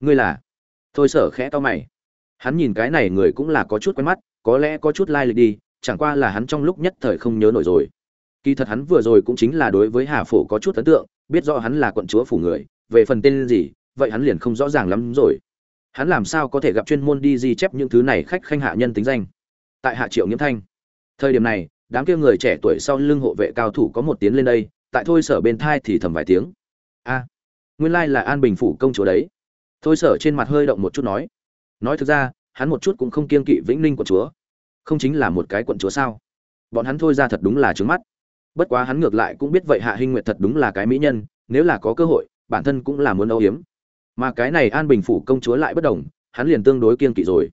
ngươi là? Thôi sở khẽ to mày. Hắn nhìn cái này người cũng là có chút quen mắt, có lẽ có chút lai lịch đi, chẳng qua là hắn trong lúc nhất thời không nhớ nổi rồi. Kỳ thật hắn vừa rồi cũng chính là đối với hà phổ có chút ấn tượng, biết rõ hắn là quận chúa phủ người, về phần tên gì, vậy hắn liền không rõ ràng lắm rồi. Hắn làm sao có thể gặp chuyên môn đi di chép những thứ này khách khanh hạ nhân tính danh? Tại hạ triệu nghiễm thanh. Thời điểm này, đám kia người trẻ tuổi sau lưng hộ vệ cao thủ có một tiếng lên đây, tại thôi sở bên thai thì thầm vài tiếng. A, nguyên lai là an bình phủ công chúa đấy thôi sở trên mặt hơi động một chút nói. Nói thực ra, hắn một chút cũng không kiên kỵ vĩnh ninh quận chúa. Không chính là một cái quận chúa sao? Bọn hắn thôi ra thật đúng là trứng mắt. Bất quá hắn ngược lại cũng biết vậy hạ hinh nguyệt thật đúng là cái mỹ nhân, nếu là có cơ hội, bản thân cũng là muốn âu hiếm mà cái này an bình phủ công chúa lại bất đồng, hắn liền tương đối kiên kỵ rồi.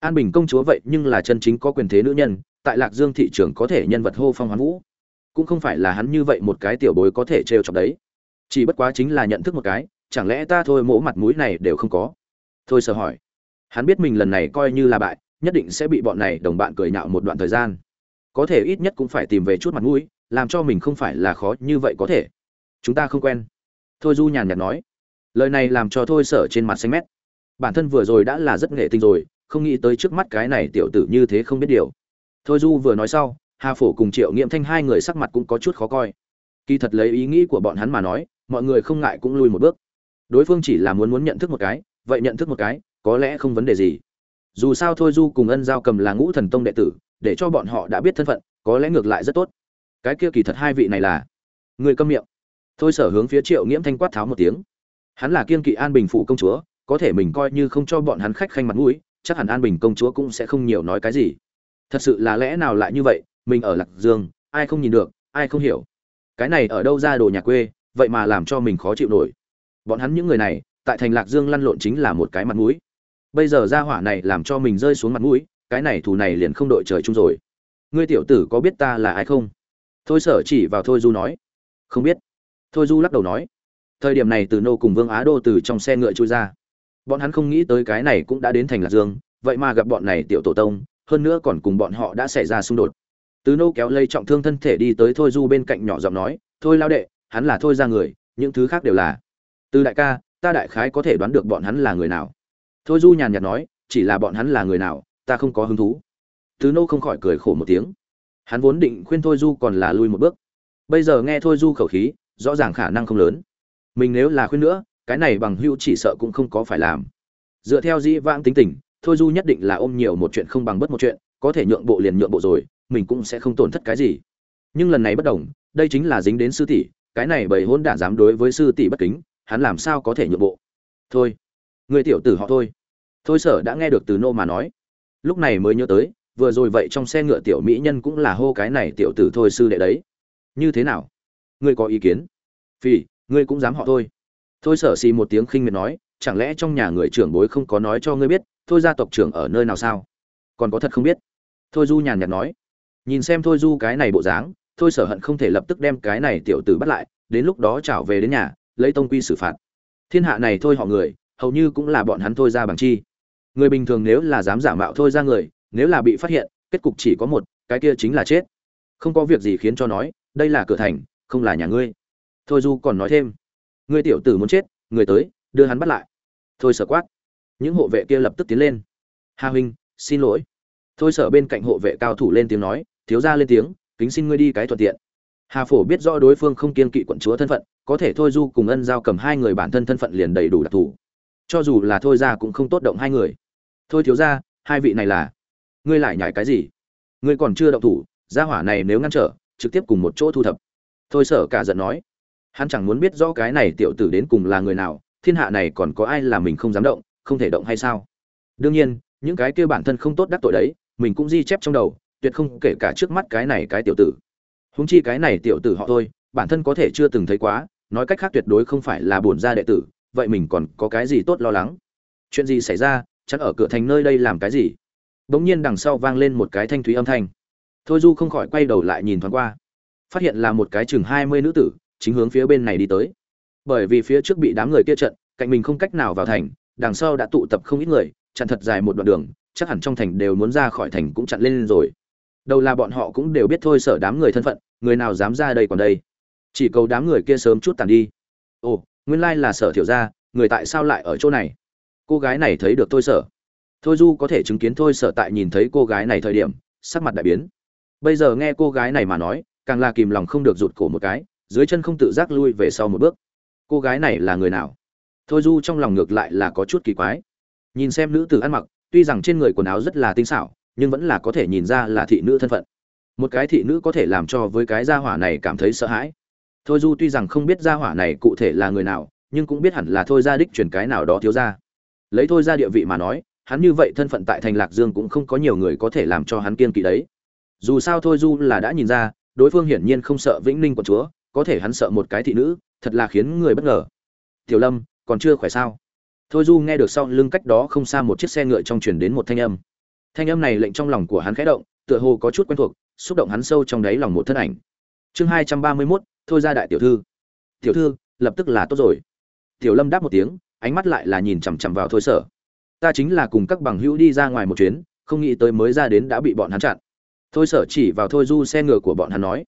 An bình công chúa vậy nhưng là chân chính có quyền thế nữ nhân, tại lạc dương thị trường có thể nhân vật hô phong hoán vũ. Cũng không phải là hắn như vậy một cái tiểu bối có thể trêu chọc đấy. Chỉ bất quá chính là nhận thức một cái chẳng lẽ ta thôi mỗ mặt mũi này đều không có? Thôi sợ hỏi. Hắn biết mình lần này coi như là bại, nhất định sẽ bị bọn này đồng bạn cười nhạo một đoạn thời gian. Có thể ít nhất cũng phải tìm về chút mặt mũi, làm cho mình không phải là khó như vậy có thể. Chúng ta không quen. Thôi du nhàn nhạt nói. Lời này làm cho thôi sở trên mặt xanh mét. Bản thân vừa rồi đã là rất nghệ tinh rồi, không nghĩ tới trước mắt cái này tiểu tử như thế không biết điều. Thôi du vừa nói sau, hà phổ cùng triệu nghiệm thanh hai người sắc mặt cũng có chút khó coi. Kỳ thật lấy ý nghĩ của bọn hắn mà nói, mọi người không ngại cũng lui một bước đối phương chỉ là muốn muốn nhận thức một cái, vậy nhận thức một cái, có lẽ không vấn đề gì. Dù sao thôi du cùng ân giao cầm là ngũ thần tông đệ tử, để cho bọn họ đã biết thân phận, có lẽ ngược lại rất tốt. Cái kia kỳ thật hai vị này là người câm miệng. Thôi sở hướng phía triệu nghiễm thanh quát tháo một tiếng. Hắn là kiên kỵ an bình phụ công chúa, có thể mình coi như không cho bọn hắn khách khanh mặt mũi, chắc hẳn an bình công chúa cũng sẽ không nhiều nói cái gì. Thật sự là lẽ nào lại như vậy, mình ở lạc dương, ai không nhìn được, ai không hiểu. Cái này ở đâu ra đồ nhà quê, vậy mà làm cho mình khó chịu nổi bọn hắn những người này, tại thành lạc dương lăn lộn chính là một cái mặt mũi. Bây giờ ra hỏa này làm cho mình rơi xuống mặt mũi, cái này thù này liền không đội trời chung rồi. Ngươi tiểu tử có biết ta là ai không? Thôi sở chỉ vào thôi du nói. Không biết. Thôi du lắc đầu nói. Thời điểm này từ nô cùng vương á đô từ trong xe ngựa chui ra. Bọn hắn không nghĩ tới cái này cũng đã đến thành lạc dương, vậy mà gặp bọn này tiểu tổ tông, hơn nữa còn cùng bọn họ đã xảy ra xung đột. Từ nô kéo lây trọng thương thân thể đi tới thôi du bên cạnh nhỏ giọng nói, thôi lao đệ, hắn là thôi ra người, những thứ khác đều là từ đại ca, ta đại khái có thể đoán được bọn hắn là người nào. Thôi du nhàn nhạt nói, chỉ là bọn hắn là người nào, ta không có hứng thú. Thứ nô không khỏi cười khổ một tiếng. Hắn vốn định khuyên thôi du còn là lui một bước. Bây giờ nghe thôi du khẩu khí, rõ ràng khả năng không lớn. Mình nếu là khuyên nữa, cái này bằng hữu chỉ sợ cũng không có phải làm. Dựa theo dĩ vãng tính tình, thôi du nhất định là ôm nhiều một chuyện không bằng bất một chuyện, có thể nhượng bộ liền nhượng bộ rồi, mình cũng sẽ không tổn thất cái gì. Nhưng lần này bất đồng, đây chính là dính đến sư tỷ, cái này bởi hôn đản dám đối với sư tỷ bất kính hắn làm sao có thể nhượng bộ? Thôi, người tiểu tử họ thôi. Thôi sở đã nghe được từ nô mà nói. Lúc này mới nhớ tới, vừa rồi vậy trong xe ngựa tiểu mỹ nhân cũng là hô cái này tiểu tử thôi sư đệ đấy. Như thế nào? Ngươi có ý kiến? Phì, ngươi cũng dám họ thôi. Thôi sở xì một tiếng khinh miệt nói, chẳng lẽ trong nhà người trưởng bối không có nói cho ngươi biết, thôi gia tộc trưởng ở nơi nào sao? Còn có thật không biết? Thôi du nhàn nhạt nói. Nhìn xem thôi du cái này bộ dáng, thôi sở hận không thể lập tức đem cái này tiểu tử bắt lại, đến lúc đó trảo về đến nhà lấy tông quy xử phạt. Thiên hạ này thôi họ người, hầu như cũng là bọn hắn thôi ra bằng chi. Người bình thường nếu là dám giả mạo thôi ra người, nếu là bị phát hiện, kết cục chỉ có một, cái kia chính là chết. Không có việc gì khiến cho nói, đây là cửa thành, không là nhà ngươi. Thôi du còn nói thêm, ngươi tiểu tử muốn chết, người tới, đưa hắn bắt lại. Thôi sở quát, những hộ vệ kia lập tức tiến lên. Hà huynh, xin lỗi. Thôi sở bên cạnh hộ vệ cao thủ lên tiếng nói, thiếu ra lên tiếng, kính xin ngươi đi cái thuận tiện hà phổ biết rõ đối phương không kiên kỵ quận chúa thân phận, có thể thôi du cùng ân giao cầm hai người bản thân thân phận liền đầy đủ đặc thù. Cho dù là thôi ra cũng không tốt động hai người. Thôi thiếu ra, hai vị này là? Ngươi lại nhảy cái gì? Ngươi còn chưa động thủ, gia hỏa này nếu ngăn trở, trực tiếp cùng một chỗ thu thập. Thôi sở cả giận nói. Hắn chẳng muốn biết rõ cái này tiểu tử đến cùng là người nào, thiên hạ này còn có ai là mình không dám động, không thể động hay sao? Đương nhiên, những cái kia bản thân không tốt đắc tội đấy, mình cũng di chép trong đầu, tuyệt không kể cả trước mắt cái này cái tiểu tử. Huống chi cái này tiểu tử họ thôi bản thân có thể chưa từng thấy quá, nói cách khác tuyệt đối không phải là bổn gia đệ tử, vậy mình còn có cái gì tốt lo lắng? Chuyện gì xảy ra chắc ở cửa thành nơi đây làm cái gì? Bỗng nhiên đằng sau vang lên một cái thanh thúy âm thanh. Thôi du không khỏi quay đầu lại nhìn thoáng qua. Phát hiện là một cái chừng hai mươi nữ tử, chính hướng phía bên này đi tới. Bởi vì phía trước bị đám người kia trận, cạnh mình không cách nào vào thành, đằng sau đã tụ tập không ít người, chặn thật dài một đoạn đường, chắc hẳn trong thành đều muốn ra khỏi thành cũng chặn lên rồi đầu là bọn họ cũng đều biết thôi sợ đám người thân phận, người nào dám ra đây còn đây. Chỉ cầu đám người kia sớm chút tàn đi. Ồ, nguyên lai là sở thiểu gia, người tại sao lại ở chỗ này? Cô gái này thấy được thôi sở. Thôi du có thể chứng kiến thôi sở tại nhìn thấy cô gái này thời điểm, sắc mặt đại biến. Bây giờ nghe cô gái này mà nói, càng là kìm lòng không được rụt cổ một cái, dưới chân không tự giác lui về sau một bước. Cô gái này là người nào? Thôi du trong lòng ngược lại là có chút kỳ quái. Nhìn xem nữ tử ăn mặc, tuy rằng trên người quần áo rất là tinh xảo nhưng vẫn là có thể nhìn ra là thị nữ thân phận. Một cái thị nữ có thể làm cho với cái gia hỏa này cảm thấy sợ hãi. Thôi du tuy rằng không biết gia hỏa này cụ thể là người nào, nhưng cũng biết hẳn là thôi ra đích truyền cái nào đó thiếu ra lấy thôi ra địa vị mà nói, hắn như vậy thân phận tại thành lạc dương cũng không có nhiều người có thể làm cho hắn kiên kỵ đấy. Dù sao thôi du là đã nhìn ra, đối phương hiển nhiên không sợ vĩnh ninh của chúa, có thể hắn sợ một cái thị nữ, thật là khiến người bất ngờ. Tiểu lâm, còn chưa khỏe sao? Thôi du nghe được sau lưng cách đó không xa một chiếc xe ngựa trong truyền đến một thanh âm thanh âm này lệnh trong lòng của hắn khẽ động, tựa hồ có chút quen thuộc, xúc động hắn sâu trong đáy lòng một thân ảnh. Chương hai trăm ba mươi mốt, thôi ra đại tiểu thư. Tiểu thư, lập tức là tốt rồi. Tiểu lâm đáp một tiếng, ánh mắt lại là nhìn chằm chằm vào thôi sở. Ta chính là cùng các bằng hữu đi ra ngoài một chuyến, không nghĩ tới mới ra đến đã bị bọn hắn chặn. Thôi sở chỉ vào thôi du xe ngựa của bọn hắn nói.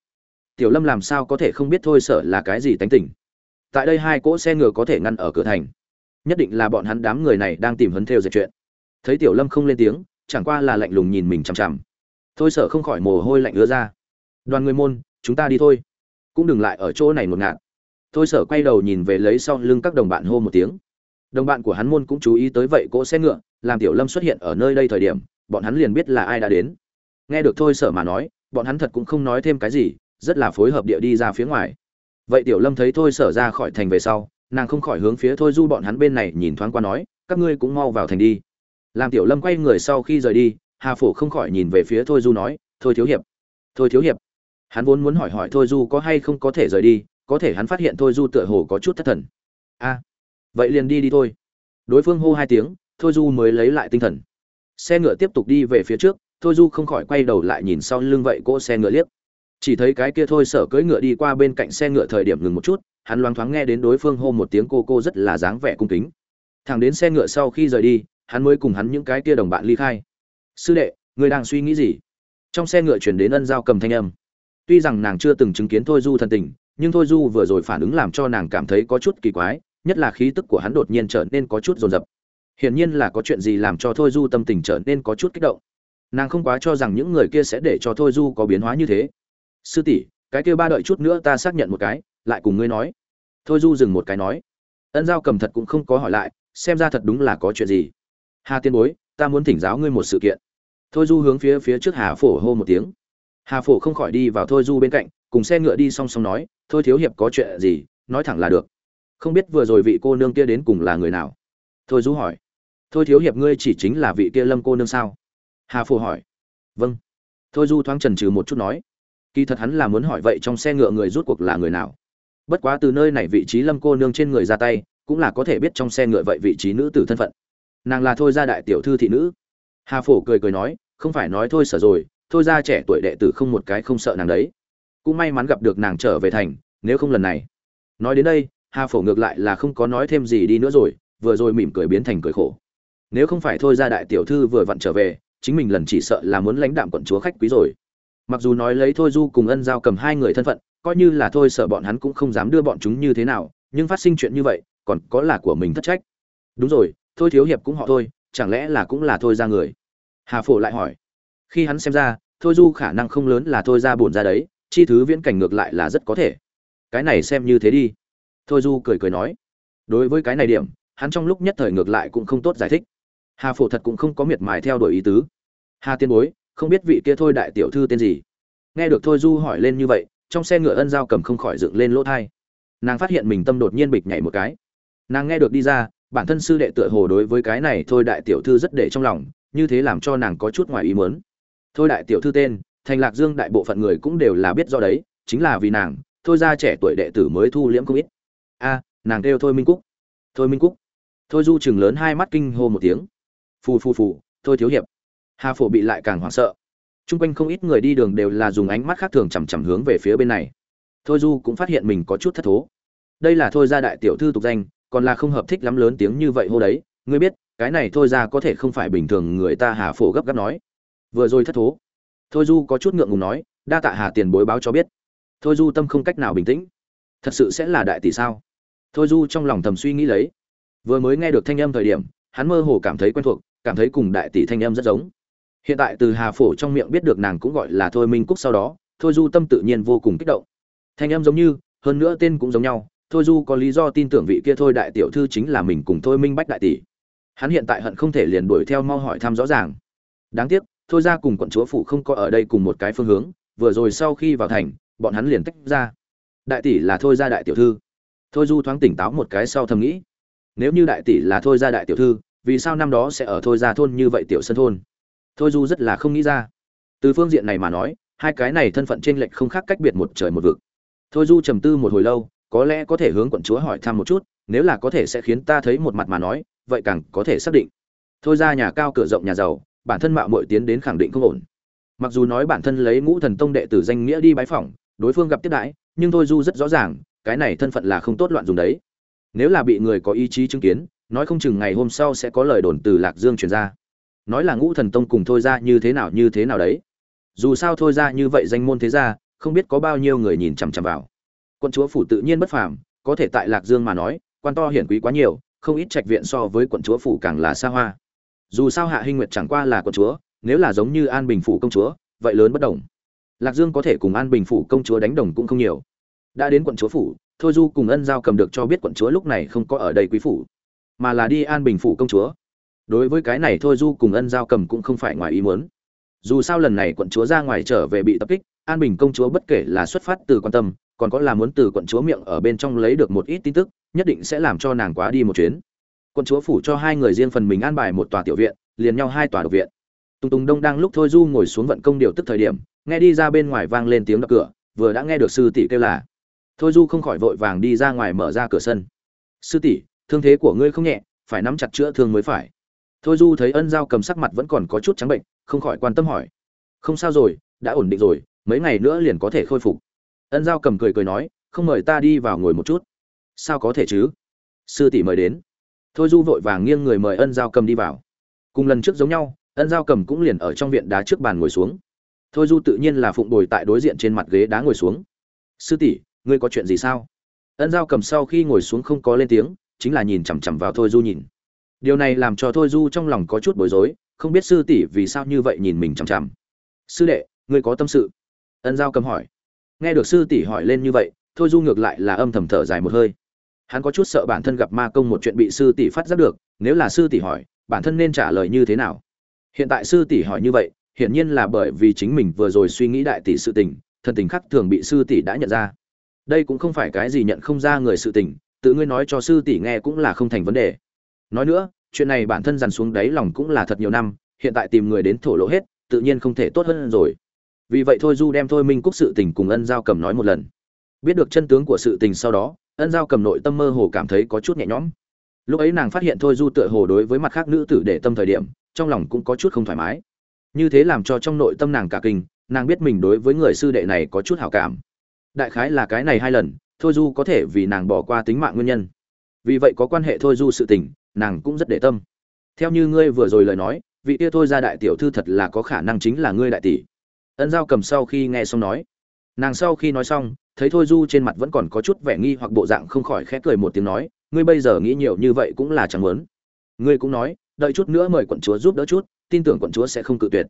Tiểu lâm làm sao có thể không biết thôi sở là cái gì tánh tình? Tại đây hai cỗ xe ngựa có thể ngăn ở cửa thành. Nhất định là bọn hắn đám người này đang tìm hấn theo dệt chuyện. Thấy tiểu lâm không lên tiếng chẳng qua là lạnh lùng nhìn mình chằm chằm. Thôi sở không khỏi mồ hôi lạnh ứa ra. Đoàn người môn, chúng ta đi thôi. Cũng đừng lại ở chỗ này một ngạt. Thôi sở quay đầu nhìn về lấy sau lưng các đồng bạn hô một tiếng. Đồng bạn của hắn môn cũng chú ý tới vậy cỗ xe ngựa, làm tiểu lâm xuất hiện ở nơi đây thời điểm, bọn hắn liền biết là ai đã đến. Nghe được thôi sở mà nói, bọn hắn thật cũng không nói thêm cái gì, rất là phối hợp địa đi ra phía ngoài. Vậy tiểu lâm thấy thôi sở ra khỏi thành về sau, nàng không khỏi hướng phía thôi du bọn hắn bên này nhìn thoáng qua nói, các ngươi cũng mau vào thành đi làm tiểu lâm quay người sau khi rời đi, hà phổ không khỏi nhìn về phía thôi du nói, thôi thiếu hiệp, thôi thiếu hiệp. Hắn vốn muốn hỏi hỏi thôi du có hay không có thể rời đi, có thể hắn phát hiện thôi du tựa hồ có chút thất thần. A, vậy liền đi đi thôi. Đối phương hô hai tiếng, thôi du mới lấy lại tinh thần. Xe ngựa tiếp tục đi về phía trước, thôi du không khỏi quay đầu lại nhìn sau lưng vậy cỗ xe ngựa liếc. Chỉ thấy cái kia thôi sở cưỡi ngựa đi qua bên cạnh xe ngựa thời điểm ngừng một chút, hắn loáng thoáng nghe đến đối phương hô một tiếng cô cô rất là dáng vẻ cung kính. Thằng đến xe ngựa sau khi rời đi hắn mới cùng hắn những cái kia đồng bạn ly khai. Sư đệ người đang suy nghĩ gì? Trong xe ngựa chuyển đến ân giao cầm thanh âm. Tuy rằng nàng chưa từng chứng kiến thôi du thần tình, nhưng thôi du vừa rồi phản ứng làm cho nàng cảm thấy có chút kỳ quái, nhất là khí tức của hắn đột nhiên trở nên có chút rồn rập hiển nhiên là có chuyện gì làm cho thôi du tâm tình trở nên có chút kích động. Nàng không quá cho rằng những người kia sẽ để cho thôi du có biến hóa như thế. Sư tỷ, cái kia ba đợi chút nữa ta xác nhận một cái, lại cùng ngươi nói. Thôi du dừng một cái nói. Ân giao cầm thật cũng không có hỏi lại, xem ra thật đúng là có chuyện gì hà tiên bối, ta muốn thỉnh giáo ngươi một sự kiện. Thôi du hướng phía phía trước hà phổ hô một tiếng. Hà phổ không khỏi đi vào thôi du bên cạnh, cùng xe ngựa đi song song nói, thôi thiếu hiệp có chuyện gì, nói thẳng là được. Không biết vừa rồi vị cô nương kia đến cùng là người nào? Thôi du hỏi. Thôi thiếu hiệp ngươi chỉ chính là vị kia lâm cô nương sao? Hà phổ hỏi. Vâng. Thôi du thoáng trần trừ một chút nói. Kỳ thật hắn là muốn hỏi vậy trong xe ngựa người rút cuộc là người nào? Bất quá từ nơi này vị trí lâm cô nương trên người ra tay, cũng là có thể biết trong xe ngựa vậy vị trí nữ tử thân phận nàng là thôi ra đại tiểu thư thị nữ. Hà phổ cười cười nói, không phải nói thôi sở rồi, thôi ra trẻ tuổi đệ tử không một cái không sợ nàng đấy. Cũng may mắn gặp được nàng trở về thành, nếu không lần này. Nói đến đây, hà phổ ngược lại là không có nói thêm gì đi nữa rồi, vừa rồi mỉm cười biến thành cười khổ. Nếu không phải thôi ra đại tiểu thư vừa vặn trở về, chính mình lần chỉ sợ là muốn lãnh đạm quận chúa khách quý rồi. Mặc dù nói lấy thôi du cùng ân giao cầm hai người thân phận, coi như là thôi sợ bọn hắn cũng không dám đưa bọn chúng như thế nào, nhưng phát sinh chuyện như vậy, còn có là của mình thất trách. Đúng rồi thôi thiếu hiệp cũng họ thôi, chẳng lẽ là cũng là thôi ra người? Hà phổ lại hỏi. Khi hắn xem ra, thôi du khả năng không lớn là thôi ra bổn ra đấy, chi thứ viễn cảnh ngược lại là rất có thể. Cái này xem như thế đi. Thôi du cười cười nói. Đối với cái này điểm, hắn trong lúc nhất thời ngược lại cũng không tốt giải thích. Hà phổ thật cũng không có miệt mài theo đuổi ý tứ. Hà tiên bối, không biết vị kia thôi đại tiểu thư tên gì? Nghe được thôi du hỏi lên như vậy, trong xe ngựa ân giao cầm không khỏi dựng lên lỗ thai. Nàng phát hiện mình tâm đột nhiên bịch nhảy một cái. Nàng nghe được đi ra bản thân sư đệ tựa hồ đối với cái này thôi đại tiểu thư rất để trong lòng, như thế làm cho nàng có chút ngoài ý muốn. Thôi đại tiểu thư tên, thành lạc dương đại bộ phận người cũng đều là biết do đấy, chính là vì nàng, thôi ra trẻ tuổi đệ tử mới thu liễm không ít. A, nàng kêu thôi minh cúc. Thôi minh cúc. Thôi du chừng lớn hai mắt kinh hô một tiếng. Phù phù phù, thôi thiếu hiệp. Hà phổ bị lại càng hoảng sợ. T r u n g quanh không ít người đi đường đều là dùng ánh mắt khác thường chằm chằm hướng về phía bên này. Thôi du cũng phát hiện mình có chút thất thố. Đây là thôi ra đại tiểu thư tục danh còn là không hợp thích lắm lớn tiếng như vậy hô đấy, ngươi biết, cái này thôi ra có thể không phải bình thường người ta hà phổ gấp gáp nói. Vừa rồi thất thố. Thôi du có chút ngượng ngùng nói, đa tạ hà tiền bối báo cho biết. Thôi du tâm không cách nào bình tĩnh. Thật sự sẽ là đại tỷ sao? Thôi du trong lòng thầm suy nghĩ lấy. Vừa mới nghe được thanh âm thời điểm, hắn mơ hồ cảm thấy quen thuộc, cảm thấy cùng đại tỷ thanh em rất giống. Hiện tại từ hà phổ trong miệng biết được nàng cũng gọi là thôi minh cúc sau đó, thôi du tâm tự nhiên vô cùng kích động. Thanh em giống như, hơn nữa tên cũng giống nhau thôi du có lý do tin tưởng vị kia thôi đại tiểu thư chính là mình cùng thôi minh bách đại tỷ. Hắn hiện tại hận không thể liền đuổi theo mau hỏi thăm rõ ràng. Đáng tiếc, thôi ra cùng quận chúa phủ không có ở đây cùng một cái phương hướng, vừa rồi sau khi vào thành, bọn hắn liền tách ra. Đại tỷ là thôi ra đại tiểu thư. Thôi du thoáng tỉnh táo một cái sau thầm nghĩ, nếu như đại tỷ là thôi ra đại tiểu thư, vì sao năm đó sẽ ở thôi ra thôn như vậy tiểu sân thôn? Thôi du rất là không nghĩ ra. Từ phương diện này mà nói, hai cái này thân phận t r ê n lệch không khác cách biệt một trời một vực. Thôi du trầm tư một hồi lâu có lẽ có thể hướng quận chúa hỏi thăm một chút, nếu là có thể sẽ khiến ta thấy một mặt mà nói, vậy càng có thể xác định. Thôi ra nhà cao cửa rộng nhà giàu, bản thân mạo muội tiến đến khẳng định không ổn. Mặc dù nói bản thân lấy ngũ thần tông đệ tử danh nghĩa đi bái phỏng, đối phương gặp tiếp đãi, nhưng thôi du rất rõ ràng, cái này thân phận là không tốt loạn dùng đấy. Nếu là bị người có ý chí chứng kiến, nói không chừng ngày hôm sau sẽ có lời đồn từ lạc dương truyền ra. Nói là ngũ thần tông cùng thôi ra như thế nào như thế nào đấy. Dù sao thôi ra như vậy danh môn thế ra không biết có bao nhiêu người nhìn chằm chằm vào. Quận chúa phủ tự nhiên bất phàm, có thể tại lạc dương mà nói, quan to hiển quý quá nhiều, không ít trạch viện so với quận chúa phủ càng là xa hoa. Dù sao hạ hinh nguyệt chẳng qua là quận chúa, nếu là giống như an bình phủ công chúa, vậy lớn bất đồng. Lạc dương có thể cùng an bình phủ công chúa đánh đồng cũng không nhiều. Đã đến quận chúa phủ, thôi du cùng ân giao cầm được cho biết quận chúa lúc này không có ở đây quý phủ, mà là đi an bình phủ công chúa. Đối với cái này thôi du cùng ân giao cầm cũng không phải ngoài ý muốn. Dù sao lần này quận chúa ra ngoài trở về bị tập kích, an bình công chúa bất kể là xuất phát từ quan tâm còn có là muốn từ quận chúa miệng ở bên trong lấy được một ít tin tức, nhất định sẽ làm cho nàng quá đi một chuyến. Quận chúa phủ cho hai người riêng phần mình an bài một tòa tiểu viện, liền nhau hai tòa độc viện. Tùng tùng đông đang lúc thôi du ngồi xuống vận công điều tức thời điểm, nghe đi ra bên ngoài vang lên tiếng đập cửa, vừa đã nghe được sư tỷ kêu là. Thôi du không khỏi vội vàng đi ra ngoài mở ra cửa sân. Sư tỷ, thương thế của ngươi không nhẹ, phải nắm chặt chữa thương mới phải. Thôi du thấy ân giao cầm sắc mặt vẫn còn có chút trắng bệnh, không khỏi quan tâm hỏi. Không sao rồi, đã ổn định rồi, mấy ngày nữa liền có thể khôi phục ân giao cầm cười cười nói, không mời ta đi vào ngồi một chút. Sao có thể chứ? Sư tỷ mời đến. Thôi du vội vàng nghiêng người mời ân giao cầm đi vào. Cùng lần trước giống nhau, ân giao cầm cũng liền ở trong viện đá trước bàn ngồi xuống. Thôi du tự nhiên là phụng bồi tại đối diện trên mặt ghế đá ngồi xuống. Sư tỷ, ngươi có chuyện gì sao? Ân giao cầm sau khi ngồi xuống không có lên tiếng, chính là nhìn chằm chằm vào thôi du nhìn. Điều này làm cho thôi du trong lòng có chút bối rối, không biết sư tỷ vì sao như vậy nhìn mình chằm chằm. Sư đệ, ngươi có tâm sự? Ân giao cầm hỏi nghe được sư tỷ hỏi lên như vậy, thôi du ngược lại là âm thầm thở dài một hơi. Hắn có chút sợ bản thân gặp ma công một chuyện bị sư tỷ phát giác được, nếu là sư tỷ hỏi, bản thân nên trả lời như thế nào? Hiện tại sư tỷ hỏi như vậy, hiển nhiên là bởi vì chính mình vừa rồi suy nghĩ đại tỷ sự tình, thần tình khắc thường bị sư tỷ đã nhận ra. Đây cũng không phải cái gì nhận không ra người sự tình, tự ngươi nói cho sư tỷ nghe cũng là không thành vấn đề. Nói nữa, chuyện này bản thân dằn xuống đáy lòng cũng là thật nhiều năm, hiện tại tìm người đến thổ lộ hết, tự nhiên không thể tốt hơn rồi vì vậy thôi du đem thôi minh cúc sự tình cùng ân giao cầm nói một lần. Biết được chân tướng của sự tình sau đó, ân giao cầm nội tâm mơ hồ cảm thấy có chút nhẹ nhõm. Lúc ấy nàng phát hiện thôi du tựa hồ đối với mặt khác nữ tử để tâm thời điểm, trong lòng cũng có chút không thoải mái. Như thế làm cho trong nội tâm nàng cả kinh, nàng biết mình đối với người sư đệ này có chút hảo cảm. Đại khái là cái này hai lần, thôi du có thể vì nàng bỏ qua tính mạng nguyên nhân. Vì vậy có quan hệ thôi du sự tình, nàng cũng rất để tâm. Theo như ngươi vừa rồi lời nói, vị kia thôi ra đại tiểu thư thật là có khả năng chính là ngươi đại tỷ ân giao cầm sau khi nghe xong nói. Nàng sau khi nói xong, thấy thôi du trên mặt vẫn còn có chút vẻ nghi hoặc bộ dạng không khỏi khẽ cười một tiếng nói, ngươi bây giờ nghĩ nhiều như vậy cũng là chẳng muốn. Ngươi cũng nói, đợi chút nữa mời quận chúa giúp đỡ chút, tin tưởng quận chúa sẽ không cự tuyệt.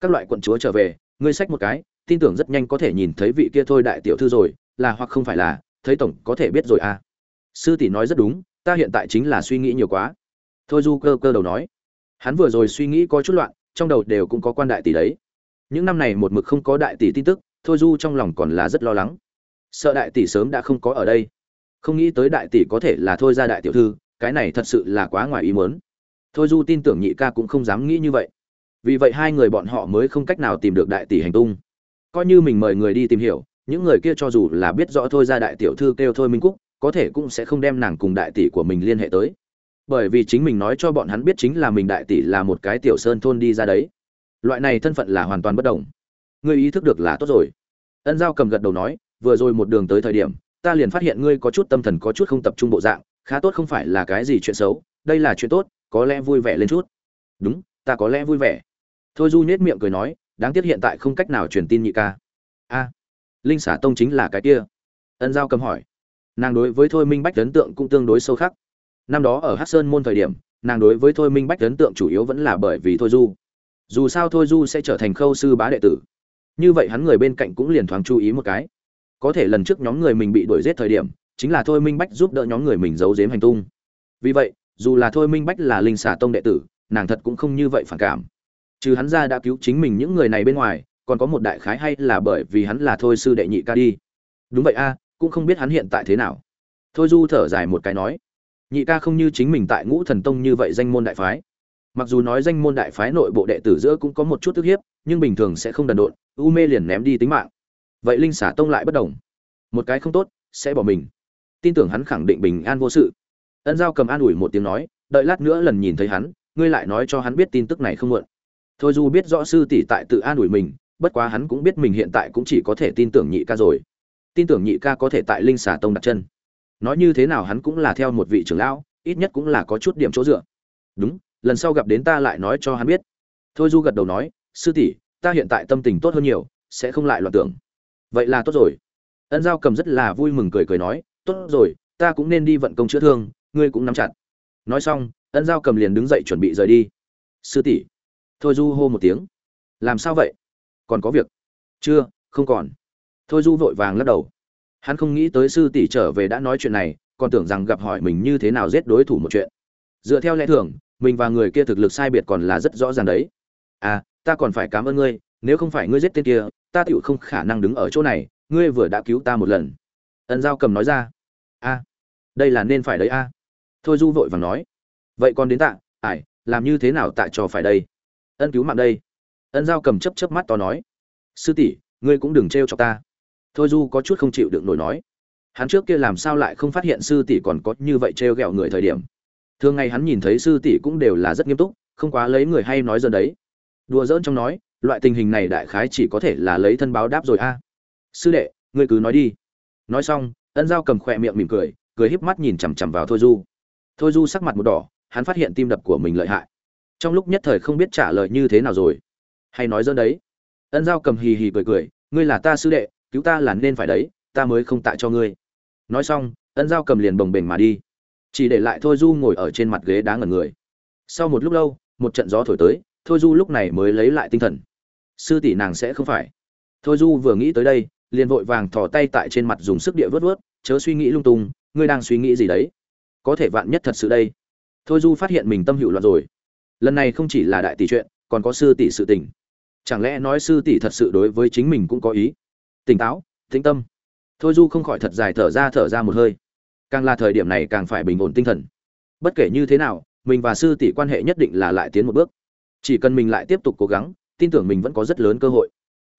Các loại quận chúa trở về, ngươi xách một cái, tin tưởng rất nhanh có thể nhìn thấy vị kia thôi đại tiểu thư rồi, là hoặc không phải là, thấy tổng có thể biết rồi à. Sư tỷ nói rất đúng, ta hiện tại chính là suy nghĩ nhiều quá. Thôi du cơ cơ đầu nói. Hắn vừa rồi suy nghĩ có chút loạn, trong đầu đều cũng có quan đại tỷ đấy những năm này một mực không có đại tỷ tin tức, thôi du trong lòng còn là rất lo lắng. Sợ đại tỷ sớm đã không có ở đây. Không nghĩ tới đại tỷ có thể là thôi ra đại tiểu thư, cái này thật sự là quá ngoài ý muốn. Thôi du tin tưởng nhị ca cũng không dám nghĩ như vậy. Vì vậy hai người bọn họ mới không cách nào tìm được đại tỷ hành tung. Coi như mình mời người đi tìm hiểu, những người kia cho dù là biết rõ thôi ra đại tiểu thư kêu thôi minh cúc, có thể cũng sẽ không đem nàng cùng đại tỷ của mình liên hệ tới. Bởi vì chính mình nói cho bọn hắn biết chính là mình đại tỷ là một cái tiểu sơn thôn đi ra đấy loại này thân phận là hoàn toàn bất đồng. Ngươi ý thức được là tốt rồi. Ân giao cầm gật đầu nói, vừa rồi một đường tới thời điểm, ta liền phát hiện ngươi có chút tâm thần có chút không tập trung bộ dạng, khá tốt không phải là cái gì chuyện xấu, đây là chuyện tốt, có lẽ vui vẻ lên chút. Đúng, ta có lẽ vui vẻ. Thôi du nhếch miệng cười nói, đáng tiếc hiện tại không cách nào truyền tin nhị ca. A, linh xả tông chính là cái kia. Ân giao cầm hỏi. Nàng đối với thôi minh bách ấn tượng cũng tương đối sâu khắc. Năm đó ở hát sơn môn thời điểm, nàng đối với thôi minh bách ấn tượng chủ yếu vẫn là bởi vì thôi du dù sao thôi du sẽ trở thành khâu sư bá đệ tử. Như vậy hắn người bên cạnh cũng liền thoáng chú ý một cái. Có thể lần trước nhóm người mình bị đuổi giết thời điểm, chính là thôi minh bách giúp đỡ nhóm người mình giấu giếm hành tung. Vì vậy, dù là thôi minh bách là linh xà tông đệ tử, nàng thật cũng không như vậy phản cảm. Trừ hắn ra đã cứu chính mình những người này bên ngoài, còn có một đại khái hay là bởi vì hắn là thôi sư đệ nhị ca đi. Đúng vậy a, cũng không biết hắn hiện tại thế nào. Thôi du thở dài một cái nói, nhị ca không như chính mình tại ngũ thần tông như vậy danh môn đại phái mặc dù nói danh môn đại phái nội bộ đệ tử giữa cũng có một chút tức hiếp, nhưng bình thường sẽ không đần độn, u mê liền ném đi tính mạng. Vậy linh xả tông lại bất đồng. Một cái không tốt, sẽ bỏ mình. Tin tưởng hắn khẳng định bình an vô sự. Ân giao cầm an ủi một tiếng nói, đợi lát nữa lần nhìn thấy hắn, ngươi lại nói cho hắn biết tin tức này không muộn. Thôi dù biết rõ sư tỷ tại tự an ủi mình, bất quá hắn cũng biết mình hiện tại cũng chỉ có thể tin tưởng nhị ca rồi. Tin tưởng nhị ca có thể tại linh xà tông đặt chân. Nói như thế nào hắn cũng là theo một vị trưởng lão, ít nhất cũng là có chút điểm chỗ dựa. Đúng lần sau gặp đến ta lại nói cho hắn biết. Thôi du gật đầu nói, sư tỷ, ta hiện tại tâm tình tốt hơn nhiều, sẽ không lại loạn tưởng. Vậy là tốt rồi. Ân giao cầm rất là vui mừng cười cười nói, tốt rồi, ta cũng nên đi vận công chữa thương, ngươi cũng nắm chặt. Nói xong, ân giao cầm liền đứng dậy chuẩn bị rời đi. Sư tỷ. Thôi du hô một tiếng. Làm sao vậy? Còn có việc? Chưa, không còn. Thôi du vội vàng lắc đầu. Hắn không nghĩ tới sư tỷ trở về đã nói chuyện này, còn tưởng rằng gặp hỏi mình như thế nào giết đối thủ một chuyện. Dựa theo lẽ thường mình và người kia thực lực sai biệt còn là rất rõ ràng đấy. À ta còn phải cảm ơn ngươi, nếu không phải ngươi giết tên kia, ta tựu không khả năng đứng ở chỗ này, ngươi vừa đã cứu ta một lần. Ân giao cầm nói ra. A đây là nên phải đấy a. À. Thôi du vội vàng nói. Vậy còn đến tạ, ải, làm như thế nào tạ cho phải đây? Ân cứu mạng đây. Ân giao cầm chấp chấp mắt to nói. Sư tỷ, ngươi cũng đừng trêu cho ta. Thôi du có chút không chịu đựng nổi nói. Hắn trước kia làm sao lại không phát hiện sư tỷ còn có như vậy trêu ghẹo người thời điểm? Thường ngày hắn nhìn thấy sư tỷ cũng đều là rất nghiêm túc, không quá lấy người hay nói dần đấy. Đùa giỡn trong nói, loại tình hình này đại khái chỉ có thể là lấy thân báo đáp rồi a. Sư đệ, ngươi cứ nói đi. Nói xong, ân giao cầm khỏe miệng mỉm cười cười híp mắt nhìn chằm chằm vào thôi du. Thôi du sắc mặt một đỏ, hắn phát hiện tim đập của mình lợi hại. Trong lúc nhất thời không biết trả lời như thế nào rồi. Hay nói dơ đấy. Ân giao cầm hì hì cười cười, ngươi là ta sư đệ, cứu ta là nên phải đấy, ta mới không tạ cho ngươi. Nói xong, ân giao cầm liền bồng bềnh mà đi chỉ để lại thôi du ngồi ở trên mặt ghế đá ngẩn người. Sau một lúc lâu, một trận gió thổi tới, thôi du lúc này mới lấy lại tinh thần. Sư tỷ nàng sẽ không phải. Thôi du vừa nghĩ tới đây, liền vội vàng thò tay tại trên mặt dùng sức địa vớt vớt, chớ suy nghĩ lung tung, ngươi đang suy nghĩ gì đấy? Có thể vạn nhất thật sự đây. Thôi du phát hiện mình tâm hữu loạn rồi. Lần này không chỉ là đại tỷ chuyện, còn có sư tỷ sự tình. Chẳng lẽ nói sư tỷ thật sự đối với chính mình cũng có ý? Tỉnh táo, tĩnh tâm. Thôi du không khỏi thật dài thở ra thở ra một hơi càng là thời điểm này càng phải bình ổn tinh thần. Bất kể như thế nào, mình và sư tỷ quan hệ nhất định là lại tiến một bước. Chỉ cần mình lại tiếp tục cố gắng, tin tưởng mình vẫn có rất lớn cơ hội.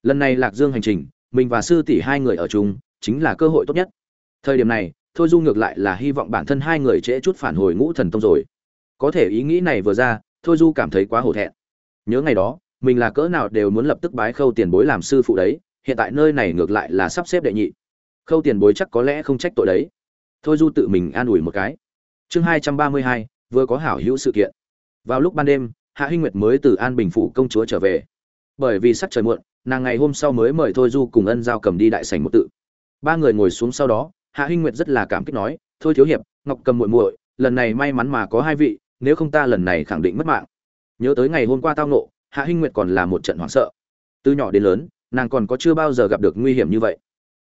Lần này lạc dương hành trình, mình và sư tỷ hai người ở chung, chính là cơ hội tốt nhất. Thời điểm này, thôi du ngược lại là hy vọng bản thân hai người trễ chút phản hồi ngũ thần tông rồi. Có thể ý nghĩ này vừa ra, thôi du cảm thấy quá hổ thẹn. Nhớ ngày đó, mình là cỡ nào đều muốn lập tức bái khâu tiền bối làm sư phụ đấy, hiện tại nơi này ngược lại là sắp xếp đệ nhị. Khâu tiền bối chắc có lẽ không trách tội đấy thôi du tự mình an ủi một cái. Chương hai trăm ba mươi hai, vừa có hảo hữu sự kiện. Vào lúc ban đêm, hạ hinh nguyệt mới từ an bình phủ công chúa trở về. Bởi vì sắc trời muộn, nàng ngày hôm sau mới mời thôi du cùng ân giao cầm đi đại sảnh một tự. Ba người ngồi xuống sau đó, hạ hinh nguyệt rất là cảm kích nói, thôi thiếu hiệp, ngọc cầm muội muội, lần này may mắn mà có hai vị, nếu không ta lần này khẳng định mất mạng. Nhớ tới ngày hôm qua tao nộ hạ hinh nguyệt còn là một trận hoảng sợ. Từ nhỏ đến lớn, nàng còn có chưa bao giờ gặp được nguy hiểm như vậy.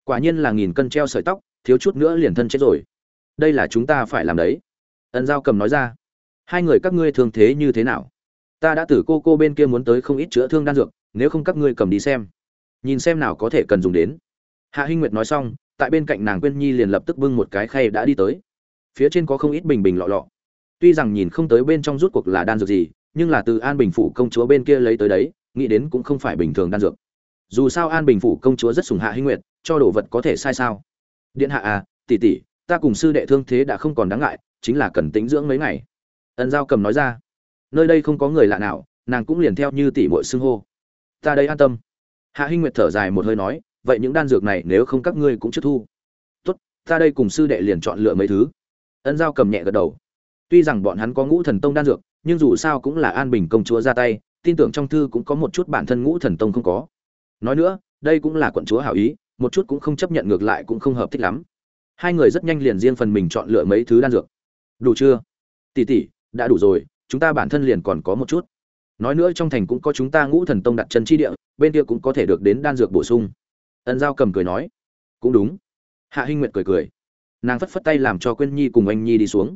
Quả nhiên là nghìn cân treo sợi tóc thiếu chút nữa liền thân chết rồi. Đây là chúng ta phải làm đấy. Ân giao cầm nói ra. Hai người các ngươi thương thế như thế nào? Ta đã từ cô cô bên kia muốn tới không ít chữa thương đan dược, nếu không các ngươi cầm đi xem. Nhìn xem nào có thể cần dùng đến. Hạ hinh nguyệt nói xong, tại bên cạnh nàng quyên nhi liền lập tức bưng một cái khay đã đi tới. Phía trên có không ít bình bình lọ lọ. Tuy rằng nhìn không tới bên trong rút cuộc là đan dược gì, nhưng là từ an bình phủ công chúa bên kia lấy tới đấy, nghĩ đến cũng không phải bình thường đan dược. Dù sao an bình phủ công chúa rất sùng hạ hinh nguyệt, cho đồ vật có thể sai sao? Điện hạ à tỷ tỷ, ta cùng sư đệ thương thế đã không còn đáng ngại, chính là cần tĩnh dưỡng mấy ngày. Ân giao cầm nói ra. Nơi đây không có người lạ nào, nàng cũng liền theo như tỷ muội xưng hô. Ta đây an tâm. Hạ hinh nguyệt thở dài một hơi nói, vậy những đan dược này nếu không các ngươi cũng chưa thu. Tốt, ta đây cùng sư đệ liền chọn lựa mấy thứ. Ân giao cầm nhẹ gật đầu. Tuy rằng bọn hắn có ngũ thần tông đan dược, nhưng dù sao cũng là an bình công chúa ra tay, tin tưởng trong thư cũng có một chút bản thân ngũ thần tông không có. Nói nữa, đây cũng là quận chúa hảo ý một chút cũng không chấp nhận ngược lại cũng không hợp thích lắm. Hai người rất nhanh liền riêng phần mình chọn lựa mấy thứ đan dược. Đủ chưa? Tỷ tỷ, đã đủ rồi, chúng ta bản thân liền còn có một chút. Nói nữa trong thành cũng có chúng ta ngũ thần tông đặt chân chi địa, bên kia cũng có thể được đến đan dược bổ sung. Ân giao cầm cười nói. Cũng đúng. Hạ hinh nguyệt cười cười. Nàng phất phất tay làm cho quyên nhi cùng anh nhi đi xuống.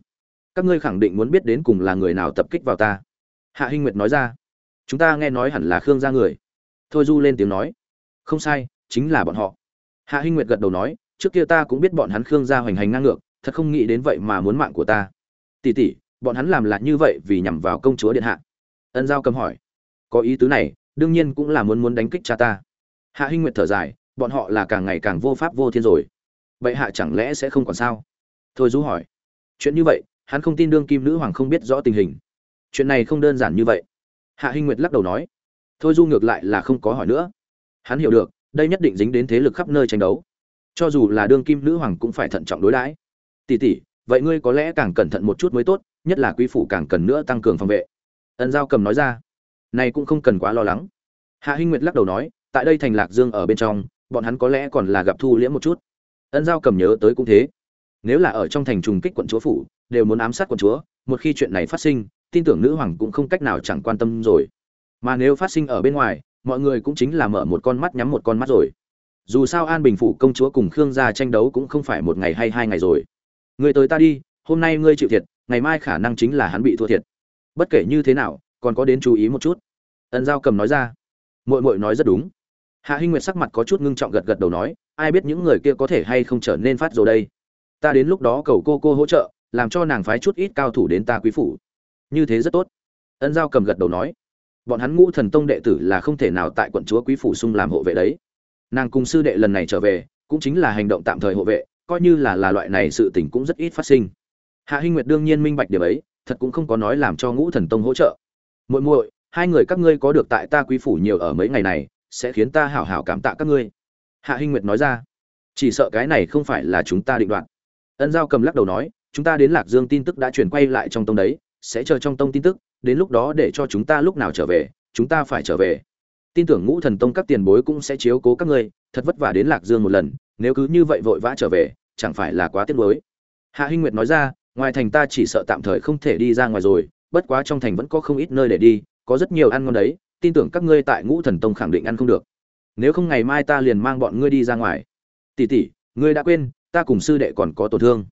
Các ngươi khẳng định muốn biết đến cùng là người nào tập kích vào ta. Hạ hinh nguyệt nói ra. Chúng ta nghe nói hẳn là khương gia người. Thôi du lên tiếng nói. Không sai, chính là bọn họ hạ hinh nguyệt gật đầu nói, trước kia ta cũng biết bọn hắn khương gia hoành hành ngang ngược, thật không nghĩ đến vậy mà muốn mạng của ta. Tỷ tỷ, bọn hắn làm lại như vậy vì nhằm vào công chúa điện hạ. Ân giao cầm hỏi, có ý tứ này, đương nhiên cũng là muốn muốn đánh kích cha ta. Hạ hinh nguyệt thở dài, bọn họ là càng ngày càng vô pháp vô thiên rồi. Vậy hạ chẳng lẽ sẽ không còn sao? Thôi du hỏi, chuyện như vậy, hắn không tin đương kim nữ hoàng không biết rõ tình hình. Chuyện này không đơn giản như vậy. Hạ hinh nguyệt lắc đầu nói, thôi du ngược lại là không có hỏi nữa. Hắn hiểu được đây nhất định dính đến thế lực khắp nơi tranh đấu. Cho dù là đương kim nữ hoàng cũng phải thận trọng đối đãi. Tỷ tỷ, vậy ngươi có lẽ càng cẩn thận một chút mới tốt, nhất là quý phủ càng cần nữa tăng cường phòng vệ. Ân giao cầm nói ra. Này cũng không cần quá lo lắng. Hạ hinh nguyệt lắc đầu nói, tại đây thành lạc dương ở bên trong, bọn hắn có lẽ còn là gặp thu liễm một chút. Ân giao cầm nhớ tới cũng thế. Nếu là ở trong thành trùng kích quận chúa phủ, đều muốn ám sát quận chúa, một khi chuyện này phát sinh, tin tưởng nữ hoàng cũng không cách nào chẳng quan tâm rồi. Mà nếu phát sinh ở bên ngoài mọi người cũng chính là mở một con mắt nhắm một con mắt rồi. Dù sao an bình phủ công chúa cùng khương gia tranh đấu cũng không phải một ngày hay hai ngày rồi. Người tới ta đi, hôm nay ngươi chịu thiệt, ngày mai khả năng chính là hắn bị thua thiệt. Bất kể như thế nào, còn có đến chú ý một chút. Ân giao cầm nói ra. Mội mội nói rất đúng. Hạ hinh nguyệt sắc mặt có chút ngưng trọng gật gật đầu nói, ai biết những người kia có thể hay không trở nên phát rồi đây? Ta đến lúc đó cầu cô cô hỗ trợ, làm cho nàng phái chút ít cao thủ đến ta quý phủ. Như thế rất tốt. Ân giao cầm gật đầu nói bọn hắn ngũ thần tông đệ tử là không thể nào tại quận chúa quý phủ sung làm hộ vệ đấy. Nàng cùng sư đệ lần này trở về, cũng chính là hành động tạm thời hộ vệ, coi như là là loại này sự tình cũng rất ít phát sinh. Hạ hinh nguyệt đương nhiên minh bạch điểm ấy, thật cũng không có nói làm cho ngũ thần tông hỗ trợ. Muội muội, hai người các ngươi có được tại ta quý phủ nhiều ở mấy ngày này, sẽ khiến ta hảo hảo cảm tạ các ngươi. Hạ hinh nguyệt nói ra. Chỉ sợ cái này không phải là chúng ta định đoạt. Ân giao cầm lắc đầu nói, chúng ta đến lạc dương tin tức đã chuyển quay lại trong tông đấy, sẽ chờ trong tông tin tức đến lúc đó để cho chúng ta lúc nào trở về, chúng ta phải trở về. Tin tưởng ngũ thần tông các tiền bối cũng sẽ chiếu cố các ngươi, thật vất vả đến lạc dương một lần, nếu cứ như vậy vội vã trở về, chẳng phải là quá tiếc nuối. Hạ hinh nguyệt nói ra, ngoài thành ta chỉ sợ tạm thời không thể đi ra ngoài rồi, bất quá trong thành vẫn có không ít nơi để đi, có rất nhiều ăn ngon đấy, tin tưởng các ngươi tại ngũ thần tông khẳng định ăn không được. Nếu không ngày mai ta liền mang bọn ngươi đi ra ngoài. Tỷ tỷ, ngươi đã quên, ta cùng sư đệ còn có tổn thương.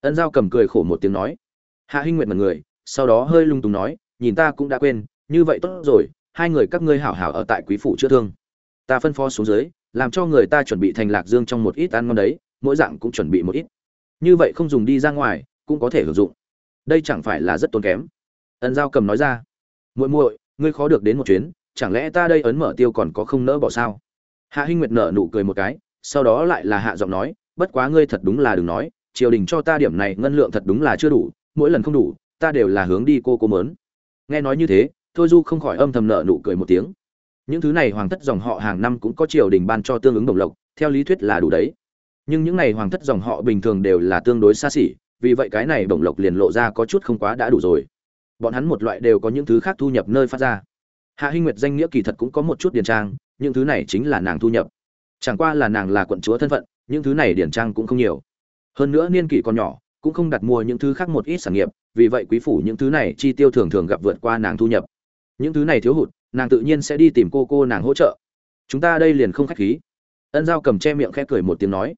Ân giao cầm cười khổ một tiếng nói. Hạ hinh nguyệt mật người, sau đó hơi lung túng nói nhìn ta cũng đã quên, như vậy tốt rồi, hai người các ngươi hảo hảo ở tại quý phủ chữa thương. Ta phân phó xuống dưới, làm cho người ta chuẩn bị thành lạc dương trong một ít ăn ngon đấy, mỗi dạng cũng chuẩn bị một ít. Như vậy không dùng đi ra ngoài, cũng có thể hưởng dụng. Đây chẳng phải là rất tốn kém. Ân giao cầm nói ra. Muội muội, ngươi khó được đến một chuyến, chẳng lẽ ta đây ấn mở tiêu còn có không nỡ bỏ sao? Hạ hinh nguyệt nở nụ cười một cái, sau đó lại là hạ giọng nói, bất quá ngươi thật đúng là đừng nói, triều đình cho ta điểm này ngân lượng thật đúng là chưa đủ, mỗi lần không đủ, ta đều là hướng đi cô cô mớn nghe nói như thế, thôi du không khỏi âm thầm nợ nụ cười một tiếng. Những thứ này hoàng thất dòng họ hàng năm cũng có triều đình ban cho tương ứng đồng lộc, theo lý thuyết là đủ đấy. Nhưng những này hoàng thất dòng họ bình thường đều là tương đối xa xỉ, vì vậy cái này đồng lộc liền lộ ra có chút không quá đã đủ rồi. Bọn hắn một loại đều có những thứ khác thu nhập nơi phát ra. Hạ hinh nguyệt danh nghĩa kỳ thật cũng có một chút điển trang, những thứ này chính là nàng thu nhập. Chẳng qua là nàng là quận chúa thân phận, những thứ này điển trang cũng không nhiều. Hơn nữa niên kỷ còn nhỏ, cũng không đặt mua những thứ khác một ít sản nghiệp vì vậy quý phủ những thứ này chi tiêu thường thường gặp vượt qua nàng thu nhập. Những thứ này thiếu hụt, nàng tự nhiên sẽ đi tìm cô cô nàng hỗ trợ. Chúng ta đây liền không khách khí. Ân giao cầm che miệng khẽ cười một tiếng nói,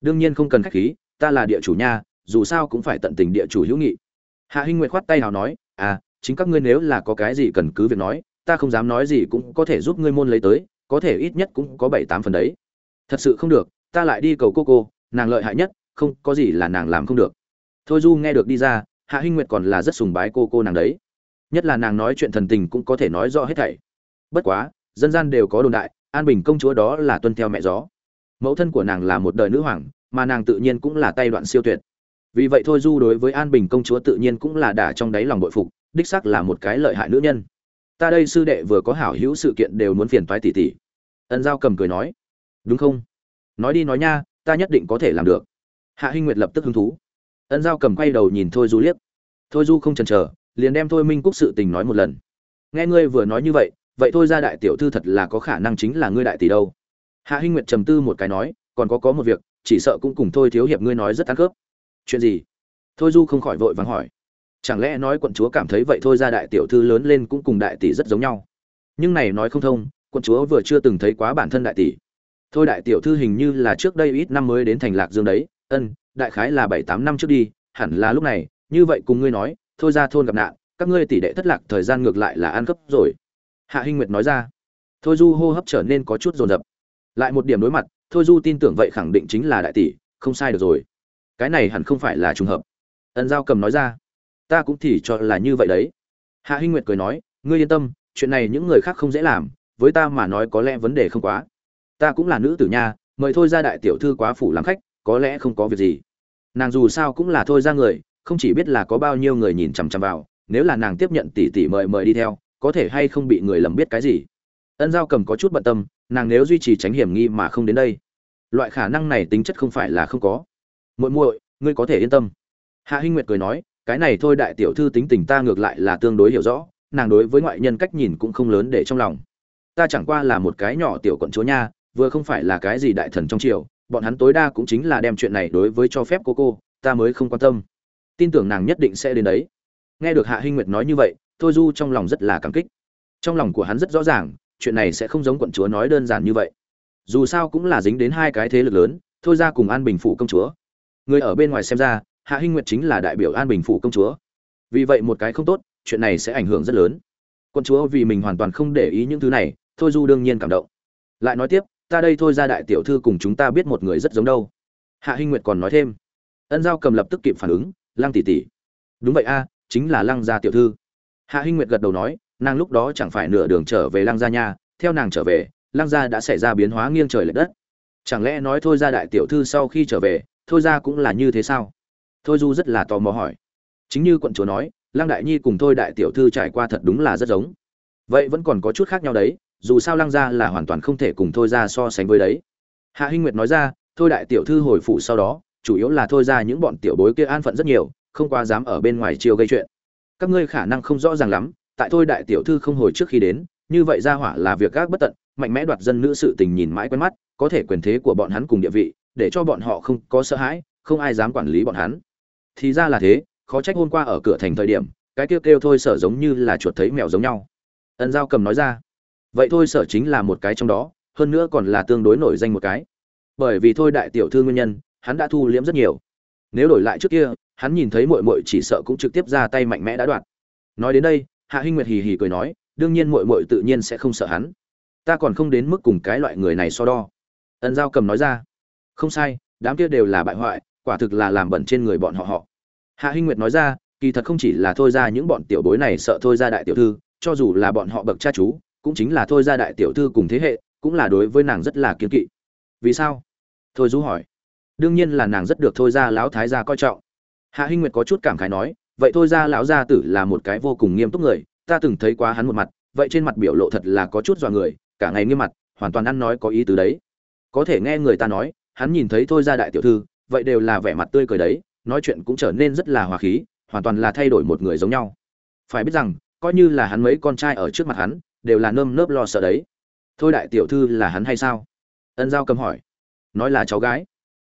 đương nhiên không cần khách khí, ta là địa chủ nha, dù sao cũng phải tận tình địa chủ hữu nghị. Hạ hinh nguyệt khoát tay nào nói à chính các ngươi nếu là có cái gì cần cứ việc nói, ta không dám nói gì cũng có thể giúp ngươi môn lấy tới, có thể ít nhất cũng có bảy tám phần đấy. Thật sự không được, ta lại đi cầu cô cô, nàng lợi hại nhất, không, có gì là nàng làm không được. Thôi du nghe được đi ra hạ hinh nguyệt còn là rất sùng bái cô cô nàng đấy. Nhất là nàng nói chuyện thần tình cũng có thể nói rõ hết thảy. Bất quá, dân gian đều có đồn đại, an bình công chúa đó là tuân theo mẹ gió. Mẫu thân của nàng là một đời nữ hoàng, mà nàng tự nhiên cũng là tay đoạn siêu tuyệt. Vì vậy thôi du đối với an bình công chúa tự nhiên cũng là đả trong đáy lòng bội phục, đích xác là một cái lợi hại nữ nhân. Ta đây sư đệ vừa có hảo hữu sự kiện đều muốn phiền toái tỷ tỷ. Ân giao cầm cười nói. Đúng không? Nói đi nói nha, ta nhất định có thể làm được. Hạ hinh nguyệt lập tức hứng thú ân giao cầm quay đầu nhìn thôi du liếc. Thôi du không chần chờ, liền đem thôi minh cúc sự tình nói một lần. Nghe ngươi vừa nói như vậy vậy thôi ra đại tiểu thư thật là có khả năng chính là ngươi đại tỷ đâu. Hạ hinh nguyệt trầm tư một cái nói, còn có có một việc, chỉ sợ cũng cùng thôi thiếu hiệp ngươi nói rất ăn khớp. Chuyện gì? Thôi du không khỏi vội vắng hỏi. Chẳng lẽ nói quận chúa cảm thấy vậy thôi ra đại tiểu thư lớn lên cũng cùng đại tỷ rất giống nhau? Nhưng này nói không thông, quận chúa vừa chưa từng thấy quá bản thân đại tỷ. Thôi đại tiểu thư hình như là trước đây ít năm mới đến thành lạc dương đấy, ân đại khái là bảy tám năm trước đi, hẳn là lúc này, như vậy cùng ngươi nói, thôi ra thôn gặp nạn, các ngươi tỷ đệ thất lạc thời gian ngược lại là ăn cấp rồi. Hạ hinh nguyệt nói ra. Thôi du hô hấp trở nên có chút rồn rập lại một điểm đối mặt, thôi du tin tưởng vậy khẳng định chính là đại tỷ, không sai được rồi. Cái này hẳn không phải là trùng hợp. Ân giao cầm nói ra. Ta cũng thì cho là như vậy đấy. Hạ hinh nguyệt cười nói, ngươi yên tâm, chuyện này những người khác không dễ làm, với ta mà nói có lẽ vấn đề không quá. Ta cũng là nữ tử nha, mời thôi ra đại tiểu thư quá phủ làm khách có lẽ không có việc gì. Nàng dù sao cũng là thôi ra người, không chỉ biết là có bao nhiêu người nhìn chằm chằm vào, nếu là nàng tiếp nhận tỷ tỷ mời mời đi theo, có thể hay không bị người lầm biết cái gì. Ân giao cầm có chút bận tâm, nàng nếu duy trì tránh hiểm nghi mà không đến đây, loại khả năng này tính chất không phải là không có. Muội muội, ngươi có thể yên tâm. Hạ hinh nguyệt cười nói, cái này thôi đại tiểu thư tính tình ta ngược lại là tương đối hiểu rõ, nàng đối với ngoại nhân cách nhìn cũng không lớn để trong lòng. Ta chẳng qua là một cái nhỏ tiểu quận chúa nha, vừa không phải là cái gì đại thần trong triều bọn hắn tối đa cũng chính là đem chuyện này đối với cho phép cô cô, ta mới không quan tâm. Tin tưởng nàng nhất định sẽ đến đấy. Nghe được hạ hinh nguyệt nói như vậy, thôi du trong lòng rất là cảm kích. Trong lòng của hắn rất rõ ràng, chuyện này sẽ không giống quận chúa nói đơn giản như vậy. Dù sao cũng là dính đến hai cái thế lực lớn, thôi ra cùng an bình phủ công chúa. Người ở bên ngoài xem ra, hạ hinh nguyệt chính là đại biểu an bình phủ công chúa. Vì vậy một cái không tốt, chuyện này sẽ ảnh hưởng rất lớn. Quận chúa vì mình hoàn toàn không để ý những thứ này, thôi du đương nhiên cảm động. Lại nói tiếp ta đây thôi ra đại tiểu thư cùng chúng ta biết một người rất giống đâu. Hạ hinh nguyệt còn nói thêm. Ân giao cầm lập tức kịp phản ứng, lăng tỷ tỷ. Đúng vậy a, chính là lăng gia tiểu thư. Hạ hinh nguyệt gật đầu nói, nàng lúc đó chẳng phải nửa đường trở về lăng gia nha, theo nàng trở về, lăng gia đã xảy ra biến hóa nghiêng trời lệch đất. Chẳng lẽ nói thôi ra đại tiểu thư sau khi trở về, thôi ra cũng là như thế sao? Thôi du rất là tò mò hỏi. Chính như quận chúa nói, lăng đại nhi cùng thôi đại tiểu thư trải qua thật đúng là rất giống. Vậy vẫn còn có chút khác nhau đấy dù sao lăng gia là hoàn toàn không thể cùng thôi ra so sánh với đấy. Hạ hinh nguyệt nói ra, thôi đại tiểu thư hồi phủ sau đó, chủ yếu là thôi ra những bọn tiểu bối kia an phận rất nhiều, không qua dám ở bên ngoài chiêu gây chuyện. Các ngươi khả năng không rõ ràng lắm, tại thôi đại tiểu thư không hồi trước khi đến, như vậy ra hỏa là việc gác bất tận, mạnh mẽ đoạt dân nữ sự tình nhìn mãi quen mắt, có thể quyền thế của bọn hắn cùng địa vị, để cho bọn họ không có sợ hãi, không ai dám quản lý bọn hắn. Thì ra là thế, khó trách hôm qua ở cửa thành thời điểm, cái kêu kêu thôi sở giống như là chuột thấy mèo giống nhau. Ân giao cầm nói ra vậy thôi sở chính là một cái trong đó, hơn nữa còn là tương đối nổi danh một cái. Bởi vì thôi đại tiểu thư nguyên nhân, hắn đã thu liễm rất nhiều. Nếu đổi lại trước kia, hắn nhìn thấy muội muội chỉ sợ cũng trực tiếp ra tay mạnh mẽ đã đoạt. Nói đến đây, hạ hinh nguyệt hì hì cười nói, đương nhiên muội muội tự nhiên sẽ không sợ hắn. Ta còn không đến mức cùng cái loại người này so đo. Ân giao cầm nói ra, không sai, đám kia đều là bại hoại, quả thực là làm bẩn trên người bọn họ họ. Hạ hinh nguyệt nói ra, kỳ thật không chỉ là thôi ra những bọn tiểu bối này sợ thôi ra đại tiểu thư, cho dù là bọn họ bậc cha chú cũng chính là thôi ra đại tiểu thư cùng thế hệ, cũng là đối với nàng rất là kiên kỵ. Vì sao? Thôi du hỏi. Đương nhiên là nàng rất được thôi ra lão thái gia coi trọng. Hạ hinh nguyệt có chút cảm khái nói, vậy thôi ra lão gia tử là một cái vô cùng nghiêm túc người, ta từng thấy quá hắn một mặt, vậy trên mặt biểu lộ thật là có chút dọa người, cả ngày nghiêm mặt, hoàn toàn ăn nói có ý tứ đấy. Có thể nghe người ta nói, hắn nhìn thấy thôi ra đại tiểu thư, vậy đều là vẻ mặt tươi cười đấy, nói chuyện cũng trở nên rất là hòa khí, hoàn toàn là thay đổi một người giống nhau. Phải biết rằng, coi như là hắn mấy con trai ở trước mặt hắn đều là nơm nớp lo sợ đấy. Thôi đại tiểu thư là hắn hay sao? Ân giao cầm hỏi. Nói là cháu gái.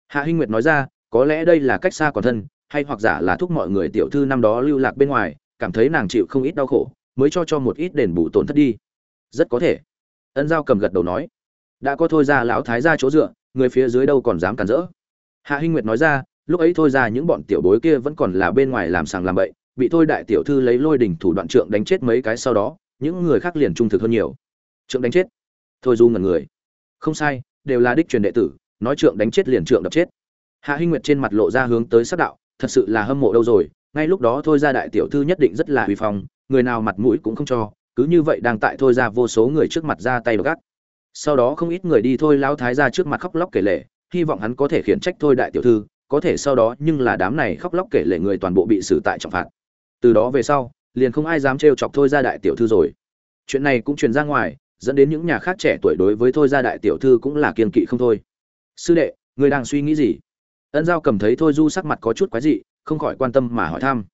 Hạ hinh nguyệt nói ra, có lẽ đây là cách xa còn thân, hay hoặc giả là thúc mọi người tiểu thư năm đó lưu lạc bên ngoài, cảm thấy nàng chịu không ít đau khổ, mới cho cho một ít đền bù tổn thất đi. Rất có thể. Ân giao cầm gật đầu nói. Đã có thôi ra lão thái ra chỗ dựa, người phía dưới đâu còn dám cản rỡ. Hạ hinh nguyệt nói ra, lúc ấy thôi ra những bọn tiểu bối kia vẫn còn là bên ngoài làm sàng làm bậy, bị thôi đại tiểu thư lấy lôi đỉnh thủ đoạn trượng đánh chết mấy cái sau đó những người khác liền trung thực hơn nhiều. Trượng đánh chết. Thôi du ngần người. Không sai, đều là đích truyền đệ tử, nói trượng đánh chết liền trượng đập chết. Hạ hinh nguyệt trên mặt lộ ra hướng tới sắc đạo, thật sự là hâm mộ đâu rồi, ngay lúc đó thôi ra đại tiểu thư nhất định rất là uy phong, người nào mặt mũi cũng không cho, cứ như vậy đang tại thôi ra vô số người trước mặt ra tay gắt. Sau đó không ít người đi thôi lão thái ra trước mặt khóc lóc kể lể, hy vọng hắn có thể khiển trách thôi đại tiểu thư, có thể sau đó nhưng là đám này khóc lóc kể lể người toàn bộ bị xử tại trọng phạt. Từ đó về sau liền không ai dám trêu chọc thôi ra đại tiểu thư rồi. Chuyện này cũng truyền ra ngoài, dẫn đến những nhà khác trẻ tuổi đối với thôi ra đại tiểu thư cũng là kiên kỵ không thôi. Sư đệ, người đang suy nghĩ gì? Ân giao cầm thấy thôi du sắc mặt có chút quái dị, không khỏi quan tâm mà hỏi thăm.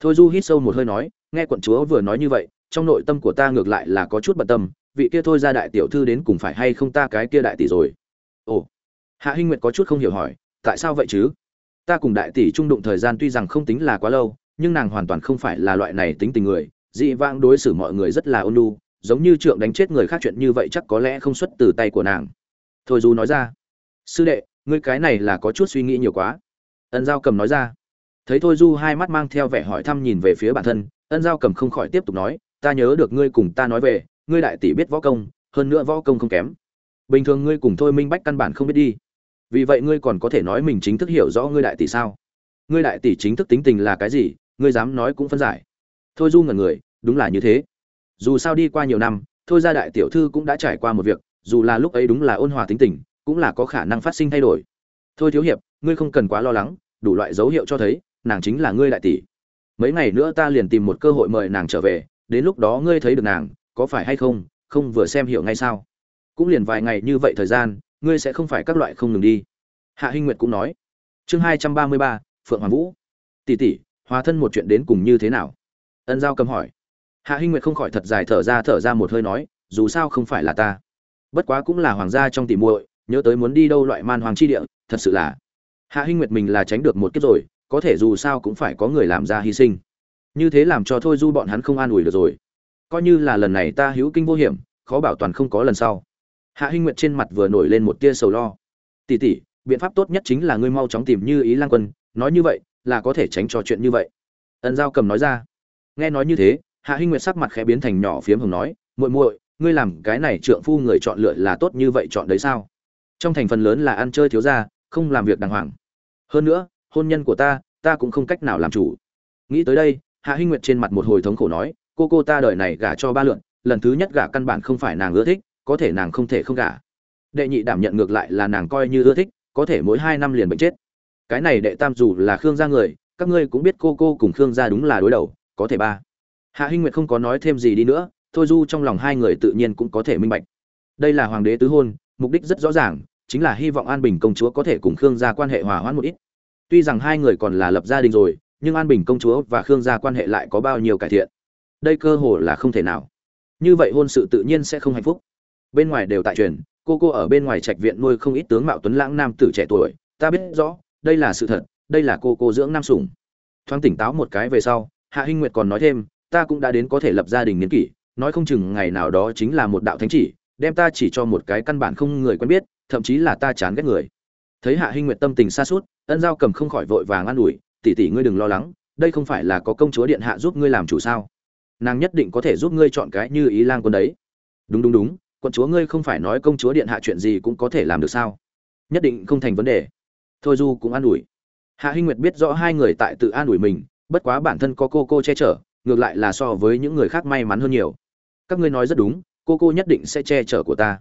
Thôi du hít sâu một hơi nói, nghe quận chúa vừa nói như vậy, trong nội tâm của ta ngược lại là có chút bận tâm, vị kia thôi ra đại tiểu thư đến cùng phải hay không ta cái kia đại tỷ rồi? Ồ, hạ hinh nguyệt có chút không hiểu hỏi, tại sao vậy chứ? Ta cùng đại tỷ trung đụng thời gian tuy rằng không tính là quá lâu nhưng nàng hoàn toàn không phải là loại này tính tình người, dị vãng đối xử mọi người rất là ôn nhu, giống như trượng đánh chết người khác chuyện như vậy chắc có lẽ không xuất từ tay của nàng. Thôi du nói ra, sư đệ, ngươi cái này là có chút suy nghĩ nhiều quá. Ân giao cầm nói ra. Thấy thôi du hai mắt mang theo vẻ hỏi thăm nhìn về phía bản thân, ân giao cầm không khỏi tiếp tục nói, ta nhớ được ngươi cùng ta nói về, ngươi đại tỷ biết võ công, hơn nữa võ công không kém. Bình thường ngươi cùng thôi minh bách căn bản không biết đi. Vì vậy ngươi còn có thể nói mình chính thức hiểu rõ ngươi đại tỷ sao? Ngươi đại tỷ chính thức tính tình là cái gì ngươi dám nói cũng phân giải. Thôi du ngẩn người, đúng là như thế. Dù sao đi qua nhiều năm, thôi ra đại tiểu thư cũng đã trải qua một việc, dù là lúc ấy đúng là ôn hòa tính tình, cũng là có khả năng phát sinh thay đổi. Thôi thiếu hiệp, ngươi không cần quá lo lắng, đủ loại dấu hiệu cho thấy, nàng chính là ngươi đại tỷ. Mấy ngày nữa ta liền tìm một cơ hội mời nàng trở về, đến lúc đó ngươi thấy được nàng, có phải hay không không vừa xem hiểu ngay sao. Cũng liền vài ngày như vậy thời gian, ngươi sẽ không phải các loại không ngừng đi. Hạ hinh nguyệt cũng nói. Chương hai trăm ba mươi ba, phượng hoàng vũ. Tỷ tỷ hòa thân một chuyện đến cùng như thế nào? Ân giao cầm hỏi. Hạ hinh nguyệt không khỏi thật dài thở ra thở ra một hơi nói, dù sao không phải là ta. Bất quá cũng là hoàng gia trong tỷ muội, nhớ tới muốn đi đâu loại man hoàng chi địa, thật sự là. Hạ hinh nguyệt mình là tránh được một kiếp rồi, có thể dù sao cũng phải có người làm ra hy sinh. Như thế làm cho thôi du bọn hắn không an ủi được rồi. Coi như là lần này ta hữu kinh vô hiểm, khó bảo toàn không có lần sau. Hạ hinh nguyệt trên mặt vừa nổi lên một tia sầu lo. Tỉ tỉ biện pháp tốt nhất chính là ngươi mau chóng tìm như ý lang quân, nói như vậy là có thể tránh cho chuyện như vậy. Ân giao cầm nói ra. Nghe nói như thế, hạ hinh nguyệt sắc mặt khẽ biến thành nhỏ phiếm hồng nói, muội muội, ngươi làm cái này trượng phu người chọn lựa là tốt như vậy chọn đấy sao? Trong thành phần lớn là ăn chơi thiếu gia, không làm việc đàng hoàng. Hơn nữa, hôn nhân của ta ta cũng không cách nào làm chủ. Nghĩ tới đây, hạ hinh nguyệt trên mặt một hồi thống khổ nói, cô cô ta đời này gả cho ba lượn, lần thứ nhất gả căn bản không phải nàng ưa thích, có thể nàng không thể không gả. Đệ nhị đảm nhận ngược lại là nàng coi như ưa thích, có thể mỗi hai năm liền bệnh chết cái này đệ tam dù là khương gia người, các ngươi cũng biết cô cô cùng khương gia đúng là đối đầu, có thể ba. Hạ hinh nguyệt không có nói thêm gì đi nữa, thôi du trong lòng hai người tự nhiên cũng có thể minh bạch. Đây là hoàng đế tứ hôn, mục đích rất rõ ràng, chính là hy vọng an bình công chúa có thể cùng khương gia quan hệ hòa hoãn một ít. Tuy rằng hai người còn là lập gia đình rồi, nhưng an bình công chúa và khương gia quan hệ lại có bao nhiêu cải thiện. Đây cơ hồ là không thể nào. Như vậy hôn sự tự nhiên sẽ không hạnh phúc. Bên ngoài đều tại truyền, cô cô ở bên ngoài trạch viện nuôi không ít tướng mạo tuấn lãng nam tử trẻ tuổi, ta biết rõ đây là sự thật, đây là cô cô dưỡng nam sủng. Thoáng tỉnh táo một cái về sau, hạ hinh nguyệt còn nói thêm, ta cũng đã đến có thể lập gia đình niên kỷ, nói không chừng ngày nào đó chính là một đạo thánh chỉ, đem ta chỉ cho một cái căn bản không người quen biết, thậm chí là ta chán ghét người. Thấy hạ hinh nguyệt tâm tình xa suốt ân giao cầm không khỏi vội vàng an ủi, tỷ tỷ ngươi đừng lo lắng, đây không phải là có công chúa điện hạ giúp ngươi làm chủ sao? Nàng nhất định có thể giúp ngươi chọn cái như ý lang quân đấy. Đúng đúng đúng quận chúa ngươi không phải nói công chúa điện hạ chuyện gì cũng có thể làm được sao? Nhất định không thành vấn đề thôi du cũng an ủi. Hạ hinh nguyệt biết rõ hai người tại tự an ủi mình, bất quá bản thân có cô cô che chở, ngược lại là so với những người khác may mắn hơn nhiều. Các ngươi nói rất đúng, cô cô nhất định sẽ che chở của ta.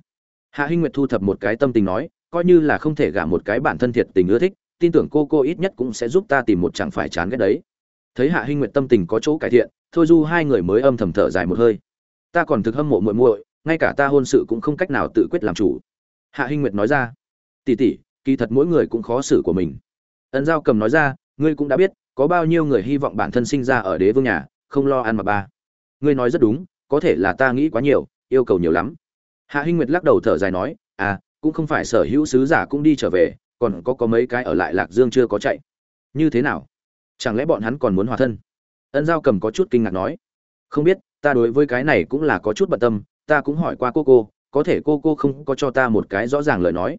Hạ hinh nguyệt thu thập một cái tâm tình nói, coi như là không thể gả một cái bản thân thiệt tình ưa thích, tin tưởng cô cô ít nhất cũng sẽ giúp ta tìm một chẳng phải chán ghét đấy. Thấy hạ hinh nguyệt tâm tình có chỗ cải thiện, thôi du hai người mới âm thầm thở dài một hơi. Ta còn thực hâm mộ muội muội, ngay cả ta hôn sự cũng không cách nào tự quyết làm chủ. Hạ hinh nguyệt nói ra, tỷ tỷ kỳ thật mỗi người cũng khó xử của mình. Ấn giao cầm nói ra, ngươi cũng đã biết, có bao nhiêu người hy vọng bản thân sinh ra ở đế vương nhà, không lo ăn mà ba. Ngươi nói rất đúng, có thể là ta nghĩ quá nhiều, yêu cầu nhiều lắm. Hạ hinh nguyệt lắc đầu thở dài nói à cũng không phải sở hữu sứ giả cũng đi trở về, còn có có mấy cái ở lại lạc dương chưa có chạy. Như thế nào? Chẳng lẽ bọn hắn còn muốn hòa thân? Ân giao cầm có chút kinh ngạc nói, không biết, ta đối với cái này cũng là có chút bận tâm, ta cũng hỏi qua cô cô, có thể cô cô không có cho ta một cái rõ ràng lời nói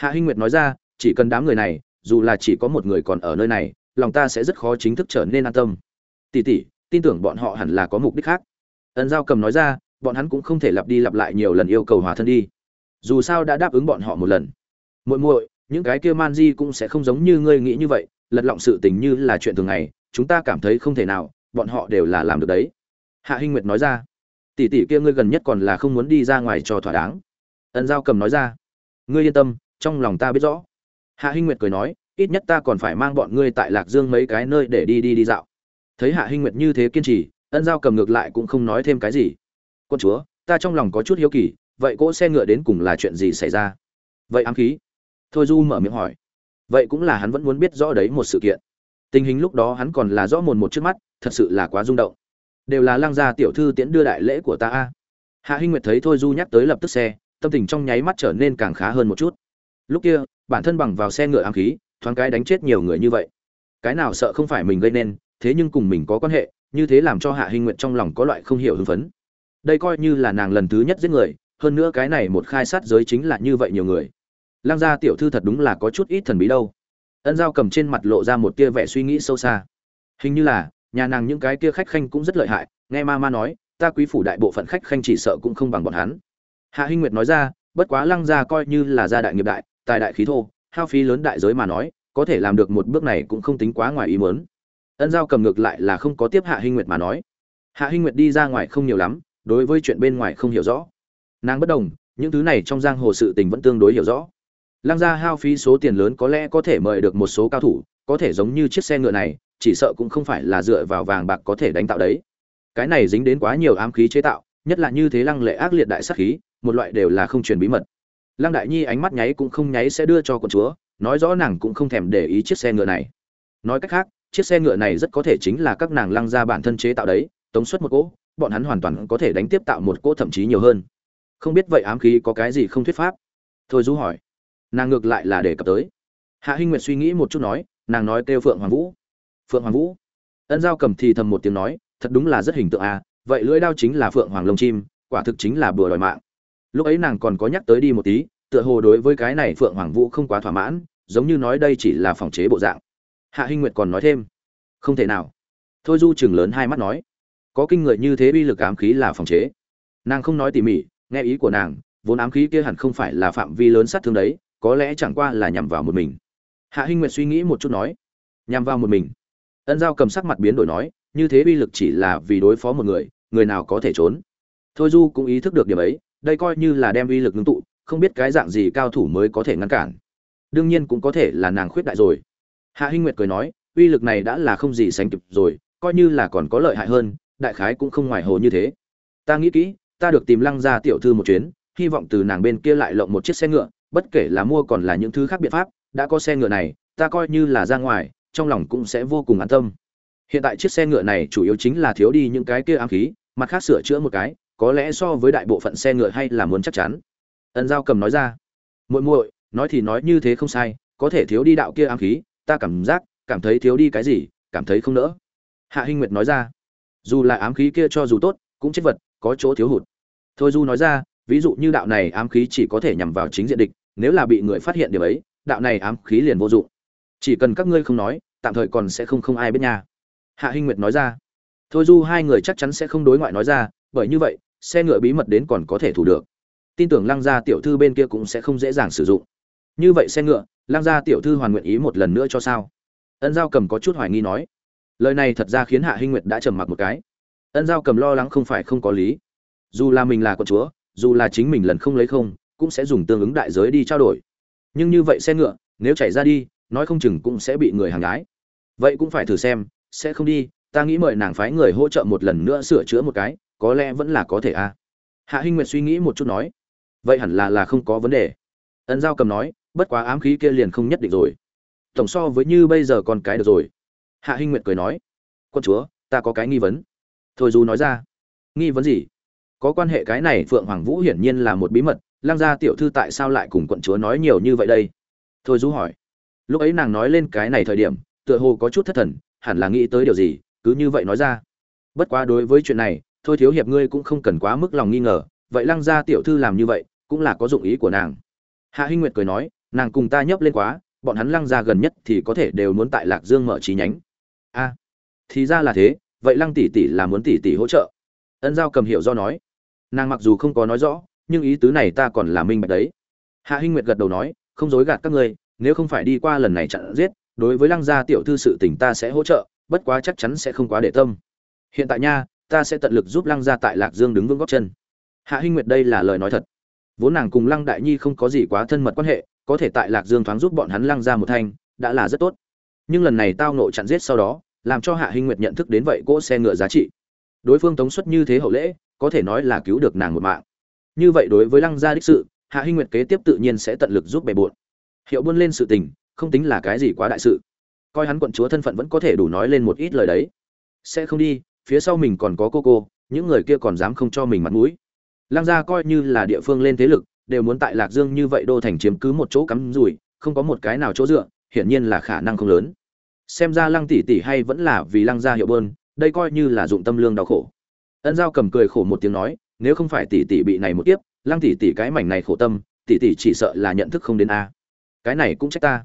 hạ hinh nguyệt nói ra, chỉ cần đám người này, dù là chỉ có một người còn ở nơi này, lòng ta sẽ rất khó chính thức trở nên an tâm. Tỉ tỉ tin tưởng bọn họ hẳn là có mục đích khác. Ân giao cầm nói ra, bọn hắn cũng không thể lặp đi lặp lại nhiều lần yêu cầu hòa thân đi. Dù sao đã đáp ứng bọn họ một lần. Muội muội, những cái kia man di cũng sẽ không giống như ngươi nghĩ như vậy, lật lọng sự tình như là chuyện thường ngày, chúng ta cảm thấy không thể nào, bọn họ đều là làm được đấy. Hạ hinh nguyệt nói ra, tỷ tỷ kia ngươi gần nhất còn là không muốn đi ra ngoài cho thỏa đáng. Ân giao cầm nói ra, ngươi yên tâm trong lòng ta biết rõ. Hạ hinh nguyệt cười nói, ít nhất ta còn phải mang bọn ngươi tại lạc dương mấy cái nơi để đi đi đi dạo. Thấy hạ hinh nguyệt như thế kiên trì, ân giao cầm ngược lại cũng không nói thêm cái gì. Quân chúa, ta trong lòng có chút hiếu kỳ, vậy cỗ xe ngựa đến cùng là chuyện gì xảy ra? Vậy ám khí? Thôi du mở miệng hỏi. Vậy cũng là hắn vẫn muốn biết rõ đấy một sự kiện. Tình hình lúc đó hắn còn là rõ mồn một trước mắt, thật sự là quá rung động. Đều là Lang gia tiểu thư tiễn đưa đại lễ của ta a. Hạ hinh nguyệt thấy thôi du nhắc tới lập tức xe, tâm tình trong nháy mắt trở nên càng khá hơn một chút lúc kia, bản thân bằng vào xe ngựa ám khí, thoáng cái đánh chết nhiều người như vậy. Cái nào sợ không phải mình gây nên, thế nhưng cùng mình có quan hệ, như thế làm cho hạ hinh nguyệt trong lòng có loại không hiểu hưng phấn. Đây coi như là nàng lần thứ nhất giết người, hơn nữa cái này một khai sát giới chính là như vậy nhiều người. Lang gia tiểu thư thật đúng là có chút ít thần bí đâu. Ân giao cầm trên mặt lộ ra một tia vẻ suy nghĩ sâu xa. Hình như là, nhà nàng những cái kia khách khanh cũng rất lợi hại, nghe ma ma nói, ta quý phủ đại bộ phận khách khanh chỉ sợ cũng không bằng bọn hắn. Hạ hinh nguyệt nói ra, bất quá lăng gia coi như là gia đại nghiệp đại tài đại khí thô, hao phí lớn đại giới mà nói, có thể làm được một bước này cũng không tính quá ngoài ý muốn. Ân giao cầm ngược lại là không có tiếp hạ hinh nguyệt mà nói. Hạ hinh nguyệt đi ra ngoài không nhiều lắm, đối với chuyện bên ngoài không hiểu rõ. Nàng bất đồng, những thứ này trong giang hồ sự tình vẫn tương đối hiểu rõ. Lăng gia hao phí số tiền lớn có lẽ có thể mời được một số cao thủ, có thể giống như chiếc xe ngựa này, chỉ sợ cũng không phải là dựa vào vàng bạc có thể đánh tạo đấy. Cái này dính đến quá nhiều ám khí chế tạo, nhất là như thế lăng lệ ác liệt đại sát khí, một loại đều là không truyền bí mật lăng đại nhi ánh mắt nháy cũng không nháy sẽ đưa cho con chúa, nói rõ nàng cũng không thèm để ý chiếc xe ngựa này. Nói cách khác, chiếc xe ngựa này rất có thể chính là các nàng lăng gia bản thân chế tạo đấy, tống suất một cỗ, bọn hắn hoàn toàn có thể đánh tiếp tạo một cỗ thậm chí nhiều hơn. Không biết vậy ám khí có cái gì không thuyết pháp? Thôi du hỏi. Nàng ngược lại là để cập tới. Hạ hinh nguyệt suy nghĩ một chút nói, nàng nói kêu phượng hoàng vũ. Phượng hoàng vũ. Ân giao cầm thì thầm một tiếng nói, thật đúng là rất hình tượng à vậy lưỡi đao chính là phượng hoàng lông chim, quả thực chính là bừa đòi mạng lúc ấy nàng còn có nhắc tới đi một tí, tựa hồ đối với cái này phượng hoàng vũ không quá thỏa mãn, giống như nói đây chỉ là phòng chế bộ dạng. Hạ hinh nguyệt còn nói thêm. Không thể nào. Thôi du chừng lớn hai mắt nói. Có kinh người như thế uy lực ám khí là phòng chế. Nàng không nói tỉ mỉ, nghe ý của nàng, vốn ám khí kia hẳn không phải là phạm vi lớn sát thương đấy, có lẽ chẳng qua là nhằm vào một mình. Hạ hinh nguyệt suy nghĩ một chút nói. Nhằm vào một mình. Ân giao cầm sắc mặt biến đổi nói, như thế uy lực chỉ là vì đối phó một người người nào có thể trốn. Thôi du cũng ý thức được điểm ấy đây coi như là đem uy lực ngưng tụ, không biết cái dạng gì cao thủ mới có thể ngăn cản. Đương nhiên cũng có thể là nàng khuyết đại rồi. Hạ hinh nguyệt cười nói, uy lực này đã là không gì sánh kịp rồi, coi như là còn có lợi hại hơn, đại khái cũng không ngoài hồ như thế. Ta nghĩ kỹ, ta được tìm lăng ra tiểu thư một chuyến, hy vọng từ nàng bên kia lại lộng một chiếc xe ngựa, bất kể là mua còn là những thứ khác biện pháp, đã có xe ngựa này, ta coi như là ra ngoài, trong lòng cũng sẽ vô cùng an tâm. Hiện tại chiếc xe ngựa này chủ yếu chính là thiếu đi những cái kia ám khí, mặt khác sửa chữa một cái có lẽ so với đại bộ phận xe ngựa hay là muốn chắc chắn. Ân giao cầm nói ra. Muội muội, nói thì nói như thế không sai, có thể thiếu đi đạo kia ám khí, ta cảm giác, cảm thấy thiếu đi cái gì, cảm thấy không nỡ. Hạ hinh nguyệt nói ra. Dù là ám khí kia cho dù tốt, cũng chết vật, có chỗ thiếu hụt. Thôi du nói ra, ví dụ như đạo này ám khí chỉ có thể nhằm vào chính diện địch, nếu là bị người phát hiện điều ấy, đạo này ám khí liền vô dụng. Chỉ cần các ngươi không nói, tạm thời còn sẽ không không ai biết nha. Hạ hinh nguyệt nói ra. Thôi du hai người chắc chắn sẽ không đối ngoại nói ra, bởi như vậy xe ngựa bí mật đến còn có thể thủ được. Tin tưởng lăng gia tiểu thư bên kia cũng sẽ không dễ dàng sử dụng. Như vậy xe ngựa, lăng gia tiểu thư hoàn nguyện ý một lần nữa cho sao? Ân giao cầm có chút hoài nghi nói. Lời này thật ra khiến hạ hinh nguyệt đã trầm mặc một cái. Ân giao cầm lo lắng không phải không có lý. Dù là mình là con chúa, dù là chính mình lần không lấy không, cũng sẽ dùng tương ứng đại giới đi trao đổi. Nhưng như vậy xe ngựa, nếu chạy ra đi, nói không chừng cũng sẽ bị người hàng gái. Vậy cũng phải thử xem, sẽ không đi, ta nghĩ mời nàng phái người hỗ trợ một lần nữa sửa chữa một cái có lẽ vẫn là có thể a à. hạ hinh nguyệt suy nghĩ một chút nói, vậy hẳn là là không có vấn đề. Ấn giao cầm nói, bất quá ám khí kia liền không nhất định rồi. Tổng so với như bây giờ còn cái được rồi. Hạ hinh nguyệt cười nói, quân chúa, ta có cái nghi vấn. Thôi dù nói ra, nghi vấn gì? Có quan hệ cái này phượng hoàng vũ hiển nhiên là một bí mật lang gia tiểu thư tại sao lại cùng quận chúa nói nhiều như vậy đây? Thôi du hỏi, lúc ấy nàng nói lên cái này thời điểm, tựa hồ có chút thất thần, hẳn là nghĩ tới điều gì, cứ như vậy nói ra. Bất quá đối với chuyện này thôi thiếu hiệp ngươi cũng không cần quá mức lòng nghi ngờ, vậy lăng gia tiểu thư làm như vậy, cũng là có dụng ý của nàng. Hạ hinh nguyệt cười nói, nàng cùng ta nhấp lên quá, bọn hắn lăng gia gần nhất thì có thể đều muốn tại lạc dương mở trí nhánh. A, thì ra là thế, vậy lăng tỷ tỷ là muốn tỷ tỷ hỗ trợ. Ân giao cầm hiểu do nói. Nàng mặc dù không có nói rõ, nhưng ý tứ này ta còn là minh bạch đấy. Hạ hinh nguyệt gật đầu nói, không dối gạt các ngươi, nếu không phải đi qua lần này chặn giết, đối với lăng gia tiểu thư sự tình ta sẽ hỗ trợ, bất quá chắc chắn sẽ không quá để tâm. Hiện tại nha ta sẽ tận lực giúp lăng gia tại lạc dương đứng vững góc chân. Hạ hinh nguyệt đây là lời nói thật. Vốn nàng cùng lăng đại nhi không có gì quá thân mật quan hệ, có thể tại lạc dương thoáng giúp bọn hắn lăng ra một thanh, đã là rất tốt. Nhưng lần này tao nộ chặn giết sau đó, làm cho hạ hinh nguyệt nhận thức đến vậy cỗ xe ngựa giá trị. Đối phương tống xuất như thế hậu lễ, có thể nói là cứu được nàng một mạng. Như vậy đối với lăng gia đích sự, hạ hinh nguyệt kế tiếp tự nhiên sẽ tận lực giúp bề bộn. Hiệu buôn lên sự tình, không tính là cái gì quá đại sự. Coi hắn quận chúa thân phận vẫn có thể đủ nói lên một ít lời đấy. Sẽ không đi phía sau mình còn có cô cô, những người kia còn dám không cho mình mặt mũi. Lăng gia coi như là địa phương lên thế lực, đều muốn tại lạc dương như vậy đô thành chiếm cứ một chỗ cắm rủi, không có một cái nào chỗ dựa, hiển nhiên là khả năng không lớn. Xem ra lăng tỷ tỷ hay vẫn là vì lăng gia hiệu bơn, đây coi như là dụng tâm lương đau khổ. Ân giao cầm cười khổ một tiếng nói, nếu không phải tỷ tỷ bị này một tiếp lăng tỷ tỷ cái mảnh này khổ tâm, tỷ tỷ chỉ sợ là nhận thức không đến a. Cái này cũng trách ta.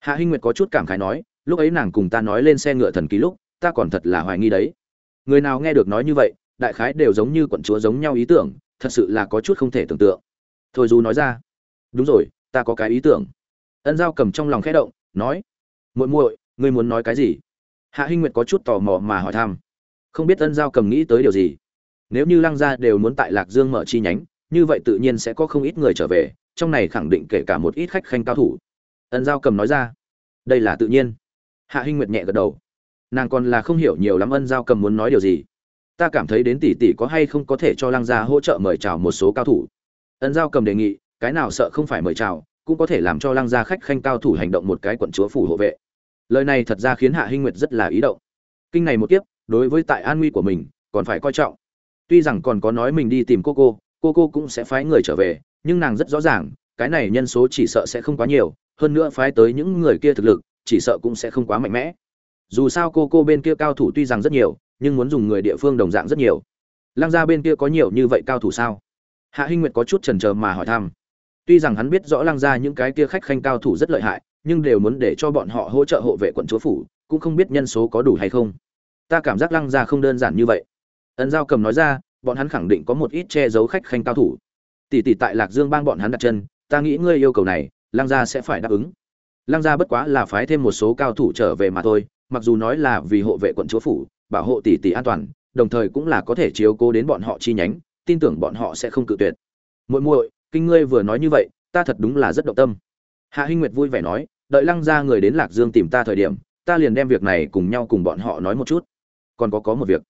Hạ hinh nguyệt có chút cảm khái nói, lúc ấy nàng cùng ta nói lên xe ngựa thần ký lúc, ta còn thật là hoài nghi đấy người nào nghe được nói như vậy, đại khái đều giống như quận chúa giống nhau ý tưởng, thật sự là có chút không thể tưởng tượng. Thôi dù nói ra. Đúng rồi, ta có cái ý tưởng. Ân giao cầm trong lòng khẽ động, nói, muội muội, ngươi muốn nói cái gì? Hạ hinh nguyệt có chút tò mò mà hỏi thăm. Không biết ân giao cầm nghĩ tới điều gì. Nếu như lăng gia đều muốn tại lạc dương mở chi nhánh, như vậy tự nhiên sẽ có không ít người trở về, trong này khẳng định kể cả một ít khách khanh cao thủ. Ân giao cầm nói ra, đây là tự nhiên. Hạ hinh nguyệt nhẹ gật đầu nàng còn là không hiểu nhiều lắm ân giao cầm muốn nói điều gì. Ta cảm thấy đến tỷ tỷ có hay không có thể cho lăng gia hỗ trợ mời chào một số cao thủ. Ân giao cầm đề nghị, cái nào sợ không phải mời chào, cũng có thể làm cho lăng gia khách khanh cao thủ hành động một cái quận chúa phủ hộ vệ. Lời này thật ra khiến hạ hinh nguyệt rất là ý động. Kinh này một kiếp, đối với tại an nguy của mình, còn phải coi trọng. Tuy rằng còn có nói mình đi tìm cô cô cô cô cũng sẽ phái người trở về, nhưng nàng rất rõ ràng, cái này nhân số chỉ sợ sẽ không quá nhiều, hơn nữa phái tới những người kia thực lực, chỉ sợ cũng sẽ không quá mạnh mẽ dù sao cô cô bên kia cao thủ tuy rằng rất nhiều, nhưng muốn dùng người địa phương đồng dạng rất nhiều. Lăng gia bên kia có nhiều như vậy cao thủ sao? Hạ hinh nguyệt có chút chần trờ mà hỏi thăm. Tuy rằng hắn biết rõ lăng gia những cái kia khách khanh cao thủ rất lợi hại, nhưng đều muốn để cho bọn họ hỗ trợ hộ vệ quận chúa phủ, cũng không biết nhân số có đủ hay không. Ta cảm giác lăng gia không đơn giản như vậy. Ân giao cầm nói ra, bọn hắn khẳng định có một ít che giấu khách khanh cao thủ. Tỷ tỷ tại lạc dương bang bọn hắn đặt chân, ta nghĩ ngươi yêu cầu này, lăng gia sẽ phải đáp ứng. Lăng gia bất quá là phái thêm một số cao thủ trở về mà thôi mặc dù nói là vì hộ vệ quận chúa phủ, bảo hộ tỷ tỷ an toàn, đồng thời cũng là có thể chiếu cố đến bọn họ chi nhánh, tin tưởng bọn họ sẽ không cự tuyệt. Muội muội, kinh ngươi vừa nói như vậy, ta thật đúng là rất động tâm. Hạ hinh nguyệt vui vẻ nói, đợi lăng gia người đến lạc dương tìm ta thời điểm, ta liền đem việc này cùng nhau cùng bọn họ nói một chút. Còn có có một việc.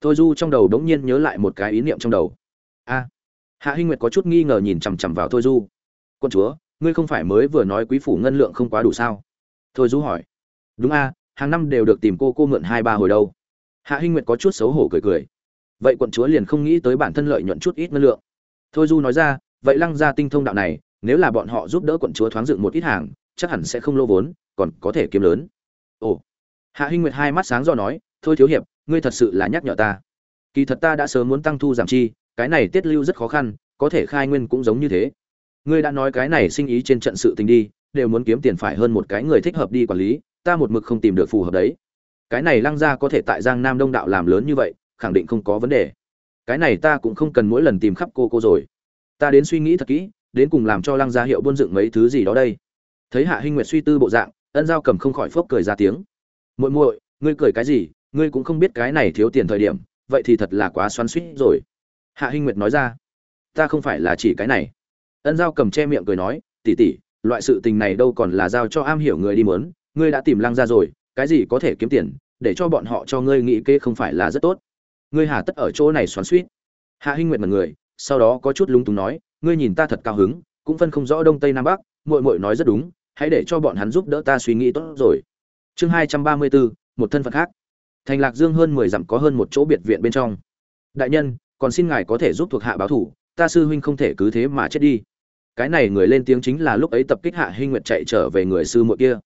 Thôi du trong đầu đống nhiên nhớ lại một cái ý niệm trong đầu. A. Hạ hinh nguyệt có chút nghi ngờ nhìn chằm chằm vào thôi du. Quân chúa, ngươi không phải mới vừa nói quý phủ ngân lượng không quá đủ sao? Thôi du hỏi. Đúng a hàng năm đều được tìm cô cô mượn hai ba hồi đâu. Hạ hinh nguyệt có chút xấu hổ cười cười. Vậy quận chúa liền không nghĩ tới bản thân lợi nhuận chút ít ngân lượng. Thôi du nói ra, vậy lăng ra tinh thông đạo này, nếu là bọn họ giúp đỡ quận chúa thoáng dựng một ít hàng, chắc hẳn sẽ không lô vốn, còn có thể kiếm lớn. Ồ. Hạ hinh nguyệt hai mắt sáng do nói, thôi thiếu hiệp, ngươi thật sự là nhắc nhở ta. Kỳ thật ta đã sớm muốn tăng thu giảm chi, cái này tiết lưu rất khó khăn, có thể khai nguyên cũng giống như thế. Ngươi đã nói cái này sinh ý trên trận sự tình đi, đều muốn kiếm tiền phải hơn một cái người thích hợp đi quản lý ta một mực không tìm được phù hợp đấy. Cái này lăng gia có thể tại giang nam đông đạo làm lớn như vậy, khẳng định không có vấn đề. Cái này ta cũng không cần mỗi lần tìm khắp cô cô rồi. Ta đến suy nghĩ thật kỹ, đến cùng làm cho lăng gia hiệu buôn dựng mấy thứ gì đó đây. Thấy hạ hinh nguyệt suy tư bộ dạng, ân giao cầm không khỏi phốc cười ra tiếng. Muội muội, ngươi cười cái gì? Ngươi cũng không biết cái này thiếu tiền thời điểm, vậy thì thật là quá xoắn suýt rồi. Hạ hinh nguyệt nói ra. Ta không phải là chỉ cái này. Ân giao cầm che miệng cười nói tỉ tỉ loại sự tình này đâu còn là giao cho am hiểu người đi mớn ngươi đã tìm lăng ra rồi, cái gì có thể kiếm tiền, để cho bọn họ cho ngươi nghĩ kê không phải là rất tốt. Ngươi hà tất ở chỗ này xoắn suýt. Hạ hinh nguyệt mật người sau đó có chút lúng túng nói, ngươi nhìn ta thật cao hứng, cũng phân không rõ đông tây nam bắc Mội Mội nói rất đúng, hãy để cho bọn hắn giúp đỡ ta suy nghĩ tốt rồi. Chương hai trăm ba mươi bốn một thân phận khác. Thành lạc dương hơn mười dặm có hơn một chỗ biệt viện bên trong. Đại nhân, còn xin ngài có thể giúp thuộc hạ báo thủ, ta sư huynh không thể cứ thế mà chết đi. Cái này người lên tiếng chính là lúc ấy tập kích hạ hinh nguyệt chạy trở về người sư muội kia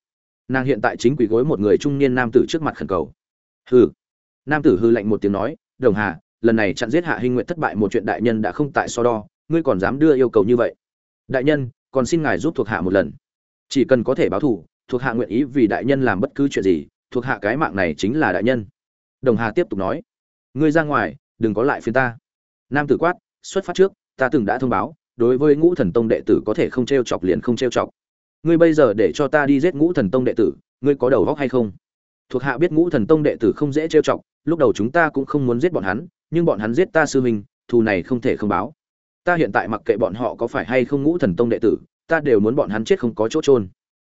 nàng hiện tại chính quỳ gối một người trung niên nam tử trước mặt khẩn cầu. Hừ. Nam tử hư lạnh một tiếng nói, đồng hà, lần này chặn giết hạ hinh nguyện thất bại một chuyện đại nhân đã không tại so đo, ngươi còn dám đưa yêu cầu như vậy? Đại nhân, còn xin ngài giúp thuộc hạ một lần. Chỉ cần có thể báo thù, thuộc hạ nguyện ý vì đại nhân làm bất cứ chuyện gì, thuộc hạ cái mạng này chính là đại nhân. Đồng hà tiếp tục nói, ngươi ra ngoài, đừng có lại phiên ta. Nam tử quát, xuất phát trước, ta từng đã thông báo, đối với ngũ thần tông đệ tử có thể không t r e o chọc liền không t r e o chọc ngươi bây giờ để cho ta đi giết ngũ thần tông đệ tử, ngươi có đầu góc hay không? Thuộc hạ biết ngũ thần tông đệ tử không dễ trêu chọc, lúc đầu chúng ta cũng không muốn giết bọn hắn, nhưng bọn hắn giết ta sư huynh, thù này không thể không báo. Ta hiện tại mặc kệ bọn họ có phải hay không ngũ thần tông đệ tử, ta đều muốn bọn hắn chết không có chỗ trôn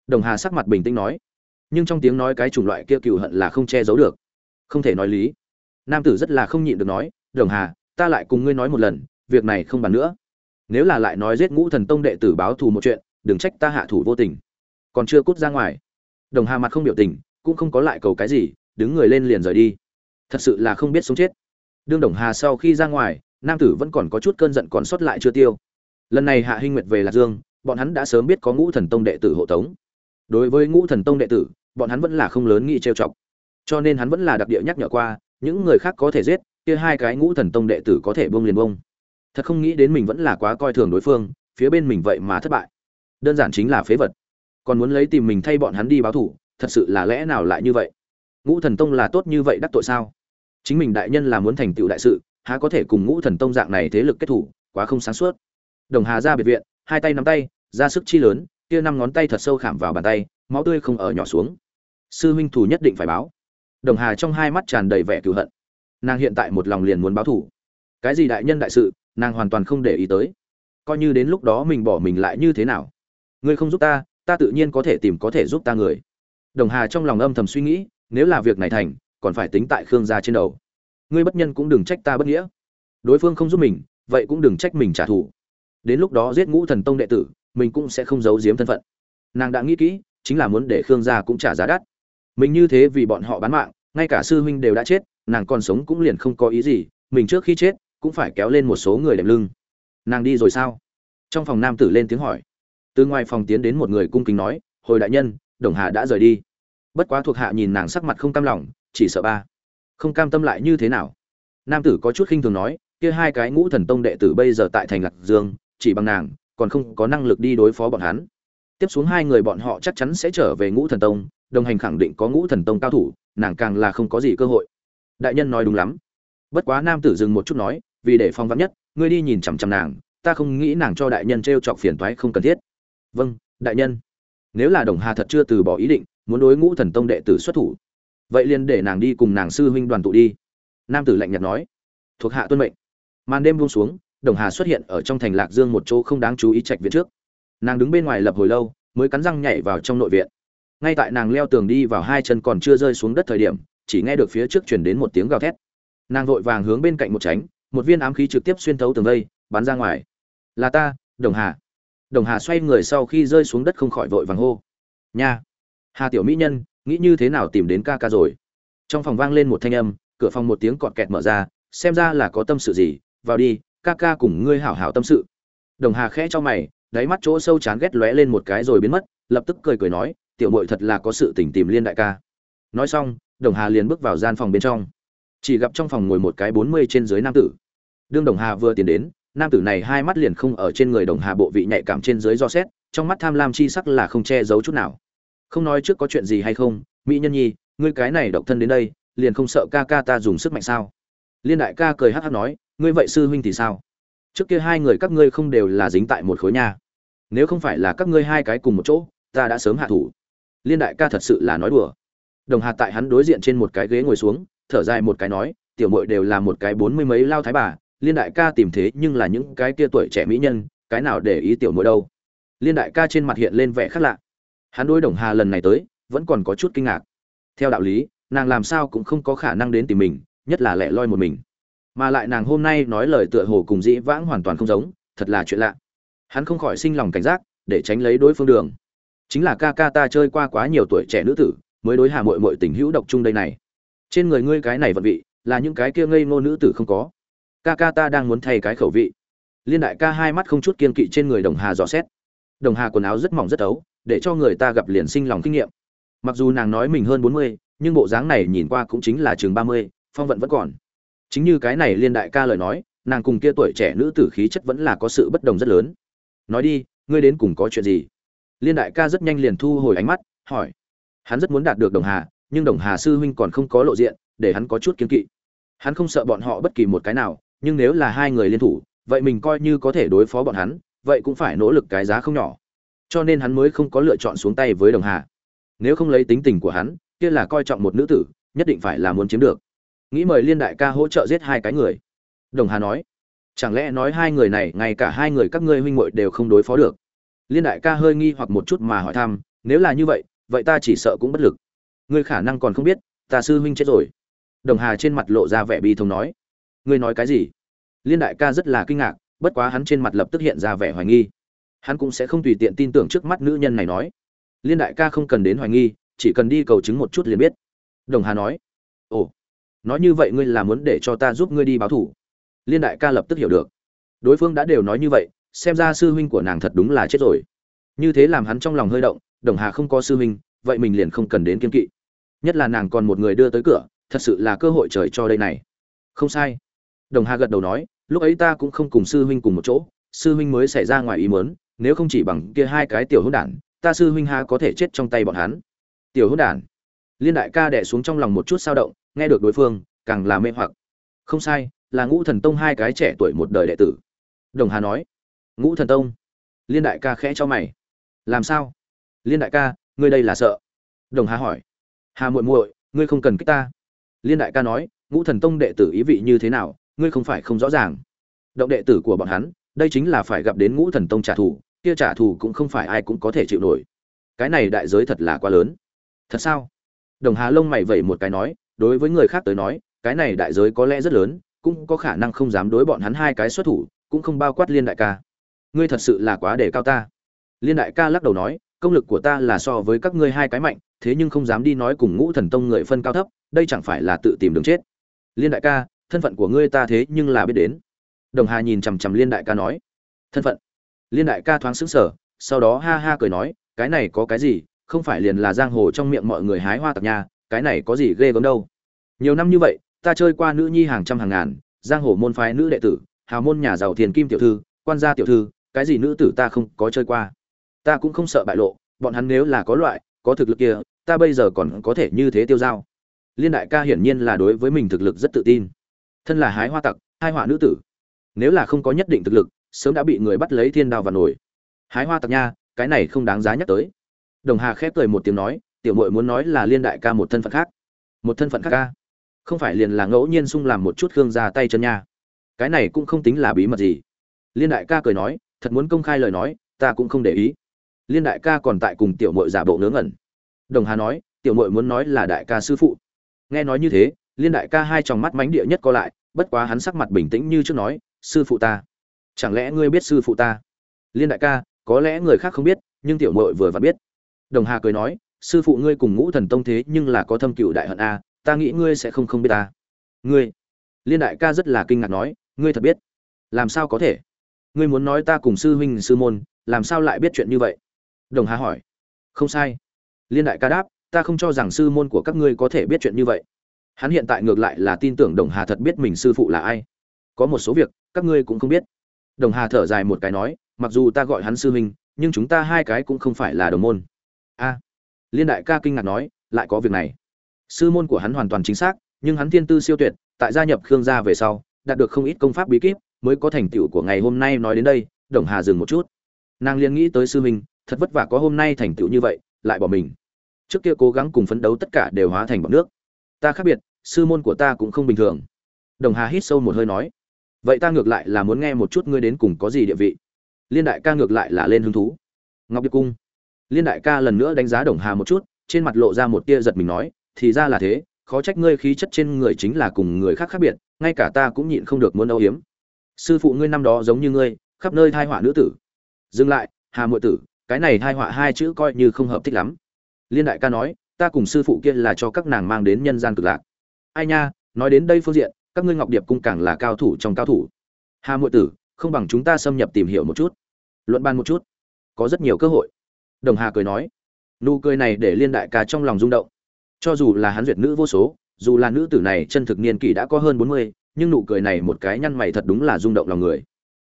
đồng hà sắc mặt bình tĩnh nói. Nhưng trong tiếng nói cái chủng loại kia cựu hận là không che giấu được. Không thể nói lý. Nam tử rất là không nhịn được nói, đồng hà, ta lại cùng ngươi nói một lần, việc này không bàn nữa. Nếu là lại nói giết ngũ thần tông đệ tử báo thù một chuyện đừng trách ta hạ thủ vô tình. Còn chưa cút ra ngoài. Đồng hà mặt không biểu tình, cũng không có lại cầu cái gì, đứng người lên liền rời đi. Thật sự là không biết sống chết. Đương đồng hà sau khi ra ngoài, nam tử vẫn còn có chút cơn giận còn sót lại chưa tiêu. Lần này hạ hinh nguyệt về lạc dương, bọn hắn đã sớm biết có ngũ thần tông đệ tử hộ tống. Đối với ngũ thần tông đệ tử, bọn hắn vẫn là không lớn nghĩ trêu chọc. Cho nên hắn vẫn là đặc địa nhắc nhở qua, những người khác có thể giết, kia hai cái ngũ thần tông đệ tử có thể buông liền buông. Thật không nghĩ đến mình vẫn là quá coi thường đối phương, phía bên mình vậy mà thất bại đơn giản chính là phế vật. Còn muốn lấy tìm mình thay bọn hắn đi báo thủ, thật sự là lẽ nào lại như vậy? Ngũ thần tông là tốt như vậy đắc tội sao? Chính mình đại nhân là muốn thành tựu đại sự, há có thể cùng ngũ thần tông dạng này thế lực kết thủ, quá không sáng suốt. Đồng hà ra biệt viện, hai tay nắm tay, ra sức chi lớn, kia năm ngón tay thật sâu khảm vào bàn tay, máu tươi không ở nhỏ xuống. Sư huynh thủ nhất định phải báo. Đồng hà trong hai mắt tràn đầy vẻ cựu hận. Nàng hiện tại một lòng liền muốn báo thủ. Cái gì đại nhân đại sự, nàng hoàn toàn không để ý tới. Coi như đến lúc đó mình bỏ mình lại như thế nào? Ngươi không giúp ta ta tự nhiên có thể tìm có thể giúp ta người. Đồng hà trong lòng âm thầm suy nghĩ, nếu là việc này thành, còn phải tính tại khương gia trên đầu. Ngươi bất nhân cũng đừng trách ta bất nghĩa. Đối phương không giúp mình, vậy cũng đừng trách mình trả thù. Đến lúc đó giết ngũ thần tông đệ tử, mình cũng sẽ không giấu giếm thân phận. Nàng đã nghĩ kỹ, chính là muốn để khương gia cũng trả giá đắt. Mình như thế vì bọn họ bán mạng, ngay cả sư huynh đều đã chết, nàng còn sống cũng liền không có ý gì, mình trước khi chết, cũng phải kéo lên một số người đệm lưng. Nàng đi rồi sao? Trong phòng nam tử lên tiếng hỏi từ ngoài phòng tiến đến một người cung kính nói, hồi đại nhân, đồng hà đã rời đi. Bất quá thuộc hạ nhìn nàng sắc mặt không cam lòng, chỉ sợ ba. Không cam tâm lại như thế nào? Nam tử có chút khinh thường nói, kia hai cái ngũ thần tông đệ tử bây giờ tại thành lạc dương, chỉ bằng nàng, còn không có năng lực đi đối phó bọn hắn. Tiếp xuống hai người bọn họ chắc chắn sẽ trở về ngũ thần tông, đồng hành khẳng định có ngũ thần tông cao thủ, nàng càng là không có gì cơ hội. Đại nhân nói đúng lắm. Bất quá nam tử dừng một chút nói, vì để phong vắn nhất, ngươi đi nhìn chằm chằm nàng, ta không nghĩ nàng cho đại nhân t r e o chọc phiền toái không cần thiết vâng đại nhân. Nếu là đồng hà thật chưa từ bỏ ý định, muốn đối ngũ thần tông đệ tử xuất thủ, vậy liền để nàng đi cùng nàng sư huynh đoàn tụ đi. Nam tử lạnh nhạt nói. Thuộc hạ tuân mệnh. Màn đêm buông xuống, đồng hà xuất hiện ở trong thành lạc dương một chỗ không đáng chú ý trạch viện trước. Nàng đứng bên ngoài lập hồi lâu, mới cắn răng nhảy vào trong nội viện. Ngay tại nàng leo tường đi vào hai chân còn chưa rơi xuống đất thời điểm, chỉ nghe được phía trước chuyển đến một tiếng gào thét. Nàng vội vàng hướng bên cạnh một tránh, một viên ám khí trực tiếp xuyên thấu tường vây, bắn ra ngoài. Là ta, đồng hà đồng hà xoay người sau khi rơi xuống đất không khỏi vội vàng hô. Nha! Hà tiểu mỹ nhân, nghĩ như thế nào tìm đến ca ca rồi? Trong phòng vang lên một thanh âm, cửa phòng một tiếng cọt kẹt mở ra, xem ra là có tâm sự gì. Vào đi, ca ca cùng ngươi hảo hảo tâm sự. Đồng hà khẽ cho mày, đáy mắt chỗ sâu chán ghét lóe lên một cái rồi biến mất, lập tức cười cười nói, tiểu mội thật là có sự tình tìm liên đại ca. Nói xong, đồng hà liền bước vào gian phòng bên trong. Chỉ gặp trong phòng ngồi một cái bốn mươi trên dưới nam tử. Đương đồng hà vừa tiến đến nam tử này hai mắt liền không ở trên người đồng hà bộ vị nhạy cảm trên dưới do xét, trong mắt tham lam chi sắc là không che giấu chút nào. Không nói trước có chuyện gì hay không, mỹ nhân nhi, ngươi cái này độc thân đến đây, liền không sợ ca ca ta dùng sức mạnh sao? Liên đại ca cười hát hát nói, ngươi vậy sư huynh thì sao? Trước kia hai người các ngươi không đều là dính tại một khối nhà nếu không phải là các ngươi hai cái cùng một chỗ, ta đã sớm hạ thủ. Liên đại ca thật sự là nói đùa. Đồng hà tại hắn đối diện trên một cái ghế ngồi xuống, thở dài một cái nói, tiểu mội đều là một cái bốn mươi mấy lao thái bà liên đại ca tìm thế nhưng là những cái kia tuổi trẻ mỹ nhân, cái nào để ý tiểu mội đâu? Liên đại ca trên mặt hiện lên vẻ khác lạ. Hắn đối đồng hà lần này tới, vẫn còn có chút kinh ngạc. Theo đạo lý, nàng làm sao cũng không có khả năng đến tìm mình, nhất là lẻ loi một mình. Mà lại nàng hôm nay nói lời tựa hồ cùng dĩ vãng hoàn toàn không giống, thật là chuyện lạ. Hắn không khỏi sinh lòng cảnh giác, để tránh lấy đối phương đường. Chính là ca ca ta chơi qua quá nhiều tuổi trẻ nữ tử, mới đối hà mội mội tình hữu độc chung đây này. Trên người ngươi cái này vận vị, là những cái kia ngây ngô nữ tử không có ca ca ta đang muốn thay cái khẩu vị. Liên đại ca hai mắt không chút kiên kỵ trên người đồng hà dò xét. Đồng hà quần áo rất mỏng rất ấu, để cho người ta gặp liền sinh lòng kinh nghiệm. Mặc dù nàng nói mình hơn bốn mươi, nhưng bộ dáng này nhìn qua cũng chính là chừng ba mươi, phong vận vẫn còn. Chính như cái này liên đại ca lời nói, nàng cùng kia tuổi trẻ nữ tử khí chất vẫn là có sự bất đồng rất lớn. Nói đi, ngươi đến cùng có chuyện gì? Liên đại ca rất nhanh liền thu hồi ánh mắt, hỏi. Hắn rất muốn đạt được đồng hà, nhưng đồng hà sư huynh còn không có lộ diện, để hắn có chút kiên kỵ. Hắn không sợ bọn họ bất kỳ một cái nào nhưng nếu là hai người liên thủ, vậy mình coi như có thể đối phó bọn hắn, vậy cũng phải nỗ lực cái giá không nhỏ. Cho nên hắn mới không có lựa chọn xuống tay với đồng hà. Nếu không lấy tính tình của hắn, kia là coi trọng một nữ tử, nhất định phải là muốn chiếm được. Nghĩ mời liên đại ca hỗ trợ giết hai cái người. Đồng hà nói, chẳng lẽ nói hai người này, ngay cả hai người các ngươi huynh muội đều không đối phó được? Liên đại ca hơi nghi hoặc một chút mà hỏi thăm, nếu là như vậy vậy ta chỉ sợ cũng bất lực. Ngươi khả năng còn không biết, ta sư huynh chết rồi. Đồng hà trên mặt lộ ra vẻ bi thống nói, ngươi nói cái gì? Liên đại ca rất là kinh ngạc, bất quá hắn trên mặt lập tức hiện ra vẻ hoài nghi. Hắn cũng sẽ không tùy tiện tin tưởng trước mắt nữ nhân này nói. Liên đại ca không cần đến hoài nghi, chỉ cần đi cầu chứng một chút liền biết. Đồng hà nói. Ồ, nói như vậy ngươi là muốn để cho ta giúp ngươi đi báo thủ. Liên đại ca lập tức hiểu được. Đối phương đã đều nói như vậy, xem ra sư huynh của nàng thật đúng là chết rồi. Như thế làm hắn trong lòng hơi động, đồng hà không có sư huynh, vậy mình liền không cần đến kiên kỵ. Nhất là nàng còn một người đưa tới cửa, thật sự là cơ hội trời cho đây này. Không sai. Đồng hà gật đầu nói lúc ấy ta cũng không cùng sư huynh cùng một chỗ, sư huynh mới xảy ra ngoài ý muốn, nếu không chỉ bằng kia hai cái tiểu hỗn đản, ta sư huynh ha có thể chết trong tay bọn hắn. Tiểu hỗn đản. Liên đại ca đẻ xuống trong lòng một chút sao động, nghe được đối phương, càng là mê hoặc. Không sai, là ngũ thần tông hai cái trẻ tuổi một đời đệ tử. Đồng hà nói. Ngũ thần tông. Liên đại ca khẽ cho mày. Làm sao? Liên đại ca, ngươi đây là sợ? Đồng hà hỏi. Hà muội muội, ngươi không cần kích ta. Liên đại ca nói, ngũ thần tông đệ tử ý vị như thế nào? Ngươi không phải không rõ ràng. Động đệ tử của bọn hắn, đây chính là phải gặp đến ngũ thần tông trả thù, kia trả thù cũng không phải ai cũng có thể chịu nổi. Cái này đại giới thật là quá lớn. Thật sao? Đồng hà lông mày vẩy một cái nói, đối với người khác tới nói, cái này đại giới có lẽ rất lớn, cũng có khả năng không dám đối bọn hắn hai cái xuất thủ, cũng không bao quát liên đại ca. Ngươi thật sự là quá để cao ta. Liên đại ca lắc đầu nói, công lực của ta là so với các ngươi hai cái mạnh, thế nhưng không dám đi nói cùng ngũ thần tông người phân cao thấp, đây chẳng phải là tự tìm đường chết. Liên đại ca thân phận của ngươi ta thế nhưng là biết đến. Đồng hà nhìn chằm chằm liên đại ca nói. Thân phận. Liên đại ca thoáng sững sờ, sau đó ha ha cười nói, cái này có cái gì, không phải liền là giang hồ trong miệng mọi người hái hoa tặc nha, cái này có gì ghê gớm đâu. Nhiều năm như vậy, ta chơi qua nữ nhi hàng trăm hàng ngàn, giang hồ môn phái nữ đệ tử, hào môn nhà giàu thiền kim tiểu thư, quan gia tiểu thư, cái gì nữ tử ta không có chơi qua. Ta cũng không sợ bại lộ, bọn hắn nếu là có loại, có thực lực kia, ta bây giờ còn có thể như thế tiêu dao. Liên đại ca hiển nhiên là đối với mình thực lực rất tự tin thân là hái hoa tặc, hai họa nữ tử. Nếu là không có nhất định thực lực, sớm đã bị người bắt lấy thiên đao và nổi. Hái hoa tặc nha, cái này không đáng giá nhắc tới. Đồng hà khép cười một tiếng nói, tiểu mội muốn nói là liên đại ca một thân phận khác. Một thân phận khác ca? Không phải liền là ngẫu nhiên sung làm một chút gương ra tay chân nha. Cái này cũng không tính là bí mật gì. Liên đại ca cười nói, thật muốn công khai lời nói, ta cũng không để ý. Liên đại ca còn tại cùng tiểu mội giả bộ ngớ ngẩn. Đồng hà nói, tiểu mội muốn nói là đại ca sư phụ. Nghe nói như thế liên đại ca hai tròng mắt mánh địa nhất co lại, bất quá hắn sắc mặt bình tĩnh như trước nói, sư phụ ta. Chẳng lẽ ngươi biết sư phụ ta? Liên đại ca, có lẽ người khác không biết, nhưng tiểu mội vừa vặn biết. Đồng hà cười nói, sư phụ ngươi cùng ngũ thần tông thế nhưng là có thâm cựu đại hận a, ta nghĩ ngươi sẽ không không biết ta. Ngươi? Liên đại ca rất là kinh ngạc nói, ngươi thật biết? Làm sao có thể? Ngươi muốn nói ta cùng sư huynh, sư môn, làm sao lại biết chuyện như vậy? Đồng hà hỏi. Không sai. Liên đại ca đáp, ta không cho rằng sư môn của các ngươi có thể biết chuyện như vậy hắn hiện tại ngược lại là tin tưởng đồng hà thật biết mình sư phụ là ai. Có một số việc, các ngươi cũng không biết. Đồng hà thở dài một cái nói, mặc dù ta gọi hắn sư huynh, nhưng chúng ta hai cái cũng không phải là đồng môn. A. Liên đại ca kinh ngạc nói, lại có việc này. Sư môn của hắn hoàn toàn chính xác, nhưng hắn thiên tư siêu tuyệt, tại gia nhập khương gia về sau, đạt được không ít công pháp bí kíp, mới có thành tựu của ngày hôm nay nói đến đây, đồng hà dừng một chút. Nàng liền nghĩ tới sư huynh, thật vất vả có hôm nay thành tựu như vậy, lại bỏ mình. Trước kia cố gắng cùng phấn đấu tất cả đều hóa thành bọt nước ta khác biệt, sư môn của ta cũng không bình thường. Đồng hà hít sâu một hơi nói. Vậy ta ngược lại là muốn nghe một chút ngươi đến cùng có gì địa vị. Liên đại ca ngược lại là lên hứng thú. Ngọc điệp cung. Liên đại ca lần nữa đánh giá đồng hà một chút, trên mặt lộ ra một tia giật mình nói, thì ra là thế, khó trách ngươi khí chất trên người chính là cùng người khác khác biệt, ngay cả ta cũng nhịn không được muốn âu hiếm sư phụ ngươi năm đó giống như ngươi, khắp nơi thai họa nữ tử. Dừng lại, hà muội tử, cái này thai họa hai chữ coi như không hợp thích lắm. Liên đại ca nói ta cùng sư phụ kia là cho các nàng mang đến nhân gian cực lạc. Ai nha, nói đến đây phương diện, các ngươi ngọc điệp cung càng là cao thủ trong cao thủ. Hà muội tử, không bằng chúng ta xâm nhập tìm hiểu một chút. Luận ban một chút. Có rất nhiều cơ hội. Đồng hà cười nói. Nụ cười này để liên đại ca trong lòng rung động. Cho dù là hắn duyệt nữ vô số, dù là nữ tử này chân thực niên kỷ đã có hơn bốn mươi, nhưng nụ cười này một cái nhăn mày thật đúng là rung động lòng người.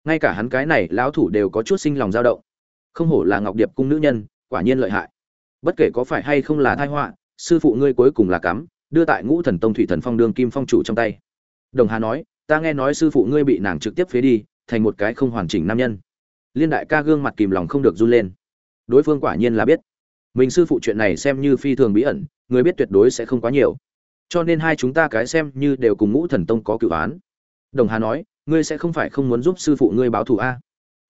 Ngay cả hắn cái này lão thủ đều có chút sinh lòng dao động. Không hổ là ngọc điệp cung nữ nhân, quả nhiên lợi hại bất kể có phải hay không là thai họa, sư phụ ngươi cuối cùng là cắm, đưa tại ngũ thần tông thủy thần phong đương kim phong chủ trong tay. Đồng hà nói, ta nghe nói sư phụ ngươi bị nàng trực tiếp phế đi, thành một cái không hoàn chỉnh nam nhân. Liên đại ca gương mặt kìm lòng không được run lên. Đối phương quả nhiên là biết. Mình sư phụ chuyện này xem như phi thường bí ẩn, người biết tuyệt đối sẽ không quá nhiều. Cho nên hai chúng ta cái xem như đều cùng ngũ thần tông có cựu án. Đồng hà nói, ngươi sẽ không phải không muốn giúp sư phụ ngươi báo thù a.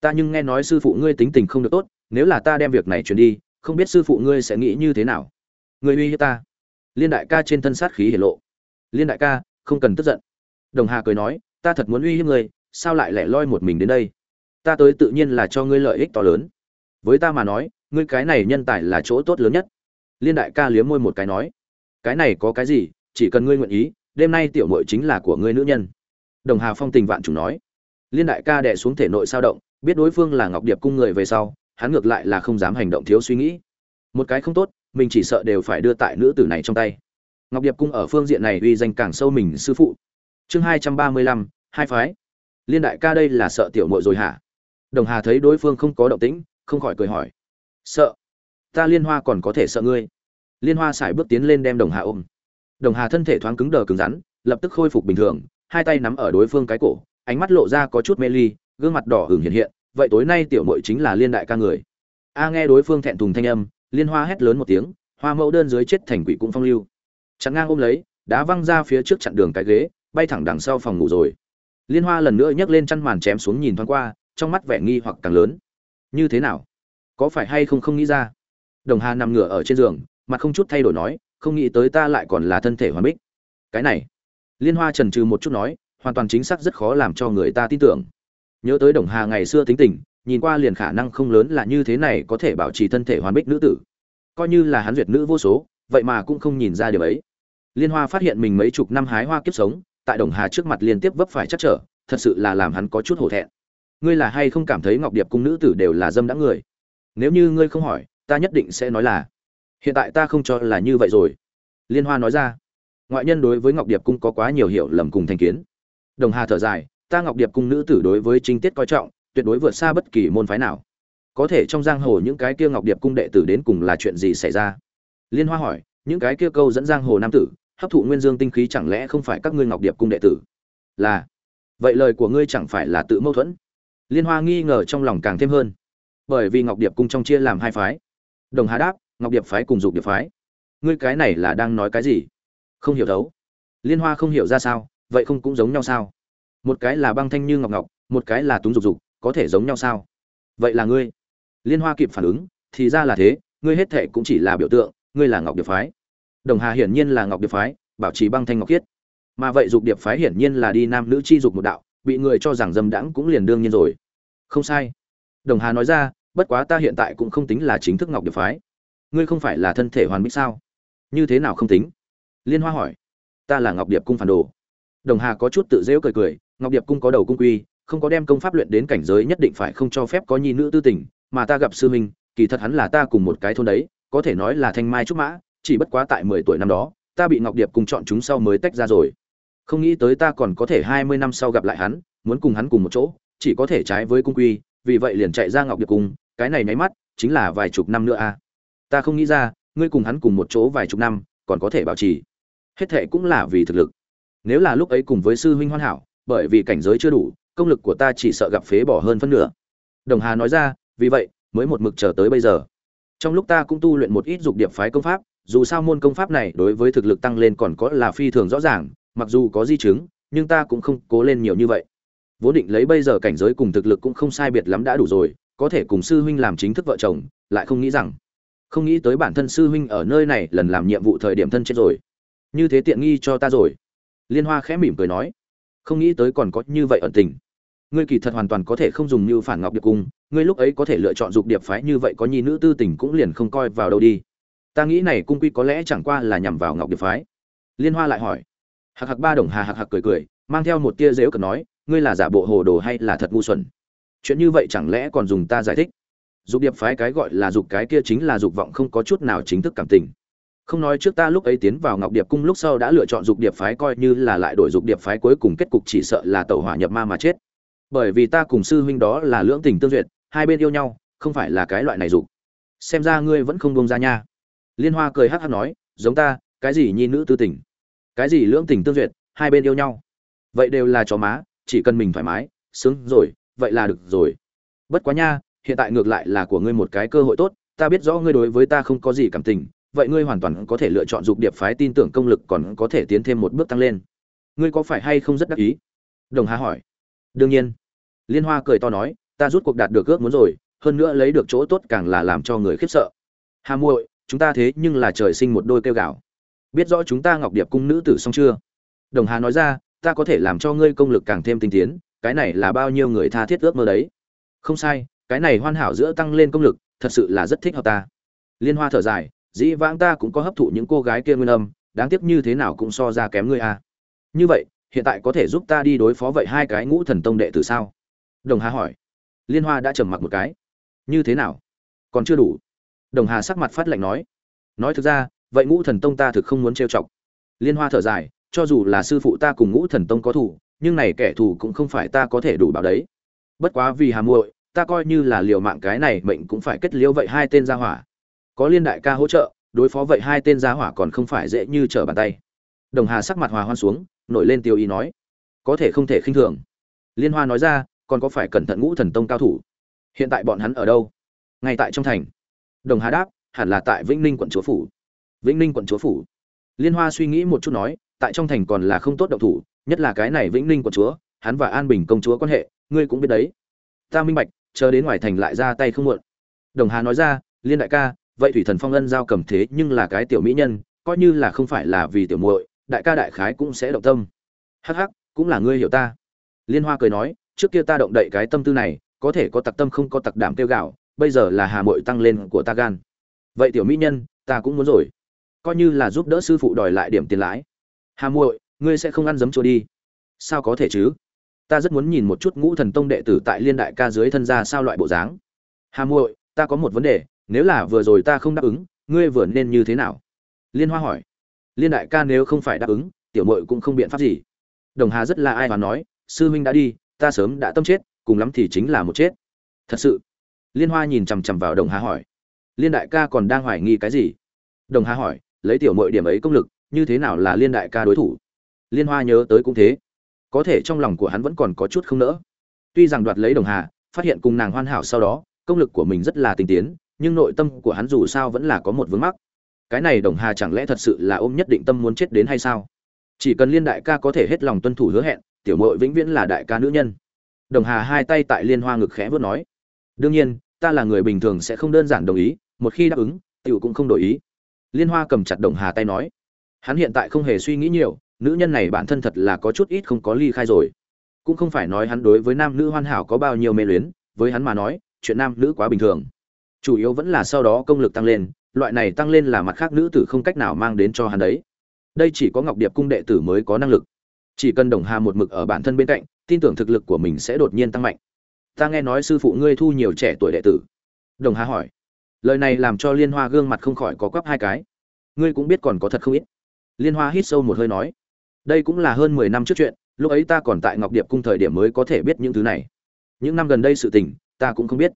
Ta nhưng nghe nói sư phụ ngươi tính tình không được tốt, nếu là ta đem việc này truyền đi không biết sư phụ ngươi sẽ nghĩ như thế nào. Ngươi uy hiếp ta. Liên đại ca trên thân sát khí hiển lộ. Liên đại ca, không cần tức giận. Đồng hà cười nói, ta thật muốn uy hiếp ngươi, sao lại lẻ loi một mình đến đây? Ta tới tự nhiên là cho ngươi lợi ích to lớn. Với ta mà nói, ngươi cái này nhân tài là chỗ tốt lớn nhất. Liên đại ca liếm môi một cái nói, cái này có cái gì, chỉ cần ngươi nguyện ý, đêm nay tiểu mội chính là của ngươi nữ nhân. Đồng hà phong tình vạn chủ nói, liên đại ca đẻ xuống thể nội sao động, biết đối phương là ngọc điệp cung người về sau hắn ngược lại là không dám hành động thiếu suy nghĩ. Một cái không tốt, mình chỉ sợ đều phải đưa tại nữ tử này trong tay. Ngọc điệp cung ở phương diện này uy danh càng sâu mình, sư phụ. Chương hai trăm ba mươi lăm, hai phái. Liên đại ca đây là sợ tiểu muội rồi hả? Đồng hà thấy đối phương không có động tĩnh, không khỏi cười hỏi. Sợ? Ta liên hoa còn có thể sợ ngươi. Liên hoa sải bước tiến lên đem đồng hà ôm. Đồng hà thân thể thoáng cứng đờ cứng rắn, lập tức khôi phục bình thường, hai tay nắm ở đối phương cái cổ, ánh mắt lộ ra có chút mê ly, gương mặt đỏ hửng hiện hiện vậy tối nay tiểu muội chính là liên đại ca người. A nghe đối phương thẹn thùng thanh âm, liên hoa hét lớn một tiếng, hoa mẫu đơn dưới chết thành quỷ cũng phong lưu. Chặn ngang ôm lấy, đá văng ra phía trước chặn đường cái ghế, bay thẳng đằng sau phòng ngủ rồi. Liên hoa lần nữa nhấc lên chăn màn chém xuống nhìn thoáng qua, trong mắt vẻ nghi hoặc càng lớn. Như thế nào? Có phải hay không không nghĩ ra? Đồng hà nằm ngửa ở trên giường, mặt không chút thay đổi nói, không nghĩ tới ta lại còn là thân thể hoàn bích. Cái này. Liên hoa trần trừ một chút nói, hoàn toàn chính xác rất khó làm cho người ta tin tưởng nhớ tới đồng hà ngày xưa tính tình, nhìn qua liền khả năng không lớn là như thế này có thể bảo trì thân thể hoàn bích nữ tử. Coi như là hắn duyệt nữ vô số, vậy mà cũng không nhìn ra điều ấy. Liên hoa phát hiện mình mấy chục năm hái hoa kiếp sống, tại đồng hà trước mặt liên tiếp vấp phải chắc trở, thật sự là làm hắn có chút hổ thẹn. Ngươi là hay không cảm thấy ngọc điệp cung nữ tử đều là dâm đã người? Nếu như ngươi không hỏi, ta nhất định sẽ nói là, hiện tại ta không cho là như vậy rồi. Liên hoa nói ra, ngoại nhân đối với ngọc điệp cung có quá nhiều hiểu lầm cùng thành kiến. Đồng hà thở dài ta ngọc điệp cung nữ tử đối với trinh tiết coi trọng, tuyệt đối vượt xa bất kỳ môn phái nào. Có thể trong giang hồ những cái kia ngọc điệp cung đệ tử đến cùng là chuyện gì xảy ra? Liên hoa hỏi, những cái kia câu dẫn giang hồ nam tử, hấp thụ nguyên dương tinh khí chẳng lẽ không phải các ngươi ngọc điệp cung đệ tử? Là, vậy lời của ngươi chẳng phải là tự mâu thuẫn? Liên hoa nghi ngờ trong lòng càng thêm hơn. Bởi vì ngọc điệp cung trong chia làm hai phái. Đồng hà đáp, ngọc điệp phái cùng dục điệp phái. Ngươi cái này là đang nói cái gì? Không hiểu thấu. Liên hoa không hiểu ra sao, vậy không cũng giống nhau sao? Một cái là băng thanh như ngọc ngọc, một cái là túng dục dục, có thể giống nhau sao? Vậy là ngươi. Liên hoa kịp phản ứng, thì ra là thế, ngươi hết thệ cũng chỉ là biểu tượng, ngươi là ngọc điệp phái. Đồng hà hiển nhiên là ngọc điệp phái, bảo trì băng thanh ngọc khiết. Mà vậy dục điệp phái hiển nhiên là đi nam nữ chi dục một đạo, bị người cho rằng dâm đãng cũng liền đương nhiên rồi. Không sai. Đồng hà nói ra, bất quá ta hiện tại cũng không tính là chính thức ngọc điệp phái. Ngươi không phải là thân thể hoàn mỹ sao? Như thế nào không tính? Liên hoa hỏi. Ta là ngọc điệp cung phản đồ. Đồng hà có chút tự dễu cười cười ngọc điệp cung có đầu cung quy, không có đem công pháp luyện đến cảnh giới nhất định phải không cho phép có nhi nữ tư tình, mà ta gặp sư minh kỳ thật hắn là ta cùng một cái thôn đấy, có thể nói là thanh mai trúc mã, chỉ bất quá tại mười tuổi năm đó, ta bị ngọc điệp cùng chọn chúng sau mới tách ra rồi. Không nghĩ tới ta còn có thể hai mươi năm sau gặp lại hắn, muốn cùng hắn cùng một chỗ, chỉ có thể trái với cung quy, vì vậy liền chạy ra ngọc điệp cung, cái này nháy mắt, chính là vài chục năm nữa a à. ta không nghĩ ra, ngươi cùng hắn cùng một chỗ vài chục năm, còn có thể bảo trì. Hết thệ cũng là vì thực lực. Nếu là lúc ấy cùng với sư huynh hoàn hảo bởi vì cảnh giới chưa đủ, công lực của ta chỉ sợ gặp phế bỏ hơn phân nửa. Đồng hà nói ra, vì vậy, mới một mực chờ tới bây giờ. Trong lúc ta cũng tu luyện một ít dục điệp phái công pháp, dù sao môn công pháp này đối với thực lực tăng lên còn có là phi thường rõ ràng, mặc dù có di chứng, nhưng ta cũng không cố lên nhiều như vậy. Vốn định lấy bây giờ cảnh giới cùng thực lực cũng không sai biệt lắm đã đủ rồi, có thể cùng sư huynh làm chính thức vợ chồng, lại không nghĩ rằng, không nghĩ tới bản thân sư huynh ở nơi này lần làm nhiệm vụ thời điểm thân chết rồi. Như thế tiện nghi cho ta rồi. Liên hoa khẽ mỉm cười nói không nghĩ tới còn có như vậy ẩn tình. Ngươi kỳ thật hoàn toàn có thể không dùng như phản ngọc điệp cung ngươi lúc ấy có thể lựa chọn dục điệp phái như vậy có nhi nữ tư tình cũng liền không coi vào đâu đi. Ta nghĩ này cung quy có lẽ chẳng qua là nhằm vào ngọc điệp phái. Liên hoa lại hỏi. Hạc hạc ba đồng hà hạc hạc cười cười, mang theo một tia dễu cờ nói, ngươi là giả bộ hồ đồ hay là thật ngu xuẩn? Chuyện như vậy chẳng lẽ còn dùng ta giải thích? Dục điệp phái cái gọi là dục cái kia chính là dục vọng không có chút nào chính thức cảm tình không nói trước ta lúc ấy tiến vào ngọc điệp cung lúc sau đã lựa chọn dục điệp phái coi như là lại đổi dục điệp phái cuối cùng kết cục chỉ sợ là tẩu hỏa nhập ma mà chết. Bởi vì ta cùng sư huynh đó là lưỡng tình tương duyệt, hai bên yêu nhau, không phải là cái loại này dục. Xem ra ngươi vẫn không buông ra nha. Liên hoa cười hắc hắc nói, giống ta, cái gì nhi nữ tư tình? Cái gì lưỡng tình tương duyệt, hai bên yêu nhau? Vậy đều là chó má, chỉ cần mình thoải mái, sướng rồi, vậy là được rồi. Bất quá nha, hiện tại ngược lại là của ngươi một cái cơ hội tốt, ta biết rõ ngươi đối với ta không có gì cảm tình vậy ngươi hoàn toàn có thể lựa chọn dục điệp phái tin tưởng công lực còn có thể tiến thêm một bước tăng lên. Ngươi có phải hay không rất đắc ý? Đồng hà hỏi. Đương nhiên. Liên hoa cười to nói, ta rút cuộc đạt được ước muốn rồi, hơn nữa lấy được chỗ tốt càng là làm cho người khiếp sợ. Hà muội, chúng ta thế nhưng là trời sinh một đôi kêu gạo. Biết rõ chúng ta ngọc điệp cung nữ tử xong chưa? Đồng hà nói ra, ta có thể làm cho ngươi công lực càng thêm tinh tiến, cái này là bao nhiêu người tha thiết ước mơ đấy? Không sai, cái này hoàn hảo giữa tăng lên công lực, thật sự là rất thích hợp ta. Liên hoa thở dài dĩ vãng ta cũng có hấp thụ những cô gái kia nguyên âm, đáng tiếc như thế nào cũng so ra kém ngươi a à. như vậy, hiện tại có thể giúp ta đi đối phó vậy hai cái ngũ thần tông đệ tử sao? Đồng hà hỏi. Liên hoa đã trầm mặc một cái. Như thế nào? Còn chưa đủ. Đồng hà sắc mặt phát lạnh nói. Nói thực ra, vậy ngũ thần tông ta thực không muốn trêu chọc. Liên hoa thở dài, cho dù là sư phụ ta cùng ngũ thần tông có thủ nhưng này kẻ thù cũng không phải ta có thể đủ bảo đấy. Bất quá vì hà muội, ta coi như là liều mạng cái này mệnh cũng phải kết liễu vậy hai tên gia hỏa có liên đại ca hỗ trợ, đối phó vậy hai tên gia hỏa còn không phải dễ như trở bàn tay. Đồng hà sắc mặt hòa hoan xuống, nổi lên tiêu ý nói, có thể không thể khinh thường. Liên hoa nói ra, còn có phải cẩn thận ngũ thần tông cao thủ? Hiện tại bọn hắn ở đâu? Ngay tại trong thành. Đồng hà đáp, hẳn là tại vĩnh ninh quận chúa phủ. Vĩnh ninh quận chúa phủ. Liên hoa suy nghĩ một chút nói, tại trong thành còn là không tốt động thủ, nhất là cái này vĩnh ninh quận chúa, hắn và an bình công chúa quan hệ, ngươi cũng biết đấy. Ta minh bạch, chờ đến ngoài thành lại ra tay không muộn. Đồng hà nói ra, liên đại ca vậy thủy thần phong ân giao cầm thế nhưng là cái tiểu mỹ nhân, coi như là không phải là vì tiểu muội, đại ca đại khái cũng sẽ động tâm. Hắc hắc, cũng là ngươi hiểu ta. Liên hoa cười nói, trước kia ta động đậy cái tâm tư này, có thể có tặc tâm không có tặc đảm tiêu gạo, bây giờ là hà muội tăng lên của ta gan. Vậy tiểu mỹ nhân, ta cũng muốn rồi. Coi như là giúp đỡ sư phụ đòi lại điểm tiền lãi. Hà muội, ngươi sẽ không ăn giấm chua đi. Sao có thể chứ? Ta rất muốn nhìn một chút ngũ thần tông đệ tử tại liên đại ca dưới thân ra sao loại bộ dáng. Hà muội, ta có một vấn đề nếu là vừa rồi ta không đáp ứng, ngươi vừa nên như thế nào? Liên hoa hỏi. Liên đại ca nếu không phải đáp ứng, tiểu muội cũng không biện pháp gì. Đồng hà rất là ai và nói, sư huynh đã đi, ta sớm đã tâm chết, cùng lắm thì chính là một chết. Thật sự. Liên hoa nhìn chằm chằm vào đồng hà hỏi. Liên đại ca còn đang hoài nghi cái gì? Đồng hà hỏi, lấy tiểu muội điểm ấy công lực, như thế nào là liên đại ca đối thủ? Liên hoa nhớ tới cũng thế. Có thể trong lòng của hắn vẫn còn có chút không nỡ. Tuy rằng đoạt lấy đồng hà, phát hiện cùng nàng hoàn hảo sau đó, công lực của mình rất là tinh tiến nhưng nội tâm của hắn dù sao vẫn là có một vướng mắc. Cái này đồng hà chẳng lẽ thật sự là ôm nhất định tâm muốn chết đến hay sao? Chỉ cần liên đại ca có thể hết lòng tuân thủ hứa hẹn, tiểu mội vĩnh viễn là đại ca nữ nhân. Đồng hà hai tay tại liên hoa ngực khẽ vớt nói, đương nhiên, ta là người bình thường sẽ không đơn giản đồng ý, một khi đáp ứng, tiểu cũng không đổi ý. Liên hoa cầm chặt đồng hà tay nói, hắn hiện tại không hề suy nghĩ nhiều, nữ nhân này bản thân thật là có chút ít không có ly khai rồi. Cũng không phải nói hắn đối với nam nữ hoàn hảo có bao nhiêu mê luyến, với hắn mà nói, chuyện nam nữ quá bình thường chủ yếu vẫn là sau đó công lực tăng lên, loại này tăng lên là mặt khác nữ tử không cách nào mang đến cho hắn đấy. Đây chỉ có ngọc điệp cung đệ tử mới có năng lực. Chỉ cần đồng hà một mực ở bản thân bên cạnh, tin tưởng thực lực của mình sẽ đột nhiên tăng mạnh. Ta nghe nói sư phụ ngươi thu nhiều trẻ tuổi đệ tử. Đồng hà hỏi. Lời này làm cho liên hoa gương mặt không khỏi có quắp hai cái. Ngươi cũng biết còn có thật không ít. Liên hoa hít sâu một hơi nói. Đây cũng là hơn mười năm trước chuyện, lúc ấy ta còn tại ngọc điệp cung thời điểm mới có thể biết những thứ này. Những năm gần đây sự tình, ta cũng không biết.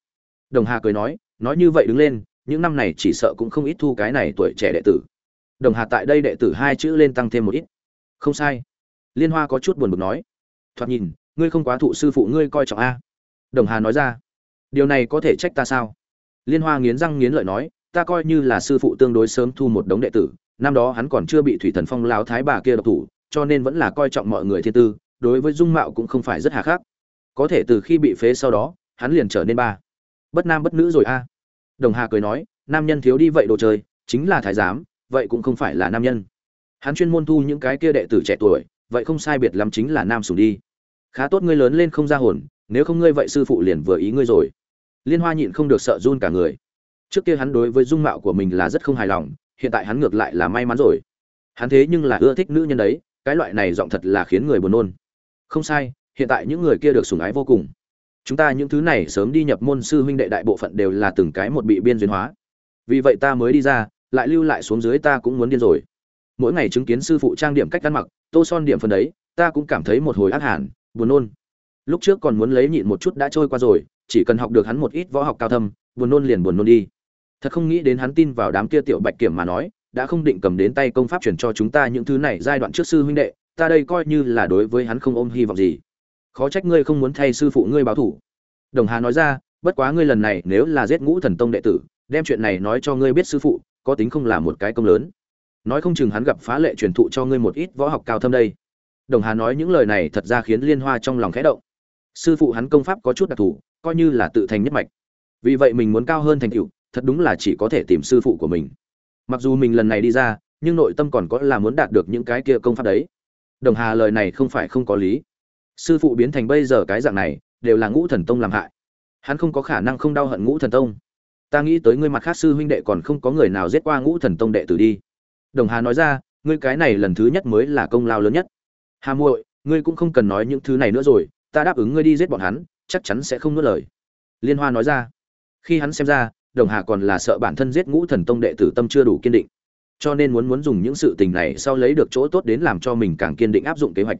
Đồng hà cười nói nói như vậy đứng lên, những năm này chỉ sợ cũng không ít thu cái này tuổi trẻ đệ tử. Đồng hà tại đây đệ tử hai chữ lên tăng thêm một ít. Không sai. Liên hoa có chút buồn bực nói. Thoạt nhìn, ngươi không quá thụ sư phụ ngươi coi trọng a. Đồng hà nói ra. Điều này có thể trách ta sao? Liên hoa nghiến răng nghiến lợi nói, ta coi như là sư phụ tương đối sớm thu một đống đệ tử, năm đó hắn còn chưa bị thủy thần phong láo thái bà kia độc thủ, cho nên vẫn là coi trọng mọi người thiên tư, đối với dung mạo cũng không phải rất hà khắc. Có thể từ khi bị phế sau đó, hắn liền trở nên ba bất nam bất nữ rồi a. Đồng hà cười nói, nam nhân thiếu đi vậy đồ chơi, chính là thái giám, vậy cũng không phải là nam nhân. Hắn chuyên môn thu những cái kia đệ tử trẻ tuổi, vậy không sai biệt lắm chính là nam sủng đi. Khá tốt ngươi lớn lên không ra hồn, nếu không ngươi vậy sư phụ liền vừa ý ngươi rồi. Liên hoa nhịn không được sợ run cả người. Trước kia hắn đối với dung mạo của mình là rất không hài lòng, hiện tại hắn ngược lại là may mắn rồi. Hắn thế nhưng là ưa thích nữ nhân đấy, cái loại này giọng thật là khiến người buồn nôn. Không sai, hiện tại những người kia được sủng ái vô cùng chúng ta những thứ này sớm đi nhập môn sư huynh đệ đại bộ phận đều là từng cái một bị biên duyên hóa. Vì vậy ta mới đi ra, lại lưu lại xuống dưới ta cũng muốn điên rồi. Mỗi ngày chứng kiến sư phụ trang điểm cách ăn mặc, tô son điểm phần đấy, ta cũng cảm thấy một hồi ác hẳn, buồn nôn. Lúc trước còn muốn lấy nhịn một chút đã trôi qua rồi, chỉ cần học được hắn một ít võ học cao thâm, buồn nôn liền buồn nôn đi. Thật không nghĩ đến hắn tin vào đám kia tiểu bạch kiểm mà nói, đã không định cầm đến tay công pháp truyền cho chúng ta những thứ này giai đoạn trước sư huynh đệ, ta đây coi như là đối với hắn không ôm hy vọng gì khó trách ngươi không muốn thay sư phụ ngươi báo thủ. Đồng hà nói ra, bất quá ngươi lần này nếu là giết ngũ thần tông đệ tử, đem chuyện này nói cho ngươi biết sư phụ, có tính không là một cái công lớn. Nói không chừng hắn gặp phá lệ truyền thụ cho ngươi một ít võ học cao thâm đây. Đồng hà nói những lời này thật ra khiến liên hoa trong lòng khẽ động. Sư phụ hắn công pháp có chút đặc thù, coi như là tự thành nhất mạch. Vì vậy mình muốn cao hơn thành tựu, thật đúng là chỉ có thể tìm sư phụ của mình. Mặc dù mình lần này đi ra, nhưng nội tâm còn có là muốn đạt được những cái kia công pháp đấy. Đồng hà lời này không phải không có lý sư phụ biến thành bây giờ cái dạng này, đều là ngũ thần tông làm hại. Hắn không có khả năng không đau hận ngũ thần tông. Ta nghĩ tới ngươi mặt khác sư huynh đệ còn không có người nào giết qua ngũ thần tông đệ tử đi. Đồng hà nói ra, ngươi cái này lần thứ nhất mới là công lao lớn nhất. Hà muội, ngươi cũng không cần nói những thứ này nữa rồi, ta đáp ứng ngươi đi giết bọn hắn, chắc chắn sẽ không nuốt lời. Liên hoa nói ra. Khi hắn xem ra, đồng hà còn là sợ bản thân giết ngũ thần tông đệ tử tâm chưa đủ kiên định. Cho nên muốn muốn dùng những sự tình này sau lấy được chỗ tốt đến làm cho mình càng kiên định áp dụng kế hoạch.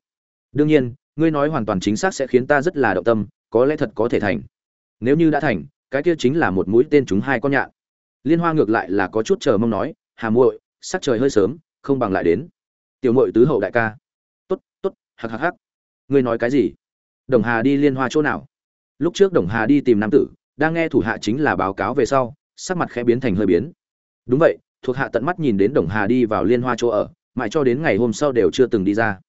Đương nhiên ngươi nói hoàn toàn chính xác sẽ khiến ta rất là động tâm, có lẽ thật có thể thành. Nếu như đã thành, cái kia chính là một mũi tên chúng hai con nhạn. Liên hoa ngược lại là có chút chờ mong nói, hà muội, sắc trời hơi sớm, không bằng lại đến. Tiểu muội tứ hậu đại ca. Tốt tốt, hắc hắc hắc. Ngươi nói cái gì? Đồng hà đi liên hoa chỗ nào? Lúc trước đồng hà đi tìm nam tử, đang nghe thủ hạ chính là báo cáo về sau, sắc mặt khẽ biến thành hơi biến. Đúng vậy, thuộc hạ tận mắt nhìn đến đồng hà đi vào liên hoa chỗ ở, mãi cho đến ngày hôm sau đều chưa từng đi ra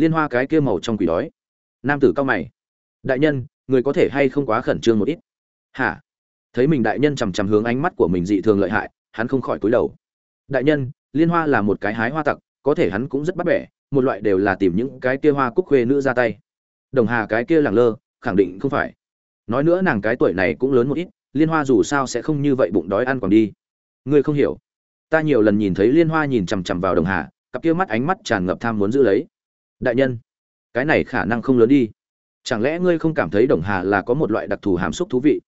liên hoa cái kia màu trong quỷ đói. Nam tử cao mày. Đại nhân, người có thể hay không quá khẩn trương một ít? Hả? Thấy mình đại nhân chằm chằm hướng ánh mắt của mình dị thường lợi hại, hắn không khỏi cúi đầu. Đại nhân, liên hoa là một cái hái hoa tặc, có thể hắn cũng rất bắt bẻ, một loại đều là tìm những cái kia hoa cúc khuê nữ ra tay. Đồng hà cái kia lẳng lơ, khẳng định không phải. Nói nữa nàng cái tuổi này cũng lớn một ít, liên hoa dù sao sẽ không như vậy bụng đói ăn còn đi. Ngươi không hiểu. Ta nhiều lần nhìn thấy liên hoa nhìn chằm chằm vào đồng hà, cặp kia mắt ánh mắt tràn ngập tham muốn giữ lấy đại nhân, cái này khả năng không lớn đi. Chẳng lẽ ngươi không cảm thấy đồng hà là có một loại đặc thù hàm xúc thú vị?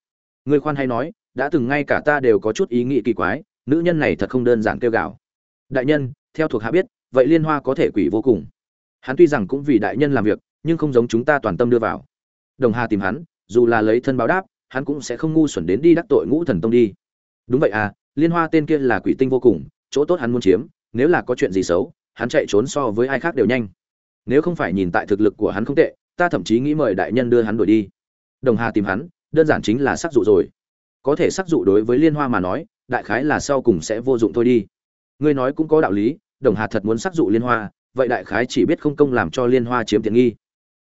Ngươi khoan hay nói, đã từng ngay cả ta đều có chút ý nghĩ kỳ quái, nữ nhân này thật không đơn giản kêu gào. Đại nhân, theo thuộc hạ biết, vậy liên hoa có thể quỷ vô cùng. Hắn tuy rằng cũng vì đại nhân làm việc, nhưng không giống chúng ta toàn tâm đưa vào. Đồng hà tìm hắn, dù là lấy thân báo đáp, hắn cũng sẽ không ngu xuẩn đến đi đắc tội ngũ thần tông đi. Đúng vậy à liên hoa tên kia là quỷ tinh vô cùng, chỗ tốt hắn muốn chiếm, nếu là có chuyện gì xấu, hắn chạy trốn so với ai khác đều nhanh nếu không phải nhìn tại thực lực của hắn không tệ, ta thậm chí nghĩ mời đại nhân đưa hắn đuổi đi. Đồng hà tìm hắn, đơn giản chính là sắc dụ rồi. Có thể sắc dụ đối với liên hoa mà nói, đại khái là sau cùng sẽ vô dụng thôi đi. Ngươi nói cũng có đạo lý, đồng hà thật muốn sắc dụ liên hoa, vậy đại khái chỉ biết không công làm cho liên hoa chiếm tiện nghi.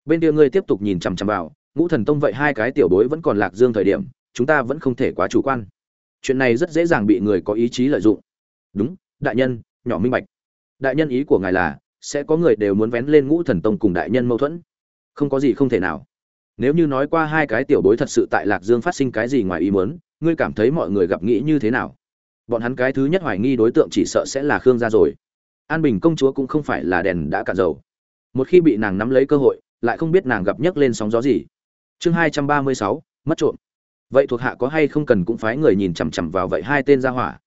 Bên kia ngươi tiếp tục nhìn chằm chằm vào, ngũ thần tông vậy hai cái tiểu bối vẫn còn lạc dương thời điểm, chúng ta vẫn không thể quá chủ quan. Chuyện này rất dễ dàng bị người có ý chí lợi dụng. Đúng, đại nhân, nhỏ minh bạch. Đại nhân ý của ngài là sẽ có người đều muốn vén lên ngũ thần tông cùng đại nhân mâu thuẫn. Không có gì không thể nào. Nếu như nói qua hai cái tiểu bối thật sự tại lạc dương phát sinh cái gì ngoài ý muốn, ngươi cảm thấy mọi người gặp nghĩ như thế nào? Bọn hắn cái thứ nhất hoài nghi đối tượng chỉ sợ sẽ là khương gia rồi. An bình công chúa cũng không phải là đèn đã cạn dầu. Một khi bị nàng nắm lấy cơ hội, lại không biết nàng gặp nhấc lên sóng gió gì. Chương hai trăm ba mươi sáu, mất trộm. Vậy thuộc hạ có hay không cần cũng phái người nhìn chằm chằm vào vậy hai tên gia hỏa?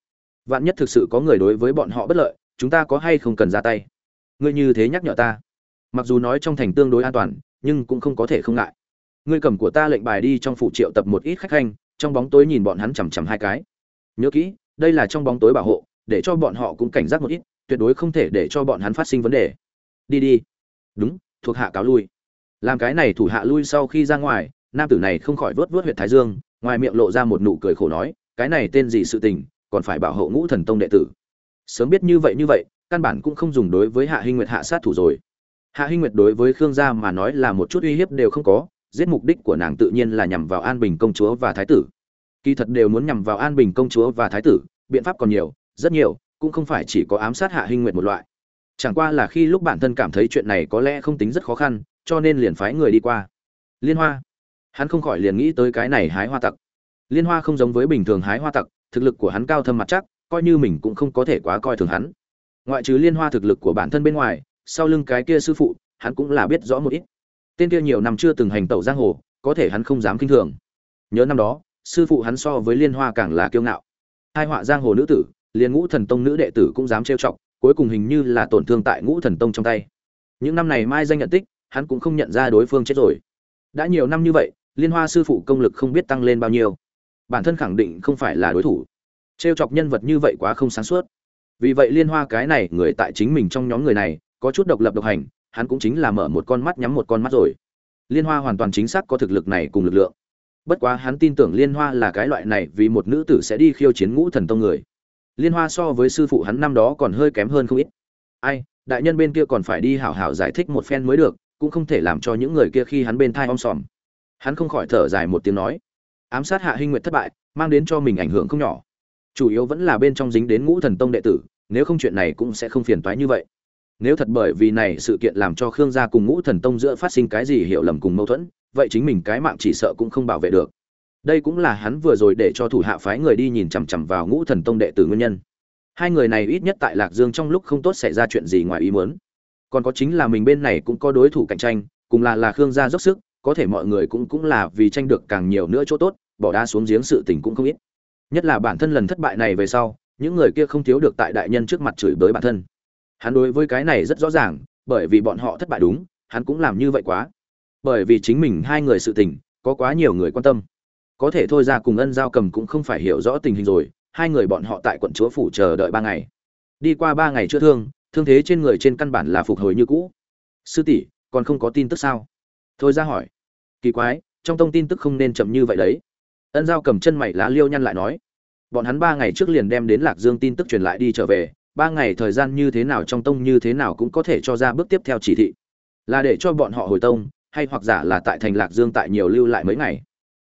Vạn nhất thực sự có người đối với bọn họ bất lợi, chúng ta có hay không cần ra tay? Ngươi như thế nhắc nhở ta. Mặc dù nói trong thành tương đối an toàn, nhưng cũng không có thể không ngại. Ngươi cầm của ta lệnh bài đi trong phủ triệu tập một ít khách khanh, trong bóng tối nhìn bọn hắn chằm chằm hai cái. Nhớ kỹ, đây là trong bóng tối bảo hộ, để cho bọn họ cũng cảnh giác một ít, tuyệt đối không thể để cho bọn hắn phát sinh vấn đề. Đi đi. Đúng, thuộc hạ cáo lui. Làm cái này thủ hạ lui sau khi ra ngoài, nam tử này không khỏi vớt vớt huyện thái dương, ngoài miệng lộ ra một nụ cười khổ nói, cái này tên gì sự tình, còn phải bảo hộ ngũ thần tông đệ tử. Sớm biết như vậy như vậy căn bản cũng không dùng đối với hạ hinh nguyệt hạ sát thủ rồi. Hạ hinh nguyệt đối với khương gia mà nói là một chút uy hiếp đều không có, giết mục đích của nàng tự nhiên là nhằm vào an bình công chúa và thái tử. Kỳ thật đều muốn nhằm vào an bình công chúa và thái tử, biện pháp còn nhiều, rất nhiều, cũng không phải chỉ có ám sát hạ hinh nguyệt một loại. Chẳng qua là khi lúc bản thân cảm thấy chuyện này có lẽ không tính rất khó khăn, cho nên liền phái người đi qua. Liên hoa. Hắn không khỏi liền nghĩ tới cái này hái hoa tặc. Liên hoa không giống với bình thường hái hoa tặc, thực lực của hắn cao thâm mặt chắc, coi như mình cũng không có thể quá coi thường hắn ngoại trừ liên hoa thực lực của bản thân bên ngoài, sau lưng cái kia sư phụ, hắn cũng là biết rõ một ít. Tên kia nhiều năm chưa từng hành tẩu giang hồ, có thể hắn không dám kinh thường. Nhớ năm đó, sư phụ hắn so với liên hoa càng là kiêu ngạo. Hai họa giang hồ nữ tử, liền ngũ thần tông nữ đệ tử cũng dám trêu chọc, cuối cùng hình như là tổn thương tại ngũ thần tông trong tay. Những năm này mai danh nhận tích, hắn cũng không nhận ra đối phương chết rồi. Đã nhiều năm như vậy, liên hoa sư phụ công lực không biết tăng lên bao nhiêu. Bản thân khẳng định không phải là đối thủ. Trêu chọc nhân vật như vậy quá không sáng suốt vì vậy liên hoa cái này người tại chính mình trong nhóm người này, có chút độc lập độc hành, hắn cũng chính là mở một con mắt nhắm một con mắt rồi. Liên hoa hoàn toàn chính xác có thực lực này cùng lực lượng. Bất quá hắn tin tưởng liên hoa là cái loại này vì một nữ tử sẽ đi khiêu chiến ngũ thần tông người. Liên hoa so với sư phụ hắn năm đó còn hơi kém hơn không ít. Ai, đại nhân bên kia còn phải đi hảo hảo giải thích một phen mới được, cũng không thể làm cho những người kia khi hắn bên thai om sòm. Hắn không khỏi thở dài một tiếng nói. Ám sát hạ hinh nguyệt thất bại, mang đến cho mình ảnh hưởng không nhỏ. Chủ yếu vẫn là bên trong dính đến ngũ thần tông đệ tử nếu không chuyện này cũng sẽ không phiền toái như vậy. Nếu thật bởi vì này sự kiện làm cho khương gia cùng ngũ thần tông giữa phát sinh cái gì hiểu lầm cùng mâu thuẫn, vậy chính mình cái mạng chỉ sợ cũng không bảo vệ được. Đây cũng là hắn vừa rồi để cho thủ hạ phái người đi nhìn chằm chằm vào ngũ thần tông đệ tử nguyên nhân. Hai người này ít nhất tại lạc dương trong lúc không tốt xảy ra chuyện gì ngoài ý muốn. Còn có chính là mình bên này cũng có đối thủ cạnh tranh, cùng là là khương gia dốc sức, có thể mọi người cũng cũng là vì tranh được càng nhiều nữa chỗ tốt, bỏ đa xuống giếng sự tình cũng không ít. Nhất là bản thân lần thất bại này về sau những người kia không thiếu được tại đại nhân trước mặt chửi bới bản thân. Hắn đối với cái này rất rõ ràng, bởi vì bọn họ thất bại đúng, hắn cũng làm như vậy quá. Bởi vì chính mình hai người sự tình, có quá nhiều người quan tâm. Có thể thôi ra cùng ân giao cầm cũng không phải hiểu rõ tình hình rồi, hai người bọn họ tại quận chúa phủ chờ đợi ba ngày. Đi qua ba ngày chữa thương thương thế trên người trên căn bản là phục hồi như cũ. Sư tỷ, còn không có tin tức sao? Thôi ra hỏi. Kỳ quái, trong tông tin tức không nên chậm như vậy đấy. Ân giao cầm chân mày lá liêu nhăn lại nói bọn hắn ba ngày trước liền đem đến lạc dương tin tức truyền lại đi trở về, ba ngày thời gian như thế nào trong tông như thế nào cũng có thể cho ra bước tiếp theo chỉ thị. Là để cho bọn họ hồi tông, hay hoặc giả là tại thành lạc dương tại nhiều lưu lại mấy ngày.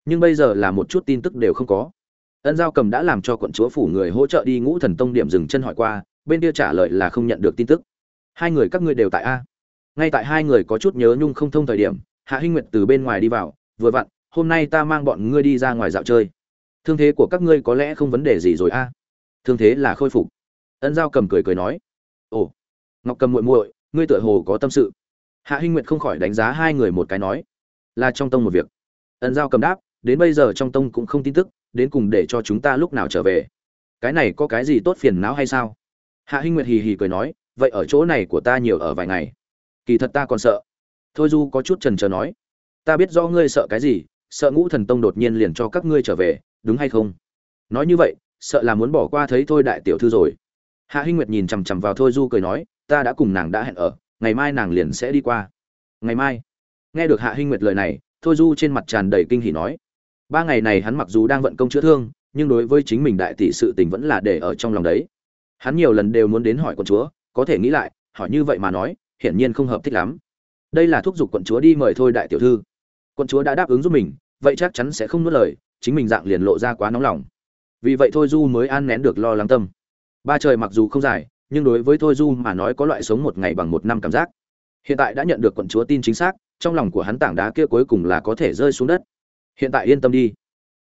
Nhưng bây giờ là một chút tin tức đều không có. Ân giao cầm đã làm cho quận chúa phủ người hỗ trợ đi ngũ thần tông điểm dừng chân hỏi qua, bên kia trả lời là không nhận được tin tức. Hai người các ngươi đều tại a. Ngay tại hai người có chút nhớ nhung không thông thời điểm, hạ hinh nguyệt từ bên ngoài đi vào, vừa vặn, hôm nay ta mang bọn ngươi đi ra ngoài dạo chơi thương thế của các ngươi có lẽ không vấn đề gì rồi a. Thương thế là khôi phục. Ân giao cầm cười cười nói. Ồ. Ngọc cầm muội muội, ngươi tựa hồ có tâm sự. Hạ hinh nguyệt không khỏi đánh giá hai người một cái nói. Là trong tông một việc. Ân giao cầm đáp, đến bây giờ trong tông cũng không tin tức, đến cùng để cho chúng ta lúc nào trở về. Cái này có cái gì tốt phiền não hay sao? Hạ hinh nguyệt hì hì cười nói, vậy ở chỗ này của ta nhiều ở vài ngày. Kỳ thật ta còn sợ. Thôi du có chút trần trờ nói. Ta biết do ngươi sợ cái gì, sợ ngũ thần tông đột nhiên liền cho các ngươi trở về đúng hay không? Nói như vậy, sợ là muốn bỏ qua thấy thôi đại tiểu thư rồi. Hạ hinh nguyệt nhìn chằm chằm vào thôi du cười nói, ta đã cùng nàng đã hẹn ở, ngày mai nàng liền sẽ đi qua. Ngày mai? Nghe được hạ hinh nguyệt lời này, thôi du trên mặt tràn đầy kinh hỉ nói, ba ngày này hắn mặc dù đang vận công chữa thương, nhưng đối với chính mình đại tỷ sự tình vẫn là để ở trong lòng đấy. Hắn nhiều lần đều muốn đến hỏi quận chúa, có thể nghĩ lại, hỏi như vậy mà nói, hiển nhiên không hợp thích lắm. Đây là thúc giục quận chúa đi mời thôi đại tiểu thư. Quận chúa đã đáp ứng giúp mình, vậy chắc chắn sẽ không nuốt lời chính mình dạng liền lộ ra quá nóng lòng. Vì vậy thôi du mới an nén được lo lắng tâm. Ba trời mặc dù không dài, nhưng đối với thôi du mà nói có loại sống một ngày bằng một năm cảm giác. Hiện tại đã nhận được quận chúa tin chính xác, trong lòng của hắn tảng đá kia cuối cùng là có thể rơi xuống đất. Hiện tại yên tâm đi.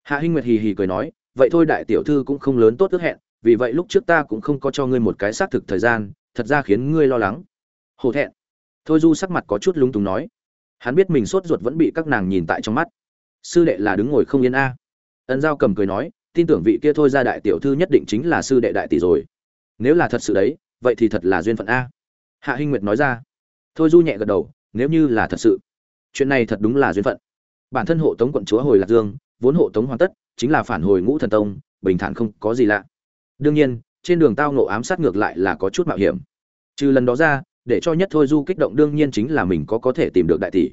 Hạ hinh nguyệt hì hì cười nói, vậy thôi đại tiểu thư cũng không lớn tốt ước hẹn, vì vậy lúc trước ta cũng không có cho ngươi một cái xác thực thời gian, thật ra khiến ngươi lo lắng. Hổ thẹn. Thôi du sắc mặt có chút lúng túng nói. Hắn biết mình sốt ruột vẫn bị các nàng nhìn tại trong mắt. Sư đệ là đứng ngồi không yên a ân giao cầm cười nói, tin tưởng vị kia thôi ra đại tiểu thư nhất định chính là sư đệ đại tỷ rồi. Nếu là thật sự đấy, vậy thì thật là duyên phận a. Hạ hinh nguyệt nói ra. Thôi du nhẹ gật đầu, nếu như là thật sự, chuyện này thật đúng là duyên phận. Bản thân hộ tống quận chúa hồi lạc dương, vốn hộ tống hoàn tất, chính là phản hồi ngũ thần tông, bình thản không có gì lạ. Đương nhiên, trên đường tao nộ ám sát ngược lại là có chút mạo hiểm. Trừ lần đó ra, để cho nhất thôi du kích động đương nhiên chính là mình có có thể tìm được đại tỷ.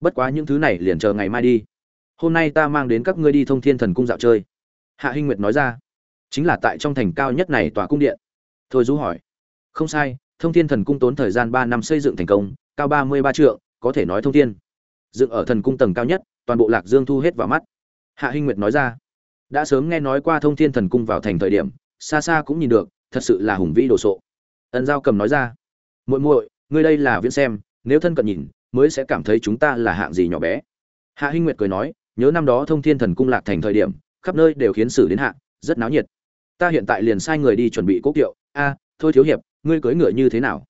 Bất quá những thứ này liền chờ ngày mai đi hôm nay ta mang đến các ngươi đi thông thiên thần cung dạo chơi. Hạ hinh nguyệt nói ra. Chính là tại trong thành cao nhất này tòa cung điện. Thôi du hỏi. Không sai, thông thiên thần cung tốn thời gian ba năm xây dựng thành công, cao ba mươi ba trượng, có thể nói thông thiên. Dựng ở thần cung tầng cao nhất, toàn bộ lạc dương thu hết vào mắt. Hạ hinh nguyệt nói ra. Đã sớm nghe nói qua thông thiên thần cung vào thành thời điểm, xa xa cũng nhìn được, thật sự là hùng vĩ đồ sộ. Ân giao cầm nói ra. Muội muội, ngươi đây là viễn xem, nếu thân cận nhìn, mới sẽ cảm thấy chúng ta là hạng gì nhỏ bé. Hạ hinh nguyệt cười nói nhớ năm đó thông thiên thần cung lạc thành thời điểm, khắp nơi đều khiến xử đến hạ, rất náo nhiệt. Ta hiện tại liền sai người đi chuẩn bị cố kiệu. A, thôi thiếu hiệp, ngươi cưỡi ngựa như thế nào?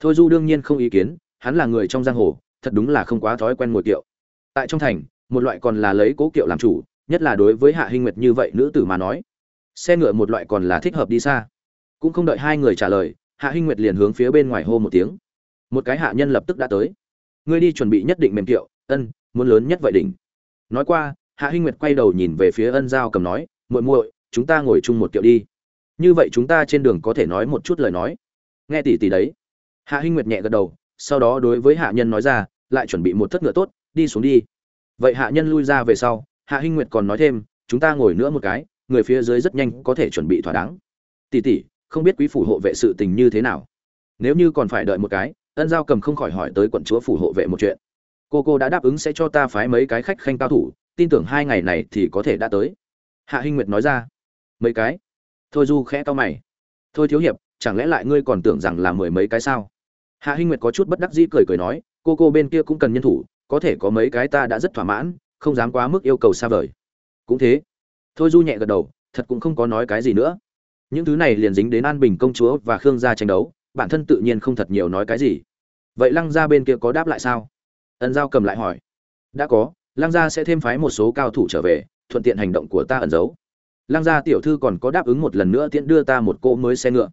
Thôi du đương nhiên không ý kiến, hắn là người trong giang hồ, thật đúng là không quá thói quen ngồi kiệu. Tại trong thành, một loại còn là lấy cố kiệu làm chủ, nhất là đối với hạ hinh nguyệt như vậy nữ tử mà nói. Xe ngựa một loại còn là thích hợp đi xa. Cũng không đợi hai người trả lời, hạ hinh nguyệt liền hướng phía bên ngoài hô một tiếng. Một cái hạ nhân lập tức đã tới. Ngươi đi chuẩn bị nhất định mềm kiệu, ân, muốn lớn nhất vậy đỉnh nói qua, hạ hinh nguyệt quay đầu nhìn về phía ân giao cầm nói, muội muội, chúng ta ngồi chung một kiệu đi. Như vậy chúng ta trên đường có thể nói một chút lời nói. Nghe tỷ tỷ đấy. Hạ hinh nguyệt nhẹ gật đầu, sau đó đối với hạ nhân nói ra, lại chuẩn bị một thất ngựa tốt, đi xuống đi. Vậy hạ nhân lui ra về sau, hạ hinh nguyệt còn nói thêm, chúng ta ngồi nữa một cái, người phía dưới rất nhanh có thể chuẩn bị thỏa đáng. Tỷ tỷ, không biết quý phủ hộ vệ sự tình như thế nào? Nếu như còn phải đợi một cái, ân giao cầm không khỏi hỏi tới quận chúa phủ hộ vệ một chuyện cô cô đã đáp ứng sẽ cho ta phái mấy cái khách khanh cao thủ, tin tưởng hai ngày này thì có thể đã tới. Hạ hinh nguyệt nói ra. Mấy cái? Thôi du khẽ to mày. Thôi thiếu hiệp, chẳng lẽ lại ngươi còn tưởng rằng là mười mấy cái sao? Hạ hinh nguyệt có chút bất đắc dĩ cười cười nói, cô cô bên kia cũng cần nhân thủ, có thể có mấy cái ta đã rất thỏa mãn, không dám quá mức yêu cầu xa vời. Cũng thế. Thôi du nhẹ gật đầu, thật cũng không có nói cái gì nữa. Những thứ này liền dính đến an bình công chúa và khương gia tranh đấu, bản thân tự nhiên không thật nhiều nói cái gì. Vậy lăng gia bên kia có đáp lại sao? Ân giao cầm lại hỏi. Đã có, lăng gia sẽ thêm phái một số cao thủ trở về, thuận tiện hành động của ta ẩn giấu. Lăng gia tiểu thư còn có đáp ứng một lần nữa tiễn đưa ta một cỗ mới xe ngựa.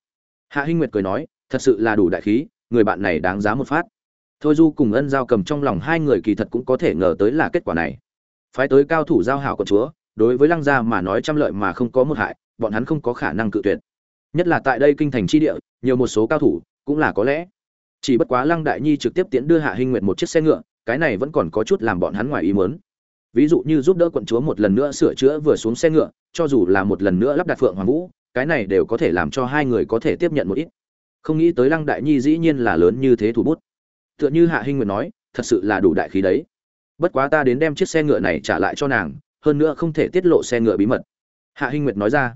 Hạ hinh nguyệt cười nói, thật sự là đủ đại khí, người bạn này đáng giá một phát. Thôi du cùng ân giao cầm trong lòng hai người kỳ thật cũng có thể ngờ tới là kết quả này. Phái tới cao thủ giao hảo của chúa, đối với lăng gia mà nói trăm lợi mà không có một hại, bọn hắn không có khả năng cự tuyệt. Nhất là tại đây kinh thành chi địa, nhiều một số cao thủ cũng là có lẽ. Chỉ bất quá lăng đại nhi trực tiếp tiễn đưa hạ hinh nguyệt một chiếc xe ngựa cái này vẫn còn có chút làm bọn hắn ngoài ý muốn. Ví dụ như giúp đỡ quận chúa một lần nữa sửa chữa vừa xuống xe ngựa, cho dù là một lần nữa lắp đặt phượng hoàng vũ, cái này đều có thể làm cho hai người có thể tiếp nhận một ít. Không nghĩ tới lăng đại nhi dĩ nhiên là lớn như thế thủ bút. Tựa như hạ hinh nguyệt nói, thật sự là đủ đại khí đấy. Bất quá ta đến đem chiếc xe ngựa này trả lại cho nàng, hơn nữa không thể tiết lộ xe ngựa bí mật. Hạ hinh nguyệt nói ra,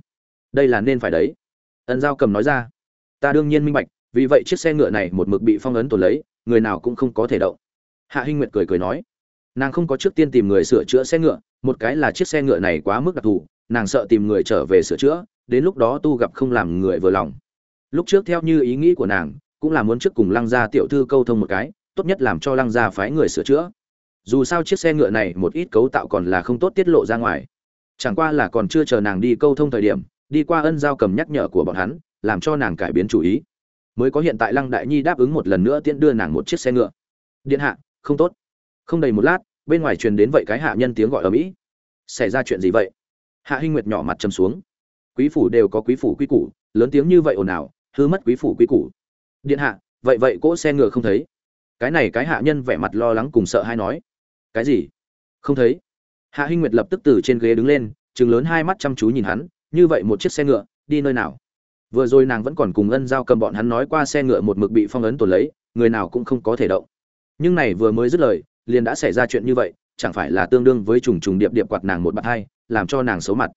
đây là nên phải đấy. Ân giao cầm nói ra, ta đương nhiên minh bạch, vì vậy chiếc xe ngựa này một mực bị phong ấn tồn lấy, người nào cũng không có thể động hạ hinh nguyệt cười cười nói, nàng không có trước tiên tìm người sửa chữa xe ngựa, một cái là chiếc xe ngựa này quá mức đặc thù, nàng sợ tìm người trở về sửa chữa, đến lúc đó tu gặp không làm người vừa lòng. Lúc trước theo như ý nghĩ của nàng, cũng là muốn trước cùng lăng gia tiểu thư câu thông một cái, tốt nhất làm cho lăng gia phái người sửa chữa. Dù sao chiếc xe ngựa này một ít cấu tạo còn là không tốt tiết lộ ra ngoài. Chẳng qua là còn chưa chờ nàng đi câu thông thời điểm, đi qua ân giao cầm nhắc nhở của bọn hắn, làm cho nàng cải biến chủ ý. Mới có hiện tại lăng đại nhi đáp ứng một lần nữa tiễn đưa nàng một chiếc xe ngựa. Điện hạ không tốt. Không đầy một lát, bên ngoài truyền đến vậy cái hạ nhân tiếng gọi ở mỹ. Xảy ra chuyện gì vậy? Hạ hinh nguyệt nhỏ mặt trầm xuống. Quý phủ đều có quý phủ quý củ, lớn tiếng như vậy ồn ào, hư mất quý phủ quý củ. Điện hạ, vậy vậy cỗ xe ngựa không thấy. Cái này cái hạ nhân vẻ mặt lo lắng cùng sợ hay nói. Cái gì? Không thấy. Hạ hinh nguyệt lập tức từ trên ghế đứng lên chừng lớn hai mắt chăm chú nhìn hắn, như vậy một chiếc xe ngựa, đi nơi nào? Vừa rồi nàng vẫn còn cùng ân giao cầm bọn hắn nói qua xe ngựa một mực bị phong ấn tồn lấy, người nào cũng không có thể động nhưng này vừa mới dứt lời, liền đã xảy ra chuyện như vậy, chẳng phải là tương đương với trùng trùng điệp điệp quạt nàng một bạt hai, làm cho nàng xấu mặt.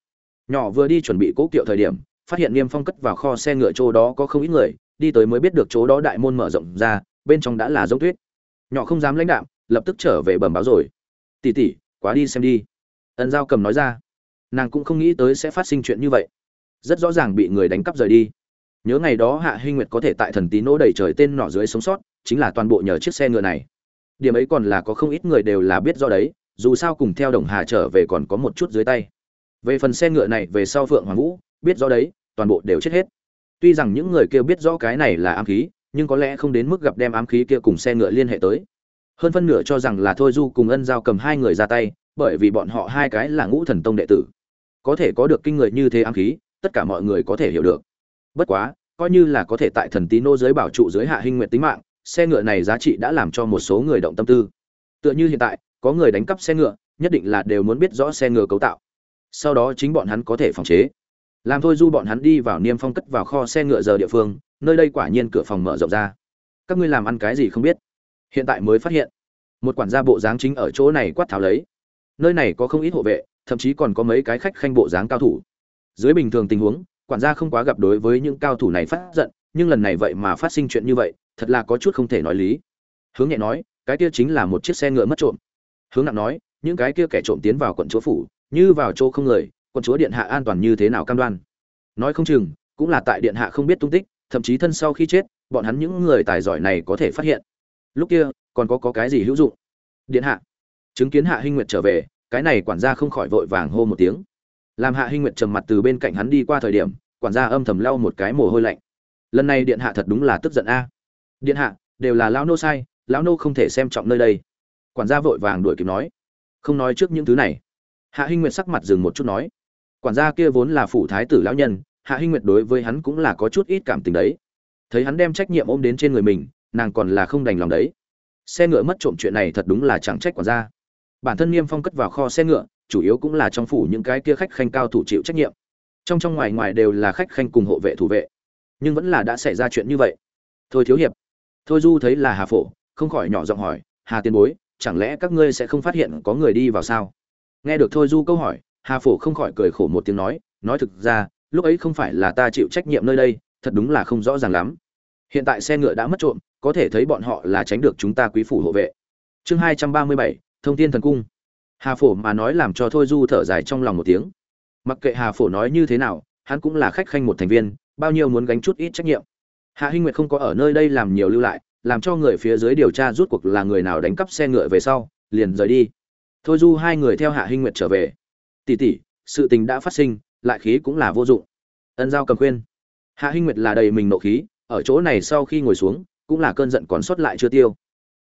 Nhỏ vừa đi chuẩn bị cố kiệu thời điểm, phát hiện niêm phong cất vào kho xe ngựa chỗ đó có không ít người, đi tới mới biết được chỗ đó đại môn mở rộng ra, bên trong đã là giống tuyết. Nhỏ không dám lãnh đạm, lập tức trở về bẩm báo rồi. Tỉ tỉ quá đi xem đi. Ân giao cầm nói ra. Nàng cũng không nghĩ tới sẽ phát sinh chuyện như vậy. Rất rõ ràng bị người đánh cắp rời đi. Nhớ ngày đó hạ hinh nguyệt có thể tại thần tí nỗ đầy trời tên nọ dưới sống sót chính là toàn bộ nhờ chiếc xe ngựa này. Điểm ấy còn là có không ít người đều là biết do đấy, dù sao cùng theo đồng hà trở về còn có một chút dưới tay. Về phần xe ngựa này về sau phượng hoàng vũ, biết do đấy, toàn bộ đều chết hết. Tuy rằng những người kia biết rõ cái này là ám khí, nhưng có lẽ không đến mức gặp đem ám khí kia cùng xe ngựa liên hệ tới. Hơn phân nửa cho rằng là thôi du cùng ân giao cầm hai người ra tay, bởi vì bọn họ hai cái là ngũ thần tông đệ tử. Có thể có được kinh người như thế ám khí, tất cả mọi người có thể hiểu được. Bất quá, coi như là có thể tại thần tí nô giới bảo trụ giới hạ hình nguyện tính mạng xe ngựa này giá trị đã làm cho một số người động tâm tư. Tựa như hiện tại, có người đánh cắp xe ngựa, nhất định là đều muốn biết rõ xe ngựa cấu tạo. Sau đó chính bọn hắn có thể phòng chế. Làm thôi du bọn hắn đi vào niêm phong cất vào kho xe ngựa giờ địa phương, nơi đây quả nhiên cửa phòng mở rộng ra. Các ngươi làm ăn cái gì không biết? Hiện tại mới phát hiện. Một quản gia bộ dáng chính ở chỗ này quát tháo lấy. Nơi này có không ít hộ vệ, thậm chí còn có mấy cái khách khanh bộ dáng cao thủ. Dưới bình thường tình huống, quản gia không quá gặp đối với những cao thủ này phát giận nhưng lần này vậy mà phát sinh chuyện như vậy thật là có chút không thể nói lý. Hướng nhẹ nói cái kia chính là một chiếc xe ngựa mất trộm. Hướng nặng nói những cái kia kẻ trộm tiến vào quận chúa phủ như vào chỗ không người quận chúa điện hạ an toàn như thế nào cam đoan? Nói không chừng cũng là tại điện hạ không biết tung tích thậm chí thân sau khi chết bọn hắn những người tài giỏi này có thể phát hiện. Lúc kia còn có, có cái gì hữu dụng? Điện hạ. Chứng kiến hạ hinh nguyệt trở về cái này quản gia không khỏi vội vàng hô một tiếng. Làm hạ hinh nguyệt trầm mặt từ bên cạnh hắn đi qua thời điểm quản gia âm thầm lau một cái mồ hôi lạnh lần này điện hạ thật đúng là tức giận a. Điện hạ, đều là lão nô sai, lão nô không thể xem trọng nơi đây. Quản gia vội vàng đuổi kịp nói. Không nói trước những thứ này. Hạ hinh nguyệt sắc mặt dừng một chút nói. Quản gia kia vốn là phủ thái tử lão nhân, hạ hinh nguyệt đối với hắn cũng là có chút ít cảm tình đấy. Thấy hắn đem trách nhiệm ôm đến trên người mình, nàng còn là không đành lòng đấy. Xe ngựa mất trộm chuyện này thật đúng là chẳng trách quản gia. Bản thân niêm phong cất vào kho xe ngựa, chủ yếu cũng là trong phủ những cái kia khách khanh cao thủ chịu trách nhiệm. Trong trong ngoài ngoài đều là khách khanh cùng hộ vệ thủ vệ nhưng vẫn là đã xảy ra chuyện như vậy. Thôi thiếu hiệp. Thôi du thấy là hà phổ, không khỏi nhỏ giọng hỏi, hà tiền bối, chẳng lẽ các ngươi sẽ không phát hiện có người đi vào sao? Nghe được thôi du câu hỏi, hà phổ không khỏi cười khổ một tiếng nói nói thực ra, lúc ấy không phải là ta chịu trách nhiệm nơi đây, thật đúng là không rõ ràng lắm. Hiện tại xe ngựa đã mất trộm, có thể thấy bọn họ là tránh được chúng ta quý phủ hộ vệ. Chương hai trăm ba mươi bảy, thông tin thần cung. Hà phổ mà nói làm cho thôi du thở dài trong lòng một tiếng. Mặc kệ hà phổ nói như thế nào, hắn cũng là khách khanh một thành viên bao nhiêu muốn gánh chút ít trách nhiệm. Hạ hinh nguyệt không có ở nơi đây làm nhiều lưu lại, làm cho người phía dưới điều tra rút cuộc là người nào đánh cắp xe ngựa về sau, liền rời đi. Thôi du hai người theo hạ hinh nguyệt trở về. Tỷ tỷ, sự tình đã phát sinh, lại khí cũng là vô dụng. Ân giao cầm khuyên. Hạ hinh nguyệt là đầy mình nộ khí, ở chỗ này sau khi ngồi xuống, cũng là cơn giận còn sót lại chưa tiêu.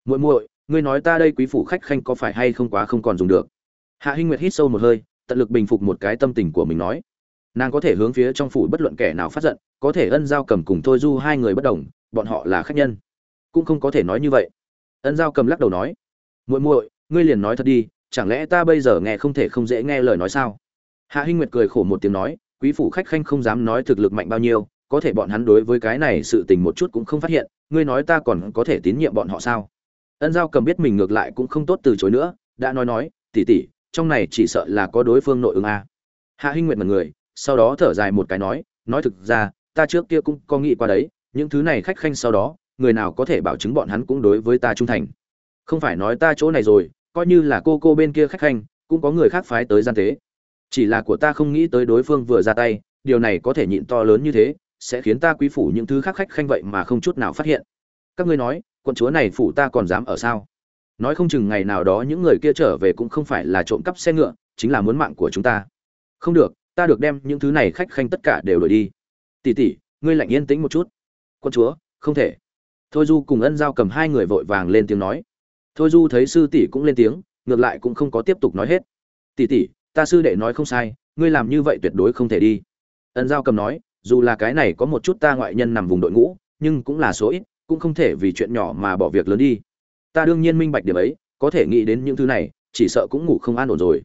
Muội muội, ngươi nói ta đây quý phủ khách khanh có phải hay không quá không còn dùng được? Hạ hinh nguyệt hít sâu một hơi, tận lực bình phục một cái tâm tình của mình nói nàng có thể hướng phía trong phủ bất luận kẻ nào phát giận, có thể ân giao cầm cùng thôi du hai người bất đồng, bọn họ là khách nhân. Cũng không có thể nói như vậy. Ân giao cầm lắc đầu nói, muội muội, ngươi liền nói thật đi, chẳng lẽ ta bây giờ nghe không thể không dễ nghe lời nói sao? Hạ hinh nguyệt cười khổ một tiếng nói, quý phủ khách khanh không dám nói thực lực mạnh bao nhiêu, có thể bọn hắn đối với cái này sự tình một chút cũng không phát hiện, ngươi nói ta còn có thể tín nhiệm bọn họ sao? Ân giao cầm biết mình ngược lại cũng không tốt từ chối nữa, đã nói nói tỉ tỉ trong này chỉ sợ là có đối phương nội ứng a. Hạ hinh nguyệt mật người sau đó thở dài một cái nói nói thực ra, ta trước kia cũng có nghĩ qua đấy, những thứ này khách khanh sau đó, người nào có thể bảo chứng bọn hắn cũng đối với ta trung thành. Không phải nói ta chỗ này rồi, coi như là cô cô bên kia khách khanh, cũng có người khác phái tới gian tế. Chỉ là của ta không nghĩ tới đối phương vừa ra tay, điều này có thể nhịn to lớn như thế, sẽ khiến ta quý phủ những thứ khác khách khanh vậy mà không chút nào phát hiện. Các ngươi nói, quận chúa này phủ ta còn dám ở sao? Nói không chừng ngày nào đó những người kia trở về cũng không phải là trộm cắp xe ngựa, chính là muốn mạng của chúng ta. Không được ta được đem những thứ này khách khanh tất cả đều đổi đi. Tỉ tỉ ngươi lạnh yên tĩnh một chút. Quân chúa, không thể. Thôi du cùng ân giao cầm hai người vội vàng lên tiếng nói. Thôi du thấy sư tỷ cũng lên tiếng, ngược lại cũng không có tiếp tục nói hết. Tỷ tỷ, ta sư đệ nói không sai, ngươi làm như vậy tuyệt đối không thể đi. Ân giao cầm nói, dù là cái này có một chút ta ngoại nhân nằm vùng đội ngũ, nhưng cũng là số ít, cũng không thể vì chuyện nhỏ mà bỏ việc lớn đi. Ta đương nhiên minh bạch điểm ấy, có thể nghĩ đến những thứ này, chỉ sợ cũng ngủ không an ổn rồi.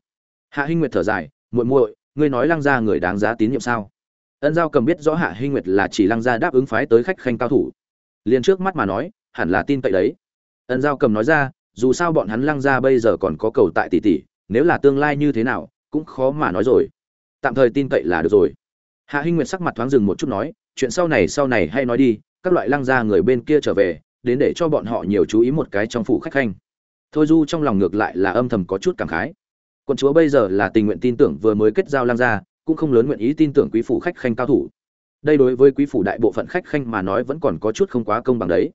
Hạ hinh nguyệt thở dài, muội muội ngươi nói lăng gia người đáng giá tín nhiệm sao? Ân giao cầm biết rõ hạ hinh nguyệt là chỉ lăng gia đáp ứng phái tới khách khanh cao thủ. Liền trước mắt mà nói, hẳn là tin cậy đấy. Ân giao cầm nói ra, dù sao bọn hắn lăng gia bây giờ còn có cầu tại tỷ tỷ, nếu là tương lai như thế nào, cũng khó mà nói rồi. Tạm thời tin cậy là được rồi. Hạ hinh nguyệt sắc mặt thoáng dừng một chút nói, chuyện sau này sau này hay nói đi, các loại lăng gia người bên kia trở về, đến để cho bọn họ nhiều chú ý một cái trong phủ khách khanh. Thôi du trong lòng ngược lại là âm thầm có chút cảm khái quận chúa bây giờ là tình nguyện tin tưởng vừa mới kết giao lang gia, cũng không lớn nguyện ý tin tưởng quý phủ khách khanh cao thủ. Đây đối với quý phủ đại bộ phận khách khanh mà nói vẫn còn có chút không quá công bằng đấy.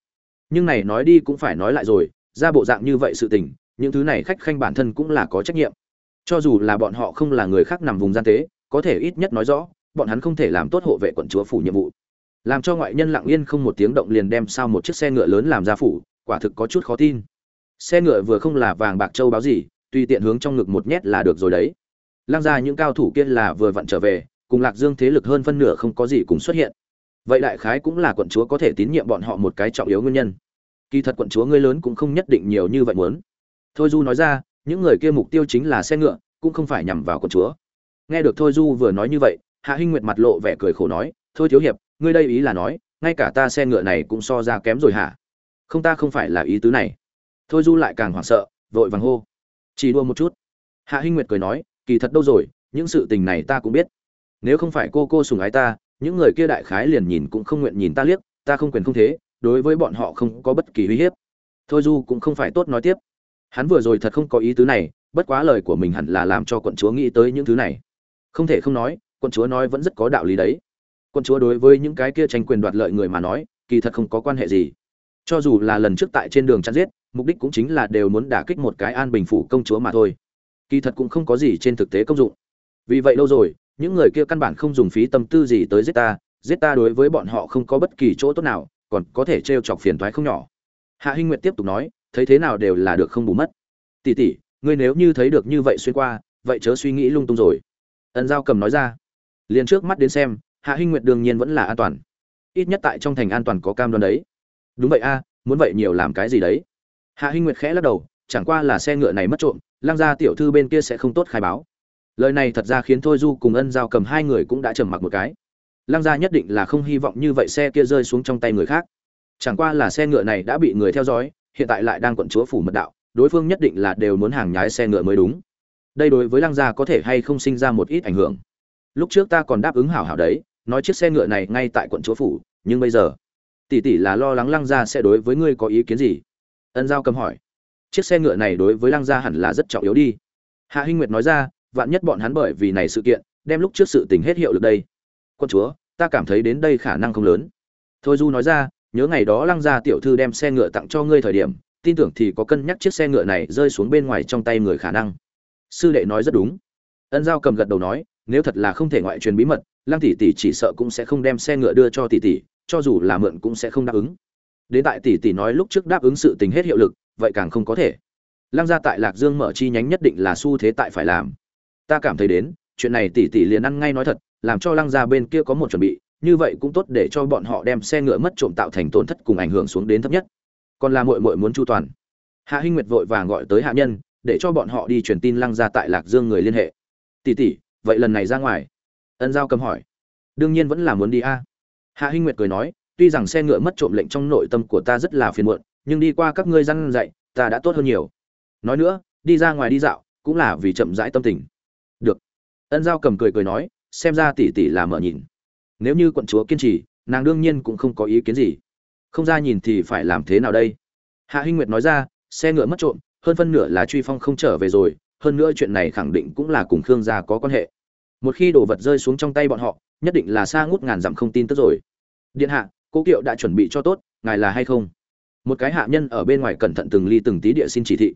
Nhưng này nói đi cũng phải nói lại rồi, ra bộ dạng như vậy sự tình, những thứ này khách khanh bản thân cũng là có trách nhiệm. Cho dù là bọn họ không là người khác nằm vùng gian tế, có thể ít nhất nói rõ, bọn hắn không thể làm tốt hộ vệ quận chúa phủ nhiệm vụ. Làm cho ngoại nhân lặng yên không một tiếng động liền đem sao một chiếc xe ngựa lớn làm ra phủ, quả thực có chút khó tin. Xe ngựa vừa không là vàng bạc châu báo gì tùy tiện hướng trong ngực một nhét là được rồi đấy. Lăng ra những cao thủ kia là vừa vặn trở về, cùng lạc dương thế lực hơn phân nửa không có gì cùng xuất hiện. Vậy đại khái cũng là quận chúa có thể tín nhiệm bọn họ một cái trọng yếu nguyên nhân. Kỳ thật quận chúa ngươi lớn cũng không nhất định nhiều như vậy muốn. Thôi du nói ra, những người kia mục tiêu chính là xe ngựa, cũng không phải nhằm vào quận chúa. Nghe được thôi du vừa nói như vậy, hạ hinh nguyệt mặt lộ vẻ cười khổ nói, thôi thiếu hiệp, ngươi đây ý là nói, ngay cả ta xe ngựa này cũng so ra kém rồi hả? Không ta không phải là ý tứ này. Thôi du lại càng hoảng sợ, vội vàng hô chỉ đua một chút. Hạ hinh nguyệt cười nói, kỳ thật đâu rồi, những sự tình này ta cũng biết. Nếu không phải cô cô sùng ái ta, những người kia đại khái liền nhìn cũng không nguyện nhìn ta liếc, ta không quyền không thế, đối với bọn họ không có bất kỳ uy hiếp. Thôi du cũng không phải tốt nói tiếp. Hắn vừa rồi thật không có ý tứ này, bất quá lời của mình hẳn là làm cho quận chúa nghĩ tới những thứ này. Không thể không nói, quận chúa nói vẫn rất có đạo lý đấy. Quận chúa đối với những cái kia tranh quyền đoạt lợi người mà nói, kỳ thật không có quan hệ gì. Cho dù là lần trước tại trên đường chăn giết mục đích cũng chính là đều muốn đả kích một cái an bình phủ công chúa mà thôi. Kỳ thật cũng không có gì trên thực tế công dụng. Vì vậy lâu rồi, những người kia căn bản không dùng phí tâm tư gì tới giết ta giết ta đối với bọn họ không có bất kỳ chỗ tốt nào, còn có thể t chọc phiền thoái không nhỏ. Hạ hinh nguyệt tiếp tục nói, thấy thế nào đều là được không bù mất. Tỷ tỷ, ngươi nếu như thấy được như vậy xuyên qua, vậy chớ suy nghĩ lung tung rồi. Ẩn giao cầm nói ra. Liền trước mắt đến xem, hạ hinh nguyệt đương nhiên vẫn là an toàn. Ít nhất tại trong thành an toàn có cam đoan đấy. Đúng vậy a, muốn vậy nhiều làm cái gì đấy? Hạ hinh nguyệt khẽ lắc đầu, chẳng qua là xe ngựa này mất trộm lang gia tiểu thư bên kia sẽ không tốt khai báo. Lời này thật ra khiến thôi du cùng ân giao cầm hai người cũng đã trầm mặc một cái. Lang gia nhất định là không hy vọng như vậy xe kia rơi xuống trong tay người khác. Chẳng qua là xe ngựa này đã bị người theo dõi, hiện tại lại đang quận chúa phủ mật đạo, đối phương nhất định là đều muốn hàng nhái xe ngựa mới đúng. Đây đối với lăng gia có thể hay không sinh ra một ít ảnh hưởng. Lúc trước ta còn đáp ứng hảo hảo đấy, nói chiếc xe ngựa này ngay tại quận chúa phủ, nhưng bây giờ, tỷ tỷ là lo lắng lăng gia sẽ đối với ngươi có ý kiến gì? Ân giao cầm hỏi. Chiếc xe ngựa này đối với lăng gia hẳn là rất trọng yếu đi. Hạ hinh nguyệt nói ra, vạn nhất bọn hắn bởi vì này sự kiện, đem lúc trước sự tình hết hiệu được đây. Quân chúa, ta cảm thấy đến đây khả năng không lớn. Thôi du nói ra, nhớ ngày đó lăng gia tiểu thư đem xe ngựa tặng cho ngươi thời điểm, tin tưởng thì có cân nhắc chiếc xe ngựa này rơi xuống bên ngoài trong tay người khả năng. Sư đệ nói rất đúng. Ân giao cầm gật đầu nói, nếu thật là không thể ngoại truyền bí mật, lăng tỷ tỷ chỉ sợ cũng sẽ không đem xe ngựa đưa cho tỷ tỷ, cho dù là mượn cũng sẽ không đáp ứng đến tại tỷ tỷ nói lúc trước đáp ứng sự tình hết hiệu lực, vậy càng không có thể. Lăng gia tại lạc dương mở chi nhánh nhất định là xu thế tại phải làm. Ta cảm thấy đến, chuyện này tỷ tỷ liền ăn ngay nói thật, làm cho lăng gia bên kia có một chuẩn bị, như vậy cũng tốt để cho bọn họ đem xe ngựa mất trộm tạo thành tổn thất cùng ảnh hưởng xuống đến thấp nhất. Còn là muội muội muốn chu toàn. Hạ hinh nguyệt vội vàng gọi tới hạ nhân, để cho bọn họ đi truyền tin lăng gia tại lạc dương người liên hệ. Tỷ tỷ, vậy lần này ra ngoài. Ân giao cầm hỏi. Đương nhiên vẫn là muốn đi a. Hạ hinh nguyệt cười nói tuy rằng xe ngựa mất trộm lệnh trong nội tâm của ta rất là phiền muộn, nhưng đi qua các ngươi răn dạy, ta đã tốt hơn nhiều. Nói nữa, đi ra ngoài đi dạo, cũng là vì chậm rãi tâm tình. Được. Ân giao cầm cười cười nói, xem ra tỷ tỷ là mở nhìn. Nếu như quận chúa kiên trì, nàng đương nhiên cũng không có ý kiến gì. Không ra nhìn thì phải làm thế nào đây? Hạ hinh nguyệt nói ra, xe ngựa mất trộm, hơn phân nửa là truy phong không trở về rồi, hơn nữa chuyện này khẳng định cũng là cùng khương gia có quan hệ. Một khi đồ vật rơi xuống trong tay bọn họ, nhất định là xa ngút ngàn dặm không tin tức rồi. Điện hạ cố kiệu đã chuẩn bị cho tốt, ngài là hay không? Một cái hạ nhân ở bên ngoài cẩn thận từng ly từng tí địa xin chỉ thị.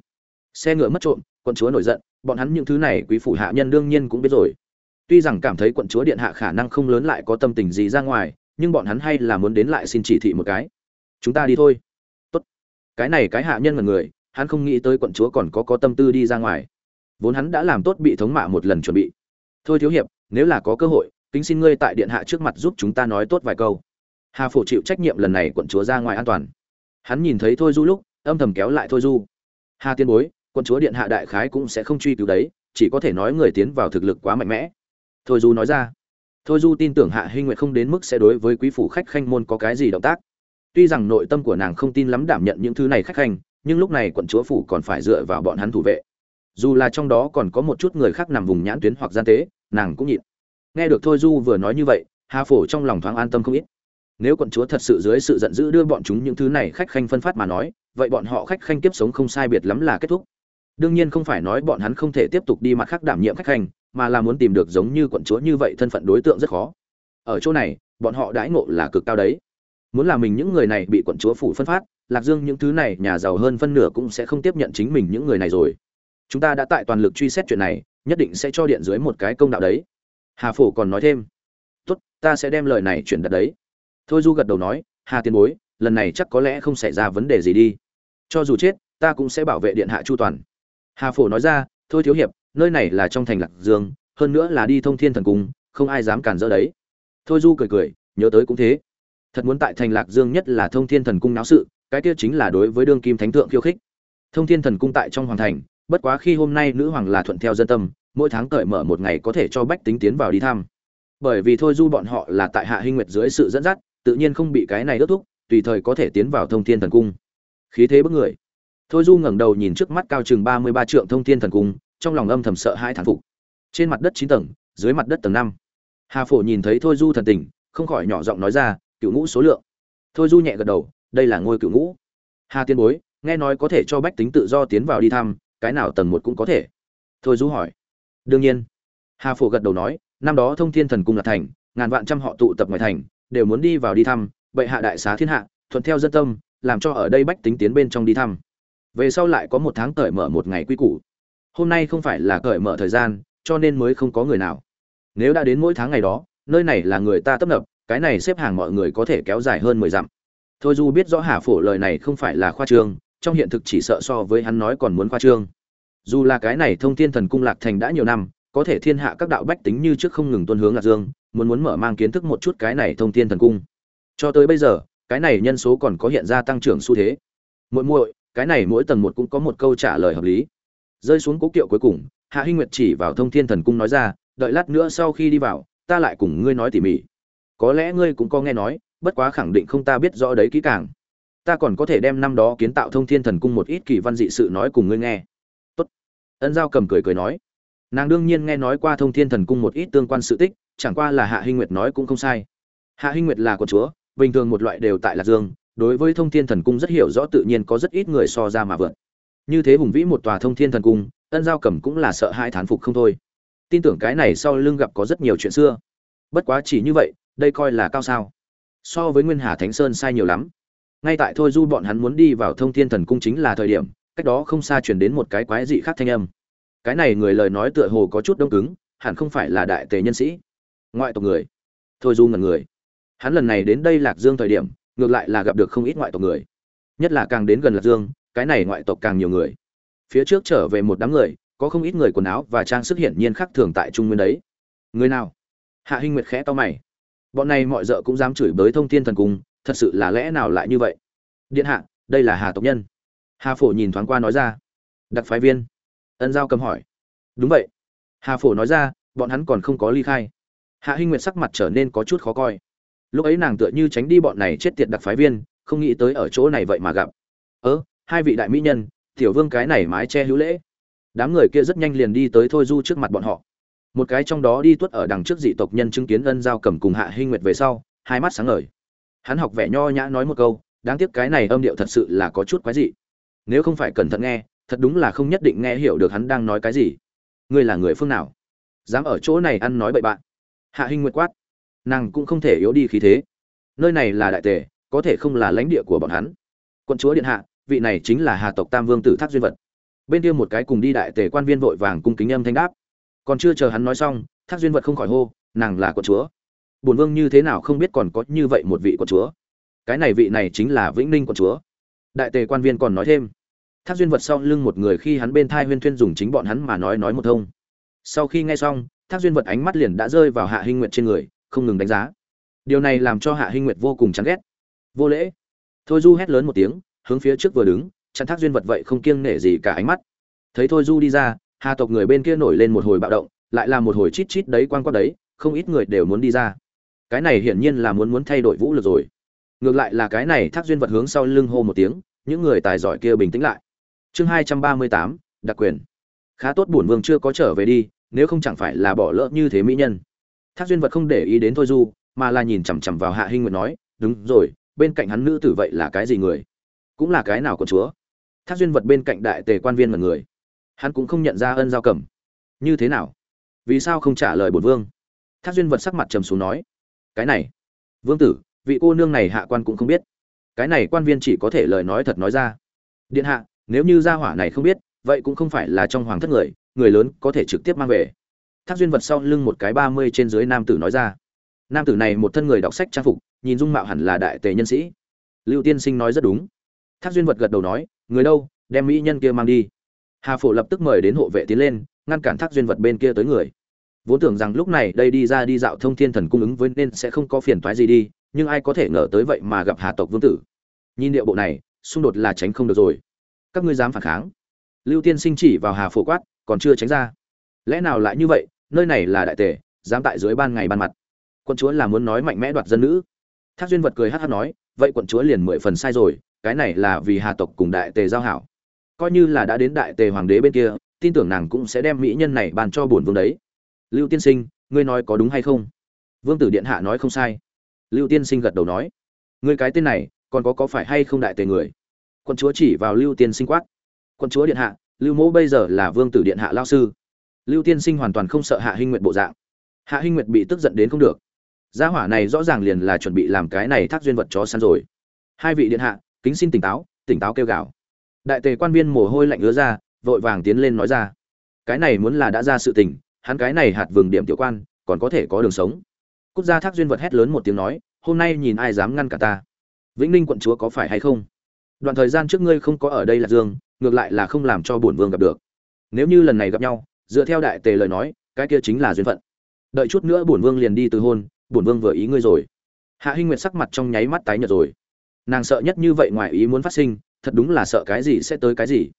Xe ngựa mất trộm, quận chúa nổi giận, bọn hắn những thứ này quý phủ hạ nhân đương nhiên cũng biết rồi. Tuy rằng cảm thấy quận chúa điện hạ khả năng không lớn lại có tâm tình gì ra ngoài, nhưng bọn hắn hay là muốn đến lại xin chỉ thị một cái. Chúng ta đi thôi. Tốt. Cái này cái hạ nhân là người, hắn không nghĩ tới quận chúa còn có có tâm tư đi ra ngoài. Vốn hắn đã làm tốt bị thống mạ một lần chuẩn bị. Thôi thiếu hiệp, nếu là có cơ hội, kính xin ngươi tại điện hạ trước mặt giúp chúng ta nói tốt vài câu hà phổ chịu trách nhiệm lần này quận chúa ra ngoài an toàn. Hắn nhìn thấy thôi du lúc, âm thầm kéo lại thôi du. Hà tiên bối, quận chúa điện hạ đại khái cũng sẽ không truy cứu đấy, chỉ có thể nói người tiến vào thực lực quá mạnh mẽ. Thôi du nói ra. Thôi du tin tưởng hạ hinh nguyệt không đến mức sẽ đối với quý phủ khách khanh môn có cái gì động tác. Tuy rằng nội tâm của nàng không tin lắm đảm nhận những thứ này khách khanh, nhưng lúc này quận chúa phủ còn phải dựa vào bọn hắn thủ vệ. Dù là trong đó còn có một chút người khác nằm vùng nhãn tuyến hoặc gian tế, nàng cũng nhịn. Nghe được thôi du vừa nói như vậy, hà phổ trong lòng thoáng an tâm không ít nếu quận chúa thật sự dưới sự giận dữ đưa bọn chúng những thứ này khách khanh phân phát mà nói, vậy bọn họ khách khanh kiếp sống không sai biệt lắm là kết thúc. Đương nhiên không phải nói bọn hắn không thể tiếp tục đi mặt khác đảm nhiệm khách khanh, mà là muốn tìm được giống như quận chúa như vậy thân phận đối tượng rất khó. Ở chỗ này, bọn họ đãi ngộ là cực cao đấy. Muốn là mình những người này bị quận chúa phủ phân phát, lạc dương những thứ này nhà giàu hơn phân nửa cũng sẽ không tiếp nhận chính mình những người này rồi. Chúng ta đã tại toàn lực truy xét chuyện này, nhất định sẽ cho điện dưới một cái công đạo đấy. Hà phổ còn nói thêm, tốt, ta sẽ đem lời này chuyển đặt đấy thôi du gật đầu nói, hà tiền bối, lần này chắc có lẽ không xảy ra vấn đề gì đi. Cho dù chết, ta cũng sẽ bảo vệ điện hạ chu toàn. Hà phổ nói ra, thôi thiếu hiệp, nơi này là trong thành lạc dương, hơn nữa là đi thông thiên thần cung, không ai dám cản rỡ đấy. Thôi du cười cười, nhớ tới cũng thế. Thật muốn tại thành lạc dương nhất là thông thiên thần cung náo sự, cái kia chính là đối với đương kim thánh thượng khiêu khích. Thông thiên thần cung tại trong hoàng thành, bất quá khi hôm nay nữ hoàng là thuận theo dân tâm, mỗi tháng cởi mở một ngày có thể cho bách tính tiến vào đi thăm. Bởi vì thôi du bọn họ là tại hạ hinh nguyệt dưới sự dẫn dắt tự nhiên không bị cái này đốt thúc tùy thời có thể tiến vào thông thiên thần cung. Khí thế bức người. Thôi du ngẩng đầu nhìn trước mắt cao chừng ba mươi ba trượng thông thiên thần cung, trong lòng âm thầm sợ hai thản phục. Trên mặt đất chín tầng, dưới mặt đất tầng năm. Hà phổ nhìn thấy thôi du thần tình, không khỏi nhỏ giọng nói ra, cựu ngũ số lượng. Thôi du nhẹ gật đầu, đây là ngôi cựu ngũ. Hà tiên bối, nghe nói có thể cho bách tính tự do tiến vào đi thăm, cái nào tầng một cũng có thể. Thôi du hỏi. Đương nhiên. Hà phổ gật đầu nói, năm đó thông thiên thần cung là thành, ngàn vạn trăm họ tụ tập ngoài thành đều muốn đi vào đi thăm, bệ hạ đại xá thiên hạ, thuận theo dân tâm, làm cho ở đây bách tính tiến bên trong đi thăm. Về sau lại có một tháng cởi mở một ngày quy củ. Hôm nay không phải là cởi mở thời gian, cho nên mới không có người nào. Nếu đã đến mỗi tháng ngày đó, nơi này là người ta tấp nập, cái này xếp hàng mọi người có thể kéo dài hơn mười dặm. Thôi dù biết rõ hà phổ lời này không phải là khoa trương, trong hiện thực chỉ sợ so với hắn nói còn muốn khoa trương. Dù là cái này thông thiên thần cung lạc thành đã nhiều năm, có thể thiên hạ các đạo bách tính như trước không ngừng tuân hướng lạc dương muốn muốn mở mang kiến thức một chút cái này thông thiên thần cung. Cho tới bây giờ, cái này nhân số còn có hiện ra tăng trưởng xu thế. Muội muội, cái này mỗi tầng một cũng có một câu trả lời hợp lý. Rơi xuống cố kiệu cuối cùng, hạ hinh nguyệt chỉ vào thông thiên thần cung nói ra, đợi lát nữa sau khi đi vào, ta lại cùng ngươi nói tỉ mỉ. Có lẽ ngươi cũng có nghe nói, bất quá khẳng định không ta biết rõ đấy kỹ càng. Ta còn có thể đem năm đó kiến tạo thông thiên thần cung một ít kỳ văn dị sự nói cùng ngươi nghe. Tốt. Ân giao cầm cười cười nói. Nàng đương nhiên nghe nói qua thông thiên thần cung một ít tương quan sự tích chẳng qua là hạ hinh nguyệt nói cũng không sai. Hạ hinh nguyệt là con chúa, bình thường một loại đều tại lạc dương, đối với thông thiên thần cung rất hiểu rõ tự nhiên có rất ít người so ra mà vượt. Như thế hùng vĩ một tòa thông thiên thần cung, ân giao cầm cũng là sợ hai thán phục không thôi. Tin tưởng cái này sau lưng gặp có rất nhiều chuyện xưa. Bất quá chỉ như vậy, đây coi là cao sao. So với nguyên hà thánh sơn sai nhiều lắm. Ngay tại thôi du bọn hắn muốn đi vào thông thiên thần cung chính là thời điểm, cách đó không xa truyền đến một cái quái dị khác thanh âm. Cái này người lời nói tựa hồ có chút đông cứng, hẳn không phải là đại tề nhân sĩ ngoại tộc người. Thôi du ngần người. Hắn lần này đến đây lạc dương thời điểm, ngược lại là gặp được không ít ngoại tộc người. Nhất là càng đến gần lạc dương, cái này ngoại tộc càng nhiều người. Phía trước trở về một đám người, có không ít người quần áo và trang sức hiển nhiên khác thường tại trung nguyên đấy. Người nào? Hạ hinh nguyệt khẽ to mày. Bọn này mọi d cũng dám chửi bới thông thiên thần cung, thật sự là lẽ nào lại như vậy? Điện hạ, đây là hà tộc nhân. Hà phổ nhìn thoáng qua nói ra. Đặc phái viên. Ân giao cầm hỏi. Đúng vậy. Hà phổ nói ra, bọn hắn còn không có ly khai hạ hinh nguyệt sắc mặt trở nên có chút khó coi. Lúc ấy nàng tựa như tránh đi bọn này chết tiệt đặc phái viên, không nghĩ tới ở chỗ này vậy mà gặp. Ớ hai vị đại mỹ nhân, tiểu vương cái này mái che hữu lễ. Đám người kia rất nhanh liền đi tới thôi du trước mặt bọn họ. Một cái trong đó đi tuất ở đằng trước dị tộc nhân chứng kiến ân giao cầm cùng hạ hinh nguyệt về sau, hai mắt sáng ngời. Hắn học vẻ nho nhã nói một câu, đáng tiếc cái này âm điệu thật sự là có chút quái dị. Nếu không phải cẩn thận nghe, thật đúng là không nhất định nghe hiểu được hắn đang nói cái gì. Ngươi là người phương nào? Dám ở chỗ này ăn nói bậy bạn hạ hinh nguyệt quát, nàng cũng không thể yếu đi khí thế. Nơi này là đại tề, có thể không là lãnh địa của bọn hắn. Quân chúa điện hạ, vị này chính là hà tộc tam vương tử thác duyên vật. Bên kia một cái cùng đi đại tề quan viên vội vàng cung kính âm thanh đáp. Còn chưa chờ hắn nói xong, thác duyên vật không khỏi hô, nàng là quân chúa. Bổn vương như thế nào không biết còn có như vậy một vị quân chúa. Cái này vị này chính là vĩnh ninh quân chúa. Đại tề quan viên còn nói thêm. Thác duyên vật sau lưng một người khi hắn bên thai huyên thuyên dùng chính bọn hắn mà nói nói một thông. Sau khi nghe xong thác duyên vật ánh mắt liền đã rơi vào hạ hinh nguyệt trên người, không ngừng đánh giá. Điều này làm cho hạ hinh nguyệt vô cùng chán ghét. Vô lễ. Thôi du hét lớn một tiếng, hướng phía trước vừa đứng, chặn thác duyên vật vậy không kiêng nể gì cả ánh mắt. Thấy thôi du đi ra, hà tộc người bên kia nổi lên một hồi bạo động, lại là một hồi chít chít đấy quan quát đấy, không ít người đều muốn đi ra. Cái này hiển nhiên là muốn muốn thay đổi vũ lực rồi. Ngược lại là cái này thác duyên vật hướng sau lưng hô một tiếng, những người tài giỏi kia bình tĩnh lại. Chương hai trăm ba mươi tám, đặc quyền. Khá tốt bổn vương chưa có trở về đi nếu không chẳng phải là bỏ lỡ như thế mỹ nhân. Thác duyên vật không để ý đến thôi du, mà là nhìn chằm chằm vào hạ hinh nguyệt nói, đúng rồi, bên cạnh hắn nữ tử vậy là cái gì người? Cũng là cái nào con chúa? Thác duyên vật bên cạnh đại tề quan viên mật người. Hắn cũng không nhận ra ân giao cẩm như thế nào? Vì sao không trả lời bổn vương? Thác duyên vật sắc mặt trầm xuống nói, cái này, vương tử, vị cô nương này hạ quan cũng không biết. Cái này quan viên chỉ có thể lời nói thật nói ra. Điện hạ, nếu như gia hỏa này không biết, vậy cũng không phải là trong hoàng thất người người lớn có thể trực tiếp mang về. Thác duyên vật sau lưng một cái ba mươi trên dưới nam tử nói ra. Nam tử này một thân người đọc sách trang phục, nhìn dung mạo hẳn là đại tề nhân sĩ. Lưu tiên sinh nói rất đúng. Thác duyên vật gật đầu nói, người đâu, đem mỹ nhân kia mang đi. Hà phổ lập tức mời đến hộ vệ tiến lên, ngăn cản thác duyên vật bên kia tới người. Vốn tưởng rằng lúc này đây đi ra đi dạo thông thiên thần cung ứng với nên sẽ không có phiền toái gì đi, nhưng ai có thể ngờ tới vậy mà gặp hà tộc vương tử. Nhìn điệu bộ này, xung đột là tránh không được rồi. Các ngươi dám phản kháng. Lưu tiên sinh chỉ vào hà phổ quát còn chưa tránh ra. Lẽ nào lại như vậy? Nơi này là đại tề, dám tại dưới ban ngày ban mặt. Quận chúa là muốn nói mạnh mẽ đoạt dân nữ. Thác duyên vật cười hát hát nói, vậy quận chúa liền mười phần sai rồi, cái này là vì hà tộc cùng đại tề giao hảo. Coi như là đã đến đại tề hoàng đế bên kia, tin tưởng nàng cũng sẽ đem mỹ nhân này bàn cho bổn vương đấy. Lưu tiên sinh, ngươi nói có đúng hay không? Vương tử điện hạ nói không sai. Lưu tiên sinh gật đầu nói, ngươi cái tên này, còn có có phải hay không đại tề người? Quận chúa chỉ vào lưu tiên sinh quát. Quận chúa điện hạ lưu mẫu bây giờ là vương tử điện hạ lao sư. Lưu tiên sinh hoàn toàn không sợ hạ hinh nguyệt bộ dạng. Hạ hinh nguyệt bị tức giận đến không được. Gia hỏa này rõ ràng liền là chuẩn bị làm cái này thác duyên vật chó săn rồi. Hai vị điện hạ, kính xin tỉnh táo tỉnh táo kêu gào. Đại tề quan viên mồ hôi lạnh ứa ra, vội vàng tiến lên nói ra. Cái này muốn là đã ra sự tình, hắn cái này hạt vừng điểm tiểu quan, còn có thể có đường sống. Quốc gia thác duyên vật hét lớn một tiếng nói, hôm nay nhìn ai dám ngăn cả ta. Vĩnh ninh quận chúa có phải hay không? Đoạn thời gian trước ngươi không có ở đây là dương ngược lại là không làm cho bổn vương gặp được. Nếu như lần này gặp nhau, dựa theo đại tề lời nói, cái kia chính là duyên phận. Đợi chút nữa bổn vương liền đi từ hôn, bổn vương vừa ý ngươi rồi. Hạ hinh nguyệt sắc mặt trong nháy mắt tái nhợt rồi. Nàng sợ nhất như vậy ngoài ý muốn phát sinh, thật đúng là sợ cái gì sẽ tới cái gì.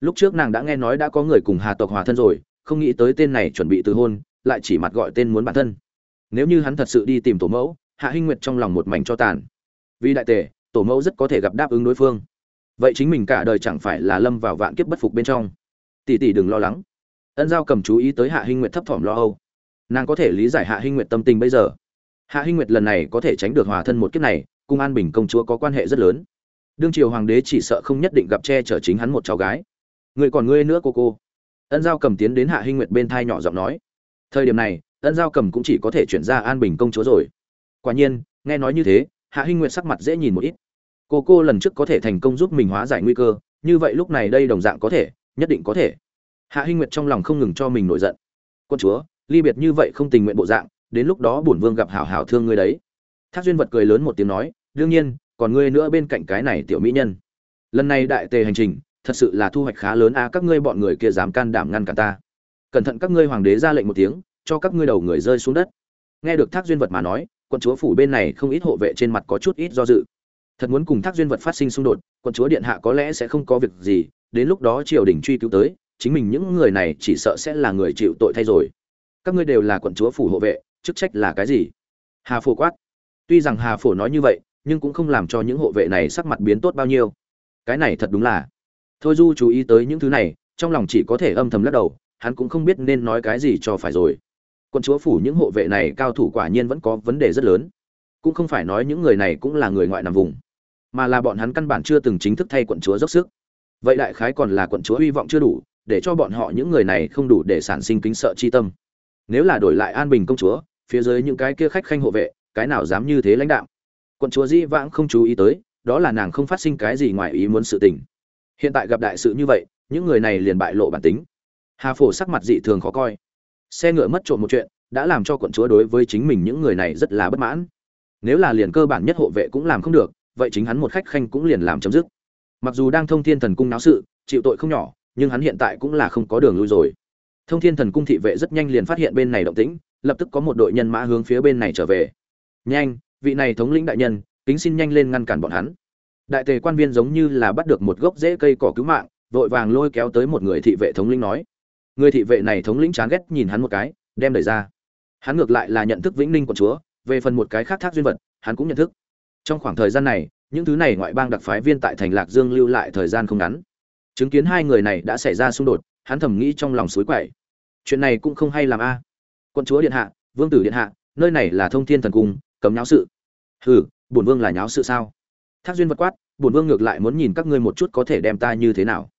Lúc trước nàng đã nghe nói đã có người cùng hà tộc hòa thân rồi, không nghĩ tới tên này chuẩn bị từ hôn, lại chỉ mặt gọi tên muốn bản thân. Nếu như hắn thật sự đi tìm tổ mẫu, hạ hinh nguyệt trong lòng một mảnh cho tàn. Vì đại tề, tổ mẫu rất có thể gặp đáp ứng đối phương vậy chính mình cả đời chẳng phải là lâm vào vạn kiếp bất phục bên trong. Tỷ tỷ đừng lo lắng. Ân giao cầm chú ý tới hạ hinh nguyệt thấp thỏm lo âu. Nàng có thể lý giải hạ hinh nguyệt tâm tình bây giờ. Hạ hinh nguyệt lần này có thể tránh được hòa thân một kiếp này cung an bình công chúa có quan hệ rất lớn. Đương triều hoàng đế chỉ sợ không nhất định gặp che chở chính hắn một cháu gái. Người còn ngươi nữa cô cô. Ân giao cầm tiến đến hạ hinh nguyệt bên thai nhỏ giọng nói. Thời điểm này, ân giao cầm cũng chỉ có thể chuyển ra an bình công chúa rồi. Quả nhiên, nghe nói như thế, hạ hinh nguyệt sắc mặt dễ nhìn một ít cô cô lần trước có thể thành công giúp mình hóa giải nguy cơ, như vậy lúc này đây đồng dạng có thể, nhất định có thể. Hạ hinh nguyệt trong lòng không ngừng cho mình nổi giận. Quân chúa, ly biệt như vậy không tình nguyện bộ dạng, đến lúc đó bổn vương gặp hảo hảo thương ngươi đấy. Thác duyên vật cười lớn một tiếng nói, đương nhiên, còn ngươi nữa bên cạnh cái này tiểu mỹ nhân. Lần này đại tề hành trình, thật sự là thu hoạch khá lớn a, các ngươi bọn người kia dám can đảm ngăn cản ta. Cẩn thận các ngươi hoàng đế ra lệnh một tiếng, cho các ngươi đầu người rơi xuống đất. Nghe được thác duyên vật mà nói, quân chúa phủ bên này không ít hộ vệ trên mặt có chút ít do dự thật muốn cùng thác duyên vật phát sinh xung đột, quận chúa điện hạ có lẽ sẽ không có việc gì, đến lúc đó triều đình truy cứu tới, chính mình những người này chỉ sợ sẽ là người chịu tội thay rồi. Các ngươi đều là quận chúa phủ hộ vệ, chức trách là cái gì? Hà phổ quát. Tuy rằng hà phổ nói như vậy, nhưng cũng không làm cho những hộ vệ này sắc mặt biến tốt bao nhiêu. Cái này thật đúng là. Thôi du chú ý tới những thứ này, trong lòng chỉ có thể âm thầm lắc đầu, hắn cũng không biết nên nói cái gì cho phải rồi. Quận chúa phủ những hộ vệ này cao thủ quả nhiên vẫn có vấn đề rất lớn. Cũng không phải nói những người này cũng là người ngoại nằm vùng mà là bọn hắn căn bản chưa từng chính thức thay quận chúa dốc sức. Vậy đại khái còn là quận chúa hy vọng chưa đủ, để cho bọn họ những người này không đủ để sản sinh kính sợ chi tâm. Nếu là đổi lại an bình công chúa, phía dưới những cái kia khách khanh hộ vệ, cái nào dám như thế lãnh đạo quận chúa dĩ vãng không chú ý tới, đó là nàng không phát sinh cái gì ngoài ý muốn sự tình. Hiện tại gặp đại sự như vậy, những người này liền bại lộ bản tính. Hà phổ sắc mặt dị thường khó coi. Xe ngựa mất trộm một chuyện, đã làm cho quận chúa đối với chính mình những người này rất là bất mãn. Nếu là liền cơ bản nhất hộ vệ cũng làm không được vậy chính hắn một khách khanh cũng liền làm chấm dứt. Mặc dù đang thông thiên thần cung náo sự, chịu tội không nhỏ, nhưng hắn hiện tại cũng là không có đường lui rồi. Thông thiên thần cung thị vệ rất nhanh liền phát hiện bên này động tĩnh, lập tức có một đội nhân mã hướng phía bên này trở về. Nhanh, vị này thống lĩnh đại nhân, kính xin nhanh lên ngăn cản bọn hắn. Đại tề quan viên giống như là bắt được một gốc rễ cây cỏ cứu mạng, vội vàng lôi kéo tới một người thị vệ thống lĩnh nói. Người thị vệ này thống lĩnh chán ghét nhìn hắn một cái, đem đẩy ra. Hắn ngược lại là nhận thức vĩnh ninh quận chúa, về phần một cái khác thác duyên vật, hắn cũng nhận thức trong khoảng thời gian này, những thứ này ngoại bang đặc phái viên tại thành lạc dương lưu lại thời gian không ngắn. Chứng kiến hai người này đã xảy ra xung đột, hắn thầm nghĩ trong lòng suối quậy. Chuyện này cũng không hay làm a. Quân chúa điện hạ, vương tử điện hạ, nơi này là thông thiên thần cung, cấm nháo sự. Hừ, bổn vương là nháo sự sao? Thác duyên vật quát, bổn vương ngược lại muốn nhìn các ngươi một chút có thể đem ta như thế nào.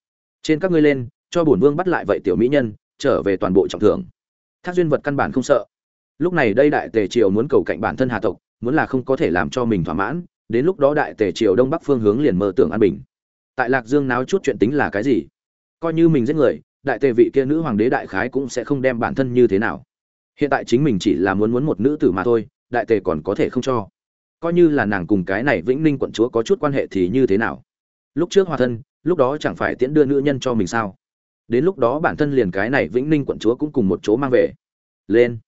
Trên các ngươi lên, cho bổn vương bắt lại vậy tiểu mỹ nhân, trở về toàn bộ trọng thưởng. Thác duyên vật căn bản không sợ. Lúc này đây đại tề triều muốn cầu cạnh bản thân hà tộc muốn là không có thể làm cho mình thỏa mãn, đến lúc đó đại tề triều đông bắc phương hướng liền mơ tưởng an bình. Tại lạc dương náo chút chuyện tính là cái gì? Coi như mình giết người, đại tề vị kia nữ hoàng đế đại khái cũng sẽ không đem bản thân như thế nào. Hiện tại chính mình chỉ là muốn muốn một nữ tử mà thôi, đại tề còn có thể không cho. Coi như là nàng cùng cái này vĩnh ninh quận chúa có chút quan hệ thì như thế nào? Lúc trước hòa thân, lúc đó chẳng phải tiễn đưa nữ nhân cho mình sao? Đến lúc đó bản thân liền cái này vĩnh ninh quận chúa cũng cùng một chỗ mang về. Lên.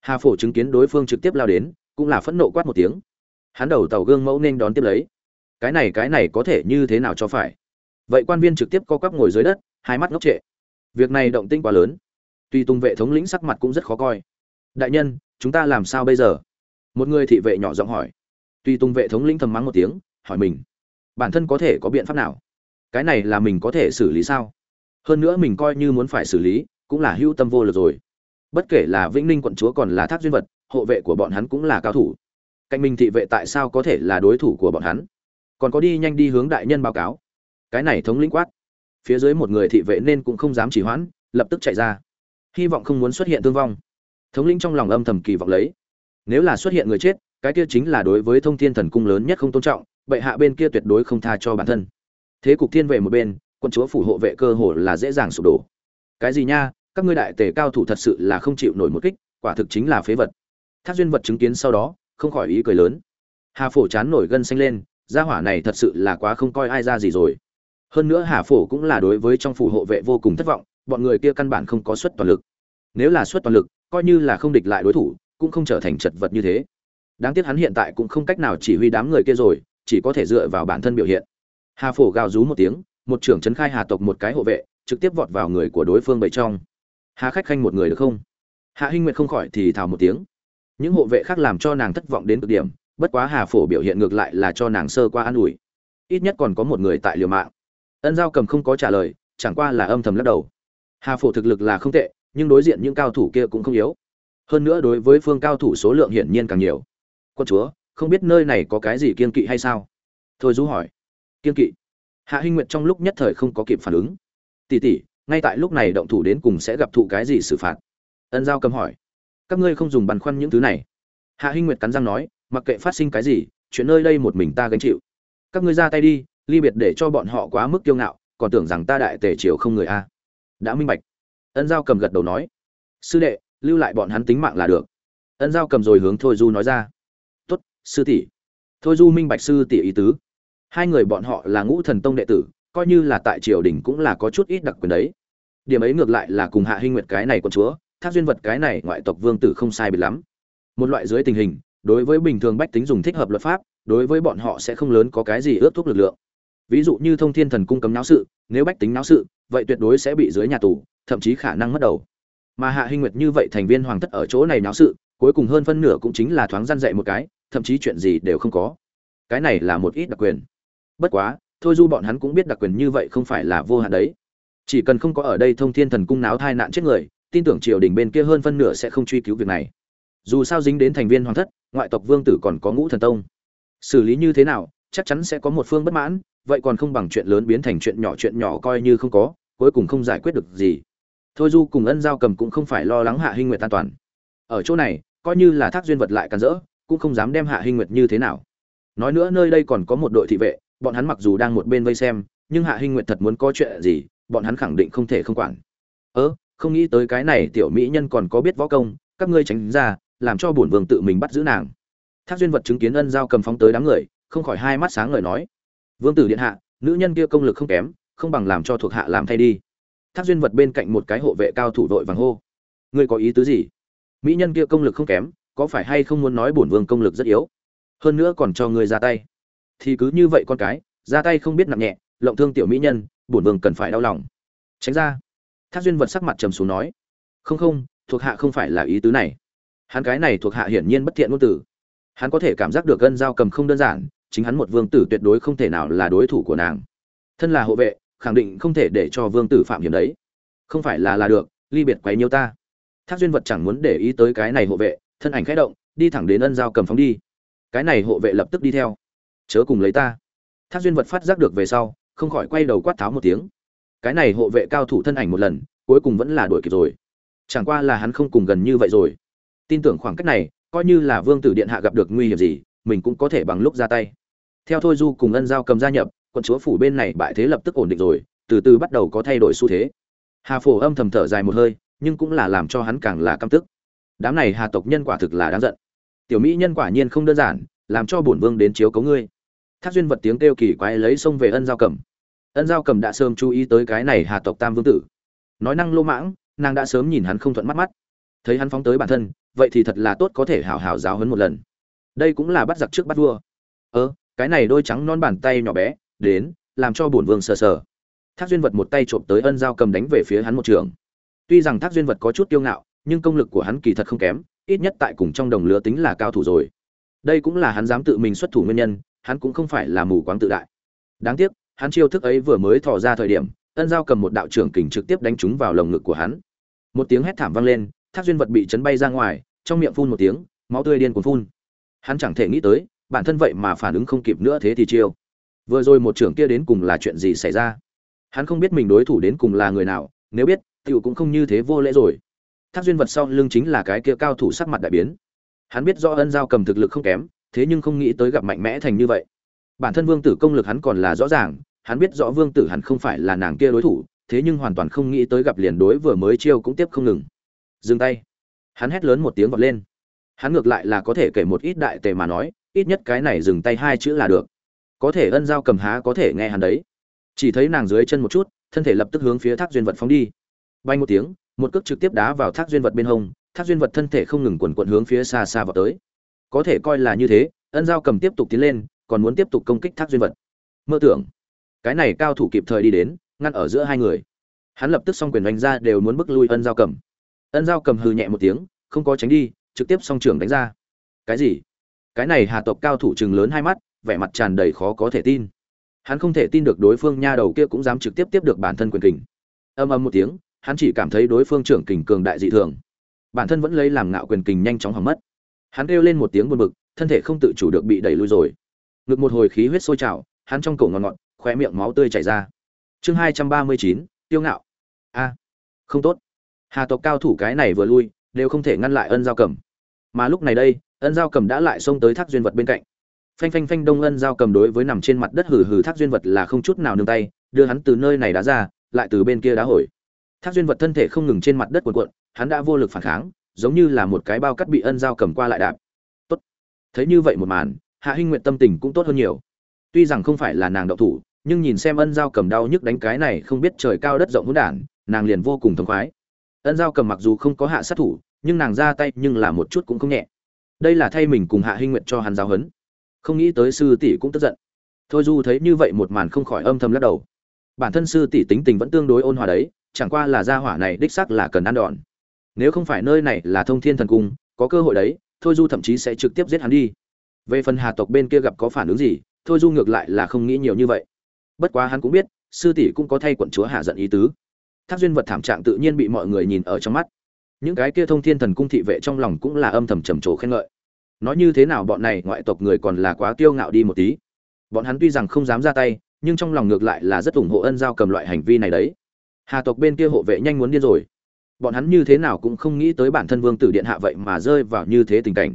Hà phổ chứng kiến đối phương trực tiếp lao đến cũng là phẫn nộ quát một tiếng. Hắn đầu tàu gương mẫu nên đón tiếp lấy. Cái này cái này có thể như thế nào cho phải? Vậy quan viên trực tiếp co quắp ngồi dưới đất, hai mắt ngốc trệ. Việc này động tinh quá lớn. Tuy tùng vệ thống lĩnh sắc mặt cũng rất khó coi. Đại nhân, chúng ta làm sao bây giờ? Một người thị vệ nhỏ giọng hỏi. Tuy tùng vệ thống lĩnh thầm mắng một tiếng, hỏi mình. Bản thân có thể có biện pháp nào? Cái này là mình có thể xử lý sao? Hơn nữa mình coi như muốn phải xử lý, cũng là hưu tâm vô lực rồi bất kể là vĩnh ninh quận chúa còn là thác duyên vật, hộ vệ của bọn hắn cũng là cao thủ. Cạnh mình thị vệ tại sao có thể là đối thủ của bọn hắn? Còn có đi nhanh đi hướng đại nhân báo cáo. Cái này thống lĩnh quát. Phía dưới một người thị vệ nên cũng không dám chỉ hoãn, lập tức chạy ra. Hy vọng không muốn xuất hiện thương vong. Thống lĩnh trong lòng âm thầm kỳ vọng lấy. Nếu là xuất hiện người chết, cái kia chính là đối với thông thiên thần cung lớn nhất không tôn trọng, bệ hạ bên kia tuyệt đối không tha cho bản thân. Thế cục thiên về một bên quân chúa phủ hộ vệ cơ hồ là dễ dàng sụp đổ. Cái gì nha? Các ngươi đại tề cao thủ thật sự là không chịu nổi một kích, quả thực chính là phế vật. Thác duyên vật chứng kiến sau đó, không khỏi ý cười lớn. Hà phổ chán nổi gân xanh lên, gia hỏa này thật sự là quá không coi ai ra gì rồi. Hơn nữa hà phổ cũng là đối với trong phủ hộ vệ vô cùng thất vọng, bọn người kia căn bản không có suất toàn lực. Nếu là suất toàn lực, coi như là không địch lại đối thủ, cũng không trở thành chật vật như thế. Đáng tiếc hắn hiện tại cũng không cách nào chỉ huy đám người kia rồi, chỉ có thể dựa vào bản thân biểu hiện. Hà phổ gào rú một tiếng, một trưởng trấn khai hà tộc một cái hộ vệ, trực tiếp vọt vào người của đối phương bầy trong hà khách khanh một người được không? Hạ hinh nguyệt không khỏi thì thào một tiếng. Những hộ vệ khác làm cho nàng thất vọng đến cực điểm, bất quá hà phổ biểu hiện ngược lại là cho nàng sơ qua an ủi. Ít nhất còn có một người tại liều mạng. Ân giao cầm không có trả lời, chẳng qua là âm thầm lắc đầu. Hà phổ thực lực là không tệ, nhưng đối diện những cao thủ kia cũng không yếu. Hơn nữa đối với phương cao thủ số lượng hiển nhiên càng nhiều. Quân chúa, không biết nơi này có cái gì kiên kỵ hay sao? Thôi du hỏi. Kiên kỵ? Hạ hinh nguyệt trong lúc nhất thời không có kịp phản ứng. Tỉ tỉ ngay tại lúc này động thủ đến cùng sẽ gặp thụ cái gì xử phạt. Ân giao cầm hỏi, các ngươi không dùng băn khoăn những thứ này. Hạ hinh nguyệt cắn răng nói, mặc kệ phát sinh cái gì, chuyện nơi đây một mình ta gánh chịu. Các ngươi ra tay đi, ly biệt để cho bọn họ quá mức kiêu ngạo, còn tưởng rằng ta đại tề triều không người a. Đã minh bạch. Ân giao cầm gật đầu nói, sư đệ, lưu lại bọn hắn tính mạng là được. Ân giao cầm rồi hướng thôi du nói ra, tốt, sư tỷ. Thôi du minh bạch sư tỷ ý tứ. Hai người bọn họ là ngũ thần tông đệ tử coi như là tại triều đình cũng là có chút ít đặc quyền đấy. Điểm ấy ngược lại là cùng hạ hinh nguyệt cái này con chúa, thác duyên vật cái này ngoại tộc vương tử không sai biệt lắm. Một loại dưới tình hình, đối với bình thường bách tính dùng thích hợp luật pháp, đối với bọn họ sẽ không lớn có cái gì ước thúc lực lượng. Ví dụ như thông thiên thần cung cấm náo sự, nếu bách tính náo sự, vậy tuyệt đối sẽ bị dưới nhà tù, thậm chí khả năng mất đầu. Mà hạ hinh nguyệt như vậy thành viên hoàng thất ở chỗ này náo sự, cuối cùng hơn phân nửa cũng chính là thoáng răn dạy một cái, thậm chí chuyện gì đều không có. Cái này là một ít đặc quyền. Bất quá thôi du bọn hắn cũng biết đặc quyền như vậy không phải là vô hạn đấy. Chỉ cần không có ở đây thông thiên thần cung náo thai nạn chết người, tin tưởng triều đình bên kia hơn phân nửa sẽ không truy cứu việc này. Dù sao dính đến thành viên hoàng thất, ngoại tộc vương tử còn có ngũ thần tông. Xử lý như thế nào, chắc chắn sẽ có một phương bất mãn, vậy còn không bằng chuyện lớn biến thành chuyện nhỏ chuyện nhỏ coi như không có, cuối cùng không giải quyết được gì. Thôi du cùng ân giao cầm cũng không phải lo lắng hạ hinh nguyệt an toàn. Ở chỗ này, coi như là thác duyên vật lại càn rỡ, cũng không dám đem hạ hinh nguyệt như thế nào. Nói nữa nơi đây còn có một đội thị vệ bọn hắn mặc dù đang một bên vây xem, nhưng hạ hinh nguyệt thật muốn có chuyện gì, bọn hắn khẳng định không thể không quản. Ớ không nghĩ tới cái này tiểu mỹ nhân còn có biết võ công, các ngươi tránh ra, làm cho bổn vương tự mình bắt giữ nàng. Thác duyên vật chứng kiến ân giao cầm phóng tới đám người, không khỏi hai mắt sáng ngời nói, vương tử điện hạ, nữ nhân kia công lực không kém, không bằng làm cho thuộc hạ làm thay đi. Thác duyên vật bên cạnh một cái hộ vệ cao thủ đội vàng hô, ngươi có ý tứ gì? Mỹ nhân kia công lực không kém, có phải hay không muốn nói bổn vương công lực rất yếu? Hơn nữa còn cho ngươi ra tay thì cứ như vậy con cái, ra tay không biết nặng nhẹ, lộng thương tiểu mỹ nhân, bổn vương cần phải đau lòng. Tránh ra. Thác duyên vật sắc mặt trầm xuống nói, không không, thuộc hạ không phải là ý tứ này. Hắn cái này thuộc hạ hiển nhiên bất thiện ngôn tử hắn có thể cảm giác được gân dao cầm không đơn giản, chính hắn một vương tử tuyệt đối không thể nào là đối thủ của nàng. Thân là hộ vệ, khẳng định không thể để cho vương tử phạm hiểm đấy. Không phải là là được, ly biệt quấy nhiêu ta. Thác duyên vật chẳng muốn để ý tới cái này hộ vệ, thân ảnh khẽ động, đi thẳng đến ân giao cầm phóng đi. Cái này hộ vệ lập tức đi theo chớ cùng lấy ta. Thác duyên vật phát giác được về sau, không khỏi quay đầu quát tháo một tiếng. Cái này hộ vệ cao thủ thân ảnh một lần, cuối cùng vẫn là đuổi kịp rồi. Chẳng qua là hắn không cùng gần như vậy rồi. Tin tưởng khoảng cách này, coi như là vương tử điện hạ gặp được nguy hiểm gì, mình cũng có thể bằng lúc ra tay. Theo thôi du cùng ân giao cầm gia nhập, quận chúa phủ bên này bại thế lập tức ổn định rồi, từ từ bắt đầu có thay đổi xu thế. Hà phổ âm thầm thở dài một hơi, nhưng cũng là làm cho hắn càng là căm tức. Đám này hà tộc nhân quả thực là đáng giận. Tiểu mỹ nhân quả nhiên không đơn giản, làm cho bổn vương đến chiếu cấu ngươi thác duyên vật tiếng kêu kỳ quái lấy xông về ân giao cầm. Ân giao cầm đã sớm chú ý tới cái này hà tộc tam vương tử. Nói năng lô mãng, nàng đã sớm nhìn hắn không thuận mắt mắt. Thấy hắn phóng tới bản thân, vậy thì thật là tốt có thể hảo hảo giáo hấn một lần. Đây cũng là bắt giặc trước bắt vua. Ơ, cái này đôi trắng non bàn tay nhỏ bé, đến, làm cho bổn vương sờ sờ. Thác duyên vật một tay trộm tới ân giao cầm đánh về phía hắn một trường. Tuy rằng thác duyên vật có chút kiêu ngạo, nhưng công lực của hắn kỳ thật không kém, ít nhất tại cùng trong đồng lứa tính là cao thủ rồi. Đây cũng là hắn dám tự mình xuất thủ nguyên nhân hắn cũng không phải là mù quáng tự đại. Đáng tiếc, hắn chiêu thức ấy vừa mới thò ra thời điểm, ân giao cầm một đạo trưởng kình trực tiếp đánh trúng vào lồng ngực của hắn. Một tiếng hét thảm vang lên, thác duyên vật bị chấn bay ra ngoài, trong miệng phun một tiếng, máu tươi điên cuồng phun. Hắn chẳng thể nghĩ tới, bản thân vậy mà phản ứng không kịp nữa thế thì chiêu. Vừa rồi một trưởng kia đến cùng là chuyện gì xảy ra? Hắn không biết mình đối thủ đến cùng là người nào, nếu biết tựu cũng không như thế vô lễ rồi. Thác duyên vật sau lưng chính là cái kia cao thủ sắc mặt đại biến. Hắn biết do ân giao cầm thực lực không kém thế nhưng không nghĩ tới gặp mạnh mẽ thành như vậy. Bản thân vương tử công lực hắn còn là rõ ràng, hắn biết rõ vương tử hắn không phải là nàng kia đối thủ, thế nhưng hoàn toàn không nghĩ tới gặp liền đối vừa mới chiêu cũng tiếp không ngừng. Dừng tay. Hắn hét lớn một tiếng vọt lên. Hắn ngược lại là có thể kể một ít đại tề mà nói, ít nhất cái này dừng tay hai chữ là được. Có thể ân giao cầm há có thể nghe hắn đấy. Chỉ thấy nàng dưới chân một chút, thân thể lập tức hướng phía thác duyên vật phóng đi. Bay một tiếng, một cước trực tiếp đá vào thác duyên vật bên hông, thác duyên vật thân thể không ngừng quần quận hướng phía xa xa vào tới có thể coi là như thế, ân giao cầm tiếp tục tiến lên, còn muốn tiếp tục công kích thác duyên vật. Mơ tưởng, cái này cao thủ kịp thời đi đến, ngăn ở giữa hai người. Hắn lập tức s o n g quyền đánh ra đều muốn bước lui ân giao cầm. Ân giao cầm hừ nhẹ một tiếng, không có tránh đi, trực tiếp s o n g trưởng đánh ra. Cái gì? Cái này hà tộc cao thủ chừng lớn hai mắt, vẻ mặt tràn đầy khó có thể tin. Hắn không thể tin được đối phương nha đầu kia cũng dám trực tiếp tiếp được bản thân quyền kình. Âm âm một tiếng, hắn chỉ cảm thấy đối phương trưởng kình cường đại dị thường. Bản thân vẫn lấy làm ngạo quyền kình nhanh chóng hỏng mất hắn kêu lên một tiếng buồn bực, thân thể không tự chủ được bị đẩy lui rồi. Ngực một hồi khí huyết sôi trào, hắn trong cổ ngọn ngọn khóe miệng máu tươi chảy ra. Chương hai trăm ba mươi chín, tiêu ngạo. A, không tốt. Hà tộc cao thủ cái này vừa lui, đều không thể ngăn lại ân giao cầm. Mà lúc này đây, ân giao cầm đã lại xông tới thác duyên vật bên cạnh. Phanh phanh phanh đông ân giao cầm đối với nằm trên mặt đất hừ hừ thác duyên vật là không chút nào nương tay, đưa hắn từ nơi này đá ra, lại từ bên kia đá hồi. Thác duyên vật thân thể không ngừng trên mặt đất cuộn cuộn, hắn đã vô lực phản kháng giống như là một cái bao cắt bị ân giao cầm qua lại đạp. Tốt. Thấy như vậy một màn, hạ hinh nguyện tâm tình cũng tốt hơn nhiều. Tuy rằng không phải là nàng đậu thủ, nhưng nhìn xem ân giao cầm đau nhức đánh cái này không biết trời cao đất rộng hỗn đản, nàng liền vô cùng thống khoái. Ân giao cầm mặc dù không có hạ sát thủ, nhưng nàng ra tay nhưng là một chút cũng không nhẹ. Đây là thay mình cùng hạ hinh nguyện cho hắn giáo huấn. Không nghĩ tới sư tỷ cũng tức giận. Thôi du thấy như vậy một màn không khỏi âm thầm lắc đầu. Bản thân sư tỷ tính tình vẫn tương đối ôn hòa đấy, chẳng qua là gia hỏa này đích xác là cần ăn đòn nếu không phải nơi này là thông thiên thần cung, có cơ hội đấy, thôi du thậm chí sẽ trực tiếp giết hắn đi. Về phần hà tộc bên kia gặp có phản ứng gì, thôi du ngược lại là không nghĩ nhiều như vậy. Bất quá hắn cũng biết, sư tỷ cũng có thay quận chúa hạ giận ý tứ. Thác duyên vật thảm trạng tự nhiên bị mọi người nhìn ở trong mắt. Những cái kia thông thiên thần cung thị vệ trong lòng cũng là âm thầm trầm trồ khen ngợi. Nói như thế nào bọn này ngoại tộc người còn là quá kiêu ngạo đi một tí. Bọn hắn tuy rằng không dám ra tay, nhưng trong lòng ngược lại là rất ủng hộ ân giao cầm loại hành vi này đấy. Hà tộc bên kia hộ vệ nhanh muốn điên rồi bọn hắn như thế nào cũng không nghĩ tới bản thân vương tử điện hạ vậy mà rơi vào như thế tình cảnh.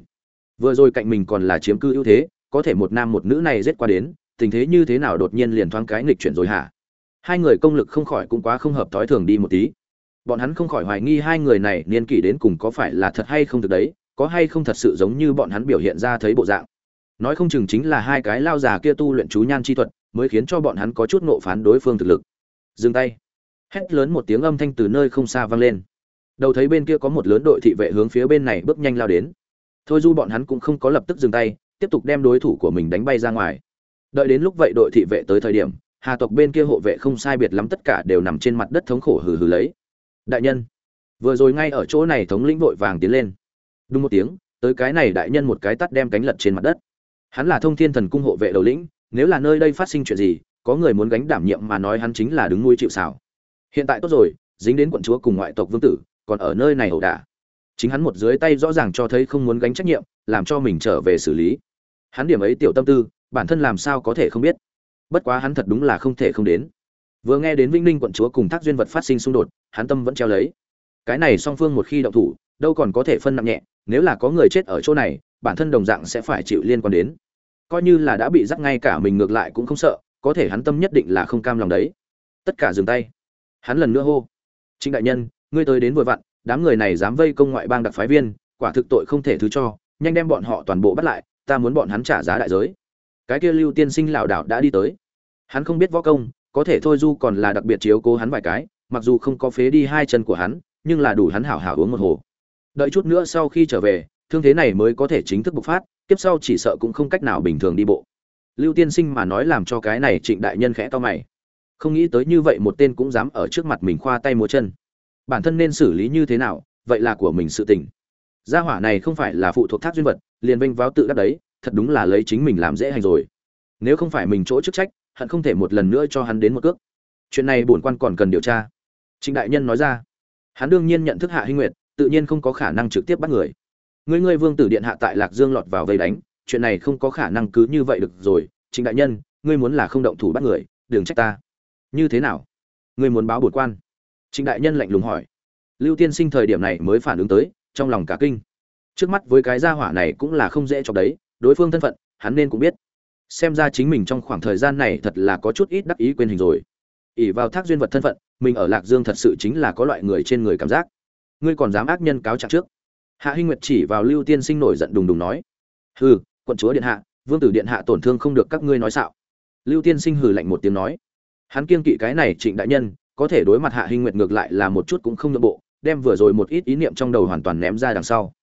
Vừa rồi cạnh mình còn là chiếm cư ưu thế, có thể một nam một nữ này rết qua đến, tình thế như thế nào đột nhiên liền thoáng cái nghịch chuyển rồi hả? Hai người công lực không khỏi cũng quá không hợp thói thường đi một tí. Bọn hắn không khỏi hoài nghi hai người này niên kỷ đến cùng có phải là thật hay không thực đấy, có hay không thật sự giống như bọn hắn biểu hiện ra thấy bộ dạng. Nói không chừng chính là hai cái lao già kia tu luyện chú nhan chi thuật, mới khiến cho bọn hắn có chút nộ phán đối phương thực lực. Dừng tay. Hét lớn một tiếng âm thanh từ nơi không xa vang lên đầu thấy bên kia có một lớn đội thị vệ hướng phía bên này bước nhanh lao đến. Thôi du bọn hắn cũng không có lập tức dừng tay, tiếp tục đem đối thủ của mình đánh bay ra ngoài. Đợi đến lúc vậy đội thị vệ tới thời điểm, hà tộc bên kia hộ vệ không sai biệt lắm tất cả đều nằm trên mặt đất thống khổ hừ hừ lấy. Đại nhân, vừa rồi ngay ở chỗ này thống lĩnh vội vàng tiến lên. Đúng một tiếng, tới cái này đại nhân một cái tắt đem cánh lật trên mặt đất. Hắn là thông thiên thần cung hộ vệ đầu lĩnh, nếu là nơi đây phát sinh chuyện gì, có người muốn gánh đảm nhiệm mà nói hắn chính là đứng nuôi chịu xảo hiện tại tốt rồi, dính đến quận chúa cùng ngoại tộc vương tử còn ở nơi này ẩu đả. Chính hắn một dưới tay rõ ràng cho thấy không muốn gánh trách nhiệm, làm cho mình trở về xử lý. Hắn điểm ấy tiểu tâm tư, bản thân làm sao có thể không biết. Bất quá hắn thật đúng là không thể không đến. Vừa nghe đến vinh ninh quận chúa cùng thác duyên vật phát sinh xung đột, hắn tâm vẫn treo lấy. Cái này song phương một khi động thủ, đâu còn có thể phân nặng nhẹ, nếu là có người chết ở chỗ này, bản thân đồng dạng sẽ phải chịu liên quan đến. Coi như là đã bị dắt ngay cả mình ngược lại cũng không sợ, có thể hắn tâm nhất định là không cam lòng đấy. Tất cả dừng tay. Hắn lần nữa hô chính đại nhân ngươi tới đến vội vặn, đám người này dám vây công ngoại bang đặc phái viên, quả thực tội không thể thứ cho, nhanh đem bọn họ toàn bộ bắt lại, ta muốn bọn hắn trả giá đại giới. Cái kia lưu tiên sinh lảo đảo đã đi tới. Hắn không biết võ công, có thể thôi du còn là đặc biệt chiếu cố hắn vài cái, mặc dù không có phế đi hai chân của hắn, nhưng là đủ hắn hảo hảo uống một hồ. Đợi chút nữa sau khi trở về, thương thế này mới có thể chính thức bộc phát, tiếp sau chỉ sợ cũng không cách nào bình thường đi bộ. Lưu tiên sinh mà nói làm cho cái này trịnh đại nhân khẽ to mày. Không nghĩ tới như vậy một tên cũng dám ở trước mặt mình khoa tay múa chân bản thân nên xử lý như thế nào, vậy là của mình sự tình. Gia hỏa này không phải là phụ thuộc thác duyên vật, liền vinh váo tự đắc đấy, thật đúng là lấy chính mình làm dễ hành rồi. Nếu không phải mình chỗ chức trách, hận không thể một lần nữa cho hắn đến một cước. Chuyện này bổn quan còn cần điều tra. Trịnh đại nhân nói ra. Hắn đương nhiên nhận thức hạ hinh nguyệt, tự nhiên không có khả năng trực tiếp bắt người. Người ngươi vương tử điện hạ tại lạc dương lọt vào vây đánh, chuyện này không có khả năng cứ như vậy được rồi. Trịnh đại nhân, ngươi muốn là không động thủ bắt người, đừng trách ta. Như thế nào? Ngươi muốn báo bổn quan trịnh đại nhân lạnh lùng hỏi. Lưu tiên sinh thời điểm này mới phản ứng tới, trong lòng cả kinh. Trước mắt với cái gia hỏa này cũng là không dễ cho đấy, đối phương thân phận, hắn nên cũng biết. Xem ra chính mình trong khoảng thời gian này thật là có chút ít đắc ý quên hình rồi. Ỉ vào thác duyên vật thân phận, mình ở lạc dương thật sự chính là có loại người trên người cảm giác. Ngươi còn dám ác nhân cáo trạng trước? Hạ hinh nguyệt chỉ vào lưu tiên sinh nổi giận đùng đùng nói. Hừ, quận chúa điện hạ, vương tử điện hạ tổn thương không được các ngươi nói xạo. Lưu tiên sinh hừ lạnh một tiếng nói. Hắn kiên kỵ cái này trịnh đại nhân có thể đối mặt hạ hinh nguyệt ngược lại là một chút cũng không nhượng bộ, đem vừa rồi một ít ý niệm trong đầu hoàn toàn ném ra đằng sau.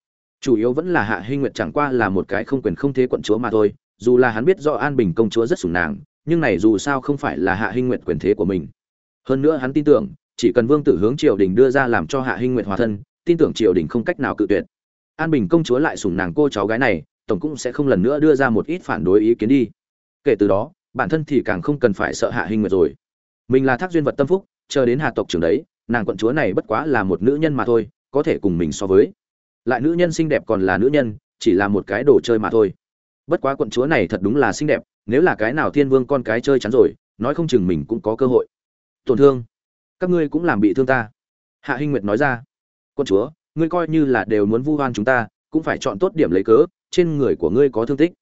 Chủ yếu vẫn là hạ hinh nguyệt chẳng qua là một cái không quyền không thế quận chúa mà thôi, dù là hắn biết do an bình công chúa rất sủng nàng, nhưng này dù sao không phải là hạ hinh nguyệt quyền thế của mình. Hơn nữa hắn tin tưởng, chỉ cần vương tử hướng triều đình đưa ra làm cho hạ hinh nguyệt hòa thân, tin tưởng triều đình không cách nào cự tuyệt. An bình công chúa lại sủng nàng cô cháu gái này, tổng cũng sẽ không lần nữa đưa ra một ít phản đối ý kiến đi. Kể từ đó, bản thân thì càng không cần phải sợ hạ hinh nguyệt rồi. Mình là thác duyên vật tâm phúc chờ đến hạ tộc trưởng đấy, nàng quận chúa này bất quá là một nữ nhân mà thôi, có thể cùng mình so với. Lại nữ nhân xinh đẹp còn là nữ nhân, chỉ là một cái đồ chơi mà thôi. Bất quá quận chúa này thật đúng là xinh đẹp, nếu là cái nào thiên vương con cái chơi chắn rồi, nói không chừng mình cũng có cơ hội. Tổn thương. Các ngươi cũng làm bị thương ta. Hạ hinh nguyệt nói ra. Quận chúa, ngươi coi như là đều muốn vu oan chúng ta, cũng phải chọn tốt điểm lấy cớ, trên người của ngươi có thương tích.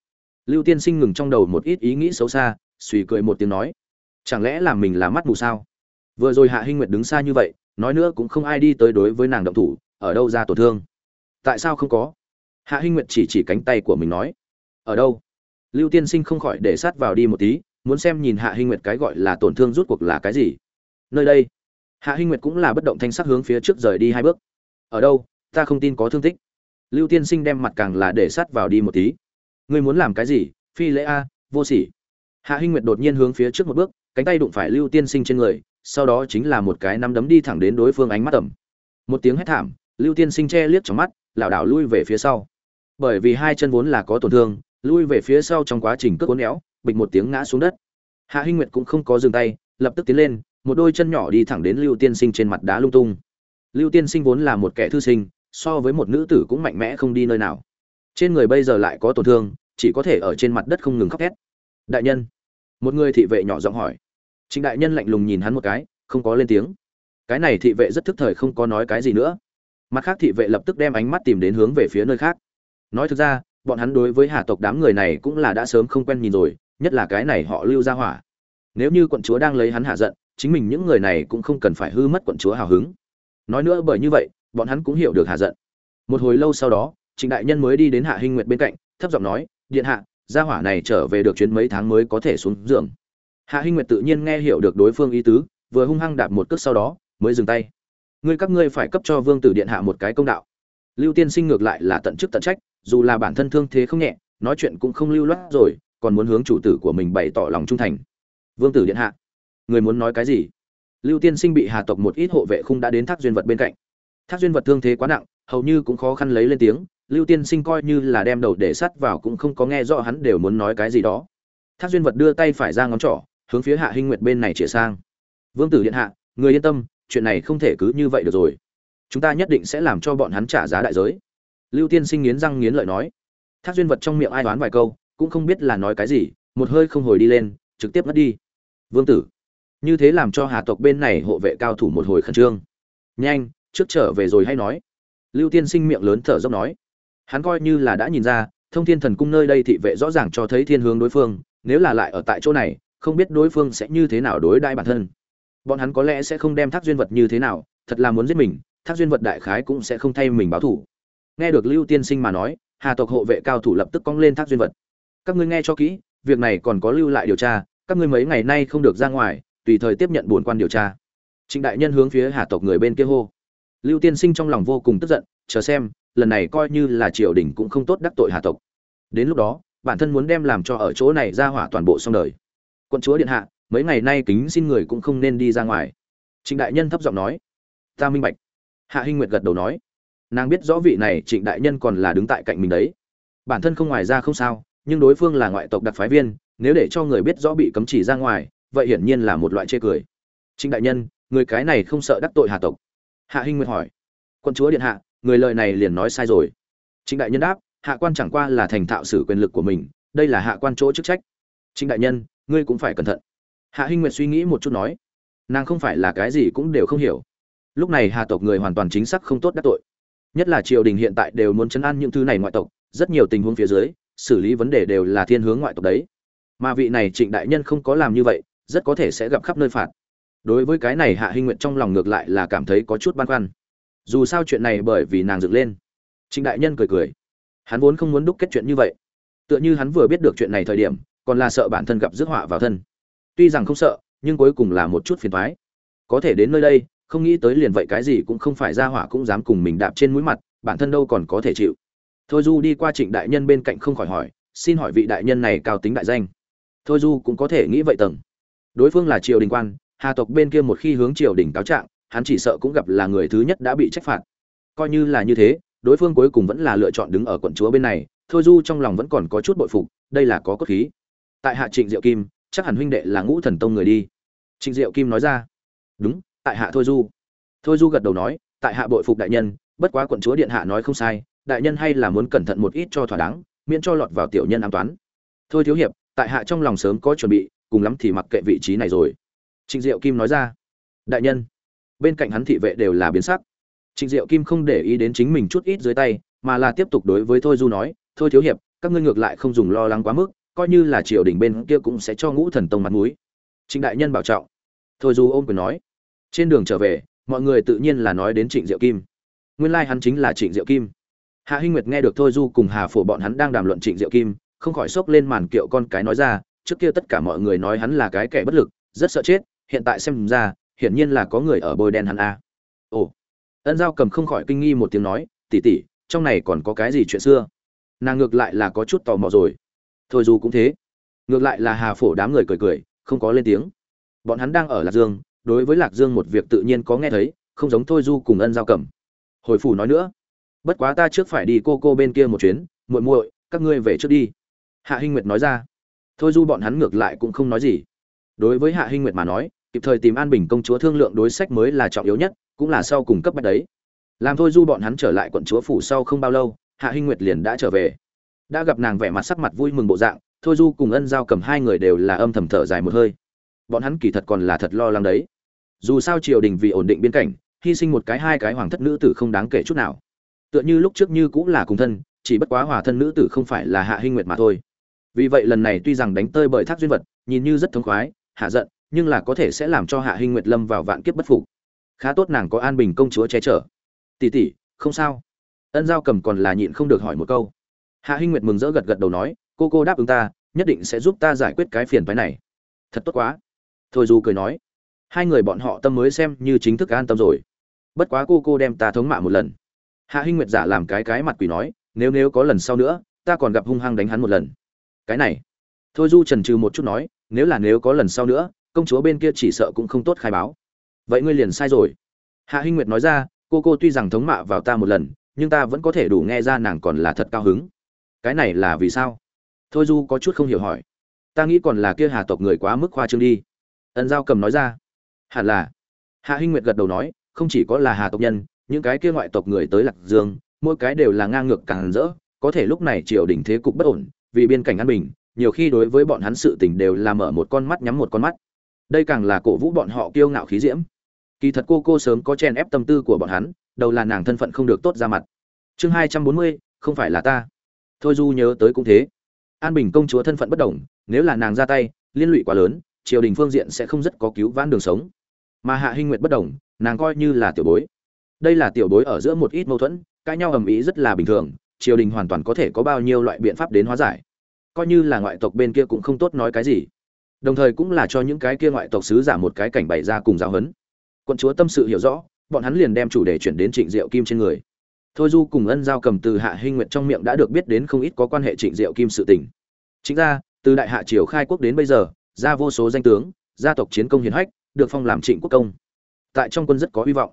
Lưu tiên sinh ngừng trong đầu một ít ý nghĩ xấu xa, suy cười một tiếng nói. Chẳng lẽ là mình là mắt mù sao? Vừa rồi hạ hinh nguyệt đứng xa như vậy, nói nữa cũng không ai đi tới đối với nàng động thủ, ở đâu ra tổn thương? Tại sao không có? Hạ hinh nguyệt chỉ chỉ cánh tay của mình nói. Ở đâu? Lưu tiên sinh không khỏi để sát vào đi một tí, muốn xem nhìn hạ hinh nguyệt cái gọi là tổn thương rút cuộc là cái gì. Nơi đây. Hạ hinh nguyệt cũng là bất động thanh sắc hướng phía trước rời đi hai bước. Ở đâu? Ta không tin có thương tích. Lưu tiên sinh đem mặt càng là để sát vào đi một tí. Ngươi muốn làm cái gì? Phi lễ a, vô sỉ. Hạ hinh nguyệt đột nhiên hướng phía trước một bước, cánh tay đụng phải lưu tiên sinh trên người sau đó chính là một cái nắm đấm đi thẳng đến đối phương ánh mắt tầm một tiếng hét thảm, lưu tiên sinh che liếc trong mắt, lảo đảo lui về phía sau. Bởi vì hai chân vốn là có tổn thương, lui về phía sau trong quá trình cướp uốn éo, bịch một tiếng ngã xuống đất. Hạ hinh nguyệt cũng không có dừng tay, lập tức tiến lên, một đôi chân nhỏ đi thẳng đến lưu tiên sinh trên mặt đá lung tung. Lưu tiên sinh vốn là một kẻ thư sinh, so với một nữ tử cũng mạnh mẽ không đi nơi nào. Trên người bây giờ lại có tổn thương, chỉ có thể ở trên mặt đất không ngừng khóc thét. Đại nhân, một người thị vệ nhỏ giọng hỏi trịnh đại nhân lạnh lùng nhìn hắn một cái, không có lên tiếng. Cái này thị vệ rất thức thời không có nói cái gì nữa. Mặt khác thị vệ lập tức đem ánh mắt tìm đến hướng về phía nơi khác. Nói thực ra, bọn hắn đối với hà tộc đám người này cũng là đã sớm không quen nhìn rồi, nhất là cái này họ lưu Gia hỏa. Nếu như quận chúa đang lấy hắn hạ giận, chính mình những người này cũng không cần phải hư mất quận chúa hào hứng. Nói nữa bởi như vậy, bọn hắn cũng hiểu được hạ giận. Một hồi lâu sau đó, trịnh đại nhân mới đi đến hạ hinh nguyệt bên cạnh, thấp giọng nói, điện hạ, gia hỏa này trở về được chuyến mấy tháng mới có thể xuống giường hạ hinh nguyệt tự nhiên nghe hiểu được đối phương ý tứ, vừa hung hăng đạp một cước sau đó, mới dừng tay. Ngươi các ngươi phải cấp cho vương tử điện hạ một cái công đạo. Lưu tiên sinh ngược lại là tận chức tận trách, dù là bản thân thương thế không nhẹ, nói chuyện cũng không lưu loát rồi, còn muốn hướng chủ tử của mình bày tỏ lòng trung thành. Vương tử điện hạ, người muốn nói cái gì? Lưu tiên sinh bị hà tộc một ít hộ vệ khung đã đến thác duyên vật bên cạnh. Thác duyên vật thương thế quá nặng, hầu như cũng khó khăn lấy lên tiếng, lưu tiên sinh coi như là đem đầu để sắt vào cũng không có nghe rõ hắn đều muốn nói cái gì đó. Thác duyên vật đưa tay phải ra ngón trỏ hướng phía hạ hinh nguyệt bên này chĩa sang. Vương tử điện hạ, người yên tâm, chuyện này không thể cứ như vậy được rồi. Chúng ta nhất định sẽ làm cho bọn hắn trả giá đại giới. Lưu tiên sinh nghiến răng nghiến lợi nói. Thác duyên vật trong miệng ai đoán vài câu, cũng không biết là nói cái gì, một hơi không hồi đi lên, trực tiếp mất đi. Vương tử, như thế làm cho hà tộc bên này hộ vệ cao thủ một hồi khẩn trương. Nhanh, trước trở về rồi hay nói. Lưu tiên sinh miệng lớn thở dốc nói. Hắn coi như là đã nhìn ra, thông thiên thần cung nơi đây thị vệ rõ ràng cho thấy thiên hướng đối phương, nếu là lại ở tại chỗ này không biết đối phương sẽ như thế nào đối đãi bản thân. Bọn hắn có lẽ sẽ không đem thác duyên vật như thế nào, thật là muốn giết mình, thác duyên vật đại khái cũng sẽ không thay mình báo thủ. Nghe được lưu tiên sinh mà nói, hà tộc hộ vệ cao thủ lập tức cong lên thác duyên vật. Các ngươi nghe cho kỹ, việc này còn có lưu lại điều tra, các ngươi mấy ngày nay không được ra ngoài, tùy thời tiếp nhận bổn quan điều tra. Trịnh đại nhân hướng phía hà tộc người bên kia hô. Lưu tiên sinh trong lòng vô cùng tức giận, chờ xem, lần này coi như là triều đình cũng không tốt đắc tội hà tộc. Đến lúc đó, bản thân muốn đem làm cho ở chỗ này ra hỏa toàn bộ xong đời quận chúa điện hạ, mấy ngày nay kính xin người cũng không nên đi ra ngoài. Trịnh đại nhân thấp giọng nói. Ta minh bạch. Hạ hinh nguyệt gật đầu nói. Nàng biết rõ vị này trịnh đại nhân còn là đứng tại cạnh mình đấy. Bản thân không ngoài ra không sao, nhưng đối phương là ngoại tộc đặc phái viên, nếu để cho người biết rõ bị cấm chỉ ra ngoài, vậy hiển nhiên là một loại chê cười. Trịnh đại nhân, người cái này không sợ đắc tội hà tộc. Hạ hinh nguyệt hỏi. Quân chúa điện hạ, người lời này liền nói sai rồi. Trịnh đại nhân đáp, hạ quan chẳng qua là thành thạo sử quyền lực của mình, đây là hạ quan chỗ chức trách. Trịnh đại nhân ngươi cũng phải cẩn thận. Hạ hinh nguyệt suy nghĩ một chút nói, nàng không phải là cái gì cũng đều không hiểu. Lúc này hà tộc người hoàn toàn chính xác không tốt đắc tội. Nhất là triều đình hiện tại đều muốn chấn an những thứ này ngoại tộc, rất nhiều tình huống phía dưới, xử lý vấn đề đều là thiên hướng ngoại tộc đấy. Mà vị này trịnh đại nhân không có làm như vậy, rất có thể sẽ gặp khắp nơi phạt. Đối với cái này hạ hinh nguyện trong lòng ngược lại là cảm thấy có chút băn khoăn. Dù sao chuyện này bởi vì nàng dựng lên. Trịnh đại nhân cười cười. Hắn vốn không muốn đúc kết chuyện như vậy. Tựa như hắn vừa biết được chuyện này thời điểm còn là sợ bản thân gặp rước họa vào thân. Tuy rằng không sợ, nhưng cuối cùng là một chút phiền thoái có thể đến nơi đây, không nghĩ tới liền vậy cái gì cũng không phải ra hỏa cũng dám cùng mình đạp trên mũi mặt, bản thân đâu còn có thể chịu. Thôi du đi qua trịnh đại nhân bên cạnh không khỏi hỏi, xin hỏi vị đại nhân này cao tính đại danh? Thôi du cũng có thể nghĩ vậy tầng. Đối phương là triều đình quan, hà tộc bên kia một khi hướng triều đình cáo trạng, hắn chỉ sợ cũng gặp là người thứ nhất đã bị trách phạt. Coi như là như thế, đối phương cuối cùng vẫn là lựa chọn đứng ở quận chúa bên này, thôi du trong lòng vẫn còn có chút bội phục, đây là có cốt khí tại hạ trịnh diệu kim, chắc hẳn huynh đệ là ngũ thần tông người đi. Trịnh diệu kim nói ra. Đúng, tại hạ thôi du. Thôi du gật đầu nói, tại hạ bội phục đại nhân, bất quá quận chúa điện hạ nói không sai, đại nhân hay là muốn cẩn thận một ít cho thỏa đáng, miễn cho lọt vào tiểu nhân an toán. Thôi thiếu hiệp, tại hạ trong lòng sớm có chuẩn bị, cùng lắm thì mặc kệ vị trí này rồi. Trịnh diệu kim nói ra. Đại nhân, bên cạnh hắn thị vệ đều là biến sắc. Trịnh diệu kim không để ý đến chính mình chút ít dưới tay, mà là tiếp tục đối với thôi du nói, thôi thiếu hiệp, các ngươi ngược lại không dùng lo lắng quá mức coi như là triều đình bên kia cũng sẽ cho ngũ thần tông mặt mũi. Trịnh đại nhân bảo trọng. Thôi du ôm quyền nói. Trên đường trở về, mọi người tự nhiên là nói đến trịnh diệu kim. Nguyên lai hắn chính là trịnh diệu kim. Hạ hinh nguyệt nghe được thôi du cùng hà phổ bọn hắn đang đàm luận trịnh diệu kim, không khỏi xốc lên màn kiệu con cái nói ra, trước kia tất cả mọi người nói hắn là cái kẻ bất lực, rất sợ chết, hiện tại xem ra, hiển nhiên là có người ở bôi đen hắn a. Ồ. Ân giao cầm không khỏi kinh nghi một tiếng nói tỉ tỉ trong này còn có cái gì chuyện xưa? Nàng ngược lại là có chút tò mò rồi thôi dù cũng thế. Ngược lại là hà phổ đám người cười cười, không có lên tiếng. Bọn hắn đang ở lạc dương, đối với lạc dương một việc tự nhiên có nghe thấy, không giống thôi du cùng ân giao cầm hồi phủ nói nữa. Bất quá ta trước phải đi cô cô bên kia một chuyến, muội muội, các ngươi về trước đi. Hạ hinh nguyệt nói ra. Thôi du bọn hắn ngược lại cũng không nói gì. Đối với hạ hinh nguyệt mà nói, kịp thời tìm an bình công chúa thương lượng đối sách mới là trọng yếu nhất, cũng là sau cùng cấp bách đấy. Làm thôi du bọn hắn trở lại quận chúa phủ sau không bao lâu, hạ hinh nguyệt liền đã trở về đã gặp nàng vẻ mặt sắc mặt vui mừng bộ dạng, thôi du cùng ân giao cầm hai người đều là âm thầm thở dài một hơi. Bọn hắn kỳ thật còn là thật lo lắng đấy. Dù sao triều đình vì ổn định biên cảnh, hy sinh một cái hai cái hoàng thất nữ tử không đáng kể chút nào. Tựa như lúc trước như cũng là cùng thân, chỉ bất quá hòa thân nữ tử không phải là hạ hinh nguyệt mà thôi. Vì vậy lần này tuy rằng đánh tơi bởi thác duyên vật, nhìn như rất thống khoái, hạ giận, nhưng là có thể sẽ làm cho hạ hinh nguyệt lâm vào vạn kiếp bất phục. Khá tốt nàng có an bình công chúa che chở. Tỷ tỷ, không sao. Ân giao cầm còn là nhịn không được hỏi một câu hạ hinh nguyệt mừng rỡ gật gật đầu nói, cô cô đáp ứng ta, nhất định sẽ giúp ta giải quyết cái phiền phái này. Thật tốt quá. Thôi du cười nói, hai người bọn họ tâm mới xem như chính thức an tâm rồi. Bất quá cô cô đem ta thống mạ một lần. Hạ hinh nguyệt giả làm cái cái mặt quỷ nói, nếu nếu có lần sau nữa, ta còn gặp hung hăng đánh hắn một lần. Cái này. Thôi du trần trừ một chút nói, nếu là nếu có lần sau nữa, công chúa bên kia chỉ sợ cũng không tốt khai báo. Vậy ngươi liền sai rồi. Hạ hinh nguyệt nói ra, cô cô tuy rằng thống mạ vào ta một lần, nhưng ta vẫn có thể đủ nghe ra nàng còn là thật cao hứng cái này là vì sao? Thôi du có chút không hiểu hỏi. Ta nghĩ còn là kia hà tộc người quá mức khoa trương đi. Ân giao cầm nói ra. Hẳn là. Hạ hinh nguyệt gật đầu nói, không chỉ có là hà tộc nhân, những cái kia ngoại tộc người tới lạc dương, mỗi cái đều là ngang ngược càng rỡ, có thể lúc này triều đình thế cục bất ổn, vì biên cảnh an bình, nhiều khi đối với bọn hắn sự tình đều là mở một con mắt nhắm một con mắt. Đây càng là cổ vũ bọn họ kiêu ngạo khí diễm. Kỳ thật cô cô sớm có chen ép tâm tư của bọn hắn, đầu là nàng thân phận không được tốt ra mặt. Chương hai trăm bốn mươi, không phải là ta thôi du nhớ tới cũng thế. An bình công chúa thân phận bất đồng, nếu là nàng ra tay, liên lụy quá lớn, triều đình phương diện sẽ không rất có cứu vãn đường sống. Mà hạ hinh nguyệt bất đồng, nàng coi như là tiểu bối. Đây là tiểu bối ở giữa một ít mâu thuẫn, cãi nhau ầm ĩ rất là bình thường, triều đình hoàn toàn có thể có bao nhiêu loại biện pháp đến hóa giải. Coi như là ngoại tộc bên kia cũng không tốt nói cái gì. Đồng thời cũng là cho những cái kia ngoại tộc sứ giả một cái cảnh bày ra cùng giáo huấn. Quận chúa tâm sự hiểu rõ, bọn hắn liền đem chủ đề chuyển đến trịnh diệu kim trên người thôi du cùng ân giao cầm từ hạ hinh nguyệt trong miệng đã được biết đến không ít có quan hệ trịnh diệu kim sự tình. Chính ra, từ đại hạ triều khai quốc đến bây giờ, ra vô số danh tướng, gia tộc chiến công hiển hách, được phong làm trịnh quốc công. Tại trong quân rất có hy vọng.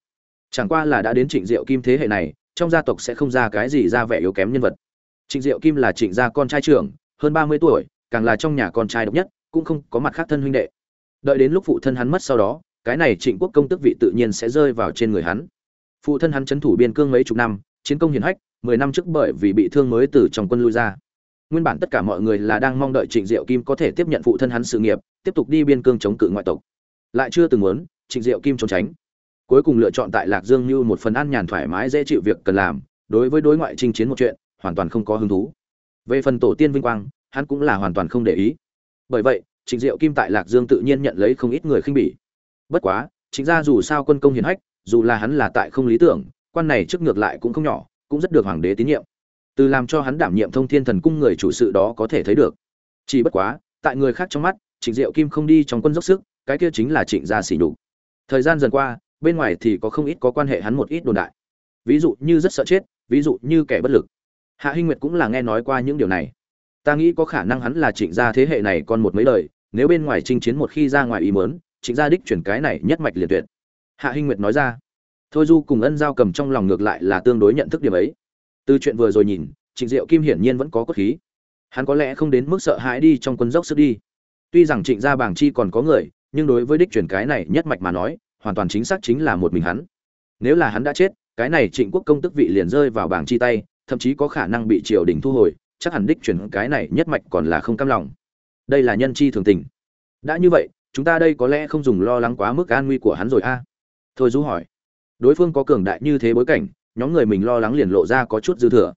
Chẳng qua là đã đến trịnh diệu kim thế hệ này, trong gia tộc sẽ không ra cái gì ra vẻ yếu kém nhân vật. Trịnh diệu kim là trịnh gia con trai trưởng, hơn ba mươi tuổi, càng là trong nhà con trai độc nhất, cũng không có mặt khác thân huynh đệ. Đợi đến lúc phụ thân hắn mất sau đó, cái này trịnh quốc công tức vị tự nhiên sẽ rơi vào trên người hắn. Phụ thân hắn trấn thủ biên cương mấy chục năm chiến công hiển hách, mười năm trước bởi vì bị thương mới từ trong quân lui ra. Nguyên bản tất cả mọi người là đang mong đợi trịnh diệu kim có thể tiếp nhận phụ thân hắn sự nghiệp, tiếp tục đi biên cương chống cự ngoại tộc. Lại chưa từng muốn, trịnh diệu kim trốn tránh. Cuối cùng lựa chọn tại lạc dương như một phần ăn nhàn thoải mái dễ chịu việc cần làm, đối với đối ngoại chinh chiến một chuyện, hoàn toàn không có hứng thú. Về phần tổ tiên vinh quang, hắn cũng là hoàn toàn không để ý. Bởi vậy, trịnh diệu kim tại lạc dương tự nhiên nhận lấy không ít người khinh bỉ. Bất quá, chính ra dù sao quân công hiển hách, dù là hắn là tại không lý tưởng quan này trước ngược lại cũng không nhỏ, cũng rất được hoàng đế tín nhiệm. Từ làm cho hắn đảm nhiệm thông thiên thần cung người chủ sự đó có thể thấy được. Chỉ bất quá, tại người khác trong mắt, trịnh diệu kim không đi trong quân dốc sức, cái kia chính là trịnh gia xỉ nhục. Thời gian dần qua, bên ngoài thì có không ít có quan hệ hắn một ít đồn đại. Ví dụ như rất sợ chết, ví dụ như kẻ bất lực. Hạ hinh nguyệt cũng là nghe nói qua những điều này. Ta nghĩ có khả năng hắn là trịnh gia thế hệ này còn một mấy lời nếu bên ngoài chinh chiến một khi ra ngoài ý mớn trịnh gia đích chuyển cái này nhất mạch liền tuyệt. Hạ hinh nguyệt nói ra thôi du cùng ân giao cầm trong lòng ngược lại là tương đối nhận thức điểm ấy. Từ chuyện vừa rồi nhìn, trịnh diệu kim hiển nhiên vẫn có cốt khí. Hắn có lẽ không đến mức sợ hãi đi trong quân dốc sức đi. Tuy rằng trịnh gia bảng chi còn có người, nhưng đối với đích chuyển cái này nhất mạch mà nói, hoàn toàn chính xác chính là một mình hắn. Nếu là hắn đã chết, cái này trịnh quốc công tức vị liền rơi vào bảng chi tay, thậm chí có khả năng bị triều đình thu hồi, chắc hẳn đích chuyển cái này nhất mạch còn là không cam lòng. Đây là nhân chi thường tình. Đã như vậy, chúng ta đây có lẽ không dùng lo lắng quá mức an nguy của hắn rồi a? Thôi du hỏi đối phương có cường đại như thế bối cảnh, nhóm người mình lo lắng liền lộ ra có chút dư thừa.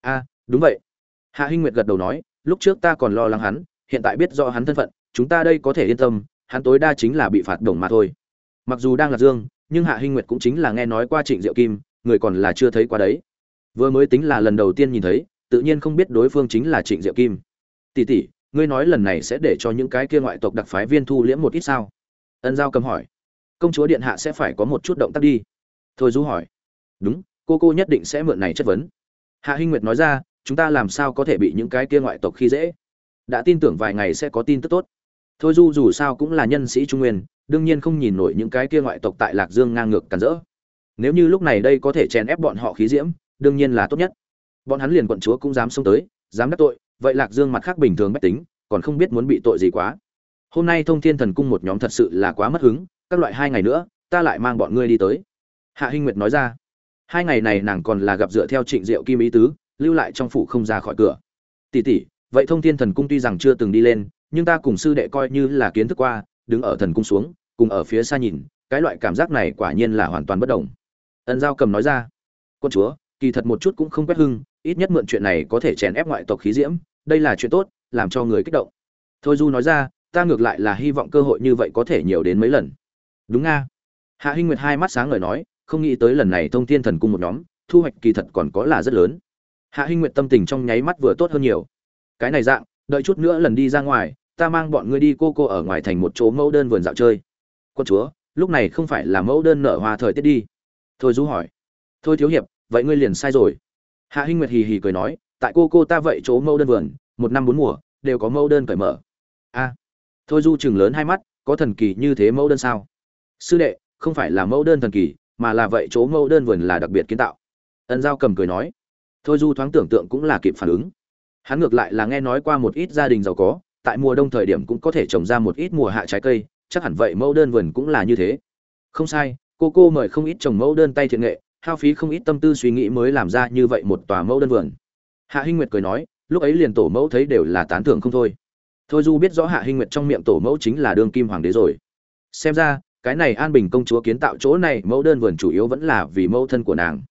A, đúng vậy. Hạ hinh nguyệt gật đầu nói, lúc trước ta còn lo lắng hắn, hiện tại biết rõ hắn thân phận, chúng ta đây có thể yên tâm, hắn tối đa chính là bị phạt đồng mà thôi. Mặc dù đang là dương, nhưng hạ hinh nguyệt cũng chính là nghe nói qua trịnh diệu kim, người còn là chưa thấy qua đấy. Vừa mới tính là lần đầu tiên nhìn thấy, tự nhiên không biết đối phương chính là trịnh diệu kim. Tỷ tỷ, ngươi nói lần này sẽ để cho những cái kia ngoại tộc đặc phái viên thu liễm một ít sao? Ân giao cầm hỏi. Công chúa điện hạ sẽ phải có một chút động tác đi thôi du hỏi. Đúng, cô cô nhất định sẽ mượn này chất vấn. Hạ hinh nguyệt nói ra, chúng ta làm sao có thể bị những cái kia ngoại tộc khi dễ? Đã tin tưởng vài ngày sẽ có tin tức tốt. Thôi du dù sao cũng là nhân sĩ trung nguyên, đương nhiên không nhìn nổi những cái kia ngoại tộc tại lạc dương ngang ngược cản rỡ. Nếu như lúc này đây có thể chèn ép bọn họ khí diễm, đương nhiên là tốt nhất. Bọn hắn liền quận chúa cũng dám xông tới, dám đắc tội, vậy lạc dương mặt khác bình thường bách tính, còn không biết muốn bị tội gì quá. Hôm nay thông thiên thần cung một nhóm thật sự là quá mất hứng, các loại hai ngày nữa, ta lại mang bọn ngươi đi tới hạ hinh nguyệt nói ra, hai ngày này nàng còn là gặp dựa theo trịnh diệu kim ý tứ, lưu lại trong phủ không ra khỏi cửa. Tỷ tỷ, vậy thông thiên thần cung tuy rằng chưa từng đi lên, nhưng ta cùng sư đệ coi như là kiến thức qua, đứng ở thần cung xuống, cùng ở phía xa nhìn, cái loại cảm giác này quả nhiên là hoàn toàn bất đồng. Ân giao cầm nói ra, quân chúa, kỳ thật một chút cũng không quét hưng, ít nhất mượn chuyện này có thể chèn ép ngoại tộc khí diễm, đây là chuyện tốt, làm cho người kích động. Thôi du nói ra, ta ngược lại là hy vọng cơ hội như vậy có thể nhiều đến mấy lần. Đúng nga hạ hinh nguyệt hai mắt sáng ngời nói không nghĩ tới lần này thông thiên thần cung một nhóm, thu hoạch kỳ thật còn có là rất lớn. Hạ hinh nguyệt tâm tình trong nháy mắt vừa tốt hơn nhiều. Cái này dạng, đợi chút nữa lần đi ra ngoài, ta mang bọn ngươi đi cô cô ở ngoài thành một chỗ mẫu đơn vườn dạo chơi. Quân chúa, lúc này không phải là mẫu đơn nở hoa thời tiết đi. Thôi du hỏi. Thôi thiếu hiệp, vậy ngươi liền sai rồi. Hạ hinh nguyệt hì hì cười nói, tại cô cô ta vậy chỗ mẫu đơn vườn, một năm bốn mùa, đều có mẫu đơn cởi mở. A. Thôi du chừng lớn hai mắt, có thần kỳ như thế mẫu đơn sao? Sư đệ, không phải là mẫu đơn thần kỳ mà là vậy chỗ mẫu đơn vườn là đặc biệt kiến tạo. Ân giao cầm cười nói, thôi du thoáng tưởng tượng cũng là kịp phản ứng. Hắn ngược lại là nghe nói qua một ít gia đình giàu có, tại mùa đông thời điểm cũng có thể trồng ra một ít mùa hạ trái cây, chắc hẳn vậy mẫu đơn vườn cũng là như thế. Không sai, cô cô mời không ít trồng mẫu đơn tay thiện nghệ, hao phí không ít tâm tư suy nghĩ mới làm ra như vậy một tòa mẫu đơn vườn. Hạ hinh nguyệt cười nói, lúc ấy liền tổ mẫu thấy đều là tán thưởng không thôi. Thôi du biết rõ hạ hinh nguyệt trong miệng tổ mẫu chính là đương kim hoàng đế rồi. Xem ra cái này an bình công chúa kiến tạo chỗ này, mẫu đơn vườn chủ yếu vẫn là vì mẫu thân của nàng.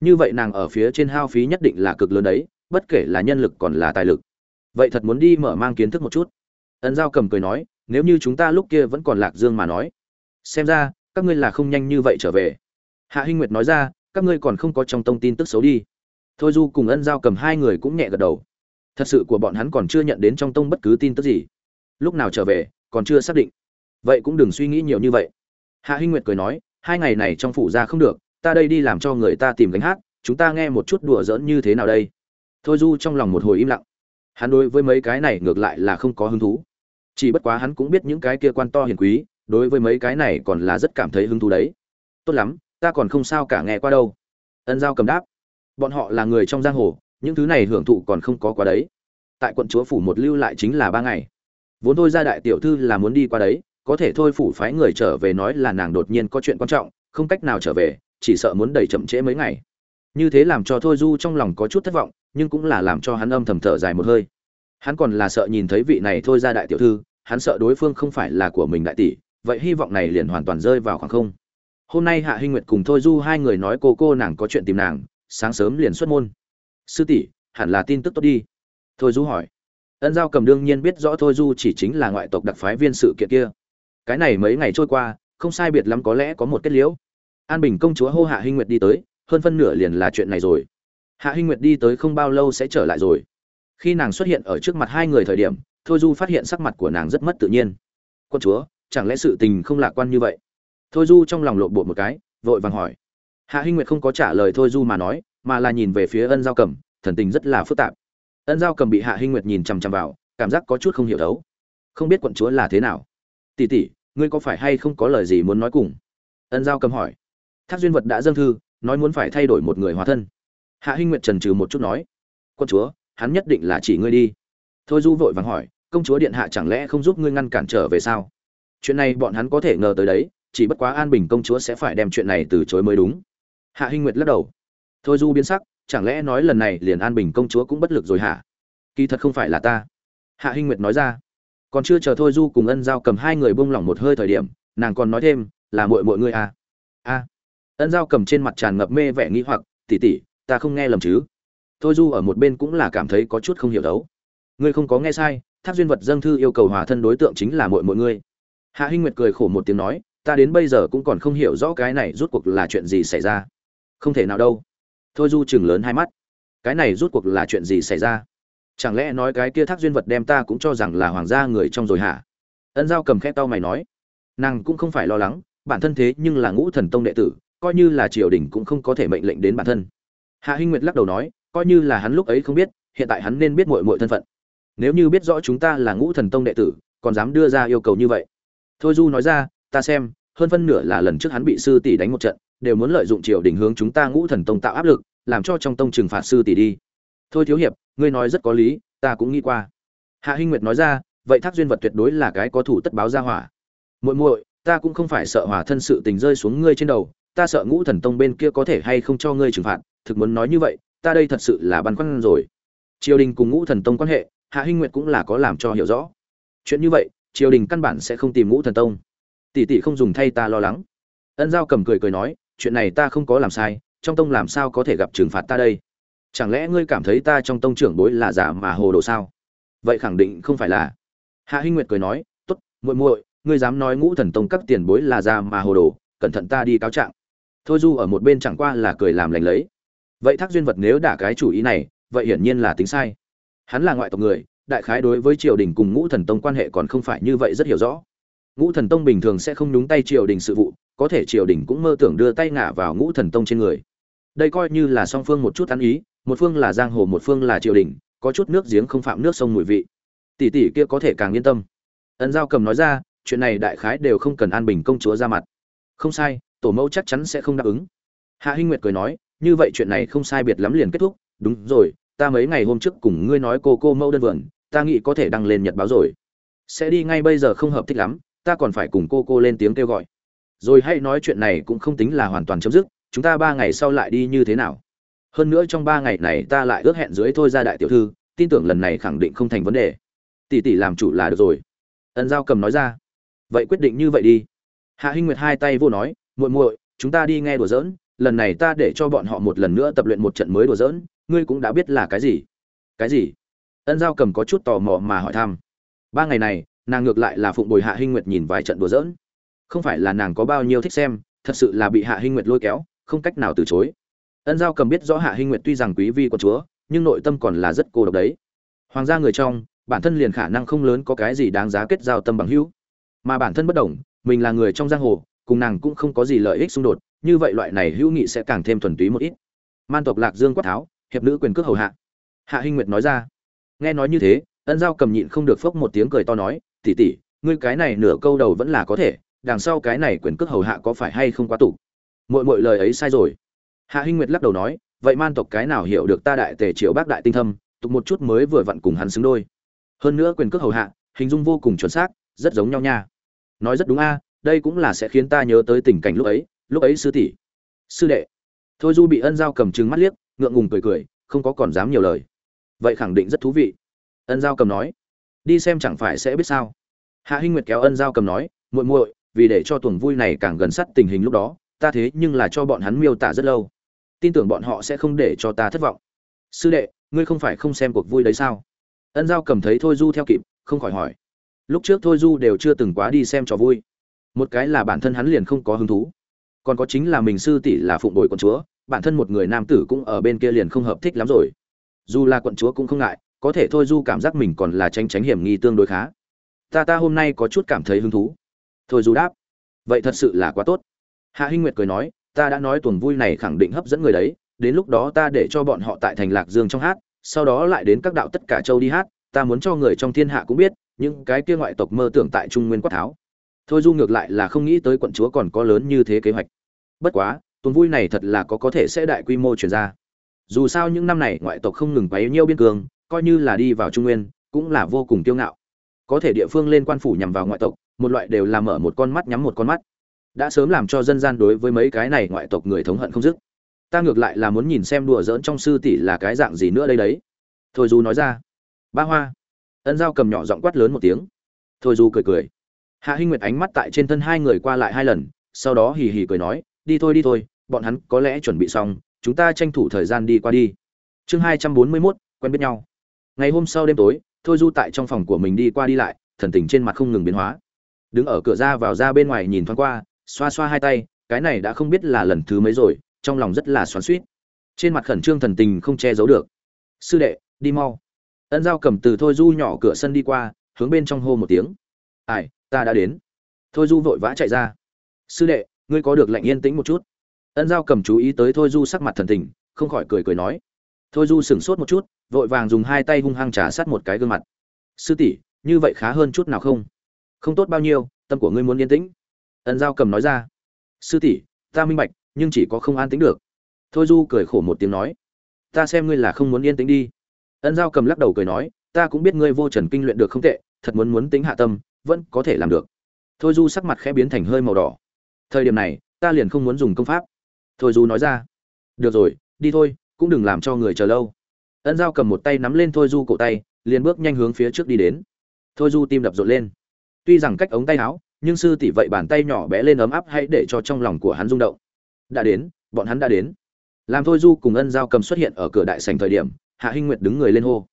Như vậy nàng ở phía trên hao phí nhất định là cực lớn đấy, bất kể là nhân lực còn là tài lực. Vậy thật muốn đi mở mang kiến thức một chút. Ân giao cầm cười nói, nếu như chúng ta lúc kia vẫn còn lạc dương mà nói, xem ra, các ngươi là không nhanh như vậy trở về. Hạ hinh nguyệt nói ra, các ngươi còn không có trong tông tin tức xấu đi. Thôi du cùng ân giao cầm hai người cũng nhẹ gật đầu. Thật sự của bọn hắn còn chưa nhận đến trong tông bất cứ tin tức gì. Lúc nào trở về, còn chưa xác định vậy cũng đừng suy nghĩ nhiều như vậy. Hạ hinh nguyệt cười nói, hai ngày này trong phủ ra không được, ta đây đi làm cho người ta tìm gánh hát, chúng ta nghe một chút đùa giỡn như thế nào đây. Thôi du trong lòng một hồi im lặng. Hắn đối với mấy cái này ngược lại là không có hứng thú. Chỉ bất quá hắn cũng biết những cái kia quan to hiền quý, đối với mấy cái này còn là rất cảm thấy hứng thú đấy. Tốt lắm, ta còn không sao cả nghe qua đâu. Ân giao cầm đáp. Bọn họ là người trong giang hồ, những thứ này hưởng thụ còn không có qua đấy. Tại quận chúa phủ một lưu lại chính là ba ngày. Vốn thôi ra đại tiểu thư là muốn đi qua đấy có thể thôi phủ phái người trở về nói là nàng đột nhiên có chuyện quan trọng, không cách nào trở về, chỉ sợ muốn đẩy chậm trễ mấy ngày. Như thế làm cho thôi du trong lòng có chút thất vọng, nhưng cũng là làm cho hắn âm thầm thở dài một hơi. Hắn còn là sợ nhìn thấy vị này thôi ra đại tiểu thư, hắn sợ đối phương không phải là của mình đại tỷ, vậy hy vọng này liền hoàn toàn rơi vào khoảng không. Hôm nay hạ hinh nguyệt cùng thôi du hai người nói cô cô nàng có chuyện tìm nàng, sáng sớm liền xuất môn. Sư tỷ, hẳn là tin tức tốt đi. Thôi du hỏi. Ân giao cầm đương nhiên biết rõ thôi du chỉ chính là ngoại tộc đặc phái viên sự kiện kia cái này mấy ngày trôi qua, không sai biệt lắm có lẽ có một kết liễu. An bình công chúa hô hạ hinh nguyệt đi tới, hơn phân nửa liền là chuyện này rồi. Hạ hinh nguyệt đi tới không bao lâu sẽ trở lại rồi. Khi nàng xuất hiện ở trước mặt hai người thời điểm, thôi du phát hiện sắc mặt của nàng rất mất tự nhiên. Quân chúa, chẳng lẽ sự tình không lạc quan như vậy? Thôi du trong lòng lộn bộ một cái, vội vàng hỏi. Hạ hinh nguyệt không có trả lời thôi du mà nói, mà là nhìn về phía ân giao cầm, thần tình rất là phức tạp. Ân giao cầm bị hạ hinh nguyệt nhìn chằm chằm vào, cảm giác có chút không hiểu thấu. Không biết quận chúa là thế nào tỷ tỷ, ngươi có phải hay không có lời gì muốn nói cùng? Ân giao cầm hỏi. Thác duyên vật đã dâng thư, nói muốn phải thay đổi một người hóa thân. Hạ hinh nguyệt trần trừ một chút nói. Quân chúa, hắn nhất định là chỉ ngươi đi. Thôi du vội vàng hỏi, công chúa điện hạ chẳng lẽ không giúp ngươi ngăn cản trở về sao? Chuyện này bọn hắn có thể ngờ tới đấy, chỉ bất quá an bình công chúa sẽ phải đem chuyện này từ chối mới đúng. Hạ hinh nguyệt lắc đầu. Thôi du biến sắc, chẳng lẽ nói lần này liền an bình công chúa cũng bất lực rồi hả? Kỳ thật không phải là ta. Hạ hinh nguyệt nói ra còn chưa chờ thôi du cùng ân giao cầm hai người buông lỏng một hơi thời điểm, nàng còn nói thêm, là muội muội ngươi à? A. Ân giao cầm trên mặt tràn ngập mê vẻ nghi hoặc tỉ tỉ ta không nghe lầm chứ? Thôi du ở một bên cũng là cảm thấy có chút không hiểu đấu. Ngươi không có nghe sai, thác duyên vật dâng thư yêu cầu hòa thân đối tượng chính là muội muội ngươi. Hạ hinh nguyệt cười khổ một tiếng nói, ta đến bây giờ cũng còn không hiểu rõ cái này rút cuộc là chuyện gì xảy ra. Không thể nào đâu. Thôi du chừng lớn hai mắt. Cái này rút cuộc là chuyện gì xảy ra? Chẳng lẽ nói cái kia thác duyên vật đem ta cũng cho rằng là hoàng gia người trong rồi hả? Ân giao cầm khẽ tao mày nói. Nàng cũng không phải lo lắng, bản thân thế nhưng là ngũ thần tông đệ tử, coi như là triều đình cũng không có thể mệnh lệnh đến bản thân. Hạ hinh nguyệt lắc đầu nói, coi như là hắn lúc ấy không biết, hiện tại hắn nên biết muội muội thân phận. Nếu như biết rõ chúng ta là ngũ thần tông đệ tử, còn dám đưa ra yêu cầu như vậy. Thôi du nói ra, ta xem, hơn phân nửa là lần trước hắn bị sư tỷ đánh một trận, đều muốn lợi dụng triều đình hướng chúng ta ngũ thần tông tạo áp lực, làm cho trong tông trừng phạt sư tỷ đi thôi thiếu hiệp, ngươi nói rất có lý, ta cũng nghĩ qua. Hạ hinh nguyệt nói ra, vậy thác duyên vật tuyệt đối là cái có thủ tất báo ra hỏa. Muội muội, ta cũng không phải sợ hỏa thân sự tình rơi xuống ngươi trên đầu, ta sợ ngũ thần tông bên kia có thể hay không cho ngươi trừng phạt, thực muốn nói như vậy, ta đây thật sự là băn khoăn rồi. Triều đình cùng ngũ thần tông quan hệ, hạ hinh nguyệt cũng là có làm cho hiểu rõ. Chuyện như vậy, triều đình căn bản sẽ không tìm ngũ thần tông. Tỷ tỷ không dùng thay ta lo lắng. Ân giao cầm cười cười nói, chuyện này ta không có làm sai, trong tông làm sao có thể gặp trừng phạt ta đây? Chẳng lẽ ngươi cảm thấy ta trong tông trưởng bối là giả mà hồ đồ sao? Vậy khẳng định không phải là. Hạ hinh nguyệt cười nói, tốt, muội muội, ngươi dám nói ngũ thần tông các tiền bối là giả mà hồ đồ, cẩn thận ta đi cáo trạng. Thôi du ở một bên chẳng qua là cười làm lành lấy. Vậy thác duyên vật nếu đả cái chủ ý này, vậy hiển nhiên là tính sai. Hắn là ngoại tộc người, đại khái đối với triều đình cùng ngũ thần tông quan hệ còn không phải như vậy rất hiểu rõ. Ngũ thần tông bình thường sẽ không nhúng tay triều đình sự vụ, có thể triều đình cũng mơ tưởng đưa tay ngả vào ngũ thần tông trên người. Đây coi như là song phương một chút ăn ý một phương là giang hồ, một phương là triều đình, có chút nước giếng không phạm nước sông mùi vị. Tỷ tỷ kia có thể càng yên tâm. Ân giao cầm nói ra, chuyện này đại khái đều không cần an bình công chúa ra mặt. Không sai, tổ mẫu chắc chắn sẽ không đáp ứng. Hạ hinh nguyệt cười nói, như vậy chuyện này không sai biệt lắm liền kết thúc. Đúng rồi, ta mấy ngày hôm trước cùng ngươi nói cô cô mẫu đơn vườn, ta nghĩ có thể đăng lên nhật báo rồi. Sẽ đi ngay bây giờ không hợp thích lắm, ta còn phải cùng cô cô lên tiếng kêu gọi. Rồi hãy nói chuyện này cũng không tính là hoàn toàn chấm dứt, chúng ta ba ngày sau lại đi như thế nào? Hơn nữa trong ba ngày này ta lại ước hẹn dưới thôi ra đại tiểu thư, tin tưởng lần này khẳng định không thành vấn đề. Tỷ tỷ làm chủ là được rồi. Ân giao cầm nói ra. Vậy quyết định như vậy đi. Hạ hinh nguyệt hai tay vô nói, muội muội, chúng ta đi nghe đùa giỡn, lần này ta để cho bọn họ một lần nữa tập luyện một trận mới đùa giỡn, ngươi cũng đã biết là cái gì? Cái gì? Ân giao cầm có chút tò mò mà hỏi thăm. Ba ngày này, nàng ngược lại là phụng bồi hạ hinh nguyệt nhìn vài trận đùa giỡn. Không phải là nàng có bao nhiêu thích xem, thật sự là bị hạ hinh nguyệt lôi kéo, không cách nào từ chối ân giao cầm biết rõ hạ hinh nguyệt tuy rằng quý vi của chúa, nhưng nội tâm còn là rất cô độc đấy. Hoàng gia người trong, bản thân liền khả năng không lớn có cái gì đáng giá kết giao tâm bằng hữu. Mà bản thân bất đồng, mình là người trong giang hồ, cùng nàng cũng không có gì lợi ích xung đột, như vậy loại này hữu nghị sẽ càng thêm thuần túy một ít. Man tộc lạc dương quát tháo, hiệp nữ quyền cước hầu hạ. Hạ hinh nguyệt nói ra. Nghe nói như thế, ân giao cầm nhịn không được phốc một tiếng cười to nói tỉ tỉ ngươi cái này nửa câu đầu vẫn là có thể, đằng sau cái này quyền cước hầu hạ có phải hay không quá tủ mọi mọi lời ấy sai rồi hạ hinh nguyệt lắc đầu nói, vậy man tộc cái nào hiểu được ta đại tề triệu bác đại tinh thâm, tục một chút mới vừa vặn cùng hắn xứng đôi. Hơn nữa quyền cước hầu hạ, hình dung vô cùng chuẩn xác, rất giống nhau nha. Nói rất đúng a, đây cũng là sẽ khiến ta nhớ tới tình cảnh lúc ấy lúc ấy sư tỷ. Sư đệ. Thôi du bị ân giao cầm trừng mắt liếc, ngượng ngùng cười cười, không có còn dám nhiều lời. Vậy khẳng định rất thú vị. Ân giao cầm nói. Đi xem chẳng phải sẽ biết sao? Hạ hinh nguyệt kéo ân giao cầm nói, muội muội, vì để cho tuần vui này càng gần sát tình hình lúc đó ta thế nhưng là cho bọn hắn miêu tả rất lâu. Tin tưởng bọn họ sẽ không để cho ta thất vọng. Sư đệ, ngươi không phải không xem cuộc vui đấy sao? Ân giao cầm thấy thôi du theo kịp, không khỏi hỏi. Lúc trước thôi du đều chưa từng quá đi xem trò vui. Một cái là bản thân hắn liền không có hứng thú. Còn có chính là mình sư tỷ là phụng bồi quận chúa, bản thân một người nam tử cũng ở bên kia liền không hợp thích lắm rồi. Dù là quận chúa cũng không ngại, có thể thôi du cảm giác mình còn là tranh tránh hiểm nghi tương đối khá. Ta ta hôm nay có chút cảm thấy hứng thú. Thôi du đáp. Vậy thật sự là quá tốt hạ hinh nguyệt cười nói, ta đã nói tuần vui này khẳng định hấp dẫn người đấy, đến lúc đó ta để cho bọn họ tại thành lạc dương trong hát, sau đó lại đến các đạo tất cả châu đi hát, ta muốn cho người trong thiên hạ cũng biết, những cái kia ngoại tộc mơ tưởng tại trung nguyên quát tháo. Thôi du ngược lại là không nghĩ tới quận chúa còn có lớn như thế kế hoạch. Bất quá tuần vui này thật là có có thể sẽ đại quy mô chuyển ra. Dù sao những năm này ngoại tộc không ngừng bấy nhiêu biên cương, coi như là đi vào trung nguyên, cũng là vô cùng kiêu ngạo. Có thể địa phương lên quan phủ nhằm vào ngoại tộc, một loại đều làm mở một con mắt nhắm một con mắt đã sớm làm cho dân gian đối với mấy cái này ngoại tộc người thống hận không dứt. Ta ngược lại là muốn nhìn xem đùa giỡn trong sư tỷ là cái dạng gì nữa đây đấy. Thôi du nói ra. Ba hoa. Ân giao cầm nhỏ giọng quát lớn một tiếng. Thôi du cười cười. Hạ hinh nguyệt ánh mắt tại trên thân hai người qua lại hai lần, sau đó hì hì cười nói, đi thôi đi thôi, bọn hắn có lẽ chuẩn bị xong, chúng ta tranh thủ thời gian đi qua đi. Chương hai trăm bốn mươi mốt, quen biết nhau. Ngày hôm sau đêm tối, thôi du tại trong phòng của mình đi qua đi lại, thần tình trên mặt không ngừng biến hóa. Đứng ở cửa ra vào ra bên ngoài nhìn thoáng qua xoa xoa hai tay, cái này đã không biết là lần thứ mấy rồi, trong lòng rất là xoắn suýt trên mặt khẩn trương thần tình không che giấu được. Sư đệ, đi mau. Ân giao cầm từ thôi du nhỏ cửa sân đi qua, hướng bên trong hô một tiếng. Ai, ta đã đến. Thôi du vội vã chạy ra. Sư đệ, ngươi có được lệnh yên tĩnh một chút? Ân giao cầm chú ý tới thôi du sắc mặt thần tình, không khỏi cười cười nói. Thôi du sửng sốt một chút, vội vàng dùng hai tay hung hăng trả sát một cái gương mặt. Sư tỷ, như vậy khá hơn chút nào không? Không tốt bao nhiêu, tâm của ngươi muốn yên tĩnh ân giao cầm nói ra. Sư tỷ, ta minh bạch, nhưng chỉ có không an tĩnh được. Thôi du cười khổ một tiếng nói. Ta xem ngươi là không muốn yên tĩnh đi. Ân giao cầm lắc đầu cười nói, ta cũng biết ngươi vô trần kinh luyện được không tệ, thật muốn muốn tính hạ tâm, vẫn có thể làm được. Thôi du sắc mặt khẽ biến thành hơi màu đỏ. Thời điểm này, ta liền không muốn dùng công pháp. Thôi du nói ra. Được rồi, đi thôi, cũng đừng làm cho người chờ lâu. Ân giao cầm một tay nắm lên thôi du cổ tay, liền bước nhanh hướng phía trước đi đến. Thôi du tim đập rộn lên. Tuy rằng cách ống tay áo nhưng sư tỷ vậy bàn tay nhỏ bé lên ấm áp hãy để cho trong lòng của hắn rung động. Đã đến, bọn hắn đã đến. Làm thôi du cùng ân giao cầm xuất hiện ở cửa đại sành thời điểm, hạ hinh nguyệt đứng người lên hô.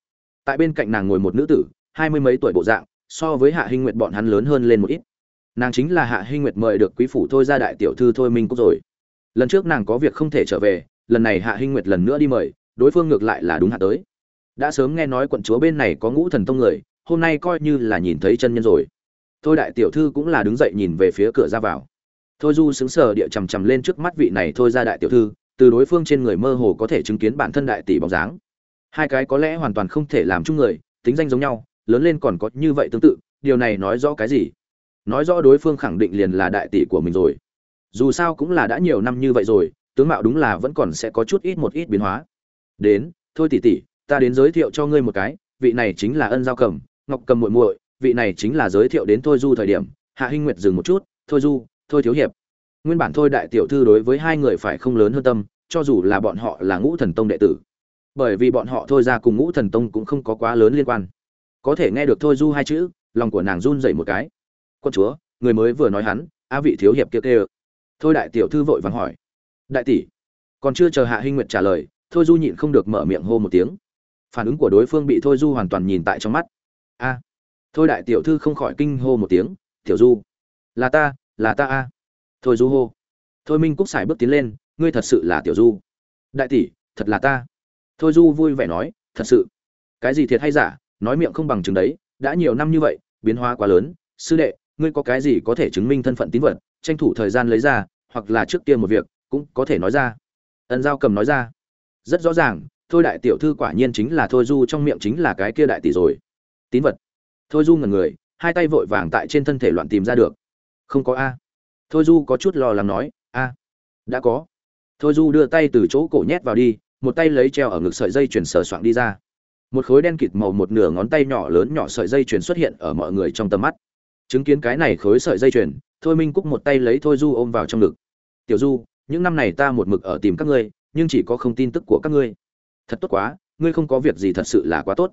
Tại bên cạnh nàng ngồi một nữ tử, hai mươi mấy tuổi bộ dạng, so với hạ hinh nguyệt bọn hắn lớn hơn lên một ít. Nàng chính là hạ hinh nguyệt mời được quý phủ thôi ra đại tiểu thư thôi minh cúc rồi. Lần trước nàng có việc không thể trở về, lần này hạ hinh nguyệt lần nữa đi mời, đối phương ngược lại là đúng hạ tới. Đã sớm nghe nói quận chúa bên này có ngũ thần tông người, hôm nay coi như là nhìn thấy chân nhân rồi thôi đại tiểu thư cũng là đứng dậy nhìn về phía cửa ra vào. Thôi du xứng sờ địa chằm chằm lên trước mắt vị này thôi ra đại tiểu thư, từ đối phương trên người mơ hồ có thể chứng kiến bản thân đại tỷ bóng dáng. Hai cái có lẽ hoàn toàn không thể làm chung người, tính danh giống nhau, lớn lên còn có như vậy tương tự, điều này nói rõ cái gì? Nói rõ đối phương khẳng định liền là đại tỷ của mình rồi. Dù sao cũng là đã nhiều năm như vậy rồi, tướng mạo đúng là vẫn còn sẽ có chút ít một ít biến hóa. Đến, thôi tỷ tỷ, ta đến giới thiệu cho ngươi một cái, vị này chính là ân giao cầm ngọc cầm muội muội vị này chính là giới thiệu đến thôi du thời điểm, hạ hinh nguyệt dừng một chút, thôi du, thôi thiếu hiệp, nguyên bản thôi đại tiểu thư đối với hai người phải không lớn hơn tâm, cho dù là bọn họ là ngũ thần tông đệ tử, bởi vì bọn họ thôi ra cùng ngũ thần tông cũng không có quá lớn liên quan. Có thể nghe được thôi du hai chữ, lòng của nàng run dậy một cái. Quân chúa, người mới vừa nói hắn, a vị thiếu hiệp kia kêu. Thôi đại tiểu thư vội vàng hỏi, đại tỷ. Còn chưa chờ hạ hinh nguyệt trả lời, thôi du nhịn không được mở miệng hô một tiếng. Phản ứng của đối phương bị thôi du hoàn toàn nhìn tại trong mắt. A thôi đại tiểu thư không khỏi kinh hô một tiếng, tiểu du, là ta là ta a. Thôi du hô. Thôi minh cúc xài bước tiến lên, ngươi thật sự là tiểu du. Đại tỷ, thật là ta. Thôi du vui vẻ nói, thật sự. Cái gì thiệt hay giả, nói miệng không bằng chứng đấy, đã nhiều năm như vậy, biến hóa quá lớn. Sư đệ, ngươi có cái gì có thể chứng minh thân phận tín vật, tranh thủ thời gian lấy ra, hoặc là trước kia một việc, cũng có thể nói ra. Ân giao cầm nói ra. Rất rõ ràng, thôi đại tiểu thư quả nhiên chính là thôi du, trong miệng chính là cái kia đại tỷ rồi. Tín vật thôi du ngần người, hai tay vội vàng tại trên thân thể loạn tìm ra được. Không có a. Thôi du có chút lo lắng nói, a, đã có. Thôi du đưa tay từ chỗ cổ nhét vào đi, một tay lấy treo ở ngực sợi dây chuyền sờ soạng đi ra. Một khối đen kịt màu một nửa ngón tay nhỏ lớn nhỏ sợi dây chuyền xuất hiện ở mọi người trong tầm mắt. Chứng kiến cái này khối sợi dây chuyền, thôi minh cúc một tay lấy thôi du ôm vào trong ngực. Tiểu du, những năm này ta một mực ở tìm các ngươi, nhưng chỉ có không tin tức của các ngươi. Thật tốt quá, ngươi không có việc gì thật sự là quá tốt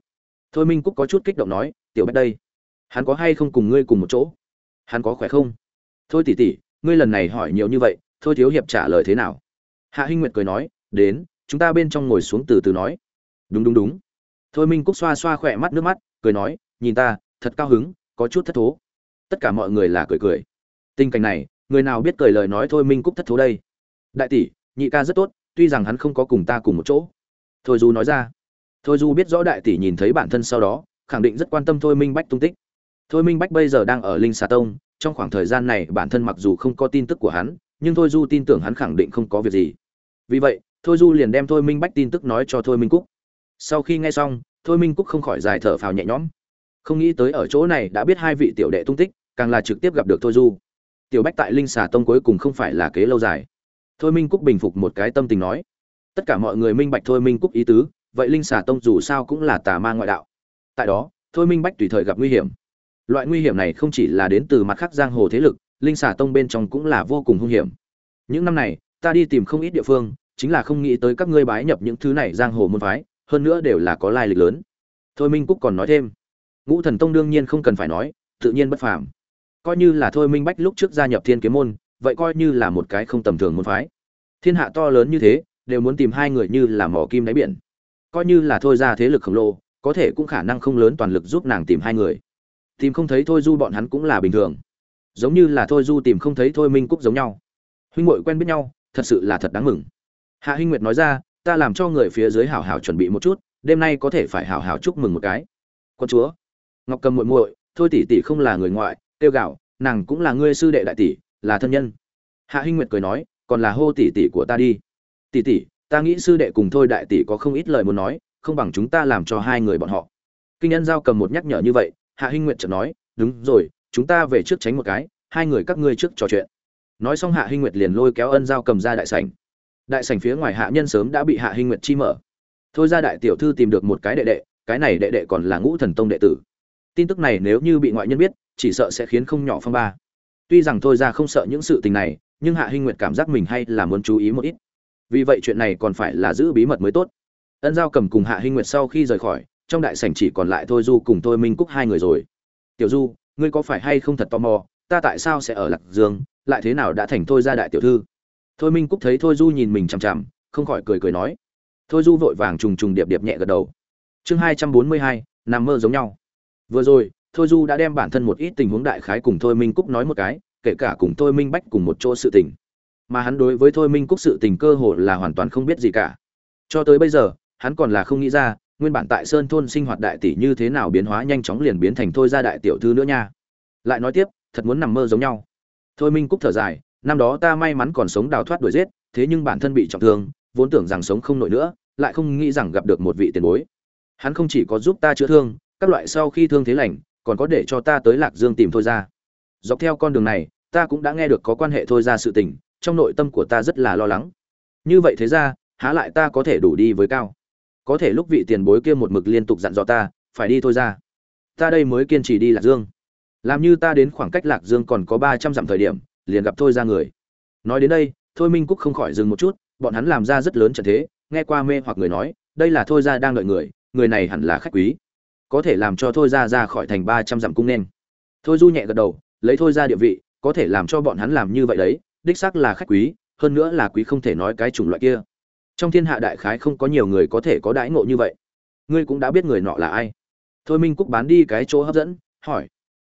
thôi minh cúc có chút kích động nói, tiểu bách đây, hắn có hay không cùng ngươi cùng một chỗ? Hắn có khỏe không? Thôi tỉ tỉ ngươi lần này hỏi nhiều như vậy, thôi thiếu hiệp trả lời thế nào? Hạ hinh nguyệt cười nói, đến, chúng ta bên trong ngồi xuống từ từ nói. Đúng đúng đúng. Thôi minh cúc xoa xoa khỏe mắt nước mắt, cười nói, nhìn ta, thật cao hứng, có chút thất thố. Tất cả mọi người là cười cười. Tình cảnh này, người nào biết cười lời nói thôi minh cúc thất thố đây? Đại tỷ, nhị ca rất tốt, tuy rằng hắn không có cùng ta cùng một chỗ. Thôi du nói ra thôi du biết rõ đại tỷ nhìn thấy bản thân sau đó, khẳng định rất quan tâm thôi minh bách tung tích. Thôi minh bách bây giờ đang ở linh xà tông, trong khoảng thời gian này bản thân mặc dù không có tin tức của hắn, nhưng thôi du tin tưởng hắn khẳng định không có việc gì. Vì vậy, thôi du liền đem thôi minh bách tin tức nói cho thôi minh cúc. Sau khi nghe xong, thôi minh cúc không khỏi dài thở phào nhẹ nhõm. Không nghĩ tới ở chỗ này đã biết hai vị tiểu đệ tung tích, càng là trực tiếp gặp được thôi du. Tiểu bách tại linh xà tông cuối cùng không phải là kế lâu dài. Thôi minh cúc bình phục một cái tâm tình nói. Tất cả mọi người minh bạch thôi minh cúc ý tứ vậy linh xà tông dù sao cũng là tà ma ngoại đạo. Tại đó, thôi minh bách tùy thời gặp nguy hiểm. Loại nguy hiểm này không chỉ là đến từ mặt khác giang hồ thế lực, linh xà tông bên trong cũng là vô cùng hung hiểm. Những năm này, ta đi tìm không ít địa phương, chính là không nghĩ tới các ngươi bái nhập những thứ này giang hồ môn phái, hơn nữa đều là có lai lịch lớn. Thôi minh cúc còn nói thêm, ngũ thần tông đương nhiên không cần phải nói, tự nhiên bất phàm. Coi như là thôi minh bách lúc trước gia nhập thiên kiếm môn, vậy coi như là một cái không tầm thường môn phái. Thiên hạ to lớn như thế, đều muốn tìm hai người như là mỏ kim đáy biển coi như là thôi ra thế lực khổng lồ, có thể cũng khả năng không lớn toàn lực giúp nàng tìm hai người. Tìm không thấy thôi du bọn hắn cũng là bình thường. Giống như là thôi du tìm không thấy thôi minh cúc giống nhau. Huynh ngội quen biết nhau, thật sự là thật đáng mừng. Hạ hinh nguyệt nói ra, ta làm cho người phía dưới hảo hảo chuẩn bị một chút, đêm nay có thể phải hảo hảo chúc mừng một cái. Con chúa. Ngọc cầm muội muội, thôi tỷ tỷ không là người ngoại tiêu gạo, nàng cũng là ngươi sư đệ đại tỷ, là thân nhân. Hạ hinh nguyệt cười nói, còn là hô tỷ tỷ của ta đi. Tỷ tỷ ta nghĩ sư đệ cùng thôi đại tỷ có không ít lời muốn nói, không bằng chúng ta làm cho hai người bọn họ. Kinh nhân giao cầm một nhắc nhở như vậy, hạ hinh nguyệt chợt nói, đúng rồi, chúng ta về trước tránh một cái, hai người các ngươi trước trò chuyện. Nói xong hạ hinh nguyệt liền lôi kéo ân giao cầm ra đại sảnh. Đại sảnh phía ngoài hạ nhân sớm đã bị hạ hinh nguyệt chi mở. Thôi ra đại tiểu thư tìm được một cái đệ đệ, cái này đệ đệ còn là ngũ thần tông đệ tử. Tin tức này nếu như bị ngoại nhân biết, chỉ sợ sẽ khiến không nhỏ phong ba. Tuy rằng thôi ra không sợ những sự tình này, nhưng hạ hinh nguyệt cảm giác mình hay là muốn chú ý một ít vì vậy chuyện này còn phải là giữ bí mật mới tốt. Ân giao cầm cùng hạ hinh nguyệt sau khi rời khỏi, trong đại sảnh chỉ còn lại thôi du cùng thôi minh cúc hai người rồi. Tiểu du, ngươi có phải hay không thật tò mò, ta tại sao sẽ ở lạc dương, lại thế nào đã thành thôi ra đại tiểu thư? Thôi minh cúc thấy thôi du nhìn mình chằm chằm, không khỏi cười cười nói. Thôi du vội vàng trùng trùng điệp điệp nhẹ gật đầu. Chương hai trăm bốn mươi hai, nằm mơ giống nhau. Vừa rồi, thôi du đã đem bản thân một ít tình huống đại khái cùng thôi minh cúc nói một cái, kể cả cùng thôi minh bách cùng một chỗ sự tình mà hắn đối với thôi minh cúc sự tình cơ hồ là hoàn toàn không biết gì cả. Cho tới bây giờ, hắn còn là không nghĩ ra, nguyên bản tại sơn thôn sinh hoạt đại tỷ như thế nào biến hóa nhanh chóng liền biến thành thôi ra đại tiểu thư nữa nha. Lại nói tiếp, thật muốn nằm mơ giống nhau. Thôi minh cúc thở dài, năm đó ta may mắn còn sống đào thoát đuổi giết, thế nhưng bản thân bị trọng thương, vốn tưởng rằng sống không nổi nữa, lại không nghĩ rằng gặp được một vị tiền bối. Hắn không chỉ có giúp ta chữa thương, các loại sau khi thương thế lành, còn có để cho ta tới lạc dương tìm thôi ra dọc theo con đường này, ta cũng đã nghe được có quan hệ thôi ra sự tình trong nội tâm của ta rất là lo lắng. Như vậy thế ra, há lại ta có thể đủ đi với cao? Có thể lúc vị tiền bối kia một mực liên tục dặn dò ta, phải đi thôi ra. Ta đây mới kiên trì đi lạc dương. Làm như ta đến khoảng cách lạc dương còn có ba trăm dặm thời điểm, liền gặp thôi ra người. Nói đến đây, thôi minh cúc không khỏi dừng một chút, bọn hắn làm ra rất lớn trận thế, nghe qua mê hoặc người nói, đây là thôi ra đang đợi người người này hẳn là khách quý. Có thể làm cho thôi ra ra khỏi thành ba trăm dặm cung nên. Thôi du nhẹ gật đầu, lấy thôi ra địa vị, có thể làm cho bọn hắn làm như vậy đấy đích xác là khách quý, hơn nữa là quý không thể nói cái chủng loại kia. Trong thiên hạ đại khái không có nhiều người có thể có đãi ngộ như vậy. Ngươi cũng đã biết người nọ là ai. Thôi minh cúc bán đi cái chỗ hấp dẫn, hỏi.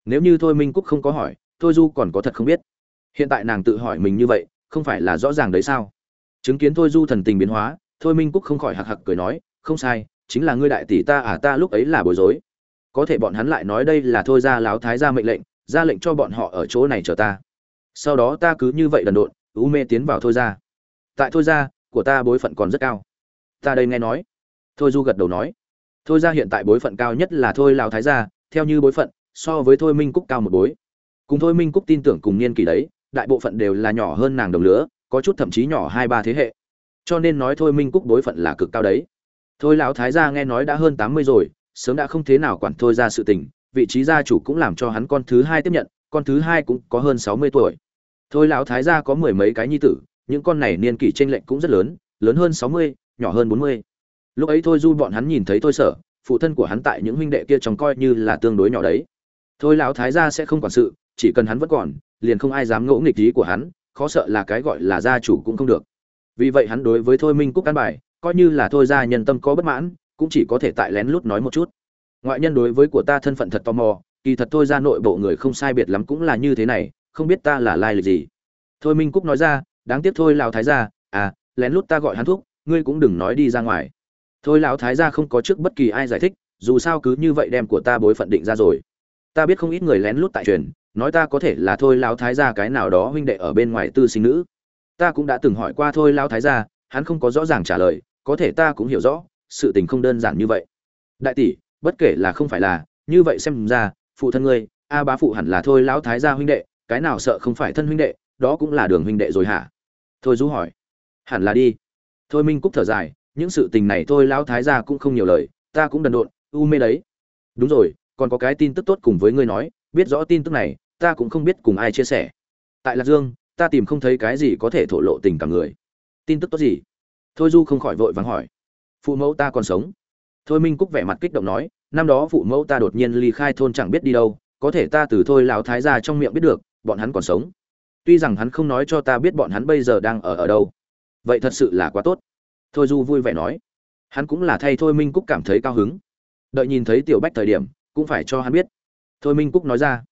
Nếu như thôi minh cúc không có hỏi, thôi du còn có thật không biết. Hiện tại nàng tự hỏi mình như vậy, không phải là rõ ràng đấy sao? Chứng kiến thôi du thần tình biến hóa, thôi minh cúc không khỏi hạc hạc cười nói, không sai, chính là ngươi đại tỷ ta à ta lúc ấy là bối rối. Có thể bọn hắn lại nói đây là thôi ra láo thái ra mệnh lệnh, ra lệnh cho bọn họ ở chỗ này chờ ta sau đó ta cứ như vậy đần độn, u mê tiến vào thôi ra. Tại thôi ra, của ta bối phận còn rất cao. Ta đây nghe nói. Thôi du gật đầu nói. Thôi ra hiện tại bối phận cao nhất là thôi lào thái gia, theo như bối phận, so với thôi minh cúc cao một bối. Cùng thôi minh cúc tin tưởng cùng niên kỷ đấy, đại bộ phận đều là nhỏ hơn nàng đồng lứa, có chút thậm chí nhỏ hai ba thế hệ. Cho nên nói thôi minh cúc bối phận là cực cao đấy. Thôi lão thái gia nghe nói đã hơn tám mươi rồi, sớm đã không thế nào quản thôi ra sự tình, vị trí gia chủ cũng làm cho hắn con thứ hai tiếp nhận, con thứ hai cũng có hơn sáu mươi tuổi thôi lão thái gia có mười mấy cái nhi tử, những con này niên kỷ tranh lệch cũng rất lớn lớn hơn sáu mươi, nhỏ hơn bốn mươi. Lúc ấy thôi du bọn hắn nhìn thấy thôi sở, phụ thân của hắn tại những huynh đệ kia trông coi như là tương đối nhỏ đấy. Thôi lão thái gia sẽ không quản sự, chỉ cần hắn vẫn còn, liền không ai dám ngỗ nghịch ý của hắn, khó sợ là cái gọi là gia chủ cũng không được. Vì vậy hắn đối với thôi minh cúc căn bài, coi như là thôi gia nhân tâm có bất mãn, cũng chỉ có thể tại lén lút nói một chút. Ngoại nhân đối với của ta thân phận thật tò mò, kỳ thật thôi ra nội bộ người không sai biệt lắm cũng là như thế này không biết ta là lai lịch gì. Thôi minh cúc nói ra, đáng tiếc thôi lão thái gia à lén lút ta gọi hắn thuốc ngươi cũng đừng nói đi ra ngoài. Thôi lão thái gia không có trước bất kỳ ai giải thích, dù sao cứ như vậy đem của ta bối phận định ra rồi. Ta biết không ít người lén lút tại truyền, nói ta có thể là thôi lão thái gia cái nào đó huynh đệ ở bên ngoài tư sinh nữ. Ta cũng đã từng hỏi qua thôi lão thái gia, hắn không có rõ ràng trả lời, có thể ta cũng hiểu rõ, sự tình không đơn giản như vậy. Đại tỷ, bất kể là không phải là, như vậy xem ra, phụ thân ngươi, a bá phụ hẳn là thôi lão thái gia huynh đệ cái nào sợ không phải thân huynh đệ, đó cũng là đường huynh đệ rồi hả? Thôi du hỏi. Hẳn là đi. Thôi minh cúc thở dài, những sự tình này thôi lão thái gia cũng không nhiều lời, ta cũng đần độn, u mê đấy. Đúng rồi, còn có cái tin tức tốt cùng với ngươi nói, biết rõ tin tức này, ta cũng không biết cùng ai chia sẻ. Tại lạc dương, ta tìm không thấy cái gì có thể thổ lộ tình cảm người. Tin tức tốt gì? Thôi du không khỏi vội vàng hỏi. Phụ mẫu ta còn sống. Thôi minh cúc vẻ mặt kích động nói, năm đó phụ mẫu ta đột nhiên ly khai thôn chẳng biết đi đâu, có thể ta từ thôi lão thái gia trong miệng biết được bọn hắn còn sống. Tuy rằng hắn không nói cho ta biết bọn hắn bây giờ đang ở ở đâu. Vậy thật sự là quá tốt. Thôi du vui vẻ nói. Hắn cũng là thay thôi minh cúc cảm thấy cao hứng. Đợi nhìn thấy tiểu bách thời điểm, cũng phải cho hắn biết. Thôi minh cúc nói ra.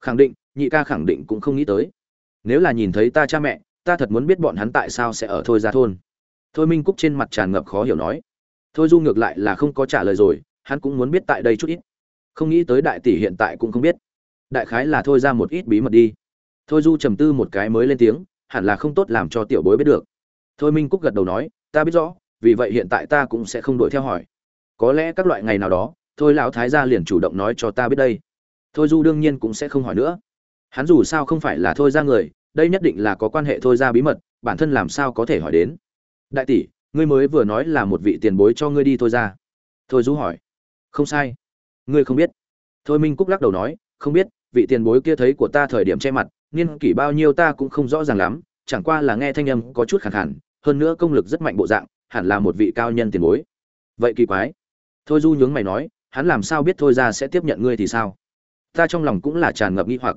Khẳng định, nhị ca khẳng định cũng không nghĩ tới. Nếu là nhìn thấy ta cha mẹ, ta thật muốn biết bọn hắn tại sao sẽ ở thôi ra thôn. Thôi minh cúc trên mặt tràn ngập khó hiểu nói. Thôi du ngược lại là không có trả lời rồi, hắn cũng muốn biết tại đây chút ít. Không nghĩ tới đại tỷ hiện tại cũng không biết đại khái là thôi ra một ít bí mật đi. Thôi du trầm tư một cái mới lên tiếng, hẳn là không tốt làm cho tiểu bối biết được. Thôi minh cúc gật đầu nói, ta biết rõ, vì vậy hiện tại ta cũng sẽ không đuổi theo hỏi. Có lẽ các loại ngày nào đó, thôi lão thái gia liền chủ động nói cho ta biết đây. Thôi du đương nhiên cũng sẽ không hỏi nữa. Hắn dù sao không phải là thôi ra người, đây nhất định là có quan hệ thôi ra bí mật, bản thân làm sao có thể hỏi đến. Đại tỷ, ngươi mới vừa nói là một vị tiền bối cho ngươi đi thôi ra thôi du hỏi. Không sai. Ngươi không biết. Thôi minh cúc lắc đầu nói, không biết vị tiền bối kia thấy của ta thời điểm che mặt niên kỷ bao nhiêu ta cũng không rõ ràng lắm chẳng qua là nghe thanh âm có chút khẳng khàn, hơn nữa công lực rất mạnh bộ dạng hẳn là một vị cao nhân tiền bối. Vậy kỳ quái. Thôi du nhướng mày nói hắn làm sao biết thôi ra sẽ tiếp nhận ngươi thì sao? Ta trong lòng cũng là tràn ngập nghi hoặc.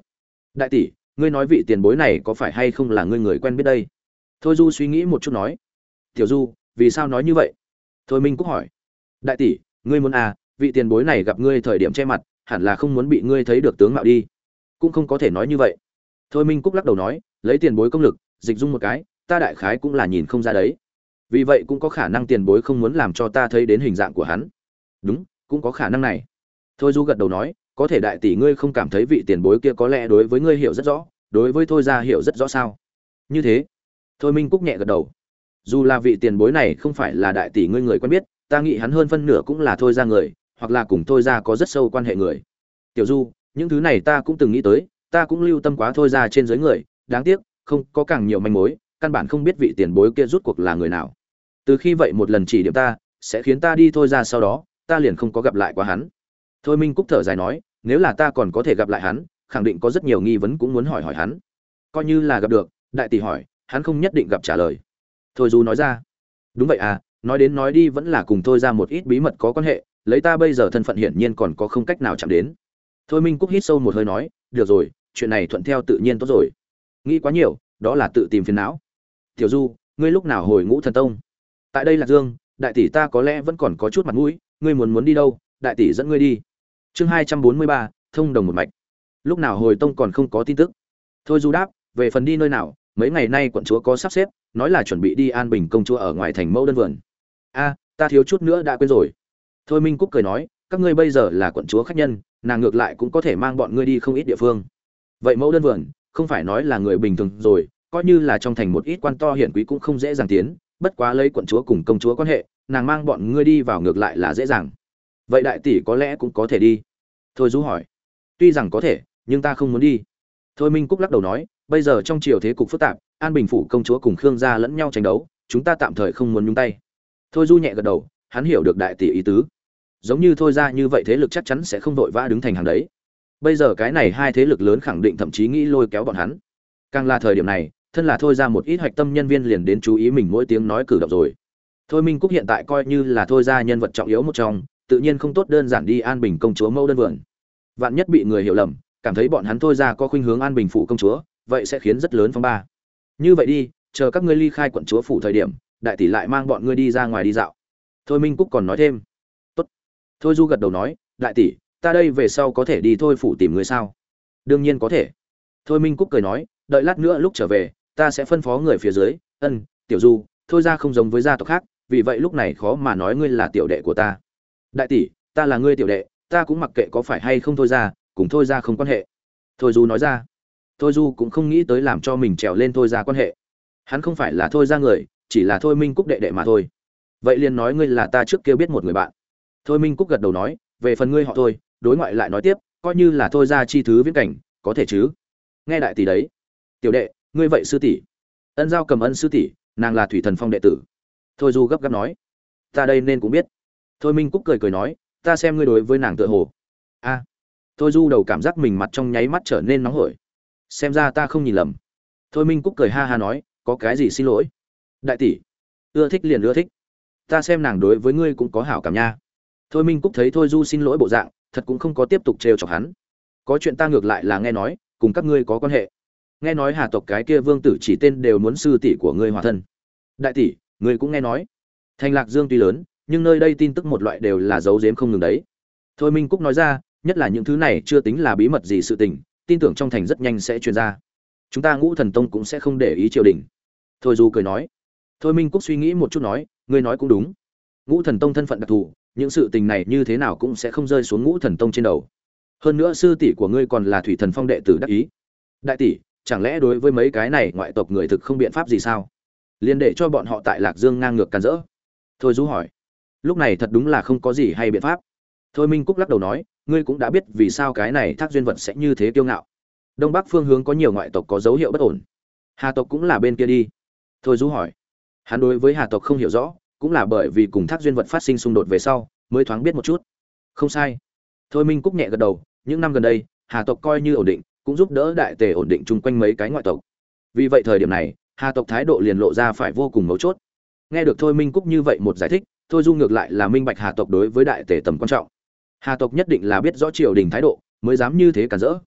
Đại tỷ ngươi nói vị tiền bối này có phải hay không là ngươi người quen biết đây? Thôi du suy nghĩ một chút nói. Tiểu du vì sao nói như vậy? Thôi minh cúc hỏi. Đại tỷ ngươi muốn à vị tiền bối này gặp ngươi thời điểm che mặt hẳn là không muốn bị ngươi thấy được tướng mạo đi. Cũng không có thể nói như vậy. Thôi minh cúc lắc đầu nói, lấy tiền bối công lực, dịch dung một cái, ta đại khái cũng là nhìn không ra đấy. Vì vậy cũng có khả năng tiền bối không muốn làm cho ta thấy đến hình dạng của hắn. Đúng, cũng có khả năng này. Thôi du gật đầu nói, có thể đại tỷ ngươi không cảm thấy vị tiền bối kia có lẽ đối với ngươi hiểu rất rõ, đối với thôi ra hiểu rất rõ sao? Như thế, thôi minh cúc nhẹ gật đầu. Dù là vị tiền bối này không phải là đại tỷ ngươi người quen biết, ta nghĩ hắn hơn phân nửa cũng là thôi ra người hoặc là cùng thôi ra có rất sâu quan hệ người. Tiểu du, những thứ này ta cũng từng nghĩ tới, ta cũng lưu tâm quá thôi ra trên dưới người, đáng tiếc, không có càng nhiều manh mối, căn bản không biết vị tiền bối kia rút cuộc là người nào. Từ khi vậy một lần chỉ điểm ta, sẽ khiến ta đi thôi ra sau đó, ta liền không có gặp lại quá hắn. Thôi minh cúc thở dài nói, nếu là ta còn có thể gặp lại hắn, khẳng định có rất nhiều nghi vấn cũng muốn hỏi hỏi hắn. Coi như là gặp được, đại tỷ hỏi, hắn không nhất định gặp trả lời. Thôi du nói ra, đúng vậy à nói đến nói đi vẫn là cùng thôi ra một ít bí mật có quan hệ lấy ta bây giờ thân phận hiển nhiên còn có không cách nào chạm đến. Thôi minh cúc hít sâu một hơi nói, được rồi, chuyện này thuận theo tự nhiên tốt rồi. Nghĩ quá nhiều, đó là tự tìm phiền não. Tiểu du, ngươi lúc nào hồi ngũ thần tông? Tại đây là dương, đại tỷ ta có lẽ vẫn còn có chút mặt mũi, ngươi muốn muốn đi đâu, đại tỷ dẫn ngươi đi. Chương hai trăm bốn mươi ba, thông đồng một mạch. Lúc nào hồi tông còn không có tin tức. Thôi du đáp, về phần đi nơi nào, mấy ngày nay quận chúa có sắp xếp, nói là chuẩn bị đi an bình công chúa ở ngoài thành mẫu đơn vườn. A, ta thiếu chút nữa đã quên rồi thôi minh cúc cười nói, các ngươi bây giờ là quận chúa khách nhân, nàng ngược lại cũng có thể mang bọn ngươi đi không ít địa phương. Vậy mẫu đơn vườn, không phải nói là người bình thường rồi, coi như là trong thành một ít quan to hiển quý cũng không dễ dàng tiến, bất quá lấy quận chúa cùng công chúa quan hệ, nàng mang bọn ngươi đi vào ngược lại là dễ dàng. Vậy đại tỷ có lẽ cũng có thể đi. Thôi du hỏi, tuy rằng có thể, nhưng ta không muốn đi. Thôi minh cúc lắc đầu nói, bây giờ trong triều thế cục phức tạp, an bình phủ công chúa cùng khương gia lẫn nhau tranh đấu, chúng ta tạm thời không muốn nhúng tay. Thôi du nhẹ gật đầu, hắn hiểu được đại tỷ ý tứ giống như thôi ra như vậy thế lực chắc chắn sẽ không vội vã đứng thành hàng đấy. Bây giờ cái này hai thế lực lớn khẳng định thậm chí nghĩ lôi kéo bọn hắn. Càng là thời điểm này, thân là thôi ra một ít hoạch tâm nhân viên liền đến chú ý mình mỗi tiếng nói cử động rồi. Thôi minh cúc hiện tại coi như là thôi ra nhân vật trọng yếu một trong, tự nhiên không tốt đơn giản đi an bình công chúa mẫu đơn vườn. Vạn nhất bị người hiểu lầm, cảm thấy bọn hắn thôi ra có khuynh hướng an bình phủ công chúa, vậy sẽ khiến rất lớn phong ba. Như vậy đi, chờ các ngươi ly khai quận chúa phủ thời điểm, đại tỷ lại mang bọn ngươi đi ra ngoài đi dạo. Thôi minh cúc còn nói thêm thôi du gật đầu nói, đại tỷ, ta đây về sau có thể đi thôi phủ tìm người sao? Đương nhiên có thể. Thôi minh cúc cười nói, đợi lát nữa lúc trở về, ta sẽ phân phó người phía dưới. Ân, tiểu du, thôi ra không giống với gia tộc khác, vì vậy lúc này khó mà nói ngươi là tiểu đệ của ta. Đại tỷ, ta là ngươi tiểu đệ, ta cũng mặc kệ có phải hay không thôi ra, cùng thôi ra không quan hệ. Thôi du nói ra. Thôi du cũng không nghĩ tới làm cho mình trèo lên thôi ra quan hệ. Hắn không phải là thôi ra người, chỉ là thôi minh cúc đệ đệ mà thôi. Vậy liền nói ngươi là ta trước kia biết một người bạn thôi minh cúc gật đầu nói, về phần ngươi họ thôi, đối ngoại lại nói tiếp, coi như là thôi ra chi thứ viễn cảnh, có thể chứ? Nghe đại tỷ đấy. Tiểu đệ, ngươi vậy sư tỷ. Ân giao cầm ân sư tỷ, nàng là thủy thần phong đệ tử. Thôi du gấp gáp nói, ta đây nên cũng biết. Thôi minh cúc cười cười nói, ta xem ngươi đối với nàng tựa hồ. A. Thôi du đầu cảm giác mình mặt trong nháy mắt trở nên nóng hổi. Xem ra ta không nhìn lầm. Thôi minh cúc cười ha ha nói, có cái gì xin lỗi? Đại tỷ, ưa thích liền ưa thích. Ta xem nàng đối với ngươi cũng có hảo cảm nha thôi minh cúc thấy thôi du xin lỗi bộ dạng, thật cũng không có tiếp tục trêu chọc hắn. Có chuyện ta ngược lại là nghe nói, cùng các ngươi có quan hệ. Nghe nói hà tộc cái kia vương tử chỉ tên đều muốn sư tỷ của ngươi hòa thân. Đại tỷ, ngươi cũng nghe nói. Thành lạc dương tuy lớn, nhưng nơi đây tin tức một loại đều là giấu giếm không ngừng đấy. Thôi minh cúc nói ra, nhất là những thứ này chưa tính là bí mật gì sự tình, tin tưởng trong thành rất nhanh sẽ truyền ra. Chúng ta ngũ thần tông cũng sẽ không để ý triều đình. Thôi du cười nói. Thôi minh cúc suy nghĩ một chút nói, ngươi nói cũng đúng. Ngũ thần tông thân phận đặc thù những sự tình này như thế nào cũng sẽ không rơi xuống ngũ thần tông trên đầu. Hơn nữa sư tỷ của ngươi còn là thủy thần phong đệ tử đắc ý. Đại tỷ, chẳng lẽ đối với mấy cái này ngoại tộc người thực không biện pháp gì sao? Liên đệ cho bọn họ tại lạc dương ngang ngược càn rỡ. Thôi du hỏi. Lúc này thật đúng là không có gì hay biện pháp. Thôi minh cúc lắc đầu nói, ngươi cũng đã biết vì sao cái này thác duyên vật sẽ như thế kiêu ngạo. Đông bắc phương hướng có nhiều ngoại tộc có dấu hiệu bất ổn. Hà tộc cũng là bên kia đi. Thôi du hỏi. Hắn đối với hà tộc không hiểu rõ cũng là bởi vì cùng thác duyên vật phát sinh xung đột về sau, mới thoáng biết một chút. Không sai. Thôi minh cúc nhẹ gật đầu, những năm gần đây, hà tộc coi như ổn định, cũng giúp đỡ đại tề ổn định chung quanh mấy cái ngoại tộc. Vì vậy thời điểm này, hà tộc thái độ liền lộ ra phải vô cùng mấu chốt. Nghe được thôi minh cúc như vậy một giải thích, thôi du ngược lại là minh bạch hà tộc đối với đại tề tầm quan trọng. Hà tộc nhất định là biết rõ triều đình thái độ, mới dám như thế cản rỡ.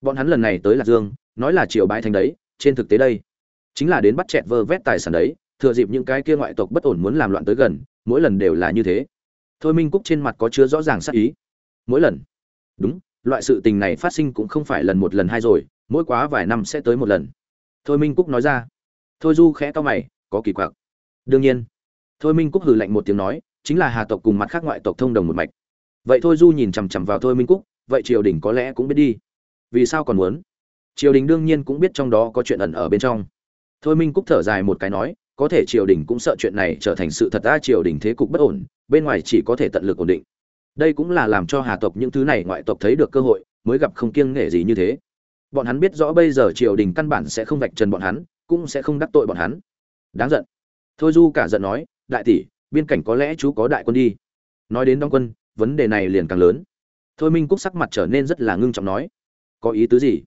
Bọn hắn lần này tới lạc dương, nói là triều bãi thành đấy, trên thực tế đây, chính là đến bắt chẹt vơ vét tài sản đấy thừa dịp những cái kia ngoại tộc bất ổn muốn làm loạn tới gần, mỗi lần đều là như thế. Thôi minh cúc trên mặt có chứa rõ ràng sắc ý. Mỗi lần. Đúng, loại sự tình này phát sinh cũng không phải lần một lần hai rồi, mỗi quá vài năm sẽ tới một lần. Thôi minh cúc nói ra. Thôi du khẽ to mày, có kỳ quặc. Đương nhiên. Thôi minh cúc hừ lạnh một tiếng nói, chính là hà tộc cùng mặt khác ngoại tộc thông đồng một mạch. Vậy thôi du nhìn chằm chằm vào thôi minh cúc, vậy triều đình có lẽ cũng biết đi. Vì sao còn muốn? Triều đình đương nhiên cũng biết trong đó có chuyện ẩn ở bên trong. Thôi minh cúc thở dài một cái nói có thể triều đình cũng sợ chuyện này trở thành sự thật ta triều đình thế cục bất ổn, bên ngoài chỉ có thể tận lực ổn định. Đây cũng là làm cho hà tộc những thứ này ngoại tộc thấy được cơ hội, mới gặp không kiêng nể gì như thế. Bọn hắn biết rõ bây giờ triều đình căn bản sẽ không vạch trần bọn hắn, cũng sẽ không đắc tội bọn hắn. Đáng giận. Thôi du cả giận nói, đại tỷ, biên cảnh có lẽ chú có đại quân đi. Nói đến đóng quân, vấn đề này liền càng lớn. Thôi minh cúc sắc mặt trở nên rất là ngưng trọng nói, có ý tứ gì?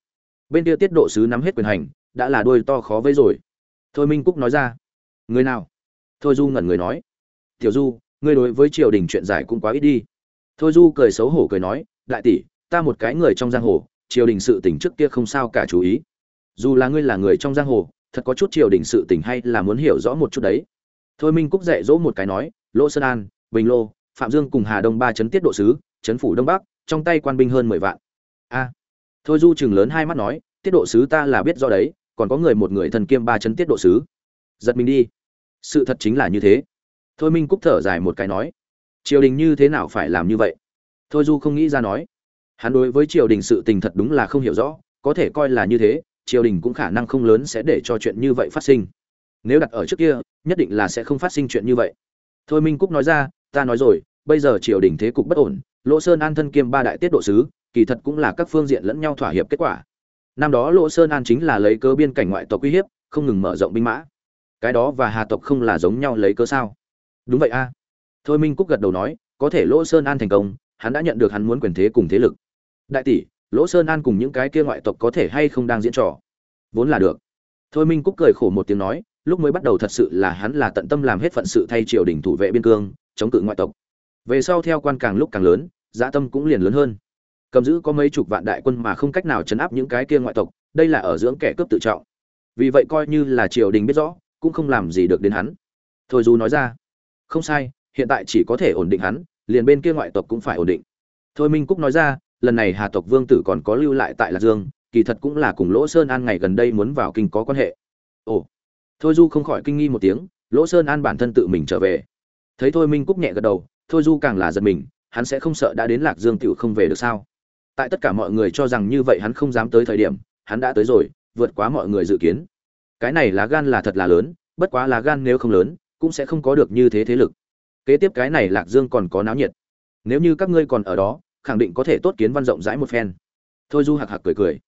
Bên kia tiết độ sứ nắm hết quyền hành, đã là đôi to khó với rồi. Thôi minh cúc nói ra người nào? Thôi du ngẩn người nói. Tiểu du, ngươi đối với triều đình chuyện giải cũng quá ít đi. Thôi du cười xấu hổ cười nói, đại tỷ, ta một cái người trong giang hồ, triều đình sự tình trước kia không sao cả chú ý. Dù là ngươi là người trong giang hồ, thật có chút triều đình sự tình hay là muốn hiểu rõ một chút đấy. Thôi minh cúc dạy dỗ một cái nói lỗ sơn an, bình lô, phạm dương cùng hà đông ba chấn tiết độ sứ, chấn phủ đông bắc, trong tay quan binh hơn mười vạn. A. Thôi du chừng lớn hai mắt nói, tiết độ sứ ta là biết do đấy, còn có người một người thần kiêm ba chấn tiết độ sứ. Giật mình đi sự thật chính là như thế. Thôi minh cúc thở dài một cái nói, triều đình như thế nào phải làm như vậy? Thôi du không nghĩ ra nói, hắn đối với triều đình sự tình thật đúng là không hiểu rõ, có thể coi là như thế, triều đình cũng khả năng không lớn sẽ để cho chuyện như vậy phát sinh. Nếu đặt ở trước kia, nhất định là sẽ không phát sinh chuyện như vậy. Thôi minh cúc nói ra, ta nói rồi, bây giờ triều đình thế cục bất ổn, lỗ sơn an thân kiêm ba đại tiết độ sứ, kỳ thật cũng là các phương diện lẫn nhau thỏa hiệp kết quả. Năm đó lỗ sơn an chính là lấy cơ biên cảnh ngoại tộc uy hiếp, không ngừng mở rộng binh mã cái đó và hà tộc không là giống nhau lấy cớ sao? Đúng vậy a. Thôi minh cúc gật đầu nói, có thể lỗ sơn an thành công, hắn đã nhận được hắn muốn quyền thế cùng thế lực. Đại tỷ, lỗ sơn an cùng những cái kia ngoại tộc có thể hay không đang diễn trò? Vốn là được. Thôi minh cúc cười khổ một tiếng nói, lúc mới bắt đầu thật sự là hắn là tận tâm làm hết phận sự thay triều đình thủ vệ biên cương, chống cự ngoại tộc. Về sau theo quan càng lúc càng lớn dã tâm cũng liền lớn hơn. Cầm giữ có mấy chục vạn đại quân mà không cách nào chấn áp những cái kia ngoại tộc, đây là ở dưỡng kẻ cướp tự trọng. Vì vậy coi như là triều đình biết rõ cũng không làm gì được đến hắn. Thôi dù nói ra, không sai, hiện tại chỉ có thể ổn định hắn, liền bên kia ngoại tộc cũng phải ổn định. Thôi minh cúc nói ra, lần này hà tộc vương tử còn có lưu lại tại lạc dương, kỳ thật cũng là cùng lỗ sơn an ngày gần đây muốn vào kinh có quan hệ. Ồ. Thôi du không khỏi kinh nghi một tiếng, lỗ sơn an bản thân tự mình trở về. Thấy thôi minh cúc nhẹ gật đầu, thôi du càng là giật mình, hắn sẽ không sợ đã đến lạc dương tựu không về được sao? Tại tất cả mọi người cho rằng như vậy hắn không dám tới thời điểm, hắn đã tới rồi, vượt quá mọi người dự kiến cái này lá gan là thật là lớn, bất quá lá gan nếu không lớn, cũng sẽ không có được như thế thế lực. Kế tiếp cái này lạc dương còn có náo nhiệt. Nếu như các ngươi còn ở đó, khẳng định có thể tốt kiến văn rộng rãi một phen. Thôi du hạc hạc cười cười.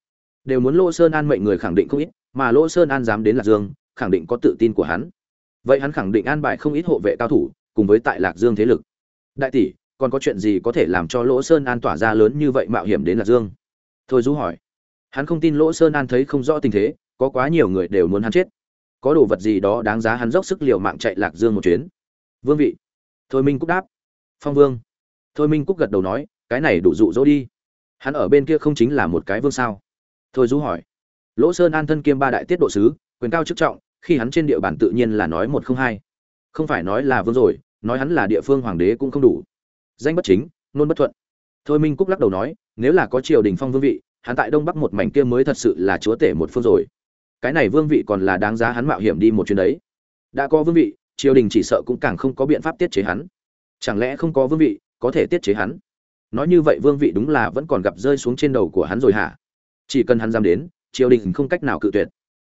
Đều muốn lỗ sơn an mệnh người khẳng định không ít, mà lỗ sơn an dám đến lạc dương, khẳng định có tự tin của hắn. Vậy hắn khẳng định an bài không ít hộ vệ cao thủ, cùng với tại lạc dương thế lực. Đại tỷ, còn có chuyện gì có thể làm cho lỗ sơn an tỏa ra lớn như vậy mạo hiểm đến lạc dương? Thôi du hỏi. Hắn không tin lỗ sơn an thấy không rõ tình thế có quá nhiều người đều muốn hắn chết. Có đồ vật gì đó đáng giá hắn dốc sức liều mạng chạy lạc dương một chuyến? Vương vị. Thôi minh cúc đáp. Phong vương. Thôi minh cúc gật đầu nói, cái này đủ dụ dỗ đi. Hắn ở bên kia không chính là một cái vương sao? Thôi du hỏi. Lỗ sơn an thân kiêm ba đại tiết độ sứ, quyền cao chức trọng, khi hắn trên địa bàn tự nhiên là nói một không hai. Không phải nói là vương rồi, nói hắn là địa phương hoàng đế cũng không đủ. Danh bất chính, nôn bất thuận. Thôi minh cúc lắc đầu nói, nếu là có triều đình phong vương vị, hắn tại đông bắc một mảnh kia mới thật sự là chúa tể một phương rồi cái này vương vị còn là đáng giá hắn mạo hiểm đi một chuyến đấy. Đã có vương vị, triều đình chỉ sợ cũng càng không có biện pháp tiết chế hắn. Chẳng lẽ không có vương vị, có thể tiết chế hắn? Nói như vậy vương vị đúng là vẫn còn gặp rơi xuống trên đầu của hắn rồi hả? Chỉ cần hắn dám đến, triều đình không cách nào cự tuyệt.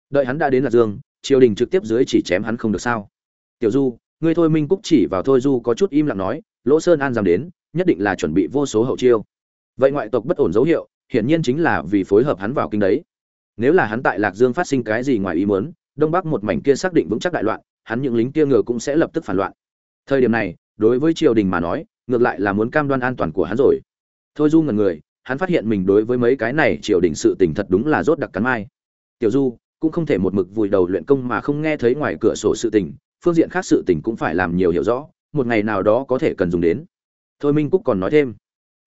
Đợi hắn đã đến lạc dương, triều đình trực tiếp dưới chỉ chém hắn không được sao? Tiểu du, ngươi thôi minh cúc chỉ vào thôi du có chút im lặng nói, lỗ sơn an dám đến, nhất định là chuẩn bị vô số hậu chiêu. Vậy ngoại tộc bất ổn dấu hiệu, hiển nhiên chính là vì phối hợp hắn vào kinh đấy nếu là hắn tại lạc dương phát sinh cái gì ngoài ý muốn, đông bắc một mảnh kia xác định vững chắc đại loạn, hắn những lính kia ngựa cũng sẽ lập tức phản loạn. Thời điểm này, đối với triều đình mà nói, ngược lại là muốn cam đoan an toàn của hắn rồi. Thôi du ngần người, hắn phát hiện mình đối với mấy cái này triều đình sự tình thật đúng là rốt đặc cắn mai. Tiểu du, cũng không thể một mực vùi đầu luyện công mà không nghe thấy ngoài cửa sổ sự tình, phương diện khác sự tình cũng phải làm nhiều hiểu rõ, một ngày nào đó có thể cần dùng đến. Thôi minh cúc còn nói thêm.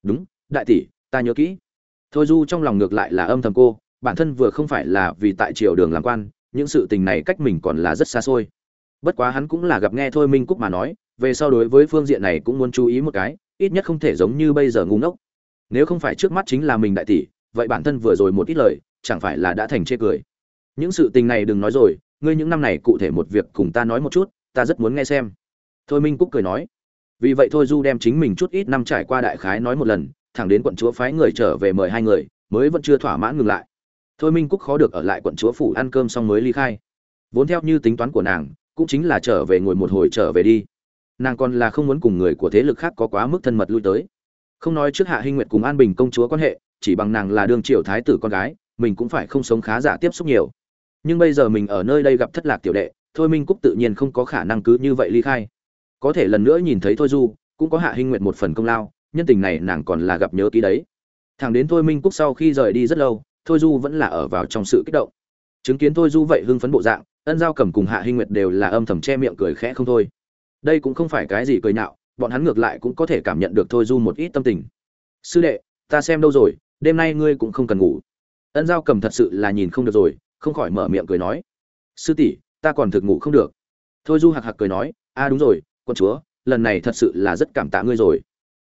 Đúng, đại tỷ, ta nhớ kỹ. Thôi du trong lòng ngược lại là âm thầm cô bản thân vừa không phải là vì tại triều đường làm quan, những sự tình này cách mình còn là rất xa xôi. Bất quá hắn cũng là gặp nghe thôi minh cúc mà nói, về sau đối với phương diện này cũng muốn chú ý một cái, ít nhất không thể giống như bây giờ ngu ngốc. Nếu không phải trước mắt chính là mình đại tỷ, vậy bản thân vừa rồi một ít lời, chẳng phải là đã thành chê cười. Những sự tình này đừng nói rồi, ngươi những năm này cụ thể một việc cùng ta nói một chút, ta rất muốn nghe xem. Thôi minh cúc cười nói, vì vậy thôi du đem chính mình chút ít năm trải qua đại khái nói một lần, thẳng đến quận chúa phái người trở về mời hai người, mới vẫn chưa thỏa mãn ngừng lại thôi minh cúc khó được ở lại quận chúa phủ ăn cơm xong mới ly khai. Vốn theo như tính toán của nàng, cũng chính là trở về ngồi một hồi trở về đi. Nàng còn là không muốn cùng người của thế lực khác có quá mức thân mật lui tới. Không nói trước hạ hinh nguyệt cùng an bình công chúa quan hệ, chỉ bằng nàng là đương triều thái tử con gái, mình cũng phải không sống khá giả tiếp xúc nhiều. Nhưng bây giờ mình ở nơi đây gặp thất lạc tiểu đệ, thôi minh cúc tự nhiên không có khả năng cứ như vậy ly khai. Có thể lần nữa nhìn thấy thôi du, cũng có hạ hinh nguyệt một phần công lao, nhân tình này nàng còn là gặp nhớ ký đấy. Thằng đến thôi minh cúc sau khi rời đi rất lâu thôi du vẫn là ở vào trong sự kích động. Chứng kiến thôi du vậy hưng phấn bộ dạng, ân giao cầm cùng hạ hinh nguyệt đều là âm thầm che miệng cười khẽ không thôi. Đây cũng không phải cái gì cười nhạo, bọn hắn ngược lại cũng có thể cảm nhận được thôi du một ít tâm tình. Sư đệ, ta xem đâu rồi, đêm nay ngươi cũng không cần ngủ. Ân giao cầm thật sự là nhìn không được rồi, không khỏi mở miệng cười nói. Sư tỷ, ta còn thực ngủ không được. Thôi du hạc hạc cười nói, a, đúng rồi, con chúa, lần này thật sự là rất cảm tạ ngươi rồi.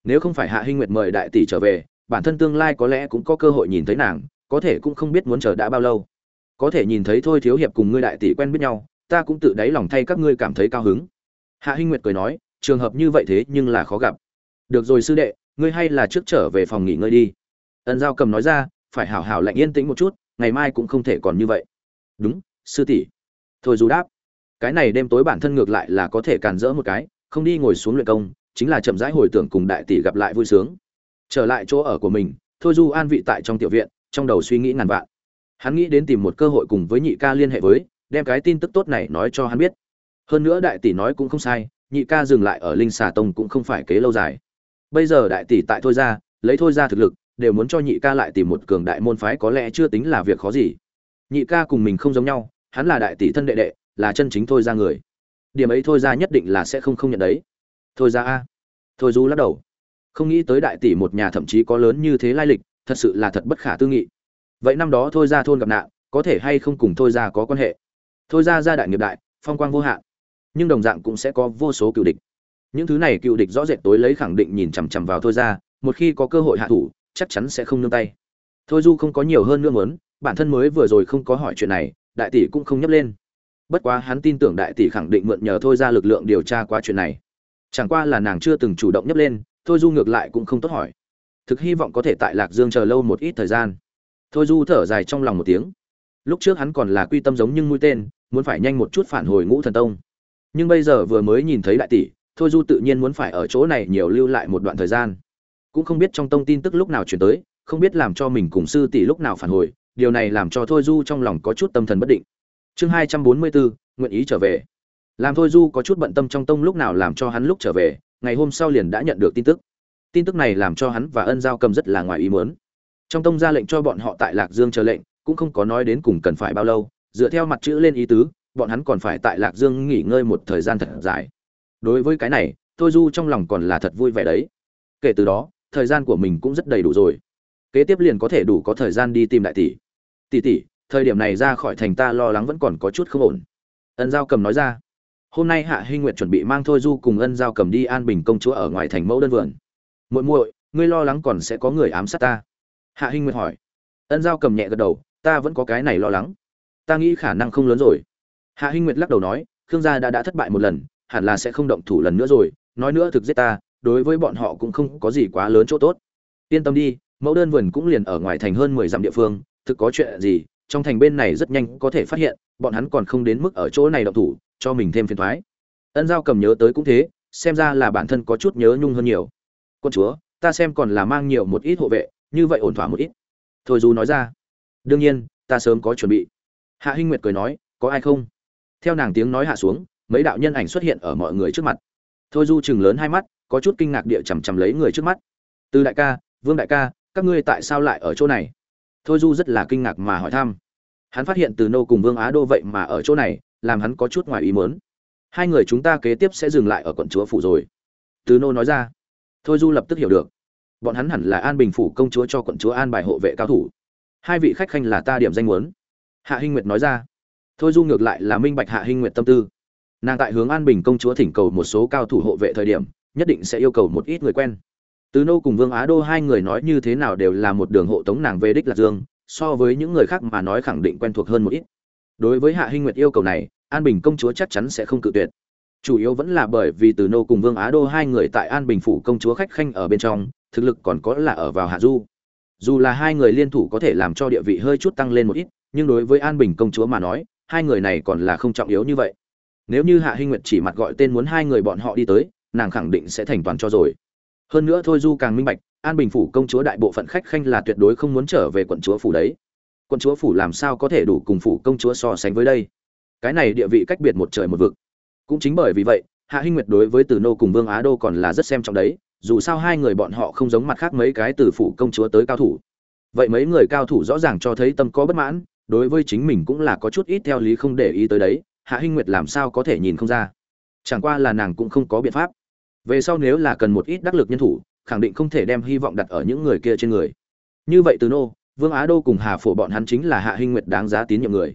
Nếu không phải hạ hinh nguyệt mời đại tỷ trở về, bản thân tương lai có lẽ cũng có cơ hội nhìn thấy nàng có thể cũng không biết muốn chờ đã bao lâu. Có thể nhìn thấy thôi thiếu hiệp cùng ngươi đại tỷ quen biết nhau, ta cũng tự đáy lòng thay các ngươi cảm thấy cao hứng. Hạ hinh nguyệt cười nói, trường hợp như vậy thế nhưng là khó gặp. Được rồi sư đệ, ngươi hay là trước trở về phòng nghỉ ngơi đi. Ân giao cầm nói ra, phải hảo hảo lạnh yên tĩnh một chút, ngày mai cũng không thể còn như vậy. Đúng, sư tỷ. Thôi dù đáp, cái này đêm tối bản thân ngược lại là có thể cản rỡ một cái, không đi ngồi xuống luyện công, chính là chậm rãi hồi tưởng cùng đại tỷ gặp lại vui sướng. Trở lại chỗ ở của mình, thôi du an vị tại trong tiểu viện trong đầu suy nghĩ ngàn vạn. Hắn nghĩ đến tìm một cơ hội cùng với nhị ca liên hệ với, đem cái tin tức tốt này nói cho hắn biết. Hơn nữa đại tỷ nói cũng không sai, nhị ca dừng lại ở linh xà tông cũng không phải kế lâu dài. Bây giờ đại tỷ tại thôi ra lấy thôi ra thực lực, đều muốn cho nhị ca lại tìm một cường đại môn phái có lẽ chưa tính là việc khó gì. Nhị ca cùng mình không giống nhau, hắn là đại tỷ thân đệ đệ, là chân chính thôi ra người. Điểm ấy thôi ra nhất định là sẽ không không nhận đấy. Thôi ra a. Thôi du lắc đầu. Không nghĩ tới đại tỷ một nhà thậm chí có lớn như thế lai lịch thật sự là thật bất khả tư nghị. Vậy năm đó thôi ra thôn gặp nạn, có thể hay không cùng thôi ra có quan hệ? Thôi ra gia đại nghiệp đại, phong quang vô hạn, nhưng đồng dạng cũng sẽ có vô số cựu địch. Những thứ này cựu địch rõ rệt tối lấy khẳng định nhìn chằm chằm vào thôi ra một khi có cơ hội hạ thủ, chắc chắn sẽ không nương tay. Thôi du không có nhiều hơn nữa muốn, bản thân mới vừa rồi không có hỏi chuyện này, đại tỷ cũng không nhấp lên. Bất quá hắn tin tưởng đại tỷ khẳng định mượn nhờ thôi ra lực lượng điều tra qua chuyện này. Chẳng qua là nàng chưa từng chủ động nhấp lên, thôi du ngược lại cũng không tốt hỏi thực hy vọng có thể tại lạc dương chờ lâu một ít thời gian. Thôi du thở dài trong lòng một tiếng. Lúc trước hắn còn là quy tâm giống nhưng mũi tên, muốn phải nhanh một chút phản hồi ngũ thần tông. Nhưng bây giờ vừa mới nhìn thấy đại tỷ, thôi du tự nhiên muốn phải ở chỗ này nhiều lưu lại một đoạn thời gian. Cũng không biết trong tông tin tức lúc nào chuyển tới, không biết làm cho mình cùng sư tỷ lúc nào phản hồi, điều này làm cho thôi du trong lòng có chút tâm thần bất định. Chương hai trăm bốn mươi bốn nguyện ý trở về. Làm thôi du có chút bận tâm trong tông lúc nào làm cho hắn lúc trở về, ngày hôm sau liền đã nhận được tin tức tin tức này làm cho hắn và ân giao cầm rất là ngoài ý muốn. Trong tông ra lệnh cho bọn họ tại lạc dương chờ lệnh, cũng không có nói đến cùng cần phải bao lâu, dựa theo mặt chữ lên ý tứ, bọn hắn còn phải tại lạc dương nghỉ ngơi một thời gian thật dài. Đối với cái này, thôi du trong lòng còn là thật vui vẻ đấy. Kể từ đó, thời gian của mình cũng rất đầy đủ rồi. Kế tiếp liền có thể đủ có thời gian đi tìm đại tỷ. Tỷ tỷ, thời điểm này ra khỏi thành ta lo lắng vẫn còn có chút không ổn. Ân giao cầm nói ra. Hôm nay hạ hinh nguyệt chuẩn bị mang thôi du cùng ân giao cầm đi an bình công chúa ở ngoài thành mẫu đơn vườn muội muội, ngươi lo lắng còn sẽ có người ám sát ta. Hạ hinh nguyệt hỏi. Ân giao cầm nhẹ gật đầu, ta vẫn có cái này lo lắng. Ta nghĩ khả năng không lớn rồi. Hạ hinh nguyệt lắc đầu nói, khương gia đã đã thất bại một lần, hẳn là sẽ không động thủ lần nữa rồi, nói nữa thực giết ta, đối với bọn họ cũng không có gì quá lớn chỗ tốt. Yên tâm đi, mẫu đơn vườn cũng liền ở ngoài thành hơn mười dặm địa phương, thực có chuyện gì, trong thành bên này rất nhanh có thể phát hiện, bọn hắn còn không đến mức ở chỗ này động thủ, cho mình thêm phiền thoái. Ân giao cầm nhớ tới cũng thế, xem ra là bản thân có chút nhớ nhung hơn nhiều quân chúa, ta xem còn là mang nhiều một ít hộ vệ, như vậy ổn thỏa một ít. Thôi du nói ra, đương nhiên, ta sớm có chuẩn bị. Hạ hinh nguyệt cười nói, có ai không? Theo nàng tiếng nói hạ xuống, mấy đạo nhân ảnh xuất hiện ở mọi người trước mặt. Thôi du chừng lớn hai mắt, có chút kinh ngạc địa chằm chằm lấy người trước mắt. Từ đại ca, vương đại ca, các ngươi tại sao lại ở chỗ này? Thôi du rất là kinh ngạc mà hỏi thăm. Hắn phát hiện từ nô cùng vương á đô vậy mà ở chỗ này, làm hắn có chút ngoài ý mớn hai người chúng ta kế tiếp sẽ dừng lại ở quận chúa phủ rồi. Từ nô nói ra thôi du lập tức hiểu được. Bọn hắn hẳn là an bình phủ công chúa cho quận chúa an bài hộ vệ cao thủ. Hai vị khách khanh là ta điểm danh muốn. Hạ hinh nguyệt nói ra. Thôi du ngược lại là minh bạch hạ hinh nguyệt tâm tư. Nàng tại hướng an bình công chúa thỉnh cầu một số cao thủ hộ vệ thời điểm, nhất định sẽ yêu cầu một ít người quen. Từ nô cùng vương á đô hai người nói như thế nào đều là một đường hộ tống nàng về đích lạc dương, so với những người khác mà nói khẳng định quen thuộc hơn một ít. Đối với hạ hinh nguyệt yêu cầu này, an bình công chúa chắc chắn sẽ không cự tuyệt chủ yếu vẫn là bởi vì từ nô cùng vương á đô hai người tại an bình phủ công chúa khách khanh ở bên trong, thực lực còn có là ở vào hạ du. Dù là hai người liên thủ có thể làm cho địa vị hơi chút tăng lên một ít, nhưng đối với an bình công chúa mà nói, hai người này còn là không trọng yếu như vậy. Nếu như hạ hinh nguyệt chỉ mặt gọi tên muốn hai người bọn họ đi tới, nàng khẳng định sẽ thành toàn cho rồi. Hơn nữa thôi du càng minh bạch, an bình phủ công chúa đại bộ phận khách khanh là tuyệt đối không muốn trở về quận chúa phủ đấy. Quận chúa phủ làm sao có thể đủ cùng phủ công chúa so sánh với đây? Cái này địa vị cách biệt một trời một vực cũng chính bởi vì vậy, hạ hinh nguyệt đối với từ nô cùng vương á đô còn là rất xem trọng đấy, dù sao hai người bọn họ không giống mặt khác mấy cái từ phủ công chúa tới cao thủ. Vậy mấy người cao thủ rõ ràng cho thấy tâm có bất mãn, đối với chính mình cũng là có chút ít theo lý không để ý tới đấy, hạ hinh nguyệt làm sao có thể nhìn không ra? Chẳng qua là nàng cũng không có biện pháp. Về sau nếu là cần một ít đắc lực nhân thủ, khẳng định không thể đem hy vọng đặt ở những người kia trên người. Như vậy từ nô, vương á đô cùng hà phổ bọn hắn chính là hạ hinh nguyệt đáng giá tín nhiệm người.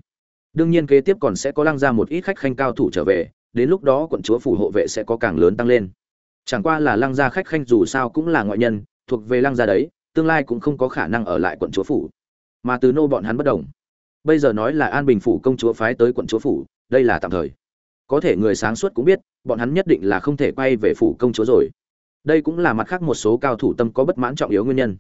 Đương nhiên kế tiếp còn sẽ có lăng ra một ít khách khanh cao thủ trở về đến lúc đó quận chúa phủ hộ vệ sẽ có càng lớn tăng lên. Chẳng qua là lăng gia khách khanh dù sao cũng là ngoại nhân, thuộc về lăng gia đấy, tương lai cũng không có khả năng ở lại quận chúa phủ. Mà từ nô bọn hắn bất đồng. Bây giờ nói là an bình phủ công chúa phái tới quận chúa phủ, đây là tạm thời. Có thể người sáng suốt cũng biết, bọn hắn nhất định là không thể quay về phủ công chúa rồi. Đây cũng là mặt khác một số cao thủ tâm có bất mãn trọng yếu nguyên nhân.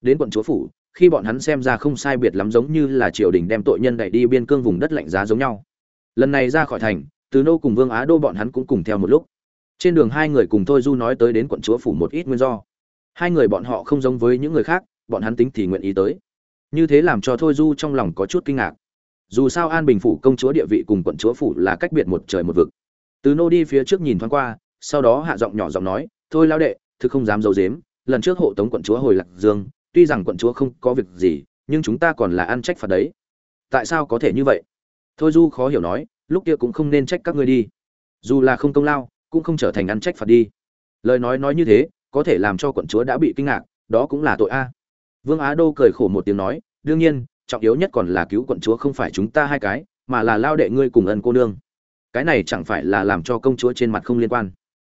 Đến quận chúa phủ, khi bọn hắn xem ra không sai biệt lắm giống như là triều đình đem tội nhân đẩy đi biên cương vùng đất lạnh giá giống nhau. Lần này ra khỏi thành từ nô cùng vương á đô bọn hắn cũng cùng theo một lúc. Trên đường hai người cùng thôi du nói tới đến quận chúa phủ một ít nguyên do. Hai người bọn họ không giống với những người khác, bọn hắn tính thì nguyện ý tới. Như thế làm cho thôi du trong lòng có chút kinh ngạc. Dù sao an bình phủ công chúa địa vị cùng quận chúa phủ là cách biệt một trời một vực. Từ nô đi phía trước nhìn thoáng qua, sau đó hạ giọng nhỏ giọng nói, thôi lao đệ, thực không dám giấu dếm lần trước hộ tống quận chúa hồi lạc dương, tuy rằng quận chúa không có việc gì, nhưng chúng ta còn là ăn trách phạt đấy. Tại sao có thể như vậy? Thôi du khó hiểu nói lúc kia cũng không nên trách các ngươi đi. Dù là không công lao, cũng không trở thành ăn trách phạt đi. Lời nói nói như thế, có thể làm cho quận chúa đã bị kinh ngạc, đó cũng là tội a. Vương á đô cười khổ một tiếng nói, đương nhiên, trọng yếu nhất còn là cứu quận chúa không phải chúng ta hai cái, mà là lao đệ ngươi cùng ân cô nương. Cái này chẳng phải là làm cho công chúa trên mặt không liên quan.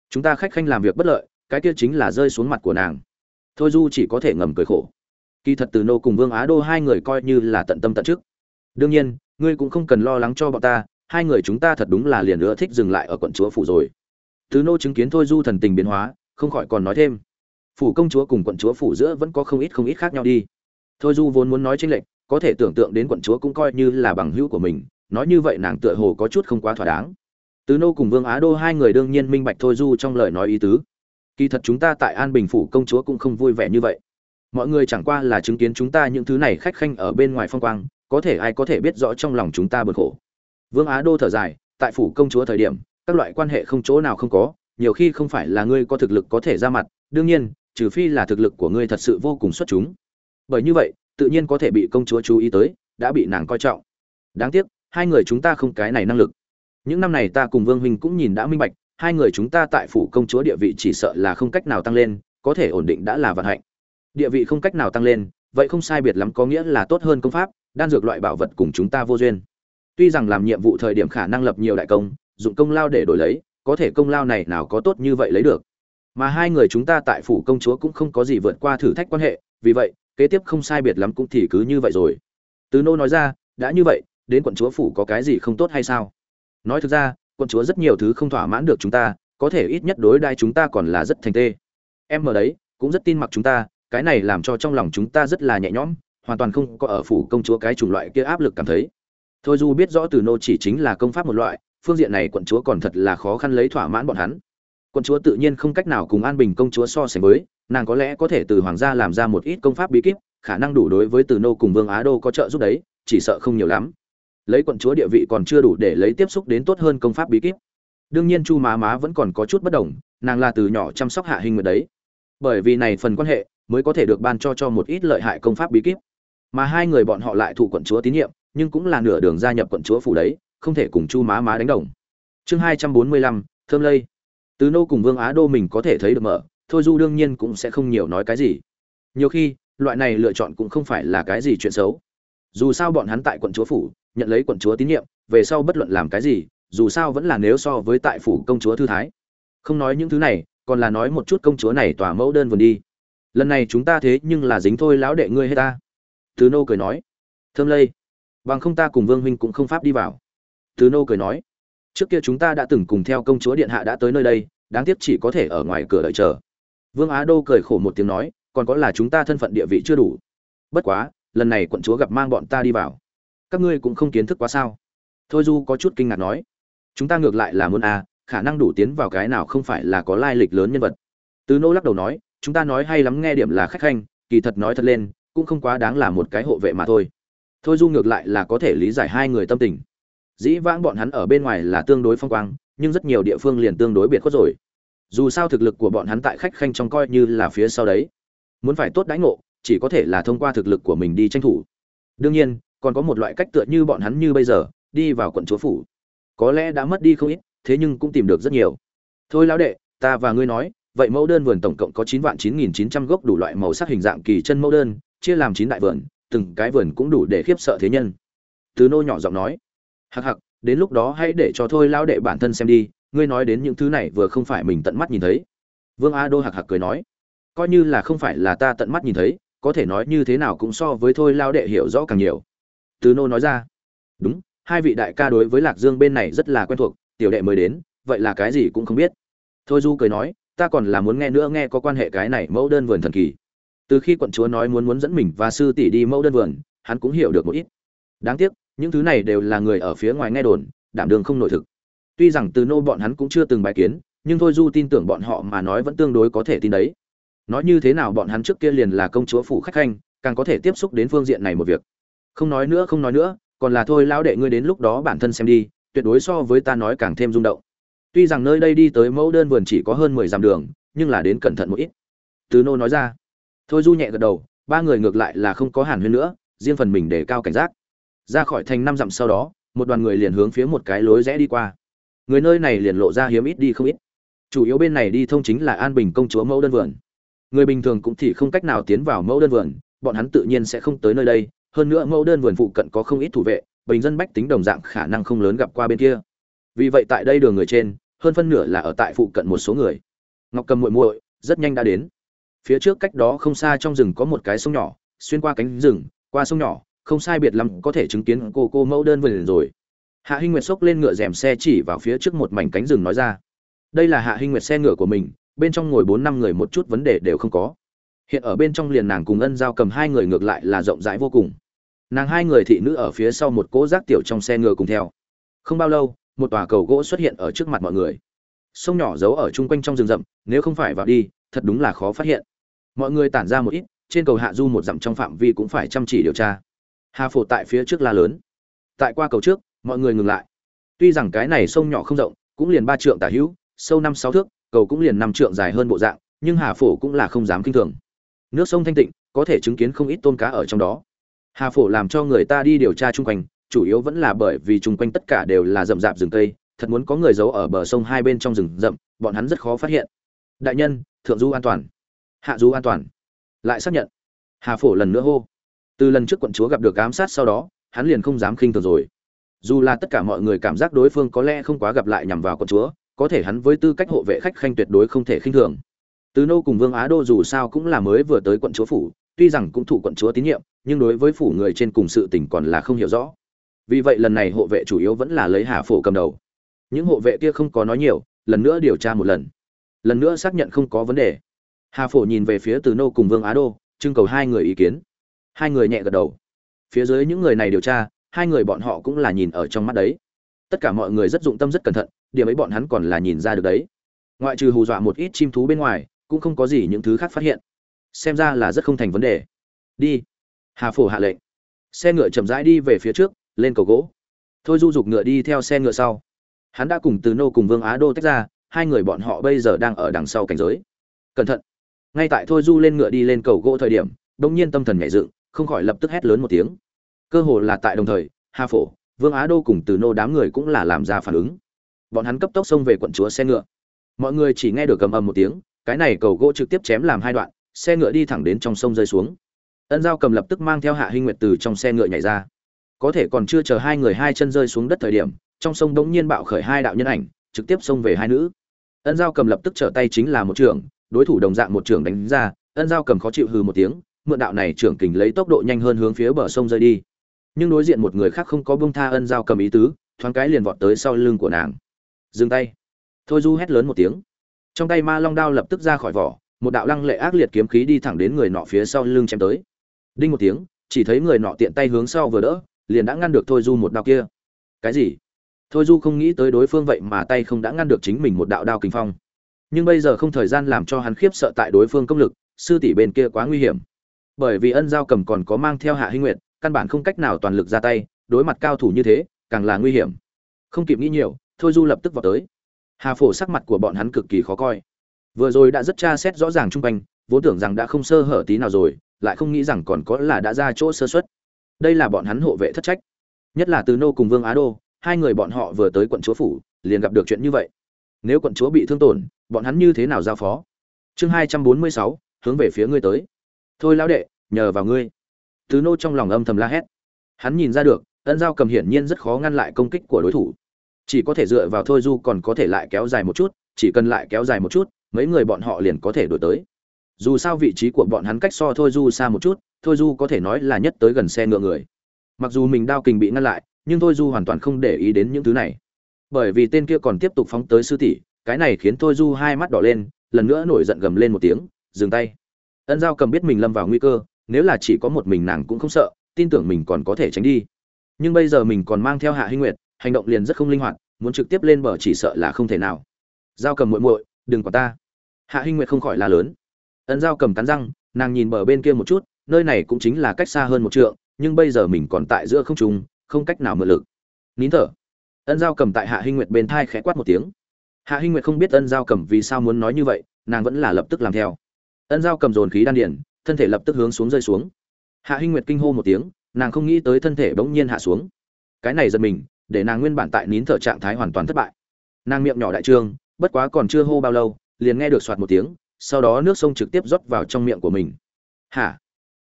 Chúng ta khách khanh làm việc bất lợi, cái kia chính là rơi xuống mặt của nàng. Thôi du chỉ có thể ngầm cười khổ. Kỳ thật từ nô cùng vương á đô hai người coi như là tận tâm tận chức. Đương nhiên, ngươi cũng không cần lo lắng cho bọn ta hai người chúng ta thật đúng là liền nữa thích dừng lại ở quận chúa phủ rồi. Thứ nô chứng kiến thôi du thần tình biến hóa, không khỏi còn nói thêm. Phủ công chúa cùng quận chúa phủ giữa vẫn có không ít không ít khác nhau đi. Thôi du vốn muốn nói chính lệch, có thể tưởng tượng đến quận chúa cũng coi như là bằng hữu của mình, nói như vậy nàng tựa hồ có chút không quá thỏa đáng. Từ nô cùng vương á đô hai người đương nhiên minh bạch thôi du trong lời nói ý tứ. Kỳ thật chúng ta tại an bình phủ công chúa cũng không vui vẻ như vậy. Mọi người chẳng qua là chứng kiến chúng ta những thứ này khách khanh ở bên ngoài phong quang, có thể ai có thể biết rõ trong lòng chúng ta bực khổ vương á đô thở dài, tại phủ công chúa thời điểm, các loại quan hệ không chỗ nào không có, nhiều khi không phải là ngươi có thực lực có thể ra mặt, đương nhiên, trừ phi là thực lực của ngươi thật sự vô cùng xuất chúng. Bởi như vậy, tự nhiên có thể bị công chúa chú ý tới, đã bị nàng coi trọng. Đáng tiếc, hai người chúng ta không cái này năng lực. Những năm này ta cùng vương huynh cũng nhìn đã minh bạch, hai người chúng ta tại phủ công chúa địa vị chỉ sợ là không cách nào tăng lên, có thể ổn định đã là vận hạnh. Địa vị không cách nào tăng lên, vậy không sai biệt lắm có nghĩa là tốt hơn công pháp, đan dược loại bảo vật cùng chúng ta vô duyên tuy rằng làm nhiệm vụ thời điểm khả năng lập nhiều đại công, dụng công lao để đổi lấy, có thể công lao này nào có tốt như vậy lấy được. Mà hai người chúng ta tại phủ công chúa cũng không có gì vượt qua thử thách quan hệ, vì vậy, kế tiếp không sai biệt lắm cũng thì cứ như vậy rồi. Từ nô nói ra, đã như vậy, đến quận chúa phủ có cái gì không tốt hay sao? Nói thực ra, quận chúa rất nhiều thứ không thỏa mãn được chúng ta, có thể ít nhất đối đai chúng ta còn là rất thành tê em ở đấy, cũng rất tin mặc chúng ta, cái này làm cho trong lòng chúng ta rất là nhẹ nhõm, hoàn toàn không có ở phủ công chúa cái chủng loại kia áp lực cảm thấy thôi dù biết rõ từ nô chỉ chính là công pháp một loại, phương diện này quận chúa còn thật là khó khăn lấy thỏa mãn bọn hắn. Quận chúa tự nhiên không cách nào cùng an bình công chúa so sánh với, nàng có lẽ có thể từ hoàng gia làm ra một ít công pháp bí kíp, khả năng đủ đối với từ nô cùng vương á đô có trợ giúp đấy, chỉ sợ không nhiều lắm. Lấy quận chúa địa vị còn chưa đủ để lấy tiếp xúc đến tốt hơn công pháp bí kíp. Đương nhiên chu má má vẫn còn có chút bất đồng, nàng là từ nhỏ chăm sóc hạ hình nguyệt đấy. Bởi vì này phần quan hệ, mới có thể được ban cho cho một ít lợi hại công pháp bí kíp. Mà hai người bọn họ lại thụ quận chúa tín nhiệm nhưng cũng là nửa đường gia nhập quận chúa phủ đấy, không thể cùng chu má má đánh đồng. Chương hai trăm bốn mươi lăm, thơm lây. Từ nô cùng vương á đô mình có thể thấy được mở, thôi du đương nhiên cũng sẽ không nhiều nói cái gì. Nhiều khi, loại này lựa chọn cũng không phải là cái gì chuyện xấu. Dù sao bọn hắn tại quận chúa phủ, nhận lấy quận chúa tín nhiệm, về sau bất luận làm cái gì, dù sao vẫn là nếu so với tại phủ công chúa thư thái. Không nói những thứ này, còn là nói một chút công chúa này tỏa mẫu đơn vườn đi. Lần này chúng ta thế nhưng là dính thôi lão đệ ngươi hay ta. Từ nô cười nói. Thơm lây bằng không ta cùng vương huynh cũng không pháp đi vào. Thứ nô cười nói trước kia chúng ta đã từng cùng theo công chúa điện hạ đã tới nơi đây đáng tiếc chỉ có thể ở ngoài cửa đợi chờ. Vương á đô cười khổ một tiếng nói còn có là chúng ta thân phận địa vị chưa đủ. Bất quá lần này quận chúa gặp mang bọn ta đi vào. Các ngươi cũng không kiến thức quá sao. Thôi du có chút kinh ngạc nói chúng ta ngược lại là muốn a à, khả năng đủ tiến vào cái nào không phải là có lai lịch lớn nhân vật. Tứ nô lắc đầu nói chúng ta nói hay lắm nghe điểm là khách khanh kỳ thật nói thật lên cũng không quá đáng là một cái hộ vệ mà thôi thôi du ngược lại là có thể lý giải hai người tâm tình. Dĩ vãng bọn hắn ở bên ngoài là tương đối phong quang, nhưng rất nhiều địa phương liền tương đối biệt khuất rồi. Dù sao thực lực của bọn hắn tại khách khanh trong coi như là phía sau đấy. Muốn phải tốt đãi ngộ, chỉ có thể là thông qua thực lực của mình đi tranh thủ. Đương nhiên, còn có một loại cách tựa như bọn hắn như bây giờ, đi vào quận chúa phủ. Có lẽ đã mất đi không ít, thế nhưng cũng tìm được rất nhiều. Thôi lão đệ, ta và ngươi nói, vậy mẫu đơn vườn tổng cộng có chín vạn chín nghìn chín trăm gốc đủ loại màu sắc hình dạng kỳ chân mẫu đơn, chia làm chín đại vườn từng cái vườn cũng đủ để khiếp sợ thế nhân. Từ nô nhỏ giọng nói hặc hặc đến lúc đó hãy để cho thôi lão đệ bản thân xem đi, ngươi nói đến những thứ này vừa không phải mình tận mắt nhìn thấy. Vương a đô hạc hạc cười nói, coi như là không phải là ta tận mắt nhìn thấy, có thể nói như thế nào cũng so với thôi lao đệ hiểu rõ càng nhiều. Từ nô nói ra, đúng, hai vị đại ca đối với lạc dương bên này rất là quen thuộc, tiểu đệ mới đến, vậy là cái gì cũng không biết. Thôi du cười nói, ta còn là muốn nghe nữa nghe có quan hệ cái này mẫu đơn vườn thần kỳ từ khi quận chúa nói muốn muốn dẫn mình và sư tỷ đi mẫu đơn vườn, hắn cũng hiểu được một ít. Đáng tiếc, những thứ này đều là người ở phía ngoài nghe đồn, đảm đường không nổi thực. Tuy rằng từ nô bọn hắn cũng chưa từng bài kiến, nhưng thôi du tin tưởng bọn họ mà nói vẫn tương đối có thể tin đấy. Nói như thế nào bọn hắn trước kia liền là công chúa phủ khách khanh, càng có thể tiếp xúc đến phương diện này một việc. Không nói nữa, không nói nữa, còn là thôi lão đệ ngươi đến lúc đó bản thân xem đi, tuyệt đối so với ta nói càng thêm rung động. Tuy rằng nơi đây đi tới mẫu đơn vườn chỉ có hơn mười dặm đường, nhưng là đến cẩn thận một ít. Từ nô nói ra thôi du nhẹ gật đầu, ba người ngược lại là không có hàn huyên nữa, riêng phần mình để cao cảnh giác. Ra khỏi thành năm dặm sau đó, một đoàn người liền hướng phía một cái lối rẽ đi qua. Người nơi này liền lộ ra hiếm ít đi không ít. Chủ yếu bên này đi thông chính là an bình công chúa mẫu đơn vườn. Người bình thường cũng thì không cách nào tiến vào mẫu đơn vườn, bọn hắn tự nhiên sẽ không tới nơi đây. Hơn nữa mẫu đơn vườn phụ cận có không ít thủ vệ, bình dân bách tính đồng dạng khả năng không lớn gặp qua bên kia. Vì vậy tại đây đường người trên, hơn phân nửa là ở tại phụ cận một số người. Ngọc cầm muội muội rất nhanh đã đến phía trước cách đó không xa trong rừng có một cái sông nhỏ, xuyên qua cánh rừng, qua sông nhỏ, không sai biệt lắm có thể chứng kiến cô cô mẫu đơn vườn rồi. Hạ hinh nguyệt xốc lên ngựa rèm xe chỉ vào phía trước một mảnh cánh rừng nói ra. Đây là hạ hinh nguyệt xe ngựa của mình, bên trong ngồi bốn năm người một chút vấn đề đều không có. Hiện ở bên trong liền nàng cùng ân giao cầm hai người ngược lại là rộng rãi vô cùng. Nàng hai người thị nữ ở phía sau một cỗ rác tiểu trong xe ngựa cùng theo. Không bao lâu, một tòa cầu gỗ xuất hiện ở trước mặt mọi người. Sông nhỏ giấu ở chung quanh trong rừng rậm, nếu không phải vào đi, thật đúng là khó phát hiện mọi người tản ra một ít, trên cầu hạ du một dặm trong phạm vi cũng phải chăm chỉ điều tra. Hà phổ tại phía trước la lớn. Tại qua cầu trước, mọi người ngừng lại. Tuy rằng cái này sông nhỏ không rộng, cũng liền ba trượng tả hữu, sâu năm sáu thước, cầu cũng liền năm trượng dài hơn bộ dạng, nhưng hà phổ cũng là không dám kinh thường. Nước sông thanh tịnh, có thể chứng kiến không ít tôm cá ở trong đó. Hà phổ làm cho người ta đi điều tra chung quanh, chủ yếu vẫn là bởi vì chung quanh tất cả đều là rậm rạp rừng cây, thật muốn có người giấu ở bờ sông hai bên trong rừng rậm, bọn hắn rất khó phát hiện. Đại nhân, thượng du an toàn hạ du an toàn. Lại xác nhận. Hà phổ lần nữa hô. Từ lần trước quận chúa gặp được ám sát sau đó, hắn liền không dám khinh thường rồi. Dù là tất cả mọi người cảm giác đối phương có lẽ không quá gặp lại nhằm vào quận chúa, có thể hắn với tư cách hộ vệ khách khanh tuyệt đối không thể khinh thường. Từ nô cùng vương á đô dù sao cũng là mới vừa tới quận chúa phủ, tuy rằng cũng thụ quận chúa tín nhiệm, nhưng đối với phủ người trên cùng sự tình còn là không hiểu rõ. Vì vậy lần này hộ vệ chủ yếu vẫn là lấy hà phổ cầm đầu. Những hộ vệ kia không có nói nhiều, lần nữa điều tra một lần. Lần nữa xác nhận không có vấn đề hà phổ nhìn về phía từ nô cùng vương á đô, trưng cầu hai người ý kiến. Hai người nhẹ gật đầu. Phía dưới những người này điều tra, hai người bọn họ cũng là nhìn ở trong mắt đấy. Tất cả mọi người rất dụng tâm rất cẩn thận, điểm ấy bọn hắn còn là nhìn ra được đấy. Ngoại trừ hù dọa một ít chim thú bên ngoài, cũng không có gì những thứ khác phát hiện. Xem ra là rất không thành vấn đề. Đi. Hà phổ hạ lệnh. Xe ngựa chậm rãi đi về phía trước, lên cầu gỗ. Thôi du dục ngựa đi theo xe ngựa sau. Hắn đã cùng từ nô cùng vương á đô tách ra, hai người bọn họ bây giờ đang ở đằng sau cảnh giới. Cẩn thận ngay tại thôi du lên ngựa đi lên cầu gỗ thời điểm đông nhiên tâm thần nhảy dựng, không khỏi lập tức hét lớn một tiếng. Cơ hồ là tại đồng thời, hà phổ, vương á đô cùng từ nô đám người cũng là làm ra phản ứng. Bọn hắn cấp tốc xông về quận chúa xe ngựa. Mọi người chỉ nghe được cầm ầm một tiếng, cái này cầu gỗ trực tiếp chém làm hai đoạn, xe ngựa đi thẳng đến trong sông rơi xuống. Ân giao cầm lập tức mang theo hạ hinh nguyệt từ trong xe ngựa nhảy ra. Có thể còn chưa chờ hai người hai chân rơi xuống đất thời điểm, trong sông đống nhiên bạo khởi hai đạo nhân ảnh, trực tiếp xông về hai nữ. Ân giao cầm lập tức trở tay chính là một trường đối thủ đồng dạng một trưởng đánh ra, ân giao cầm khó chịu hừ một tiếng, mượn đạo này trưởng kình lấy tốc độ nhanh hơn hướng phía bờ sông rơi đi. Nhưng đối diện một người khác không có bông tha ân giao cầm ý tứ, thoáng cái liền vọt tới sau lưng của nàng. Dừng tay. Thôi du hét lớn một tiếng. Trong tay ma long đao lập tức ra khỏi vỏ, một đạo lăng lệ ác liệt kiếm khí đi thẳng đến người nọ phía sau lưng chém tới. Đinh một tiếng, chỉ thấy người nọ tiện tay hướng sau vừa đỡ, liền đã ngăn được thôi du một đao kia. Cái gì? Thôi du không nghĩ tới đối phương vậy mà tay không đã ngăn được chính mình một đạo đao kinh phong nhưng bây giờ không thời gian làm cho hắn khiếp sợ tại đối phương công lực, sư tỷ bên kia quá nguy hiểm. Bởi vì ân giao cầm còn có mang theo hạ hinh nguyệt, căn bản không cách nào toàn lực ra tay, đối mặt cao thủ như thế, càng là nguy hiểm. Không kịp nghĩ nhiều, thôi du lập tức vào tới. Hà phổ sắc mặt của bọn hắn cực kỳ khó coi. Vừa rồi đã rất tra xét rõ ràng chung quanh, vốn tưởng rằng đã không sơ hở tí nào rồi, lại không nghĩ rằng còn có là đã ra chỗ sơ xuất đây là bọn hắn hộ vệ thất trách. Nhất là từ nô cùng vương á đô, hai người bọn họ vừa tới quận chúa phủ, liền gặp được chuyện như vậy nếu quận chúa bị thương tổn, bọn hắn như thế nào giao phó? Chương hai trăm bốn mươi sáu, hướng về phía ngươi tới. Thôi lão đệ, nhờ vào ngươi. Tứ nô trong lòng âm thầm la hét. Hắn nhìn ra được, ân giao cầm hiển nhiên rất khó ngăn lại công kích của đối thủ. Chỉ có thể dựa vào thôi du còn có thể lại kéo dài một chút, chỉ cần lại kéo dài một chút, mấy người bọn họ liền có thể đổi tới. Dù sao vị trí của bọn hắn cách so thôi du xa một chút, thôi du có thể nói là nhất tới gần xe ngựa người. Mặc dù mình đao kình bị ngăn lại, nhưng thôi du hoàn toàn không để ý đến những thứ này bởi vì tên kia còn tiếp tục phóng tới sư tỷ, cái này khiến thôi du hai mắt đỏ lên, lần nữa nổi giận gầm lên một tiếng, dừng tay. Ân giao cầm biết mình lâm vào nguy cơ, nếu là chỉ có một mình nàng cũng không sợ, tin tưởng mình còn có thể tránh đi. Nhưng bây giờ mình còn mang theo hạ hinh nguyệt, hành động liền rất không linh hoạt, muốn trực tiếp lên bờ chỉ sợ là không thể nào. Giao cầm muội muội, đừng quả ta. Hạ hinh nguyệt không khỏi la lớn. Ân giao cầm cắn răng, nàng nhìn bờ bên kia một chút, nơi này cũng chính là cách xa hơn một trượng, nhưng bây giờ mình còn tại giữa không trung, không cách nào mượn lực. Nín thở ân giao cầm tại hạ hinh nguyệt bên thai khẽ quát một tiếng. Hạ hinh nguyệt không biết ân giao cầm vì sao muốn nói như vậy, nàng vẫn là lập tức làm theo. Ân giao cầm dồn khí đan điển thân thể lập tức hướng xuống rơi xuống. Hạ hinh nguyệt kinh hô một tiếng, nàng không nghĩ tới thân thể bỗng nhiên hạ xuống. Cái này giật mình, để nàng nguyên bản tại nín thở trạng thái hoàn toàn thất bại. Nàng miệng nhỏ đại trương, bất quá còn chưa hô bao lâu, liền nghe được soạt một tiếng, sau đó nước sông trực tiếp rót vào trong miệng của mình. Hả?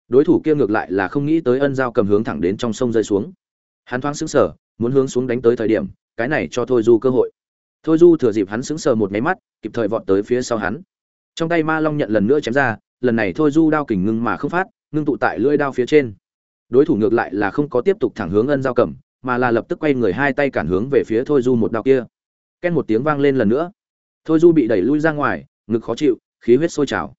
Đối thủ kia ngược lại là không nghĩ tới ân giao cầm hướng thẳng đến trong sông rơi xuống. Hắn thoáng sững sờ muốn hướng xuống đánh tới thời điểm, cái này cho thôi du cơ hội. Thôi du thừa dịp hắn sững sờ một máy mắt, kịp thời vọt tới phía sau hắn. Trong tay ma long nhận lần nữa chém ra, lần này thôi du đao kình ngưng mà không phát, ngưng tụ tại lưỡi đao phía trên. Đối thủ ngược lại là không có tiếp tục thẳng hướng ân giao cầm, mà là lập tức quay người hai tay cản hướng về phía thôi du một đao kia. Ken một tiếng vang lên lần nữa. Thôi du bị đẩy lui ra ngoài, ngực khó chịu, khí huyết sôi trào.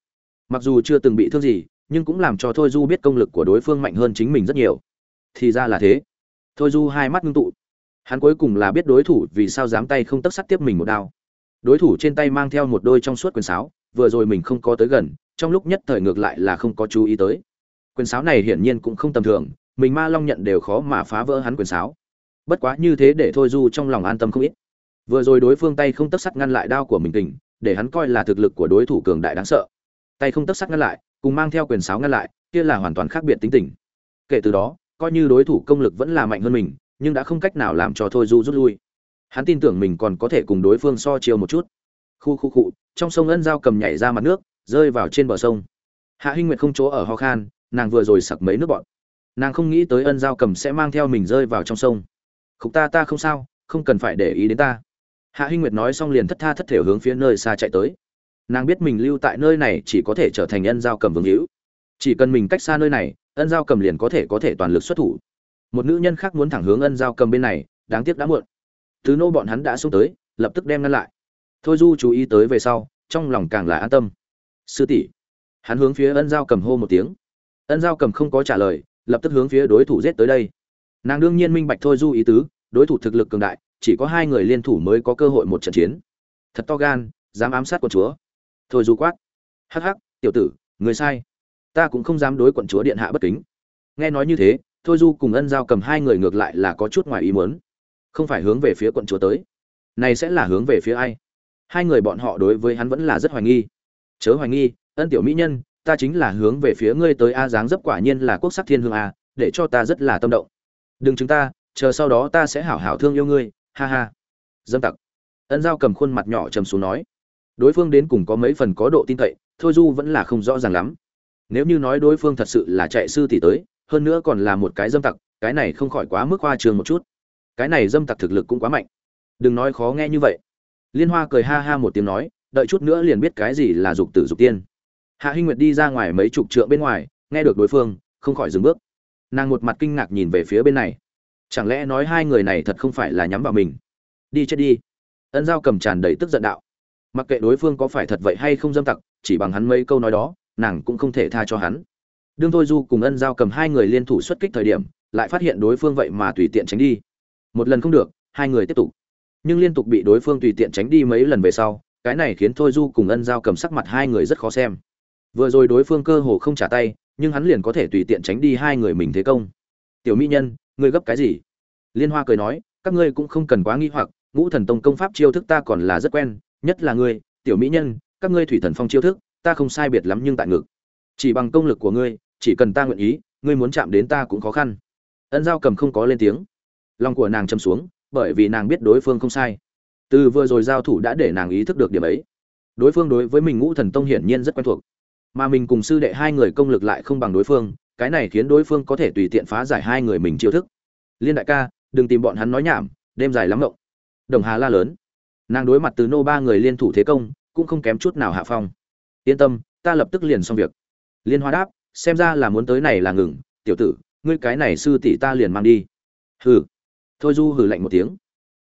Mặc dù chưa từng bị thương gì, nhưng cũng làm cho thôi du biết công lực của đối phương mạnh hơn chính mình rất nhiều. Thì ra là thế thôi du hai mắt ngưng tụ. Hắn cuối cùng là biết đối thủ vì sao dám tay không tấc sắt tiếp mình một đao. Đối thủ trên tay mang theo một đôi trong suốt quyền sáo, vừa rồi mình không có tới gần, trong lúc nhất thời ngược lại là không có chú ý tới. Quyền sáo này hiển nhiên cũng không tầm thường, mình ma long nhận đều khó mà phá vỡ hắn quyền sáo. Bất quá như thế để thôi du trong lòng an tâm không ít. Vừa rồi đối phương tay không tấc sắt ngăn lại đao của mình tình, để hắn coi là thực lực của đối thủ cường đại đáng sợ. Tay không tấc sắt ngăn lại, cùng mang theo quyền sáo ngăn lại, kia là hoàn toàn khác biệt tính tình. Kể từ đó coi như đối thủ công lực vẫn là mạnh hơn mình, nhưng đã không cách nào làm cho thôi du rút lui. Hắn tin tưởng mình còn có thể cùng đối phương so chiều một chút. Khu khu cụ trong sông ân giao cầm nhảy ra mặt nước, rơi vào trên bờ sông. Hạ hinh nguyệt không chỗ ở ho khan, nàng vừa rồi sặc mấy nước bọn. Nàng không nghĩ tới ân giao cầm sẽ mang theo mình rơi vào trong sông. Khúc ta ta không sao, không cần phải để ý đến ta. Hạ hinh nguyệt nói xong liền thất tha thất thể hướng phía nơi xa chạy tới. Nàng biết mình lưu tại nơi này chỉ có thể trở thành ân giao cầm vương hữu chỉ cần mình cách xa nơi này, ân giao cầm liền có thể có thể toàn lực xuất thủ. Một nữ nhân khác muốn thẳng hướng ân giao cầm bên này, đáng tiếc đã muộn. Tứ nô bọn hắn đã xuống tới, lập tức đem ngăn lại. Thôi du chú ý tới về sau, trong lòng càng là an tâm. Sư tỷ. Hắn hướng phía ân giao cầm hô một tiếng. Ân giao cầm không có trả lời, lập tức hướng phía đối thủ giết tới đây. Nàng đương nhiên minh bạch thôi du ý tứ, đối thủ thực lực cường đại, chỉ có hai người liên thủ mới có cơ hội một trận chiến. Thật to gan, dám ám sát của chúa. Thôi du quát. Hắc hắc, tiểu tử, người sai ta cũng không dám đối quận chúa điện hạ bất kính. Nghe nói như thế, thôi du cùng ân giao cầm hai người ngược lại là có chút ngoài ý muốn. Không phải hướng về phía quận chúa tới, này sẽ là hướng về phía ai? Hai người bọn họ đối với hắn vẫn là rất hoài nghi. Chớ hoài nghi, ân tiểu mỹ nhân, ta chính là hướng về phía ngươi tới a dáng dấp quả nhiên là quốc sắc thiên hương a, để cho ta rất là tâm động. Đừng chúng ta, chờ sau đó ta sẽ hảo hảo thương yêu ngươi, ha ha. Dâm tặc. Ân giao cầm khuôn mặt nhỏ trầm xuống nói. Đối phương đến cùng có mấy phần có độ tin cậy, thôi du vẫn là không rõ ràng lắm nếu như nói đối phương thật sự là chạy sư tỷ tới, hơn nữa còn là một cái dâm tặc, cái này không khỏi quá mức hoa trường một chút. Cái này dâm tặc thực lực cũng quá mạnh. Đừng nói khó nghe như vậy. Liên hoa cười ha ha một tiếng nói, đợi chút nữa liền biết cái gì là dục tử dục tiên. Hạ hinh nguyệt đi ra ngoài mấy chục trượng bên ngoài, nghe được đối phương, không khỏi dừng bước. Nàng một mặt kinh ngạc nhìn về phía bên này. Chẳng lẽ nói hai người này thật không phải là nhắm vào mình? Đi chết đi. Ân giao cầm tràn đầy tức giận đạo. Mặc kệ đối phương có phải thật vậy hay không dâm tặc, chỉ bằng hắn mấy câu nói đó nàng cũng không thể tha cho hắn. Đương thôi du cùng ân giao cầm hai người liên thủ xuất kích thời điểm, lại phát hiện đối phương vậy mà tùy tiện tránh đi. Một lần không được, hai người tiếp tục. Nhưng liên tục bị đối phương tùy tiện tránh đi mấy lần về sau, cái này khiến thôi du cùng ân giao cầm sắc mặt hai người rất khó xem. Vừa rồi đối phương cơ hồ không trả tay, nhưng hắn liền có thể tùy tiện tránh đi hai người mình thế công. Tiểu mỹ nhân, ngươi gấp cái gì? Liên hoa cười nói, các ngươi cũng không cần quá nghi hoặc, ngũ thần tông công pháp chiêu thức ta còn là rất quen, nhất là ngươi, tiểu mỹ nhân, các ngươi thủy thần phong chiêu thức ta không sai biệt lắm nhưng tại ngực. Chỉ bằng công lực của ngươi, chỉ cần ta nguyện ý, ngươi muốn chạm đến ta cũng khó khăn. Ân giao cầm không có lên tiếng. Lòng của nàng châm xuống, bởi vì nàng biết đối phương không sai. Từ vừa rồi giao thủ đã để nàng ý thức được điểm ấy. Đối phương đối với mình ngũ thần tông hiển nhiên rất quen thuộc. Mà mình cùng sư đệ hai người công lực lại không bằng đối phương, cái này khiến đối phương có thể tùy tiện phá giải hai người mình chiêu thức. Liên đại ca, đừng tìm bọn hắn nói nhảm, đêm dài lắm mộng đồng hà la lớn. Nàng đối mặt từ nô ba người liên thủ thế công, cũng không kém chút nào hạ phong yên tâm, ta lập tức liền xong việc. Liên hoa đáp, xem ra là muốn tới này là ngừng. Tiểu tử, ngươi cái này sư tỷ ta liền mang đi. Hừ. Thôi du hừ lạnh một tiếng.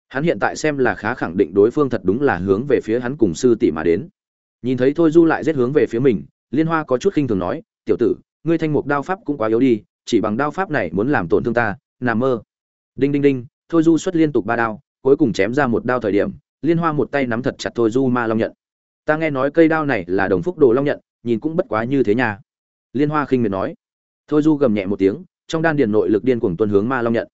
Hắn hiện tại xem là khá khẳng định đối phương thật đúng là hướng về phía hắn cùng sư tỷ mà đến. Nhìn thấy thôi du lại giết hướng về phía mình, liên hoa có chút khinh thường nói, tiểu tử, ngươi thanh mục đao pháp cũng quá yếu đi, chỉ bằng đao pháp này muốn làm tổn thương ta nằm mơ. Đinh đinh đinh, thôi du xuất liên tục ba đao, cuối cùng chém ra một đao thời điểm, liên hoa một tay nắm thật chặt thôi du ma long nhận ta nghe nói cây đao này là đồng phúc đồ long nhận, nhìn cũng bất quá như thế nhà liên hoa khinh miệt nói. Thôi du gầm nhẹ một tiếng, trong đan điền nội lực điên cuồng tuân hướng ma long nhận.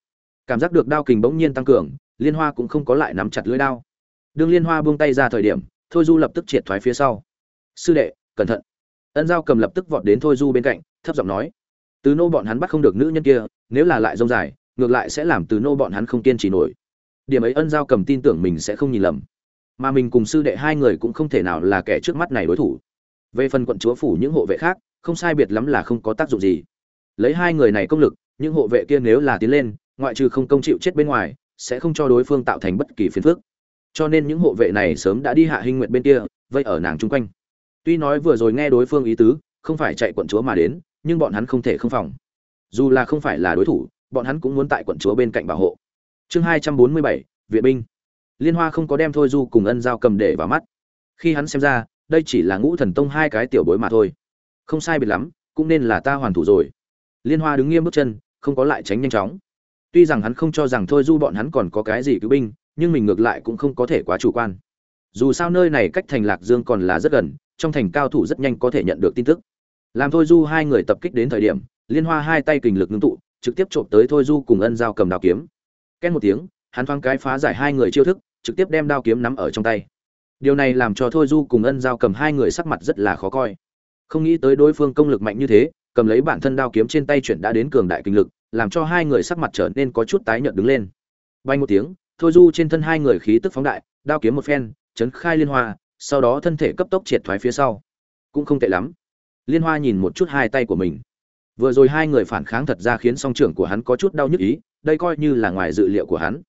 Cảm giác được đao kình bỗng nhiên tăng cường, liên hoa cũng không có lại nắm chặt lưỡi đao. Đương liên hoa buông tay ra thời điểm, thôi du lập tức triệt thoái phía sau. Sư đệ, cẩn thận. Ân giao cầm lập tức vọt đến thôi du bên cạnh, thấp giọng nói. Từ nô bọn hắn bắt không được nữ nhân kia, nếu là lại rông dài, ngược lại sẽ làm từ nô bọn hắn không kiên trì nổi. Điểm ấy ân giao cầm tin tưởng mình sẽ không nhìn lầm mà mình cùng sư đệ hai người cũng không thể nào là kẻ trước mắt này đối thủ. Về phần quận chúa phủ những hộ vệ khác, không sai biệt lắm là không có tác dụng gì. Lấy hai người này công lực, những hộ vệ kia nếu là tiến lên, ngoại trừ không công chịu chết bên ngoài, sẽ không cho đối phương tạo thành bất kỳ phiền phức. Cho nên những hộ vệ này sớm đã đi hạ hình nguyện bên kia, vây ở nàng chung quanh. Tuy nói vừa rồi nghe đối phương ý tứ, không phải chạy quận chúa mà đến, nhưng bọn hắn không thể không phòng. Dù là không phải là đối thủ, bọn hắn cũng muốn tại quận chúa bên cạnh bảo hộ. Chương hai trăm bốn mươi bảy viện binh liên hoa không có đem thôi du cùng ân giao cầm để vào mắt. Khi hắn xem ra, đây chỉ là ngũ thần tông hai cái tiểu bối mà thôi. Không sai biệt lắm, cũng nên là ta hoàn thủ rồi. Liên hoa đứng nghiêm bước chân, không có lại tránh nhanh chóng. Tuy rằng hắn không cho rằng thôi du bọn hắn còn có cái gì cứu binh, nhưng mình ngược lại cũng không có thể quá chủ quan. Dù sao nơi này cách thành lạc dương còn là rất gần, trong thành cao thủ rất nhanh có thể nhận được tin tức. Làm thôi du hai người tập kích đến thời điểm, liên hoa hai tay kình lực ngưng tụ, trực tiếp trộm tới thôi du cùng ân giao cầm đao kiếm. Ken một tiếng, hắn thoáng cái phá giải hai người chiêu thức trực tiếp đem đao kiếm nắm ở trong tay. Điều này làm cho thôi du cùng ân giao cầm hai người sắc mặt rất là khó coi. Không nghĩ tới đối phương công lực mạnh như thế, cầm lấy bản thân đao kiếm trên tay chuyển đã đến cường đại kinh lực, làm cho hai người sắc mặt trở nên có chút tái nhợt đứng lên. Bay một tiếng, thôi du trên thân hai người khí tức phóng đại, đao kiếm một phen, chấn khai liên hoa, sau đó thân thể cấp tốc triệt thoái phía sau. Cũng không tệ lắm. Liên hoa nhìn một chút hai tay của mình. Vừa rồi hai người phản kháng thật ra khiến song trưởng của hắn có chút đau nhức ý, đây coi như là ngoài dự liệu của hắn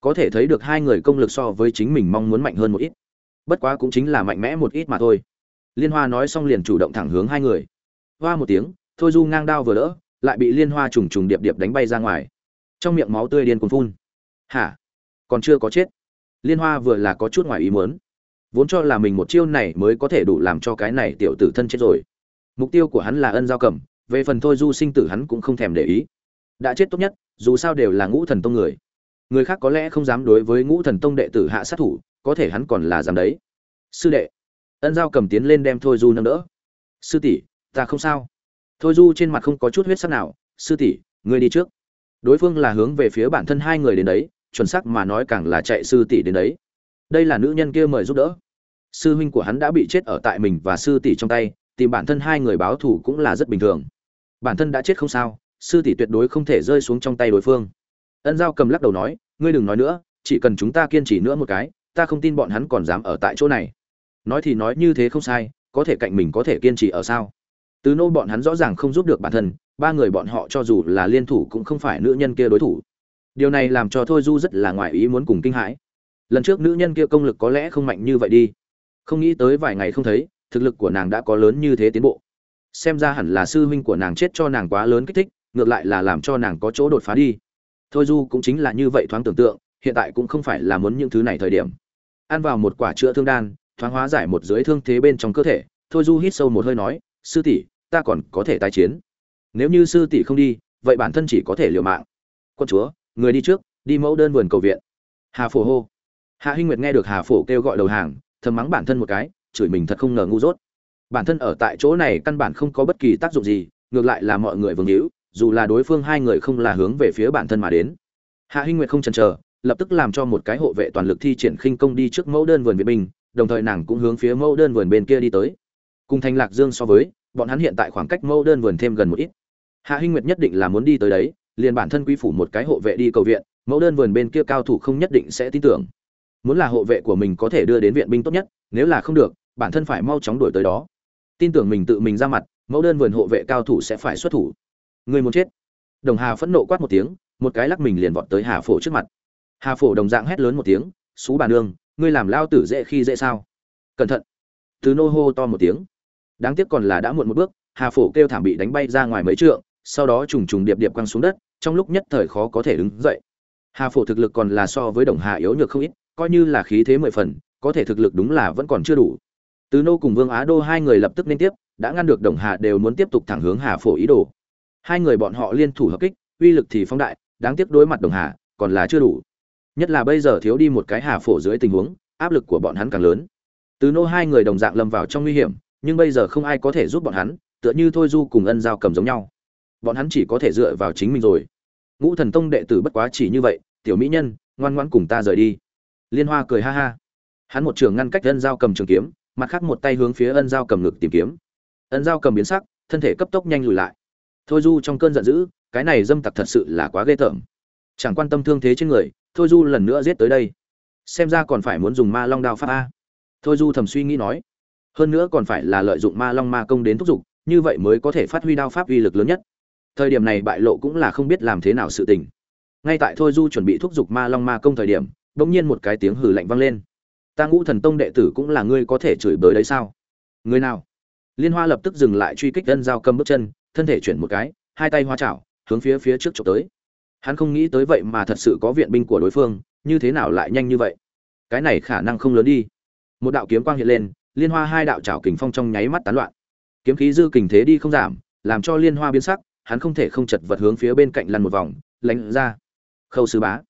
có thể thấy được hai người công lực so với chính mình mong muốn mạnh hơn một ít. Bất quá cũng chính là mạnh mẽ một ít mà thôi. Liên hoa nói xong liền chủ động thẳng hướng hai người. Hoa một tiếng, thôi du ngang đao vừa đỡ, lại bị liên hoa trùng trùng điệp điệp đánh bay ra ngoài. Trong miệng máu tươi điên cuồng phun. Hả? Còn chưa có chết. Liên hoa vừa là có chút ngoài ý muốn. Vốn cho là mình một chiêu này mới có thể đủ làm cho cái này tiểu tử thân chết rồi. Mục tiêu của hắn là ân giao cầm, về phần thôi du sinh tử hắn cũng không thèm để ý. Đã chết tốt nhất, dù sao đều là ngũ thần tông người người khác có lẽ không dám đối với ngũ thần tông đệ tử hạ sát thủ, có thể hắn còn là dám đấy. Sư đệ, ân giao cầm tiến lên đem thôi du nâng đỡ. Sư tỷ, ta không sao. Thôi du trên mặt không có chút huyết sắc nào. Sư tỷ, ngươi đi trước. Đối phương là hướng về phía bản thân hai người đến đấy, chuẩn xác mà nói càng là chạy sư tỷ đến đấy. Đây là nữ nhân kia mời giúp đỡ. Sư huynh của hắn đã bị chết ở tại mình và sư tỷ trong tay, tìm bản thân hai người báo thù cũng là rất bình thường. Bản thân đã chết không sao, sư tỷ tuyệt đối không thể rơi xuống trong tay đối phương ân giao cầm lắc đầu nói, ngươi đừng nói nữa, chỉ cần chúng ta kiên trì nữa một cái, ta không tin bọn hắn còn dám ở tại chỗ này. Nói thì nói như thế không sai, có thể cạnh mình có thể kiên trì ở sao? Từ nô bọn hắn rõ ràng không giúp được bản thân, ba người bọn họ cho dù là liên thủ cũng không phải nữ nhân kia đối thủ. Điều này làm cho thôi du rất là ngoài ý muốn cùng kinh hãi. Lần trước nữ nhân kia công lực có lẽ không mạnh như vậy đi. Không nghĩ tới vài ngày không thấy, thực lực của nàng đã có lớn như thế tiến bộ. Xem ra hẳn là sư huynh của nàng chết cho nàng quá lớn kích thích, ngược lại là làm cho nàng có chỗ đột phá đi thôi du cũng chính là như vậy thoáng tưởng tượng, hiện tại cũng không phải là muốn những thứ này thời điểm. Ăn vào một quả chữa thương đan, thoáng hóa giải một dưới thương thế bên trong cơ thể, thôi du hít sâu một hơi nói, sư tỷ, ta còn có thể tái chiến. Nếu như sư tỷ không đi, vậy bản thân chỉ có thể liều mạng. Quân chúa, người đi trước, đi mẫu đơn vườn cầu viện. Hà phổ hô. Hạ hinh nguyệt nghe được hà phổ kêu gọi đầu hàng, thầm mắng bản thân một cái, chửi mình thật không ngờ ngu dốt. Bản thân ở tại chỗ này căn bản không có bất kỳ tác dụng gì, ngược lại là mọi người vương hữu dù là đối phương hai người không là hướng về phía bản thân mà đến. Hạ hinh nguyệt không chần chờ, lập tức làm cho một cái hộ vệ toàn lực thi triển khinh công đi trước mẫu đơn vườn viện binh, đồng thời nàng cũng hướng phía mẫu đơn vườn bên kia đi tới. Cùng thanh lạc dương so với, bọn hắn hiện tại khoảng cách mẫu đơn vườn thêm gần một ít. Hạ hinh nguyệt nhất định là muốn đi tới đấy, liền bản thân quy phủ một cái hộ vệ đi cầu viện, mẫu đơn vườn bên kia cao thủ không nhất định sẽ tin tưởng. Muốn là hộ vệ của mình có thể đưa đến viện binh tốt nhất, nếu là không được, bản thân phải mau chóng đuổi tới đó. Tin tưởng mình tự mình ra mặt, mẫu đơn vườn hộ vệ cao thủ sẽ phải xuất thủ. Ngươi muốn chết. Đồng hà phẫn nộ quát một tiếng, một cái lắc mình liền vọt tới hà phổ trước mặt. Hà phổ đồng dạng hét lớn một tiếng xú bà nương, ngươi làm lao tử dễ khi dễ sao? Cẩn thận. Từ nô hô to một tiếng. Đáng tiếc còn là đã muộn một bước, hà phổ kêu thảm bị đánh bay ra ngoài mấy trượng, sau đó trùng trùng điệp điệp quăng xuống đất, trong lúc nhất thời khó có thể đứng dậy. Hà phổ thực lực còn là so với đồng hà yếu nhược không ít, coi như là khí thế mười phần, có thể thực lực đúng là vẫn còn chưa đủ. Từ nô cùng vương á đô hai người lập tức liên tiếp, đã ngăn được đồng hà đều muốn tiếp tục thẳng hướng hà phổ ý đồ hai người bọn họ liên thủ hợp kích, uy lực thì phóng đại, đáng tiếc đối mặt đồng hà, còn là chưa đủ. Nhất là bây giờ thiếu đi một cái hà phổ dưới tình huống, áp lực của bọn hắn càng lớn. Từ nô hai người đồng dạng lâm vào trong nguy hiểm, nhưng bây giờ không ai có thể giúp bọn hắn, tựa như thôi du cùng ân giao cầm giống nhau. Bọn hắn chỉ có thể dựa vào chính mình rồi. Ngũ thần tông đệ tử bất quá chỉ như vậy, tiểu mỹ nhân, ngoan ngoãn cùng ta rời đi. Liên hoa cười ha ha. Hắn một trường ngăn cách ân giao cầm trường kiếm, mặt khác một tay hướng phía ân giao cầm ngực tìm kiếm. Ân giao cầm biến sắc, thân thể cấp tốc nhanh lùi lại thôi du trong cơn giận dữ, cái này dâm tặc thật sự là quá ghê tởm. Chẳng quan tâm thương thế trên người, thôi du lần nữa giết tới đây. Xem ra còn phải muốn dùng ma long đao pháp a. Thôi du thầm suy nghĩ nói, hơn nữa còn phải là lợi dụng ma long ma công đến thúc giục, như vậy mới có thể phát huy đao pháp uy lực lớn nhất. Thời điểm này bại lộ cũng là không biết làm thế nào sự tình. Ngay tại thôi du chuẩn bị thúc giục ma long ma công thời điểm, bỗng nhiên một cái tiếng hử lạnh vang lên. Ta ngũ thần tông đệ tử cũng là ngươi có thể chửi bới đấy sao? Người nào? Liên hoa lập tức dừng lại truy kích dân giao cầm bước chân thân thể chuyển một cái, hai tay hoa chảo, hướng phía phía trước trộm tới. Hắn không nghĩ tới vậy mà thật sự có viện binh của đối phương, như thế nào lại nhanh như vậy? Cái này khả năng không lớn đi. Một đạo kiếm quang hiện lên, liên hoa hai đạo chảo kình phong trong nháy mắt tán loạn. Kiếm khí dư kình thế đi không giảm, làm cho liên hoa biến sắc, hắn không thể không chật vật hướng phía bên cạnh lăn một vòng lánh ra. Khâu sứ bá.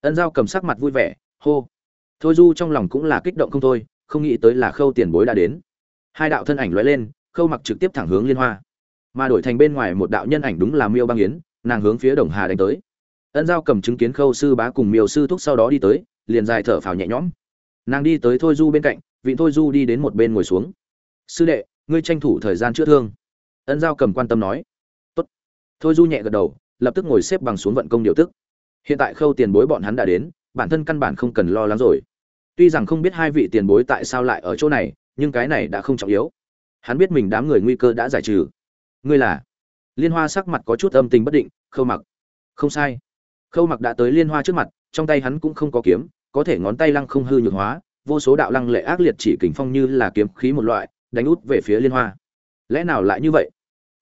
Ân giao cầm sắc mặt vui vẻ, hô. Thôi du trong lòng cũng là kích động không thôi, không nghĩ tới là khâu tiền bối đã đến. Hai đạo thân ảnh lóe lên, khâu mặc trực tiếp thẳng hướng liên hoa mà đổi thành bên ngoài một đạo nhân ảnh đúng là miêu băng yến, nàng hướng phía đồng hà đánh tới. Ân giao cầm chứng kiến khâu sư bá cùng miêu sư thúc sau đó đi tới, liền dài thở phào nhẹ nhõm. Nàng đi tới thôi du bên cạnh, vị thôi du đi đến một bên ngồi xuống. Sư đệ, ngươi tranh thủ thời gian chữa thương. Ân giao cầm quan tâm nói. Tốt. Thôi du nhẹ gật đầu, lập tức ngồi xếp bằng xuống vận công điều tức. Hiện tại khâu tiền bối bọn hắn đã đến, bản thân căn bản không cần lo lắng rồi. Tuy rằng không biết hai vị tiền bối tại sao lại ở chỗ này, nhưng cái này đã không trọng yếu. Hắn biết mình đám người nguy cơ đã giải trừ ngươi là? Liên hoa sắc mặt có chút âm tình bất định, khâu mặc. Không sai. Khâu mặc đã tới liên hoa trước mặt, trong tay hắn cũng không có kiếm, có thể ngón tay lăng không hư nhược hóa, vô số đạo lăng lệ ác liệt chỉ kình phong như là kiếm khí một loại, đánh út về phía liên hoa. Lẽ nào lại như vậy?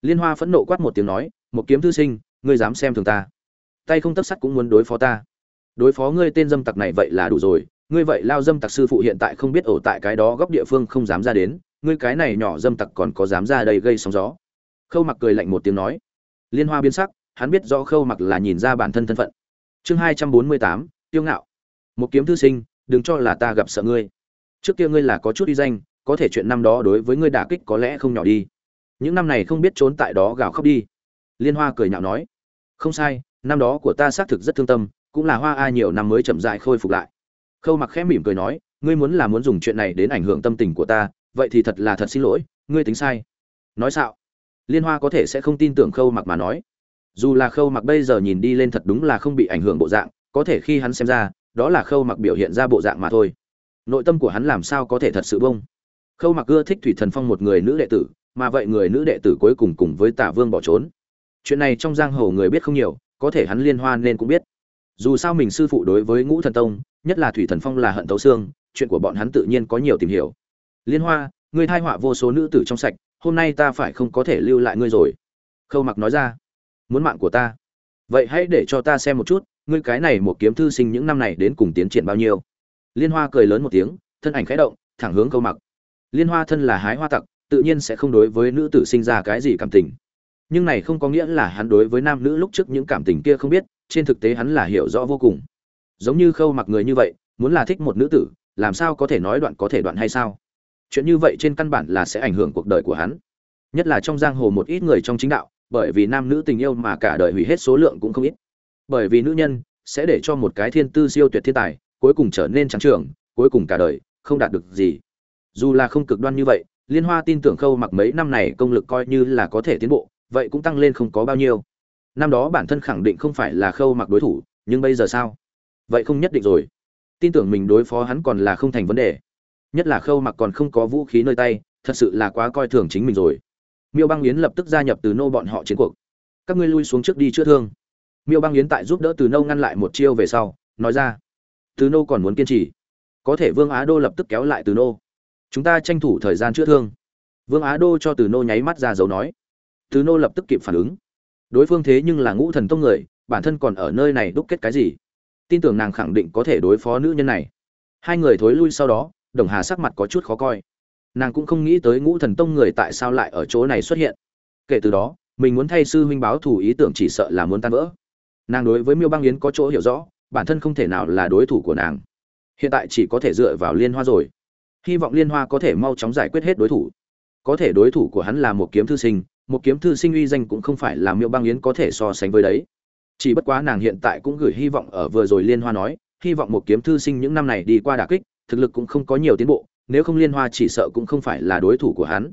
Liên hoa phẫn nộ quát một tiếng nói, một kiếm thư sinh, ngươi dám xem thường ta. Tay không tấp sắt cũng muốn đối phó ta. Đối phó ngươi tên dâm tặc này vậy là đủ rồi, ngươi vậy lao dâm tặc sư phụ hiện tại không biết ổ tại cái đó góc địa phương không dám ra đến, ngươi cái này nhỏ dâm tặc còn có dám ra đây gây sóng gió khâu mặc cười lạnh một tiếng nói. Liên hoa biến sắc, hắn biết rõ khâu mặc là nhìn ra bản thân thân phận. Chương hai trăm bốn mươi tám, tiêu ngạo. Một kiếm thư sinh, đừng cho là ta gặp sợ ngươi. Trước kia ngươi là có chút uy danh, có thể chuyện năm đó đối với ngươi đả kích có lẽ không nhỏ đi. Những năm này không biết trốn tại đó gào khóc đi. Liên hoa cười nhạo nói. Không sai, năm đó của ta xác thực rất thương tâm, cũng là hoa a nhiều năm mới chậm dại khôi phục lại. Khâu mặc khẽ mỉm cười nói, ngươi muốn là muốn dùng chuyện này đến ảnh hưởng tâm tình của ta, vậy thì thật là thật xin lỗi, ngươi tính sai. Nói sao liên hoa có thể sẽ không tin tưởng khâu mặc mà nói. Dù là khâu mặc bây giờ nhìn đi lên thật đúng là không bị ảnh hưởng bộ dạng, có thể khi hắn xem ra, đó là khâu mặc biểu hiện ra bộ dạng mà thôi. Nội tâm của hắn làm sao có thể thật sự bông? Khâu mặc ưa thích thủy thần phong một người nữ đệ tử, mà vậy người nữ đệ tử cuối cùng cùng với tả vương bỏ trốn. Chuyện này trong giang hồ người biết không nhiều, có thể hắn liên hoa nên cũng biết. Dù sao mình sư phụ đối với ngũ thần tông, nhất là thủy thần phong là hận tấu xương, chuyện của bọn hắn tự nhiên có nhiều tìm hiểu. Liên hoa ngươi thai họa vô số nữ tử trong sạch hôm nay ta phải không có thể lưu lại ngươi rồi. Khâu mặc nói ra. Muốn mạng của ta. Vậy hãy để cho ta xem một chút, ngươi cái này một kiếm thư sinh những năm này đến cùng tiến triển bao nhiêu. Liên hoa cười lớn một tiếng, thân ảnh khẽ động, thẳng hướng khâu mặc. Liên hoa thân là hái hoa tặc, tự nhiên sẽ không đối với nữ tử sinh ra cái gì cảm tình. Nhưng này không có nghĩa là hắn đối với nam nữ lúc trước những cảm tình kia không biết, trên thực tế hắn là hiểu rõ vô cùng. Giống như khâu mặc người như vậy, muốn là thích một nữ tử, làm sao có thể nói đoạn có thể đoạn hay sao? Chuyện như vậy trên căn bản là sẽ ảnh hưởng cuộc đời của hắn. Nhất là trong giang hồ một ít người trong chính đạo, bởi vì nam nữ tình yêu mà cả đời hủy hết số lượng cũng không ít. Bởi vì nữ nhân sẽ để cho một cái thiên tư siêu tuyệt thiên tài cuối cùng trở nên trắng trường cuối cùng cả đời không đạt được gì. Dù là không cực đoan như vậy, liên hoa tin tưởng khâu mặc mấy năm này công lực coi như là có thể tiến bộ, vậy cũng tăng lên không có bao nhiêu. Năm đó bản thân khẳng định không phải là khâu mặc đối thủ, nhưng bây giờ sao? Vậy không nhất định rồi. Tin tưởng mình đối phó hắn còn là không thành vấn đề nhất là khâu mặc còn không có vũ khí nơi tay, thật sự là quá coi thường chính mình rồi. Miêu băng yến lập tức gia nhập từ nô bọn họ chiến cuộc. Các ngươi lui xuống trước đi chữa thương. Miêu băng yến tại giúp đỡ từ nô ngăn lại một chiêu về sau, nói ra. Từ nô còn muốn kiên trì. Có thể vương á đô lập tức kéo lại từ nô. Chúng ta tranh thủ thời gian chữa thương. Vương á đô cho từ nô nháy mắt ra dấu nói. Từ nô lập tức kịp phản ứng. Đối phương thế nhưng là ngũ thần tông người, bản thân còn ở nơi này đúc kết cái gì? Tin tưởng nàng khẳng định có thể đối phó nữ nhân này. Hai người thối lui sau đó đồng hà sắc mặt có chút khó coi. Nàng cũng không nghĩ tới ngũ thần tông người tại sao lại ở chỗ này xuất hiện. Kể từ đó, mình muốn thay sư huynh báo thù ý tưởng chỉ sợ là muốn tan vỡ. Nàng đối với miêu băng yến có chỗ hiểu rõ, bản thân không thể nào là đối thủ của nàng. Hiện tại chỉ có thể dựa vào liên hoa rồi. Hy vọng liên hoa có thể mau chóng giải quyết hết đối thủ. Có thể đối thủ của hắn là một kiếm thư sinh, một kiếm thư sinh uy danh cũng không phải là miêu băng yến có thể so sánh với đấy. Chỉ bất quá nàng hiện tại cũng gửi hy vọng ở vừa rồi liên hoa nói, hy vọng một kiếm thư sinh những năm này đi qua đà kích thực lực cũng không có nhiều tiến bộ, nếu không liên hoa chỉ sợ cũng không phải là đối thủ của hắn.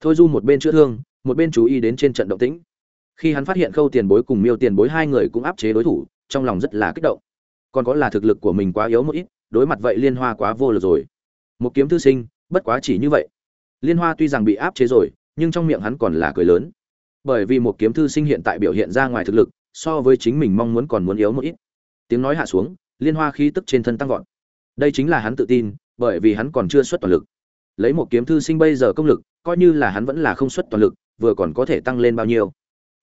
Thôi du một bên chữa thương, một bên chú ý đến trên trận động tĩnh. Khi hắn phát hiện khâu tiền bối cùng miêu tiền bối hai người cũng áp chế đối thủ, trong lòng rất là kích động. Còn có là thực lực của mình quá yếu một ít, đối mặt vậy liên hoa quá vô lực rồi. Một kiếm thư sinh, bất quá chỉ như vậy. Liên hoa tuy rằng bị áp chế rồi, nhưng trong miệng hắn còn là cười lớn. Bởi vì một kiếm thư sinh hiện tại biểu hiện ra ngoài thực lực, so với chính mình mong muốn còn muốn yếu một ít. Tiếng nói hạ xuống, liên hoa khí tức trên thân tăng vọt đây chính là hắn tự tin, bởi vì hắn còn chưa xuất toàn lực. Lấy một kiếm thư sinh bây giờ công lực, coi như là hắn vẫn là không xuất toàn lực, vừa còn có thể tăng lên bao nhiêu.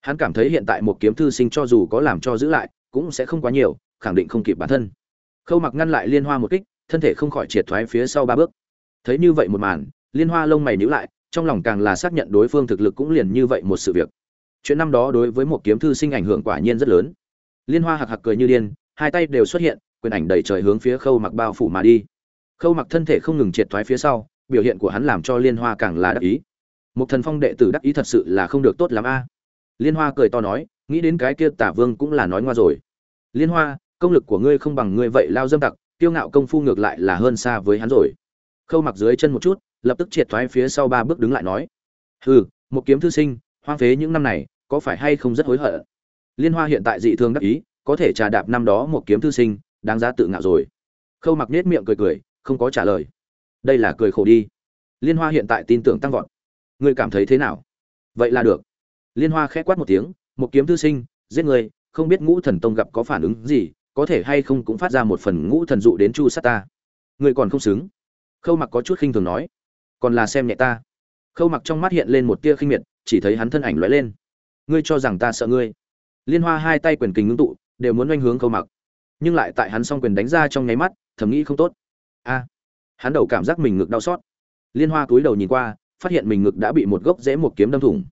Hắn cảm thấy hiện tại một kiếm thư sinh cho dù có làm cho giữ lại, cũng sẽ không quá nhiều, khẳng định không kịp bản thân. Khâu mặc ngăn lại liên hoa một kích, thân thể không khỏi triệt thoái phía sau ba bước. Thấy như vậy một màn, liên hoa lông mày nhíu lại, trong lòng càng là xác nhận đối phương thực lực cũng liền như vậy một sự việc. Chuyện năm đó đối với một kiếm thư sinh ảnh hưởng quả nhiên rất lớn. Liên hoa hạc hạc cười như điên, hai tay đều xuất hiện quyền ảnh đầy trời hướng phía khâu mặc bao phủ mà đi. Khâu mặc thân thể không ngừng triệt thoái phía sau, biểu hiện của hắn làm cho liên hoa càng là đắc ý. Một thần phong đệ tử đắc ý thật sự là không được tốt lắm a. Liên hoa cười to nói, nghĩ đến cái kia tả vương cũng là nói ngoa rồi. Liên hoa, công lực của ngươi không bằng ngươi vậy lao dâm tặc tiêu ngạo công phu ngược lại là hơn xa với hắn rồi. Khâu mặc dưới chân một chút, lập tức triệt thoái phía sau ba bước đứng lại nói, hừ, một kiếm thư sinh, hoang phế những năm này, có phải hay không rất hối hận? Liên hoa hiện tại dị thương đắc ý, có thể trà đạp năm đó một kiếm thư sinh đáng giá tự ngạo rồi. Khâu mặc nết miệng cười cười, không có trả lời. Đây là cười khổ đi. Liên hoa hiện tại tin tưởng tăng vọt. Ngươi cảm thấy thế nào? Vậy là được. Liên hoa khẽ quát một tiếng, một kiếm thư sinh, giết người, không biết ngũ thần tông gặp có phản ứng gì, có thể hay không cũng phát ra một phần ngũ thần dụ đến chu sát ta. Ngươi còn không xứng. Khâu mặc có chút khinh thường nói. Còn là xem nhẹ ta. Khâu mặc trong mắt hiện lên một tia khinh miệt, chỉ thấy hắn thân ảnh lóe lên. Ngươi cho rằng ta sợ ngươi. Liên hoa hai tay quyền kình ngưng tụ, đều muốn oanh hướng khâu mặc nhưng lại tại hắn song quyền đánh ra trong nháy mắt, thầm nghĩ không tốt. A, hắn đầu cảm giác mình ngực đau xót. Liên hoa cúi đầu nhìn qua, phát hiện mình ngực đã bị một gốc rễ một kiếm đâm thủng.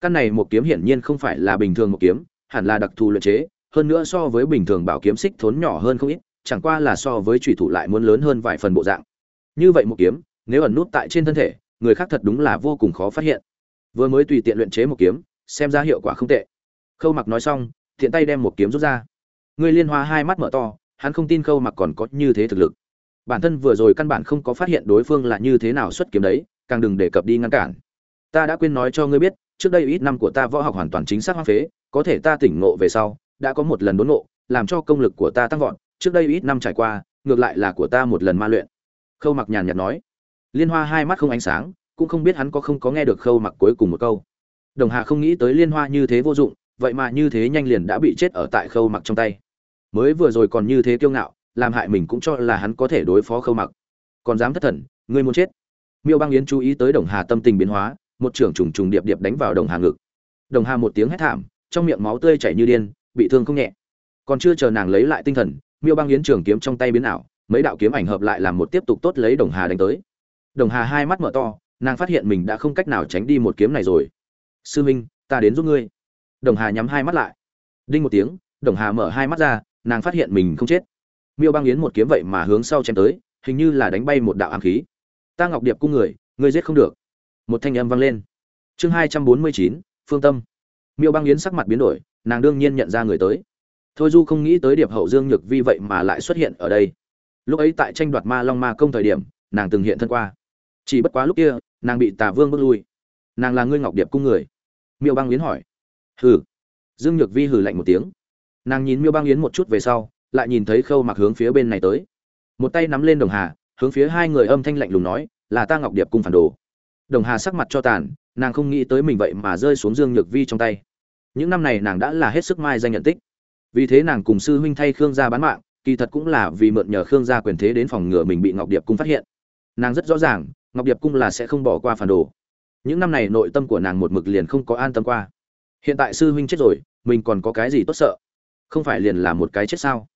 Căn này một kiếm hiển nhiên không phải là bình thường một kiếm, hẳn là đặc thù luyện chế, hơn nữa so với bình thường bảo kiếm xích thốn nhỏ hơn không ít, chẳng qua là so với trùy thủ lại muốn lớn hơn vài phần bộ dạng. Như vậy một kiếm, nếu ẩn nút tại trên thân thể, người khác thật đúng là vô cùng khó phát hiện. Vừa mới tùy tiện luyện chế một kiếm, xem ra hiệu quả không tệ. Khâu mặc nói xong thiện tay đem một kiếm rút ra người liên hoa hai mắt mở to, hắn không tin khâu mặc còn có như thế thực lực. Bản thân vừa rồi căn bản không có phát hiện đối phương là như thế nào xuất kiếm đấy, càng đừng đề cập đi ngăn cản. Ta đã quên nói cho ngươi biết, trước đây ít năm của ta võ học hoàn toàn chính xác hoang phế, có thể ta tỉnh ngộ về sau, đã có một lần đốn ngộ, làm cho công lực của ta tăng vọt, trước đây ít năm trải qua, ngược lại là của ta một lần ma luyện. Khâu mặc nhàn nhạt nói. Liên hoa hai mắt không ánh sáng, cũng không biết hắn có không có nghe được khâu mặc cuối cùng một câu. Đồng hà không nghĩ tới liên hoa như thế vô dụng, vậy mà như thế nhanh liền đã bị chết ở tại khâu mặc trong tay mới vừa rồi còn như thế kiêu ngạo, làm hại mình cũng cho là hắn có thể đối phó khâu mặc. Còn dám thất thần, ngươi muốn chết. Miêu băng yến chú ý tới đồng hà tâm tình biến hóa, một trưởng trùng trùng điệp điệp đánh vào đồng hà ngực. Đồng hà một tiếng hét thảm, trong miệng máu tươi chảy như điên, bị thương không nhẹ. Còn chưa chờ nàng lấy lại tinh thần, miêu băng yến trường kiếm trong tay biến ảo, mấy đạo kiếm ảnh hợp lại làm một tiếp tục tốt lấy đồng hà đánh tới. Đồng hà hai mắt mở to, nàng phát hiện mình đã không cách nào tránh đi một kiếm này rồi. Sư minh, ta đến giúp ngươi. Đồng hà nhắm hai mắt lại. Đinh một tiếng, đồng hà mở hai mắt ra nàng phát hiện mình không chết. Miêu băng yến một kiếm vậy mà hướng sau chém tới, hình như là đánh bay một đạo ám khí. Ta ngọc điệp cung người ngươi giết không được. Một thanh âm vang lên. Chương hai trăm bốn mươi chín, phương tâm. Miêu băng yến sắc mặt biến đổi, nàng đương nhiên nhận ra người tới. Thôi du không nghĩ tới điệp hậu dương nhược vi vậy mà lại xuất hiện ở đây. Lúc ấy tại tranh đoạt ma long ma công thời điểm, nàng từng hiện thân qua. Chỉ bất quá lúc kia, nàng bị tà vương bước lui. Nàng là ngươi ngọc điệp cung người? Miêu băng yến hỏi. Hừ. Dương nhược vi hừ lạnh một tiếng nàng nhìn miêu băng yến một chút về sau, lại nhìn thấy khâu mặc hướng phía bên này tới. Một tay nắm lên đồng hà, hướng phía hai người âm thanh lạnh lùng nói, là ta ngọc điệp cung phản đồ. Đồng hà sắc mặt cho tàn, nàng không nghĩ tới mình vậy mà rơi xuống dương nhược vi trong tay. Những năm này nàng đã là hết sức mai danh nhận tích. Vì thế nàng cùng sư huynh thay khương gia bán mạng, kỳ thật cũng là vì mượn nhờ khương gia quyền thế đến phòng ngừa mình bị ngọc điệp cung phát hiện. Nàng rất rõ ràng, ngọc điệp cung là sẽ không bỏ qua phản đồ. Những năm này nội tâm của nàng một mực liền không có an tâm qua. Hiện tại sư huynh chết rồi, mình còn có cái gì tốt sợ? Không phải liền là một cái chết sao?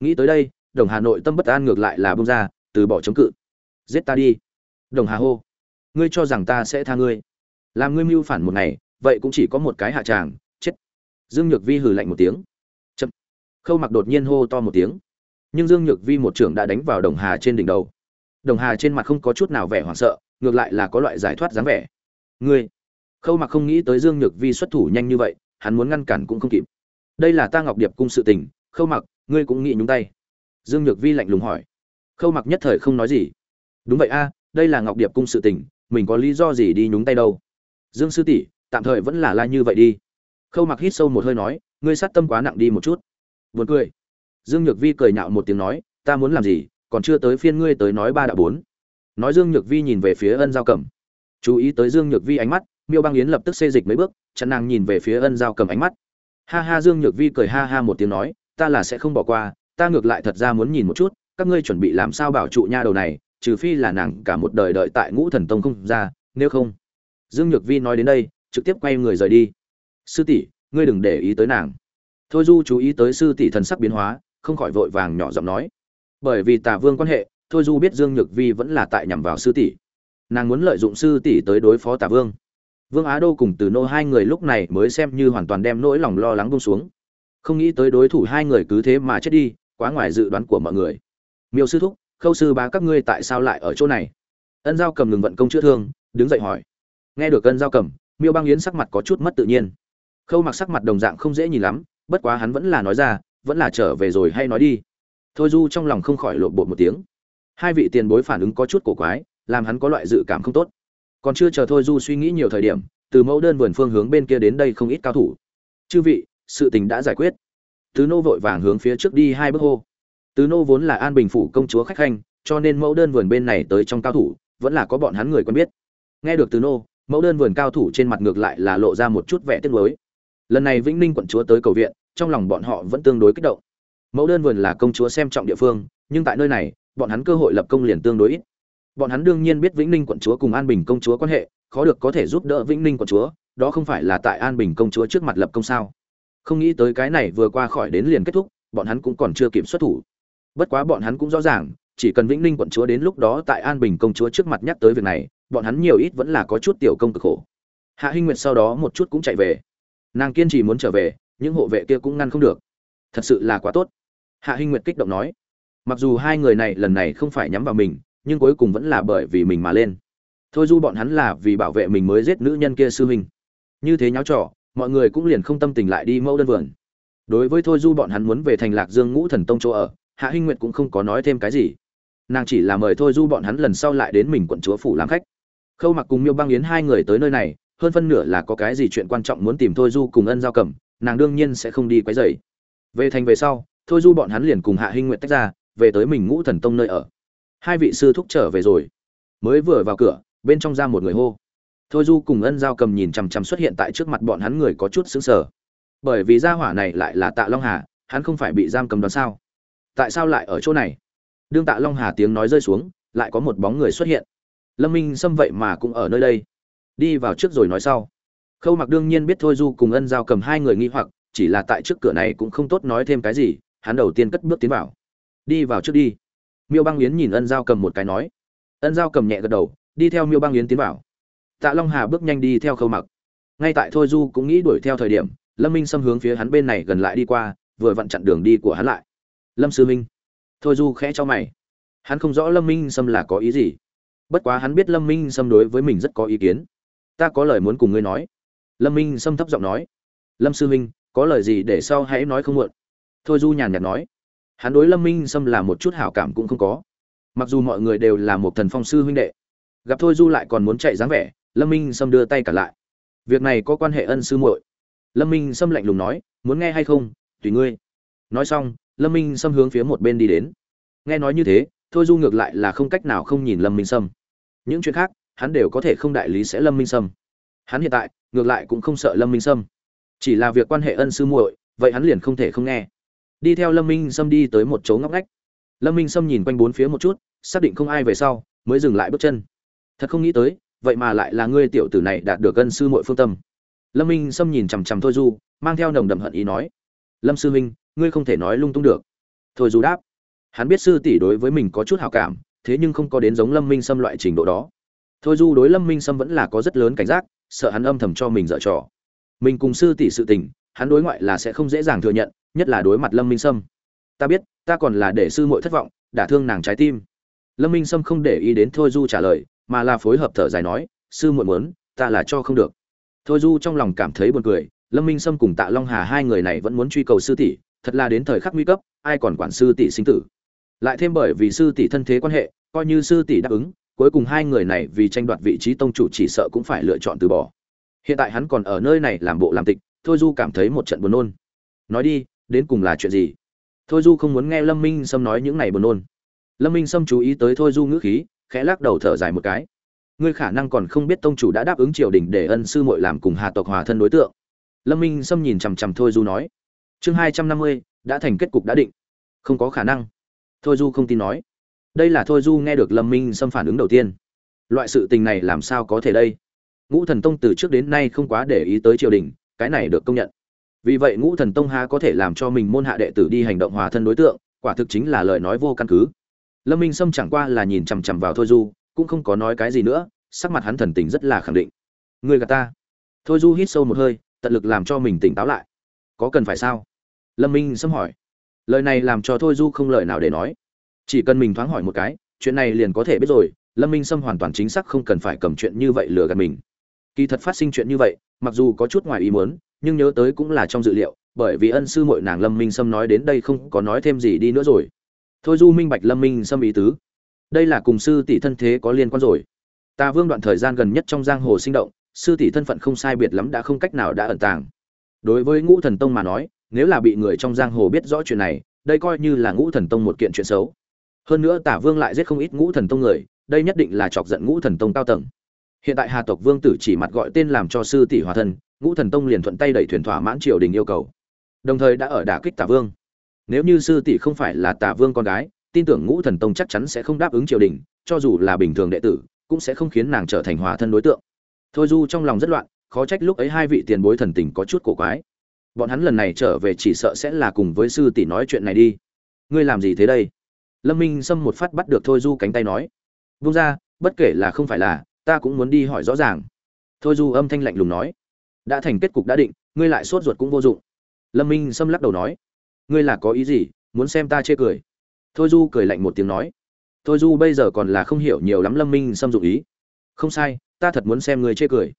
Nghĩ tới đây, đồng hà nội tâm bất an ngược lại là bông ra, từ bỏ chống cự. Giết ta đi. Đồng hà hô. Ngươi cho rằng ta sẽ tha ngươi. Làm ngươi mưu phản một ngày, vậy cũng chỉ có một cái hạ tràng, chết. Dương nhược vi hừ lạnh một tiếng. Chậm. Khâu mặc đột nhiên hô to một tiếng. Nhưng dương nhược vi một trưởng đã đánh vào đồng hà trên đỉnh đầu. Đồng hà trên mặt không có chút nào vẻ hoảng sợ, ngược lại là có loại giải thoát dáng vẻ. Ngươi. Khâu mặc không nghĩ tới dương nhược vi xuất thủ nhanh như vậy, hắn muốn ngăn cản cũng không kịp đây là ta ngọc điệp cung sự tình, khâu mặc, ngươi cũng nghĩ nhúng tay. Dương nhược vi lạnh lùng hỏi. Khâu mặc nhất thời không nói gì. Đúng vậy a, đây là ngọc điệp cung sự tình, mình có lý do gì đi nhúng tay đâu? Dương sư tỷ, tạm thời vẫn là la như vậy đi. Khâu mặc hít sâu một hơi nói, ngươi sát tâm quá nặng đi một chút. Buồn cười. Dương nhược vi cười nhạo một tiếng nói, ta muốn làm gì, còn chưa tới phiên ngươi tới nói ba đạo bốn. Nói dương nhược vi nhìn về phía ân giao cầm. Chú ý tới dương nhược vi ánh mắt, miêu băng yến lập tức xê dịch mấy bước, chặn nàng nhìn về phía ân giao cầm ánh mắt ha ha, dương nhược vi cười ha ha một tiếng nói, ta là sẽ không bỏ qua, ta ngược lại thật ra muốn nhìn một chút, các ngươi chuẩn bị làm sao bảo trụ nha đầu này, trừ phi là nàng cả một đời đợi tại ngũ thần tông không ra, nếu không. Dương nhược vi nói đến đây, trực tiếp quay người rời đi. Sư tỷ, ngươi đừng để ý tới nàng. Thôi du chú ý tới sư tỷ thần sắc biến hóa, không khỏi vội vàng nhỏ giọng nói. Bởi vì tà vương quan hệ, thôi du biết dương nhược vi vẫn là tại nhằm vào sư tỷ. Nàng muốn lợi dụng sư tỷ tới đối phó tà vương vương á đô cùng từ nô hai người lúc này mới xem như hoàn toàn đem nỗi lòng lo lắng buông xuống. Không nghĩ tới đối thủ hai người cứ thế mà chết đi, quá ngoài dự đoán của mọi người. Miêu sư thúc, khâu sư bá các ngươi tại sao lại ở chỗ này? Ân giao cầm ngừng vận công chữa thương, đứng dậy hỏi. Nghe được ân giao cầm, miêu Bang yến sắc mặt có chút mất tự nhiên. Khâu mặc sắc mặt đồng dạng không dễ nhìn lắm, bất quá hắn vẫn là nói ra, vẫn là trở về rồi hay nói đi. Thôi du trong lòng không khỏi lộn bột một tiếng. Hai vị tiền bối phản ứng có chút cổ quái, làm hắn có loại dự cảm không tốt còn chưa chờ thôi du suy nghĩ nhiều thời điểm, từ mẫu đơn vườn phương hướng bên kia đến đây không ít cao thủ. Chư vị, sự tình đã giải quyết. Tứ nô vội vàng hướng phía trước đi hai bước hô. Tứ nô vốn là an bình phủ công chúa khách khanh, cho nên mẫu đơn vườn bên này tới trong cao thủ, vẫn là có bọn hắn người quen biết. Nghe được tứ nô, mẫu đơn vườn cao thủ trên mặt ngược lại là lộ ra một chút vẻ tiếc nuối. Lần này vĩnh ninh quận chúa tới cầu viện, trong lòng bọn họ vẫn tương đối kích động. Mẫu đơn vườn là công chúa xem trọng địa phương, nhưng tại nơi này, bọn hắn cơ hội lập công liền tương đối ít bọn hắn đương nhiên biết vĩnh ninh quận chúa cùng an bình công chúa quan hệ, khó được có thể giúp đỡ vĩnh ninh quận chúa, đó không phải là tại an bình công chúa trước mặt lập công sao? Không nghĩ tới cái này vừa qua khỏi đến liền kết thúc, bọn hắn cũng còn chưa kịp xuất thủ. Bất quá bọn hắn cũng rõ ràng, chỉ cần vĩnh ninh quận chúa đến lúc đó tại an bình công chúa trước mặt nhắc tới việc này, bọn hắn nhiều ít vẫn là có chút tiểu công cực khổ. Hạ hinh nguyệt sau đó một chút cũng chạy về. Nàng kiên trì muốn trở về, những hộ vệ kia cũng ngăn không được. Thật sự là quá tốt. Hạ hinh nguyệt kích động nói. Mặc dù hai người này lần này không phải nhắm vào mình nhưng cuối cùng vẫn là bởi vì mình mà lên. Thôi du bọn hắn là vì bảo vệ mình mới giết nữ nhân kia sư huynh. Như thế nháo trò, mọi người cũng liền không tâm tình lại đi mẫu đơn vườn. Đối với thôi du bọn hắn muốn về thành lạc dương ngũ thần tông chỗ ở, hạ hinh nguyệt cũng không có nói thêm cái gì. Nàng chỉ là mời thôi du bọn hắn lần sau lại đến mình quận chúa phủ làm khách. Khâu mặc cùng miêu băng yến hai người tới nơi này, hơn phân nửa là có cái gì chuyện quan trọng muốn tìm thôi du cùng ân giao cầm nàng đương nhiên sẽ không đi quấy rầy. Về thành về sau, thôi du bọn hắn liền cùng hạ hinh Nguyệt tách ra, về tới mình ngũ thần tông nơi ở hai vị sư thúc trở về rồi. Mới vừa vào cửa, bên trong ra một người hô. Thôi du cùng ân giao cầm nhìn chằm chằm xuất hiện tại trước mặt bọn hắn người có chút xứng sở bởi vì gia hỏa này lại là tạ long hà, hắn không phải bị giam cầm đoán sao? Tại sao lại ở chỗ này? Đương tạ long hà tiếng nói rơi xuống, lại có một bóng người xuất hiện. Lâm minh xâm vậy mà cũng ở nơi đây. Đi vào trước rồi nói sau. Khâu mặc đương nhiên biết thôi du cùng ân giao cầm hai người nghi hoặc, chỉ là tại trước cửa này cũng không tốt nói thêm cái gì, hắn đầu tiên cất bước tiến vào. Đi vào trước đi miêu băng yến nhìn ân giao cầm một cái nói. Ân giao cầm nhẹ gật đầu, đi theo miêu băng yến tiến vào. Tạ long hà bước nhanh đi theo khâu mặc. Ngay tại thôi du cũng nghĩ đuổi theo thời điểm, lâm minh xâm hướng phía hắn bên này gần lại đi qua, vừa vặn chặn đường đi của hắn lại. Lâm sư minh. Thôi du khẽ cho mày. Hắn không rõ lâm minh xâm là có ý gì. Bất quá hắn biết lâm minh xâm đối với mình rất có ý kiến. Ta có lời muốn cùng ngươi nói. Lâm minh xâm thấp giọng nói. Lâm sư minh, có lời gì để sau hãy nói không muộn. Thôi du nhàn nhạt nói hắn đối lâm minh Sâm là một chút hảo cảm cũng không có. Mặc dù mọi người đều là một thần phong sư huynh đệ, gặp thôi du lại còn muốn chạy dáng vẻ, lâm minh Sâm đưa tay cả lại. Việc này có quan hệ ân sư muội. Lâm minh Sâm lạnh lùng nói, muốn nghe hay không, tùy ngươi. Nói xong, lâm minh Sâm hướng phía một bên đi đến. Nghe nói như thế, thôi du ngược lại là không cách nào không nhìn lâm minh sâm. Những chuyện khác, hắn đều có thể không đại lý sẽ lâm minh sâm. Hắn hiện tại, ngược lại cũng không sợ lâm minh sâm. Chỉ là việc quan hệ ân sư muội, vậy hắn liền không thể không nghe đi theo lâm minh sâm đi tới một chỗ ngóc ngách. Lâm minh sâm nhìn quanh bốn phía một chút, xác định không ai về sau, mới dừng lại bước chân. Thật không nghĩ tới, vậy mà lại là ngươi tiểu tử này đạt được gân sư muội phương tâm. Lâm minh sâm nhìn chằm chằm thôi du, mang theo nồng đậm hận ý nói, lâm sư minh ngươi không thể nói lung tung được. Thôi du đáp, hắn biết sư tỷ đối với mình có chút hào cảm, thế nhưng không có đến giống lâm minh sâm loại trình độ đó. Thôi du đối lâm minh sâm vẫn là có rất lớn cảnh giác, sợ hắn âm thầm cho mình dở trò. Mình cùng sư tỷ sự tình hắn đối ngoại là sẽ không dễ dàng thừa nhận, nhất là đối mặt lâm minh sâm. Ta biết, ta còn là để sư muội thất vọng, đả thương nàng trái tim. Lâm minh sâm không để ý đến thôi du trả lời, mà là phối hợp thở dài nói, sư muội muốn, ta là cho không được. Thôi du trong lòng cảm thấy buồn cười, lâm minh sâm cùng tạ long hà hai người này vẫn muốn truy cầu sư tỷ, thật là đến thời khắc nguy cấp, ai còn quản sư tỷ sinh tử. Lại thêm bởi vì sư tỷ thân thế quan hệ, coi như sư tỷ đáp ứng, cuối cùng hai người này vì tranh đoạt vị trí tông chủ chỉ sợ cũng phải lựa chọn từ bỏ. Hiện tại hắn còn ở nơi này làm bộ làm tịch thôi du cảm thấy một trận buồn nôn. Nói đi, đến cùng là chuyện gì? Thôi du không muốn nghe lâm minh sâm nói những này buồn nôn. Lâm minh sâm chú ý tới thôi du ngữ khí, khẽ lắc đầu thở dài một cái. Ngươi khả năng còn không biết tông chủ đã đáp ứng triều đình để ân sư muội làm cùng hà tộc hòa thân đối tượng. Lâm minh sâm nhìn chằm chằm thôi du nói. Chương hai trăm năm mươi, đã thành kết cục đã định. Không có khả năng. Thôi du không tin nói. Đây là thôi du nghe được lâm minh Sâm phản ứng đầu tiên. Loại sự tình này làm sao có thể đây? Ngũ thần tông từ trước đến nay không quá để ý tới triều đình cái này được công nhận. Vì vậy ngũ thần tông há có thể làm cho mình môn hạ đệ tử đi hành động hòa thân đối tượng, quả thực chính là lời nói vô căn cứ. Lâm minh sâm chẳng qua là nhìn chằm chằm vào thôi du, cũng không có nói cái gì nữa, sắc mặt hắn thần tình rất là khẳng định. Người gà ta. Thôi du hít sâu một hơi, tận lực làm cho mình tỉnh táo lại. Có cần phải sao? Lâm minh sâm hỏi. Lời này làm cho thôi du không lời nào để nói. Chỉ cần mình thoáng hỏi một cái, chuyện này liền có thể biết rồi, lâm minh sâm hoàn toàn chính xác không cần phải cầm chuyện như vậy lừa gạt mình kỳ thật phát sinh chuyện như vậy, mặc dù có chút ngoài ý muốn, nhưng nhớ tới cũng là trong dự liệu, bởi vì ân sư mội nàng lâm minh sâm nói đến đây không có nói thêm gì đi nữa rồi. Thôi du minh bạch lâm minh sâm ý tứ. Đây là cùng sư tỷ thân thế có liên quan rồi. Ta vương đoạn thời gian gần nhất trong giang hồ sinh động, sư tỷ thân phận không sai biệt lắm đã không cách nào đã ẩn tàng. Đối với ngũ thần tông mà nói, nếu là bị người trong giang hồ biết rõ chuyện này, đây coi như là ngũ thần tông một kiện chuyện xấu. Hơn nữa tả vương lại giết không ít ngũ thần tông người, đây nhất định là chọc giận ngũ thần tông cao tầng hiện tại hà tộc vương tử chỉ mặt gọi tên làm cho sư tỷ hòa thân, ngũ thần tông liền thuận tay đẩy thuyền thỏa mãn triều đình yêu cầu. Đồng thời đã ở đả kích tả vương. Nếu như sư tỷ không phải là tả vương con gái, tin tưởng ngũ thần tông chắc chắn sẽ không đáp ứng triều đình, cho dù là bình thường đệ tử, cũng sẽ không khiến nàng trở thành hòa thân đối tượng. Thôi du trong lòng rất loạn, khó trách lúc ấy hai vị tiền bối thần tình có chút cổ quái. Bọn hắn lần này trở về chỉ sợ sẽ là cùng với sư tỷ nói chuyện này đi. Ngươi làm gì thế đây? Lâm minh sâm một phát bắt được thôi du cánh tay nói. Vung ra bất kể là không phải là ta cũng muốn đi hỏi rõ ràng. Thôi du âm thanh lạnh lùng nói, đã thành kết cục đã định, ngươi lại sốt ruột cũng vô dụng. Lâm minh sâm lắc đầu nói, ngươi là có ý gì, muốn xem ta chê cười. Thôi du cười lạnh một tiếng nói, thôi du bây giờ còn là không hiểu nhiều lắm lâm minh sâm dụng ý. Không sai, ta thật muốn xem ngươi chê cười.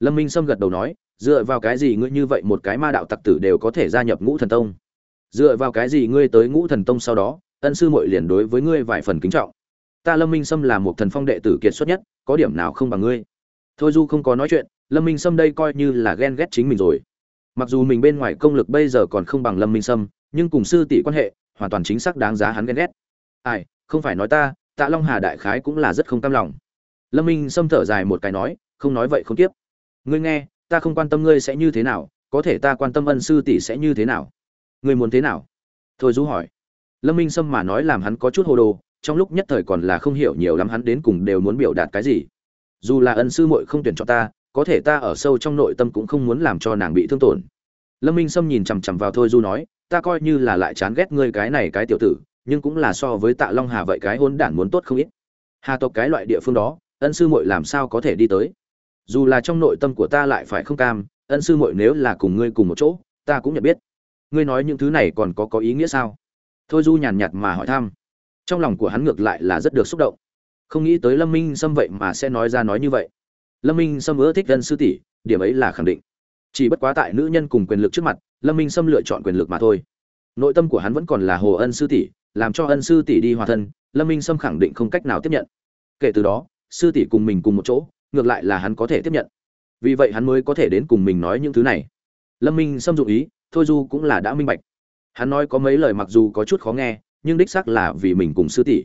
Lâm minh sâm gật đầu nói, dựa vào cái gì ngươi như vậy một cái ma đạo tặc tử đều có thể gia nhập ngũ thần tông? Dựa vào cái gì ngươi tới ngũ thần tông sau đó, ân sư muội liền đối với ngươi vài phần kính trọng? Ta lâm minh sâm là một thần phong đệ tử kiệt xuất nhất, có điểm nào không bằng ngươi? Thôi du không có nói chuyện, lâm minh sâm đây coi như là ghen ghét chính mình rồi. Mặc dù mình bên ngoài công lực bây giờ còn không bằng lâm minh sâm, nhưng cùng sư tỷ quan hệ, hoàn toàn chính xác đáng giá hắn ghen ghét. Ai, không phải nói ta, tạ long hà đại khái cũng là rất không cam lòng. Lâm minh sâm thở dài một cái nói, không nói vậy không tiếp. Ngươi nghe, ta không quan tâm ngươi sẽ như thế nào, có thể ta quan tâm ân sư tỷ sẽ như thế nào? Ngươi muốn thế nào? Thôi du hỏi. Lâm minh sâm mà nói làm hắn có chút hồ đồ trong lúc nhất thời còn là không hiểu nhiều lắm hắn đến cùng đều muốn biểu đạt cái gì. Dù là ân sư muội không tuyển chọn ta, có thể ta ở sâu trong nội tâm cũng không muốn làm cho nàng bị thương tổn. Lâm minh sâm nhìn chằm chằm vào thôi du nói, ta coi như là lại chán ghét ngươi cái này cái tiểu tử, nhưng cũng là so với tạ long hà vậy cái hôn đản muốn tốt không ít. Hà tộc cái loại địa phương đó, ân sư muội làm sao có thể đi tới? Dù là trong nội tâm của ta lại phải không cam, ân sư muội nếu là cùng ngươi cùng một chỗ, ta cũng nhận biết. Ngươi nói những thứ này còn có có ý nghĩa sao? Thôi du nhàn nhạt mà hỏi thăm trong lòng của hắn ngược lại là rất được xúc động. Không nghĩ tới lâm minh sâm vậy mà sẽ nói ra nói như vậy. Lâm minh sâm ưa thích ân sư tỷ, điểm ấy là khẳng định. Chỉ bất quá tại nữ nhân cùng quyền lực trước mặt, lâm minh sâm lựa chọn quyền lực mà thôi. Nội tâm của hắn vẫn còn là hồ ân sư tỷ, làm cho ân sư tỷ đi hòa thân, lâm minh sâm khẳng định không cách nào tiếp nhận. Kể từ đó, sư tỷ cùng mình cùng một chỗ, ngược lại là hắn có thể tiếp nhận. Vì vậy hắn mới có thể đến cùng mình nói những thứ này. Lâm minh sâm dụng ý, thôi du cũng là đã minh bạch. Hắn nói có mấy lời mặc dù có chút khó nghe nhưng đích xác là vì mình cùng sư tỷ.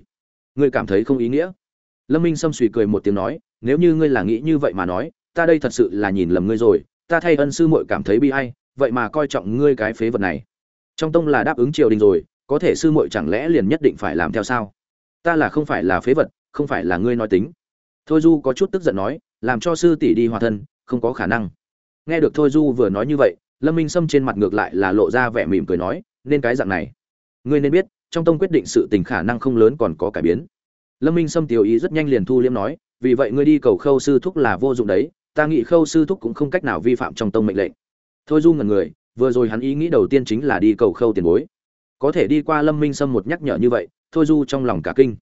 Ngươi cảm thấy không ý nghĩa? Lâm minh sâm suy cười một tiếng nói, nếu như ngươi là nghĩ như vậy mà nói, ta đây thật sự là nhìn lầm ngươi rồi, ta thay ân sư muội cảm thấy bi ai, vậy mà coi trọng ngươi cái phế vật này. Trong tông là đáp ứng triều đình rồi, có thể sư muội chẳng lẽ liền nhất định phải làm theo sao? Ta là không phải là phế vật, không phải là ngươi nói tính. Thôi du có chút tức giận nói, làm cho sư tỷ đi hòa thân, không có khả năng. Nghe được thôi du vừa nói như vậy, lâm minh sâm trên mặt ngược lại là lộ ra vẻ mỉm cười nói, nên cái dạng này. Ngươi nên biết trong tông quyết định sự tình khả năng không lớn còn có cải biến. Lâm minh sâm tiểu ý rất nhanh liền thu liêm nói, vì vậy ngươi đi cầu khâu sư thúc là vô dụng đấy, ta nghĩ khâu sư thúc cũng không cách nào vi phạm trong tông mệnh lệnh. Thôi du ngần người, vừa rồi hắn ý nghĩ đầu tiên chính là đi cầu khâu tiền bối. Có thể đi qua lâm minh sâm một nhắc nhở như vậy, thôi du trong lòng cả kinh.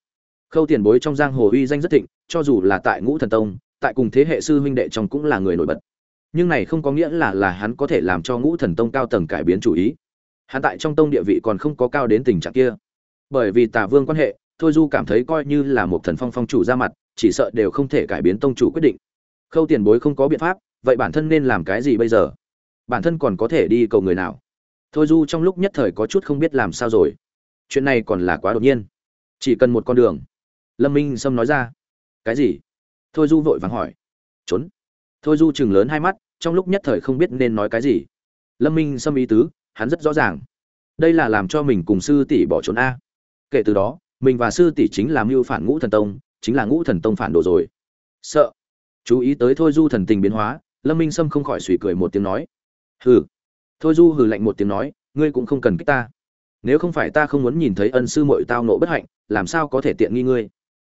Khâu tiền bối trong giang hồ uy danh rất thịnh, cho dù là tại ngũ thần tông, tại cùng thế hệ sư huynh đệ trong cũng là người nổi bật. Nhưng này không có nghĩa là là hắn có thể làm cho ngũ thần tông cao tầng cải biến chủ ý hắn tại trong tông địa vị còn không có cao đến tình trạng kia. Bởi vì tả vương quan hệ, thôi du cảm thấy coi như là một thần phong phong chủ ra mặt, chỉ sợ đều không thể cải biến tông chủ quyết định. Khâu tiền bối không có biện pháp, vậy bản thân nên làm cái gì bây giờ? Bản thân còn có thể đi cầu người nào? Thôi du trong lúc nhất thời có chút không biết làm sao rồi. Chuyện này còn là quá đột nhiên. Chỉ cần một con đường. Lâm minh sâm nói ra. Cái gì? Thôi du vội vàng hỏi. Trốn. Thôi du chừng lớn hai mắt, trong lúc nhất thời không biết nên nói cái gì. Lâm minh sâm ý tứ hắn rất rõ ràng. Đây là làm cho mình cùng sư tỷ bỏ trốn a. Kể từ đó, mình và sư tỷ chính là mưu phản ngũ thần tông, chính là ngũ thần tông phản đồ rồi. Sợ. Chú ý tới thôi du thần tình biến hóa, lâm minh sâm không khỏi suy cười một tiếng nói. Hừ. Thôi du hừ lạnh một tiếng nói, ngươi cũng không cần kích ta. Nếu không phải ta không muốn nhìn thấy ân sư muội tao nộ bất hạnh, làm sao có thể tiện nghi ngươi?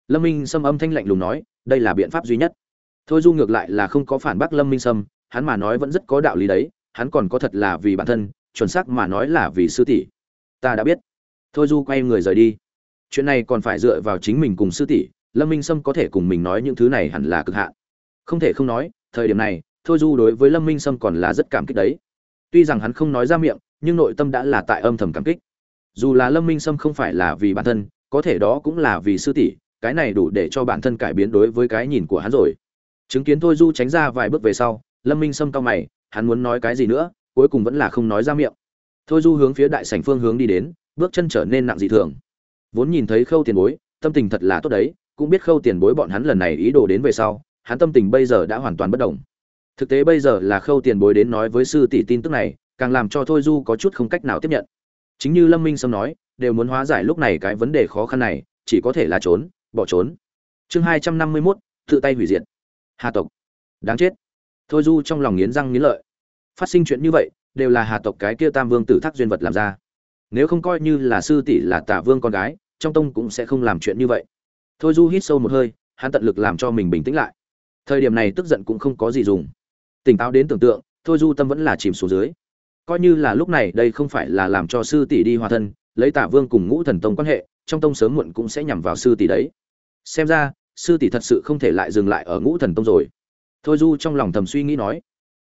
Lâm minh sâm âm thanh lạnh lùng nói, đây là biện pháp duy nhất. Thôi du ngược lại là không có phản bác lâm minh sâm, hắn mà nói vẫn rất có đạo lý đấy, hắn còn có thật là vì bản thân chuẩn xác mà nói là vì sư tỷ. Ta đã biết. Thôi du quay người rời đi. Chuyện này còn phải dựa vào chính mình cùng sư tỷ, lâm minh sâm có thể cùng mình nói những thứ này hẳn là cực hạn. Không thể không nói, thời điểm này, thôi du đối với lâm minh sâm còn là rất cảm kích đấy. Tuy rằng hắn không nói ra miệng, nhưng nội tâm đã là tại âm thầm cảm kích. Dù là lâm minh sâm không phải là vì bản thân, có thể đó cũng là vì sư tỷ, cái này đủ để cho bản thân cải biến đối với cái nhìn của hắn rồi. Chứng kiến thôi du tránh ra vài bước về sau, lâm minh sâm cao mày, hắn muốn nói cái gì nữa cuối cùng vẫn là không nói ra miệng. Thôi du hướng phía đại sảnh phương hướng đi đến, bước chân trở nên nặng dị thường. Vốn nhìn thấy khâu tiền bối, tâm tình thật là tốt đấy, cũng biết khâu tiền bối bọn hắn lần này ý đồ đến về sau, hắn tâm tình bây giờ đã hoàn toàn bất động. Thực tế bây giờ là khâu tiền bối đến nói với sư tỷ tin tức này, càng làm cho thôi du có chút không cách nào tiếp nhận. Chính như lâm minh sâm nói, đều muốn hóa giải lúc này cái vấn đề khó khăn này, chỉ có thể là trốn, bỏ trốn. Chương hai trăm năm mươi mốt, tự tay hủy diệt. Hà tộc. Đáng chết. Thôi du trong lòng nghiến răng nghiến lợi phát sinh chuyện như vậy, đều là hà tộc cái kia tam vương tử thác duyên vật làm ra. Nếu không coi như là sư tỷ là tả vương con gái, trong tông cũng sẽ không làm chuyện như vậy. Thôi du hít sâu một hơi, hắn tận lực làm cho mình bình tĩnh lại. Thời điểm này tức giận cũng không có gì dùng. Tỉnh táo đến tưởng tượng, thôi du tâm vẫn là chìm xuống dưới. Coi như là lúc này đây không phải là làm cho sư tỷ đi hòa thân, lấy tả vương cùng ngũ thần tông quan hệ, trong tông sớm muộn cũng sẽ nhằm vào sư tỷ đấy. Xem ra, sư tỷ thật sự không thể lại dừng lại ở ngũ thần tông rồi. Thôi du trong lòng thầm suy nghĩ nói,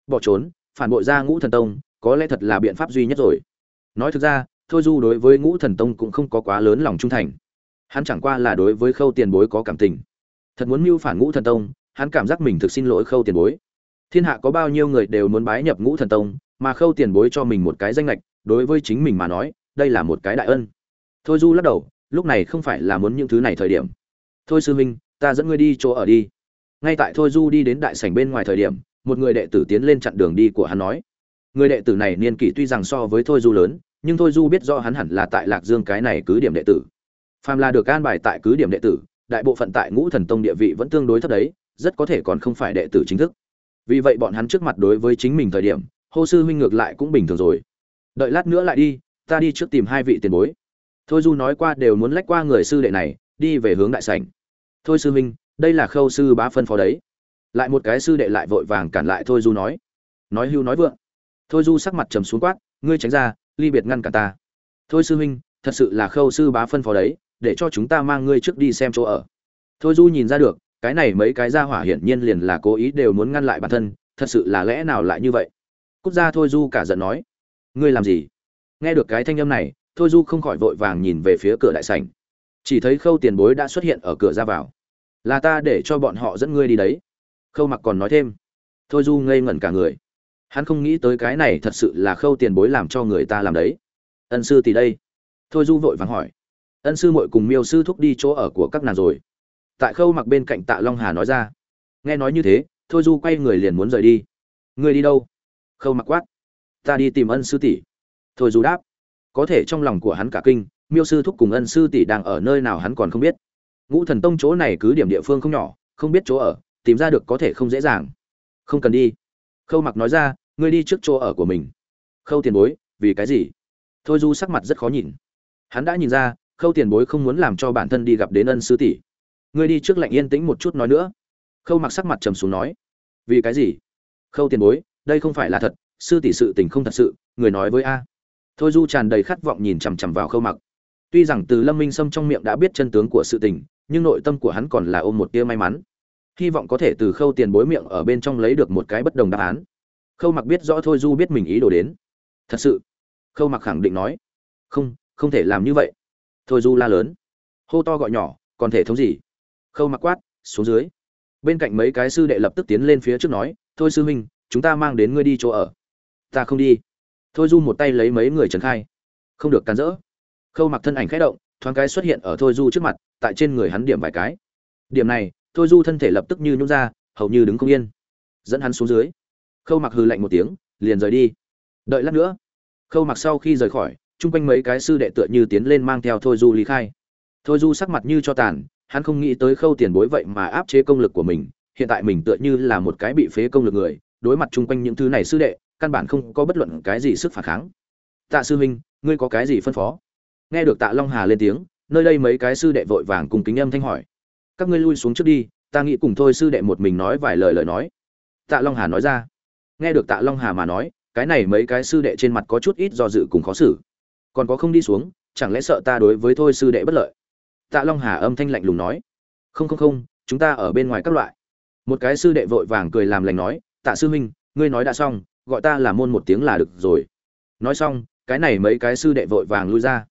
bỏ trốn phản bội ra ngũ thần tông, có lẽ thật là biện pháp duy nhất rồi. Nói thực ra, thôi du đối với ngũ thần tông cũng không có quá lớn lòng trung thành. Hắn chẳng qua là đối với khâu tiền bối có cảm tình. Thật muốn mưu phản ngũ thần tông, hắn cảm giác mình thực xin lỗi khâu tiền bối. Thiên hạ có bao nhiêu người đều muốn bái nhập ngũ thần tông, mà khâu tiền bối cho mình một cái danh lệch đối với chính mình mà nói, đây là một cái đại ân. Thôi du lắc đầu, lúc này không phải là muốn những thứ này thời điểm. Thôi sư huynh ta dẫn ngươi đi chỗ ở đi. Ngay tại thôi du đi đến đại sảnh bên ngoài thời điểm một người đệ tử tiến lên chặn đường đi của hắn nói. Người đệ tử này niên kỷ tuy rằng so với thôi du lớn, nhưng thôi du biết rõ hắn hẳn là tại lạc dương cái này cứ điểm đệ tử. Phàm là được an bài tại cứ điểm đệ tử, đại bộ phận tại ngũ thần tông địa vị vẫn tương đối thấp đấy, rất có thể còn không phải đệ tử chính thức. Vì vậy bọn hắn trước mặt đối với chính mình thời điểm, hô sư huynh ngược lại cũng bình thường rồi. Đợi lát nữa lại đi, ta đi trước tìm hai vị tiền bối. Thôi du nói qua đều muốn lách qua người sư đệ này, đi về hướng đại sảnh. Thôi sư huynh, đây là khâu sư bá phân phó đấy lại một cái sư đệ lại vội vàng cản lại thôi du nói. Nói hưu nói vượng. Thôi du sắc mặt trầm xuống quát, ngươi tránh ra, ly biệt ngăn cả ta. Thôi sư huynh, thật sự là khâu sư bá phân phó đấy, để cho chúng ta mang ngươi trước đi xem chỗ ở. Thôi du nhìn ra được, cái này mấy cái ra hỏa hiển nhiên liền là cố ý đều muốn ngăn lại bản thân, thật sự là lẽ nào lại như vậy? Cút ra thôi du cả giận nói. Ngươi làm gì? Nghe được cái thanh âm này, thôi du không khỏi vội vàng nhìn về phía cửa đại sảnh. Chỉ thấy khâu tiền bối đã xuất hiện ở cửa ra vào. Là ta để cho bọn họ dẫn ngươi đi đấy khâu mặc còn nói thêm. Thôi du ngây ngẩn cả người. Hắn không nghĩ tới cái này thật sự là khâu tiền bối làm cho người ta làm đấy. Ân sư tỷ đây. Thôi du vội vàng hỏi. Ân sư muội cùng miêu sư thúc đi chỗ ở của các nàng rồi. Tại khâu mặc bên cạnh tạ long hà nói ra. Nghe nói như thế, thôi du quay người liền muốn rời đi. Người đi đâu? Khâu mặc quát. Ta đi tìm ân sư tỷ. Thôi du đáp. Có thể trong lòng của hắn cả kinh, miêu sư thúc cùng ân sư tỷ đang ở nơi nào hắn còn không biết. Ngũ thần tông chỗ này cứ điểm địa phương không nhỏ, không biết chỗ ở tìm ra được có thể không dễ dàng. Không cần đi. Khâu mặc nói ra, ngươi đi trước chỗ ở của mình. Khâu tiền bối, vì cái gì? Thôi du sắc mặt rất khó nhìn. Hắn đã nhìn ra, khâu tiền bối không muốn làm cho bản thân đi gặp đến ân sư tỷ. Ngươi đi trước lạnh yên tĩnh một chút nói nữa. Khâu mặc sắc mặt trầm xuống nói. Vì cái gì? Khâu tiền bối, đây không phải là thật, sư tỷ sự tình không thật sự, người nói với a. Thôi du tràn đầy khát vọng nhìn chằm chằm vào khâu mặc. Tuy rằng từ lâm minh sâm trong miệng đã biết chân tướng của sự tình, nhưng nội tâm của hắn còn là ôm một tia may mắn hy vọng có thể từ khâu tiền bối miệng ở bên trong lấy được một cái bất đồng đáp án. Khâu mặc biết rõ thôi, du biết mình ý đồ đến. Thật sự? Khâu mặc khẳng định nói. Không không thể làm như vậy. Thôi, du la lớn. Hô to gọi nhỏ, còn thể thống gì? Khâu mặc quát, xuống dưới. Bên cạnh mấy cái sư đệ lập tức tiến lên phía trước nói, thôi sư huynh, chúng ta mang đến ngươi đi chỗ ở. Ta không đi. Thôi, du một tay lấy mấy người trần khai. Không được cản rỡ. Khâu mặc thân ảnh khẽ động, thoáng cái xuất hiện ở thôi, du trước mặt, tại trên người hắn điểm vài cái. Điểm này thôi du thân thể lập tức như nhún ra, hầu như đứng không yên. Dẫn hắn xuống dưới. Khâu mặc hừ lạnh một tiếng, liền rời đi. Đợi lát nữa. Khâu mặc sau khi rời khỏi, chung quanh mấy cái sư đệ tựa như tiến lên mang theo thôi du lý khai. Thôi du sắc mặt như cho tàn, hắn không nghĩ tới khâu tiền bối vậy mà áp chế công lực của mình, hiện tại mình tựa như là một cái bị phế công lực người, đối mặt chung quanh những thứ này sư đệ, căn bản không có bất luận cái gì sức phản kháng. Tạ sư huynh, ngươi có cái gì phân phó? Nghe được tạ long hà lên tiếng, nơi đây mấy cái sư đệ vội vàng cùng kính âm thanh hỏi các ngươi lui xuống trước đi, ta nghĩ cùng thôi sư đệ một mình nói vài lời lời nói. Tạ long hà nói ra. Nghe được tạ long hà mà nói, cái này mấy cái sư đệ trên mặt có chút ít do dự cùng khó xử. Còn có không đi xuống, chẳng lẽ sợ ta đối với thôi sư đệ bất lợi? Tạ long hà âm thanh lạnh lùng nói. Không không không, chúng ta ở bên ngoài các loại. Một cái sư đệ vội vàng cười làm lành nói, tạ sư huynh, ngươi nói đã xong, gọi ta là môn một tiếng là được rồi. Nói xong, cái này mấy cái sư đệ vội vàng lui ra.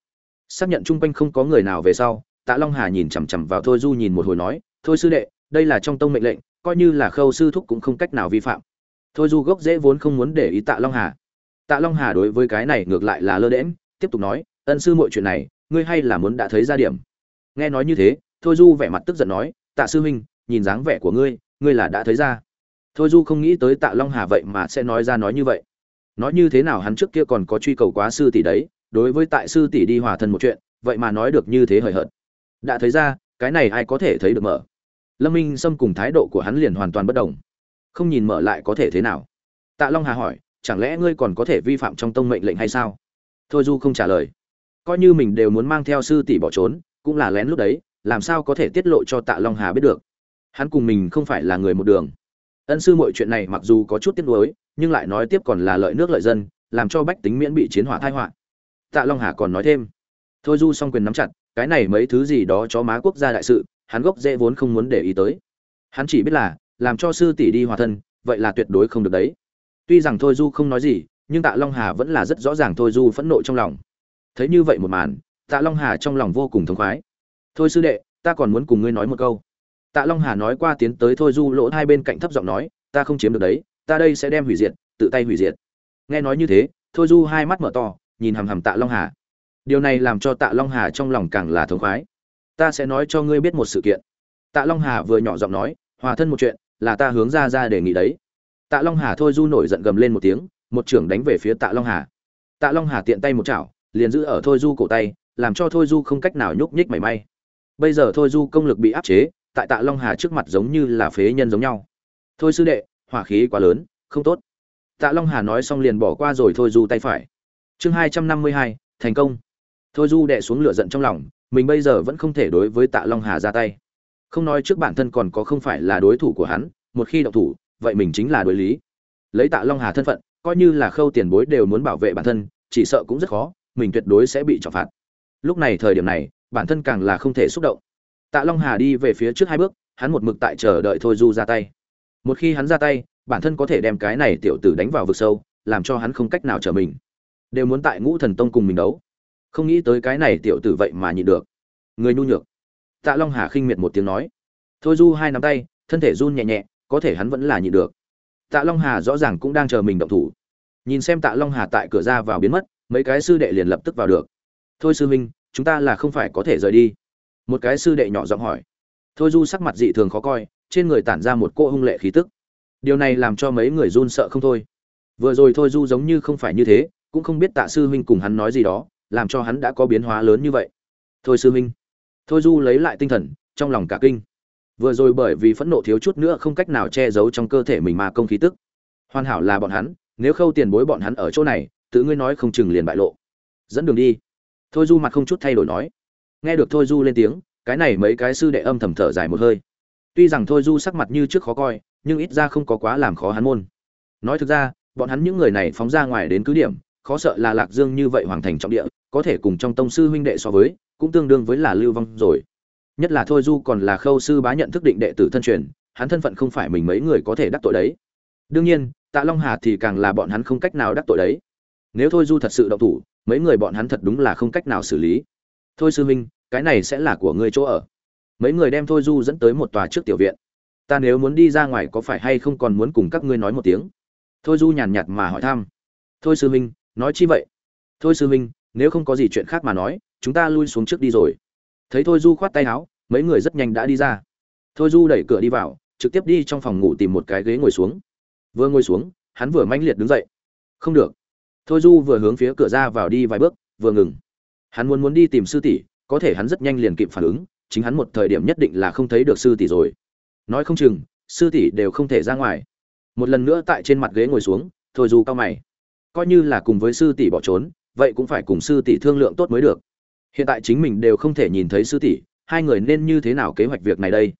Xác nhận chung quanh không có người nào về sau tạ long hà nhìn chằm chằm vào thôi du nhìn một hồi nói thôi sư đệ đây là trong tông mệnh lệnh coi như là khâu sư thúc cũng không cách nào vi phạm. Thôi du gốc dễ vốn không muốn để ý tạ long hà. Tạ long hà đối với cái này ngược lại là lơ đễnh, tiếp tục nói ân sư mọi chuyện này ngươi hay là muốn đã thấy ra điểm. Nghe nói như thế thôi du vẻ mặt tức giận nói tạ sư huynh nhìn dáng vẻ của ngươi ngươi là đã thấy ra. Thôi du không nghĩ tới tạ long hà vậy mà sẽ nói ra nói như vậy. Nói như thế nào hắn trước kia còn có truy cầu quá sư tỷ đấy đối với tại sư tỷ đi hòa thân một chuyện vậy mà nói được như thế hời hợt đã thấy ra, cái này ai có thể thấy được mở? Lâm minh xâm cùng thái độ của hắn liền hoàn toàn bất đồng. Không nhìn mở lại có thể thế nào? Tạ long hà hỏi, chẳng lẽ ngươi còn có thể vi phạm trong tông mệnh lệnh hay sao? Thôi du không trả lời. Coi như mình đều muốn mang theo sư tỷ bỏ trốn, cũng là lén lúc đấy, làm sao có thể tiết lộ cho tạ long hà biết được? Hắn cùng mình không phải là người một đường. Ân sư mọi chuyện này mặc dù có chút tiếc nuối, nhưng lại nói tiếp còn là lợi nước lợi dân, làm cho bách tính miễn bị chiến hỏa thai họa. Tạ long hà còn nói thêm. Thôi du song quyền nắm chặt cái này mấy thứ gì đó cho má quốc gia đại sự, hắn gốc dễ vốn không muốn để ý tới. Hắn chỉ biết là, làm cho sư tỷ đi hòa thân, vậy là tuyệt đối không được đấy. Tuy rằng thôi du không nói gì, nhưng tạ long hà vẫn là rất rõ ràng thôi du phẫn nộ trong lòng. Thấy như vậy một màn, tạ long hà trong lòng vô cùng thống khoái. Thôi sư đệ, ta còn muốn cùng ngươi nói một câu. Tạ long hà nói qua tiến tới thôi du lỗ hai bên cạnh thấp giọng nói, ta không chiếm được đấy, ta đây sẽ đem hủy diệt, tự tay hủy diệt. Nghe nói như thế, thôi du hai mắt mở to, nhìn hằm hằm tạ long hà điều này làm cho tạ long hà trong lòng càng là thống khoái. Ta sẽ nói cho ngươi biết một sự kiện. Tạ long hà vừa nhỏ giọng nói, hòa thân một chuyện, là ta hướng ra ra để nghĩ đấy. Tạ long hà thôi du nổi giận gầm lên một tiếng, một trưởng đánh về phía tạ long hà. Tạ long hà tiện tay một chảo, liền giữ ở thôi du cổ tay, làm cho thôi du không cách nào nhúc nhích mảy may. Bây giờ thôi du công lực bị áp chế, tại tạ long hà trước mặt giống như là phế nhân giống nhau. Thôi sư đệ, hỏa khí quá lớn, không tốt. Tạ long hà nói xong liền bỏ qua rồi thôi du tay phải. Chương hai trăm năm mươi hai, thành công thôi du đệ xuống lửa giận trong lòng, mình bây giờ vẫn không thể đối với tạ long hà ra tay. Không nói trước bản thân còn có không phải là đối thủ của hắn, một khi động thủ, vậy mình chính là đối lý. Lấy tạ long hà thân phận, coi như là khâu tiền bối đều muốn bảo vệ bản thân, chỉ sợ cũng rất khó, mình tuyệt đối sẽ bị trọng phạt. Lúc này thời điểm này, bản thân càng là không thể xúc động. Tạ long hà đi về phía trước hai bước, hắn một mực tại chờ đợi thôi du ra tay. Một khi hắn ra tay, bản thân có thể đem cái này tiểu tử đánh vào vực sâu, làm cho hắn không cách nào trở mình. Đều muốn tại ngũ thần tông cùng mình đấu không nghĩ tới cái này tiểu tử vậy mà nhịn được. Người nhu nhược. Tạ long hà khinh miệt một tiếng nói. Thôi du hai nắm tay, thân thể run nhẹ nhẹ, có thể hắn vẫn là nhịn được. Tạ long hà rõ ràng cũng đang chờ mình động thủ. Nhìn xem tạ long hà tại cửa ra vào biến mất, mấy cái sư đệ liền lập tức vào được. Thôi sư huynh, chúng ta là không phải có thể rời đi. Một cái sư đệ nhỏ giọng hỏi. Thôi du sắc mặt dị thường khó coi, trên người tản ra một cỗ hung lệ khí tức. Điều này làm cho mấy người run sợ không thôi. Vừa rồi thôi du giống như không phải như thế, cũng không biết tạ sư huynh cùng hắn nói gì đó làm cho hắn đã có biến hóa lớn như vậy. Thôi sư huynh. Thôi du lấy lại tinh thần, trong lòng cả kinh. Vừa rồi bởi vì phẫn nộ thiếu chút nữa không cách nào che giấu trong cơ thể mình mà công khí tức. Hoàn hảo là bọn hắn, nếu khâu tiền bối bọn hắn ở chỗ này, tự ngươi nói không chừng liền bại lộ. Dẫn đường đi. Thôi du mặt không chút thay đổi nói. Nghe được thôi du lên tiếng, cái này mấy cái sư đệ âm thầm thở dài một hơi. Tuy rằng thôi du sắc mặt như trước khó coi, nhưng ít ra không có quá làm khó hắn môn. Nói thực ra, bọn hắn những người này phóng ra ngoài đến cứ điểm, khó sợ là lạc dương như vậy hoàng thành trọng địa có thể cùng trong tông sư huynh đệ so với, cũng tương đương với là lưu vong rồi. Nhất là thôi du còn là khâu sư bá nhận thức định đệ tử thân truyền, hắn thân phận không phải mình mấy người có thể đắc tội đấy. Đương nhiên, tạ long hà thì càng là bọn hắn không cách nào đắc tội đấy. Nếu thôi du thật sự động thủ, mấy người bọn hắn thật đúng là không cách nào xử lý. Thôi sư huynh, cái này sẽ là của ngươi chỗ ở. Mấy người đem thôi du dẫn tới một tòa trước tiểu viện. Ta nếu muốn đi ra ngoài có phải hay không còn muốn cùng các ngươi nói một tiếng? Thôi du nhàn nhạt mà hỏi thăm. Thôi sư huynh, nói chi vậy? Thôi sư huynh nếu không có gì chuyện khác mà nói, chúng ta lui xuống trước đi rồi. Thấy thôi du khoát tay áo, mấy người rất nhanh đã đi ra. Thôi du đẩy cửa đi vào, trực tiếp đi trong phòng ngủ tìm một cái ghế ngồi xuống. Vừa ngồi xuống, hắn vừa manh liệt đứng dậy. Không được. Thôi du vừa hướng phía cửa ra vào đi vài bước, vừa ngừng. Hắn muốn muốn đi tìm sư tỷ, có thể hắn rất nhanh liền kịp phản ứng, chính hắn một thời điểm nhất định là không thấy được sư tỷ rồi. Nói không chừng, sư tỷ đều không thể ra ngoài. Một lần nữa tại trên mặt ghế ngồi xuống, thôi du cao mày. Coi như là cùng với sư tỷ bỏ trốn vậy cũng phải cùng sư tỷ thương lượng tốt mới được. Hiện tại chính mình đều không thể nhìn thấy sư tỷ, hai người nên như thế nào kế hoạch việc này đây?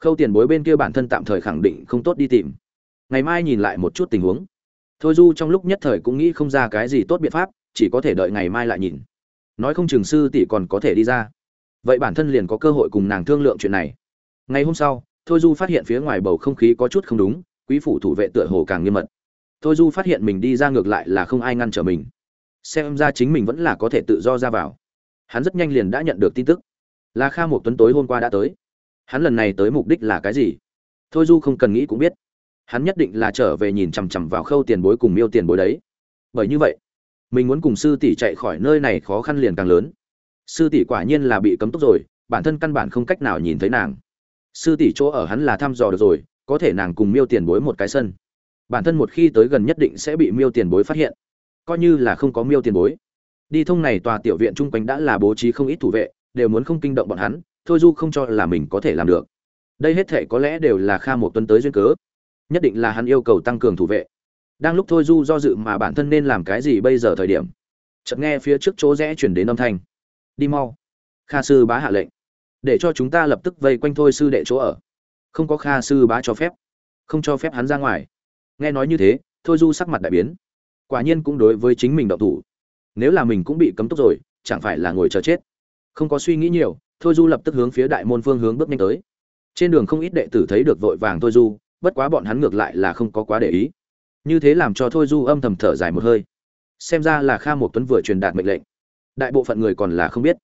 Khâu tiền bối bên kia bản thân tạm thời khẳng định không tốt đi tìm. Ngày mai nhìn lại một chút tình huống. Thôi du trong lúc nhất thời cũng nghĩ không ra cái gì tốt biện pháp, chỉ có thể đợi ngày mai lại nhìn. Nói không chừng sư tỷ còn có thể đi ra. Vậy bản thân liền có cơ hội cùng nàng thương lượng chuyện này. Ngày hôm sau, thôi du phát hiện phía ngoài bầu không khí có chút không đúng, quý phủ thủ vệ tựa hồ càng nghiêm mật. Thôi du phát hiện mình đi ra ngược lại là không ai ngăn trở mình xem ra chính mình vẫn là có thể tự do ra vào. Hắn rất nhanh liền đã nhận được tin tức. Là kha một tuấn tối hôm qua đã tới. Hắn lần này tới mục đích là cái gì? Thôi du không cần nghĩ cũng biết. Hắn nhất định là trở về nhìn chằm chằm vào khâu tiền bối cùng miêu tiền bối đấy. Bởi như vậy, mình muốn cùng sư tỷ chạy khỏi nơi này khó khăn liền càng lớn. Sư tỷ quả nhiên là bị cấm túc rồi, bản thân căn bản không cách nào nhìn thấy nàng. Sư tỷ chỗ ở hắn là thăm dò được rồi, có thể nàng cùng miêu tiền bối một cái sân. Bản thân một khi tới gần nhất định sẽ bị miêu tiền bối phát hiện coi như là không có miêu tiền bối. Đi thông này tòa tiểu viện chung quanh đã là bố trí không ít thủ vệ, đều muốn không kinh động bọn hắn, thôi du không cho là mình có thể làm được. Đây hết thể có lẽ đều là kha một tuần tới duyên cớ. Nhất định là hắn yêu cầu tăng cường thủ vệ. Đang lúc thôi du do dự mà bản thân nên làm cái gì bây giờ thời điểm, chợt nghe phía trước chỗ rẽ chuyển đến âm thanh. Đi mau. Kha sư bá hạ lệnh. Để cho chúng ta lập tức vây quanh thôi sư đệ chỗ ở. Không có kha sư bá cho phép. Không cho phép hắn ra ngoài. Nghe nói như thế, thôi du sắc mặt đại biến quả nhiên cũng đối với chính mình động thủ. Nếu là mình cũng bị cấm túc rồi, chẳng phải là ngồi chờ chết. Không có suy nghĩ nhiều, thôi du lập tức hướng phía đại môn phương hướng bước nhanh tới. Trên đường không ít đệ tử thấy được vội vàng thôi du, bất quá bọn hắn ngược lại là không có quá để ý. Như thế làm cho thôi du âm thầm thở dài một hơi. Xem ra là kha một tuấn vừa truyền đạt mệnh lệnh. Đại bộ phận người còn là không biết.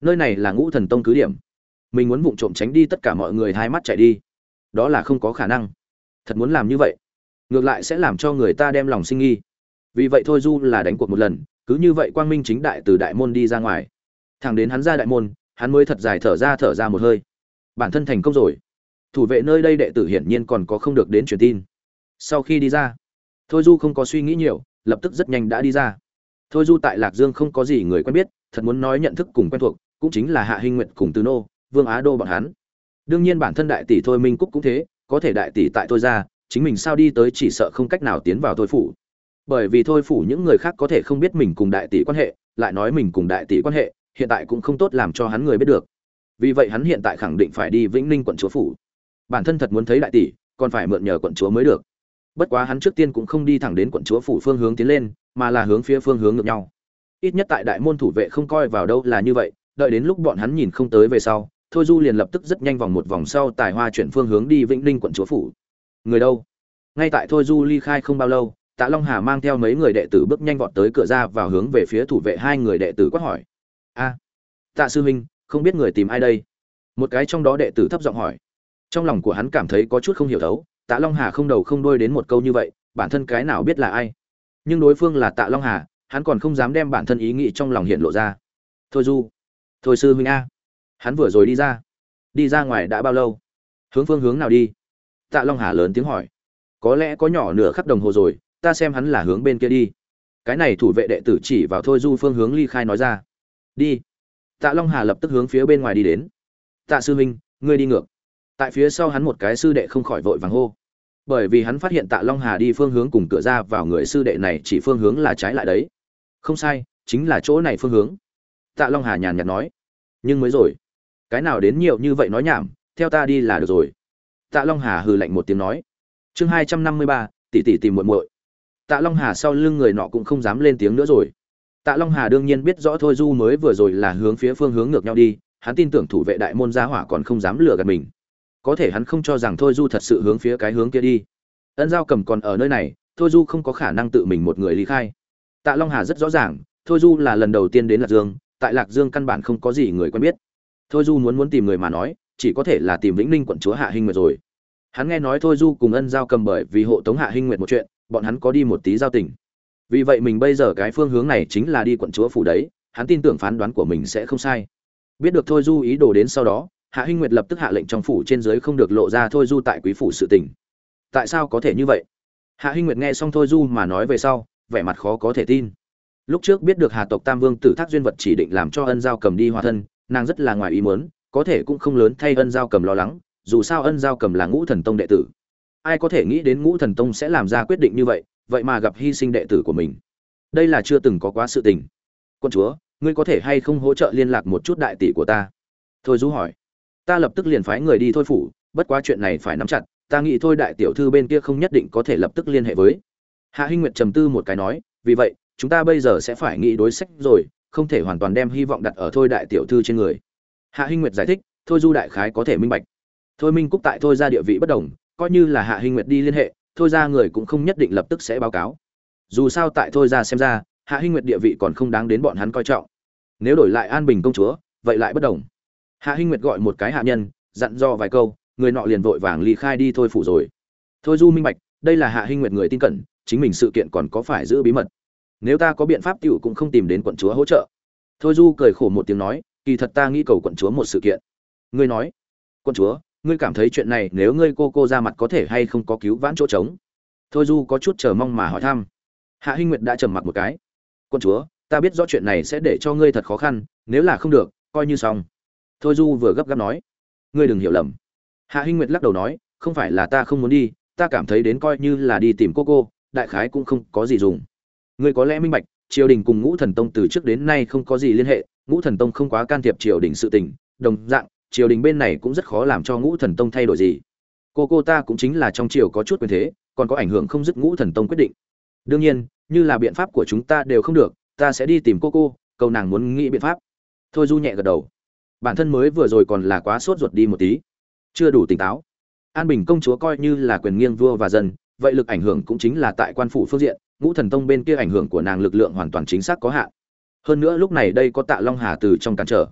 Nơi này là ngũ thần tông cứ điểm. Mình muốn vụng trộm tránh đi tất cả mọi người hai mắt chạy đi. Đó là không có khả năng. Thật muốn làm như vậy, ngược lại sẽ làm cho người ta đem lòng sinh nghi vì vậy thôi du là đánh cuộc một lần, cứ như vậy quang minh chính đại từ đại môn đi ra ngoài. Thẳng đến hắn ra đại môn, hắn mới thật dài thở ra thở ra một hơi. Bản thân thành công rồi. Thủ vệ nơi đây đệ tử hiển nhiên còn có không được đến truyền tin. Sau khi đi ra, thôi du không có suy nghĩ nhiều, lập tức rất nhanh đã đi ra. Thôi du tại lạc dương không có gì người quen biết, thật muốn nói nhận thức cùng quen thuộc, cũng chính là hạ hinh nguyện cùng tứ nô, vương á đô bọn hắn. Đương nhiên bản thân đại tỷ thôi minh cúc cũng thế, có thể đại tỷ tại tôi ra chính mình sao đi tới chỉ sợ không cách nào tiến vào thôi phủ bởi vì thôi phủ những người khác có thể không biết mình cùng đại tỷ quan hệ, lại nói mình cùng đại tỷ quan hệ, hiện tại cũng không tốt làm cho hắn người biết được. Vì vậy hắn hiện tại khẳng định phải đi vĩnh ninh quận chúa phủ. Bản thân thật muốn thấy đại tỷ, còn phải mượn nhờ quận chúa mới được. Bất quá hắn trước tiên cũng không đi thẳng đến quận chúa phủ phương hướng tiến lên, mà là hướng phía phương hướng ngược nhau. Ít nhất tại đại môn thủ vệ không coi vào đâu là như vậy, đợi đến lúc bọn hắn nhìn không tới về sau, thôi du liền lập tức rất nhanh vòng một vòng sau tài hoa chuyển phương hướng đi vĩnh ninh quận chúa phủ. Người đâu? Ngay tại thôi du ly khai không bao lâu tạ long hà mang theo mấy người đệ tử bước nhanh vọt tới cửa ra vào hướng về phía thủ vệ hai người đệ tử quát hỏi. A, tạ sư huynh, không biết người tìm ai đây? Một cái trong đó đệ tử thấp giọng hỏi. Trong lòng của hắn cảm thấy có chút không hiểu thấu, tạ long hà không đầu không đuôi đến một câu như vậy, bản thân cái nào biết là ai? Nhưng đối phương là tạ long hà, hắn còn không dám đem bản thân ý nghĩ trong lòng hiện lộ ra. Thôi du, thôi sư huynh a. Hắn vừa rồi đi ra. Đi ra ngoài đã bao lâu? Hướng phương hướng nào đi? Tạ long hà lớn tiếng hỏi. Có lẽ có nhỏ nửa khắc đồng hồ rồi ta xem hắn là hướng bên kia đi. Cái này thủ vệ đệ tử chỉ vào thôi du phương hướng ly khai nói ra. Đi. Tạ long hà lập tức hướng phía bên ngoài đi đến. Tạ sư huynh, ngươi đi ngược. Tại phía sau hắn một cái sư đệ không khỏi vội vàng hô. Bởi vì hắn phát hiện tạ long hà đi phương hướng cùng cửa ra vào người sư đệ này chỉ phương hướng là trái lại đấy. Không sai, chính là chỗ này phương hướng. Tạ long hà nhàn nhạt nói. Nhưng mới rồi. Cái nào đến nhiều như vậy nói nhảm, theo ta đi là được rồi. Tạ long hà hừ lạnh một tiếng nói. Chương hai trăm năm mươi ba, tỷ tỷ tìm muội muội tạ long hà sau lưng người nọ cũng không dám lên tiếng nữa rồi. Tạ long hà đương nhiên biết rõ thôi du mới vừa rồi là hướng phía phương hướng ngược nhau đi, hắn tin tưởng thủ vệ đại môn gia hỏa còn không dám lừa gạt mình. Có thể hắn không cho rằng thôi du thật sự hướng phía cái hướng kia đi. Ân giao cầm còn ở nơi này, thôi du không có khả năng tự mình một người ly khai. Tạ long hà rất rõ ràng, thôi du là lần đầu tiên đến lạc dương, tại lạc dương căn bản không có gì người quen biết. Thôi du muốn muốn tìm người mà nói, chỉ có thể là tìm vĩnh ninh quận chúa hạ hinh nguyệt rồi. Hắn nghe nói thôi du cùng ân giao cầm bởi vì hộ tống hạ hinh nguyệt một chuyện bọn hắn có đi một tí giao tình. Vì vậy mình bây giờ cái phương hướng này chính là đi quận chúa phủ đấy, hắn tin tưởng phán đoán của mình sẽ không sai. Biết được thôi du ý đồ đến sau đó, hạ hinh nguyệt lập tức hạ lệnh trong phủ trên dưới không được lộ ra thôi du tại quý phủ sự tình. Tại sao có thể như vậy? Hạ hinh nguyệt nghe xong thôi du mà nói về sau, vẻ mặt khó có thể tin. Lúc trước biết được hà tộc tam vương tử thác duyên vật chỉ định làm cho ân giao cầm đi hòa thân, nàng rất là ngoài ý muốn, có thể cũng không lớn thay ân giao cầm lo lắng, dù sao ân giao cầm là ngũ thần tông đệ tử ai có thể nghĩ đến ngũ thần tông sẽ làm ra quyết định như vậy vậy mà gặp hy sinh đệ tử của mình. Đây là chưa từng có quá sự tình. Quân chúa, ngươi có thể hay không hỗ trợ liên lạc một chút đại tỷ của ta? Thôi du hỏi. Ta lập tức liền phái người đi thôi phủ, bất quá chuyện này phải nắm chặt, ta nghĩ thôi đại tiểu thư bên kia không nhất định có thể lập tức liên hệ với. Hạ hinh nguyệt trầm tư một cái nói, vì vậy, chúng ta bây giờ sẽ phải nghĩ đối sách rồi, không thể hoàn toàn đem hy vọng đặt ở thôi đại tiểu thư trên người. Hạ hinh nguyệt giải thích, thôi du đại khái có thể minh bạch. Thôi minh cúc tại thôi ra địa vị bất đồng coi như là hạ hinh nguyệt đi liên hệ, thôi ra người cũng không nhất định lập tức sẽ báo cáo. Dù sao tại thôi ra xem ra, hạ hinh nguyệt địa vị còn không đáng đến bọn hắn coi trọng. Nếu đổi lại an bình công chúa, vậy lại bất đồng. Hạ hinh nguyệt gọi một cái hạ nhân, dặn dò vài câu, người nọ liền vội vàng ly khai đi thôi phủ rồi. Thôi du minh bạch, đây là hạ hinh nguyệt người tin cẩn, chính mình sự kiện còn có phải giữ bí mật. Nếu ta có biện pháp t i ể u cũng không tìm đến quận chúa hỗ trợ. Thôi du cười khổ một tiếng nói, kỳ thật ta nghĩ cầu quận chúa một sự kiện. Ngươi nói, quận chúa ngươi cảm thấy chuyện này nếu ngươi cô cô ra mặt có thể hay không có cứu vãn chỗ trống? Thôi du có chút chờ mong mà hỏi thăm. Hạ hinh nguyệt đã trầm mặc một cái. Quân chúa, ta biết rõ chuyện này sẽ để cho ngươi thật khó khăn, nếu là không được, coi như xong. Thôi du vừa gấp gáp nói. Ngươi đừng hiểu lầm. Hạ hinh nguyệt lắc đầu nói, không phải là ta không muốn đi, ta cảm thấy đến coi như là đi tìm cô cô, đại khái cũng không có gì dùng. Ngươi có lẽ minh bạch, triều đình cùng ngũ thần tông từ trước đến nay không có gì liên hệ, ngũ thần tông không quá can thiệp triều đình sự tình, đồng dạng triều đình bên này cũng rất khó làm cho ngũ thần tông thay đổi gì. Cô cô ta cũng chính là trong triều có chút quyền thế, còn có ảnh hưởng không dứt ngũ thần tông quyết định. Đương nhiên, như là biện pháp của chúng ta đều không được, ta sẽ đi tìm cô cô câu nàng muốn nghĩ biện pháp. Thôi du nhẹ gật đầu. Bản thân mới vừa rồi còn là quá sốt ruột đi một tí. Chưa đủ tỉnh táo. An bình công chúa coi như là quyền nghiêng vua và dân, vậy lực ảnh hưởng cũng chính là tại quan phủ phương diện, ngũ thần tông bên kia ảnh hưởng của nàng lực lượng hoàn toàn chính xác có hạn. Hơn nữa lúc này đây có tạ long hà từ trong cản trở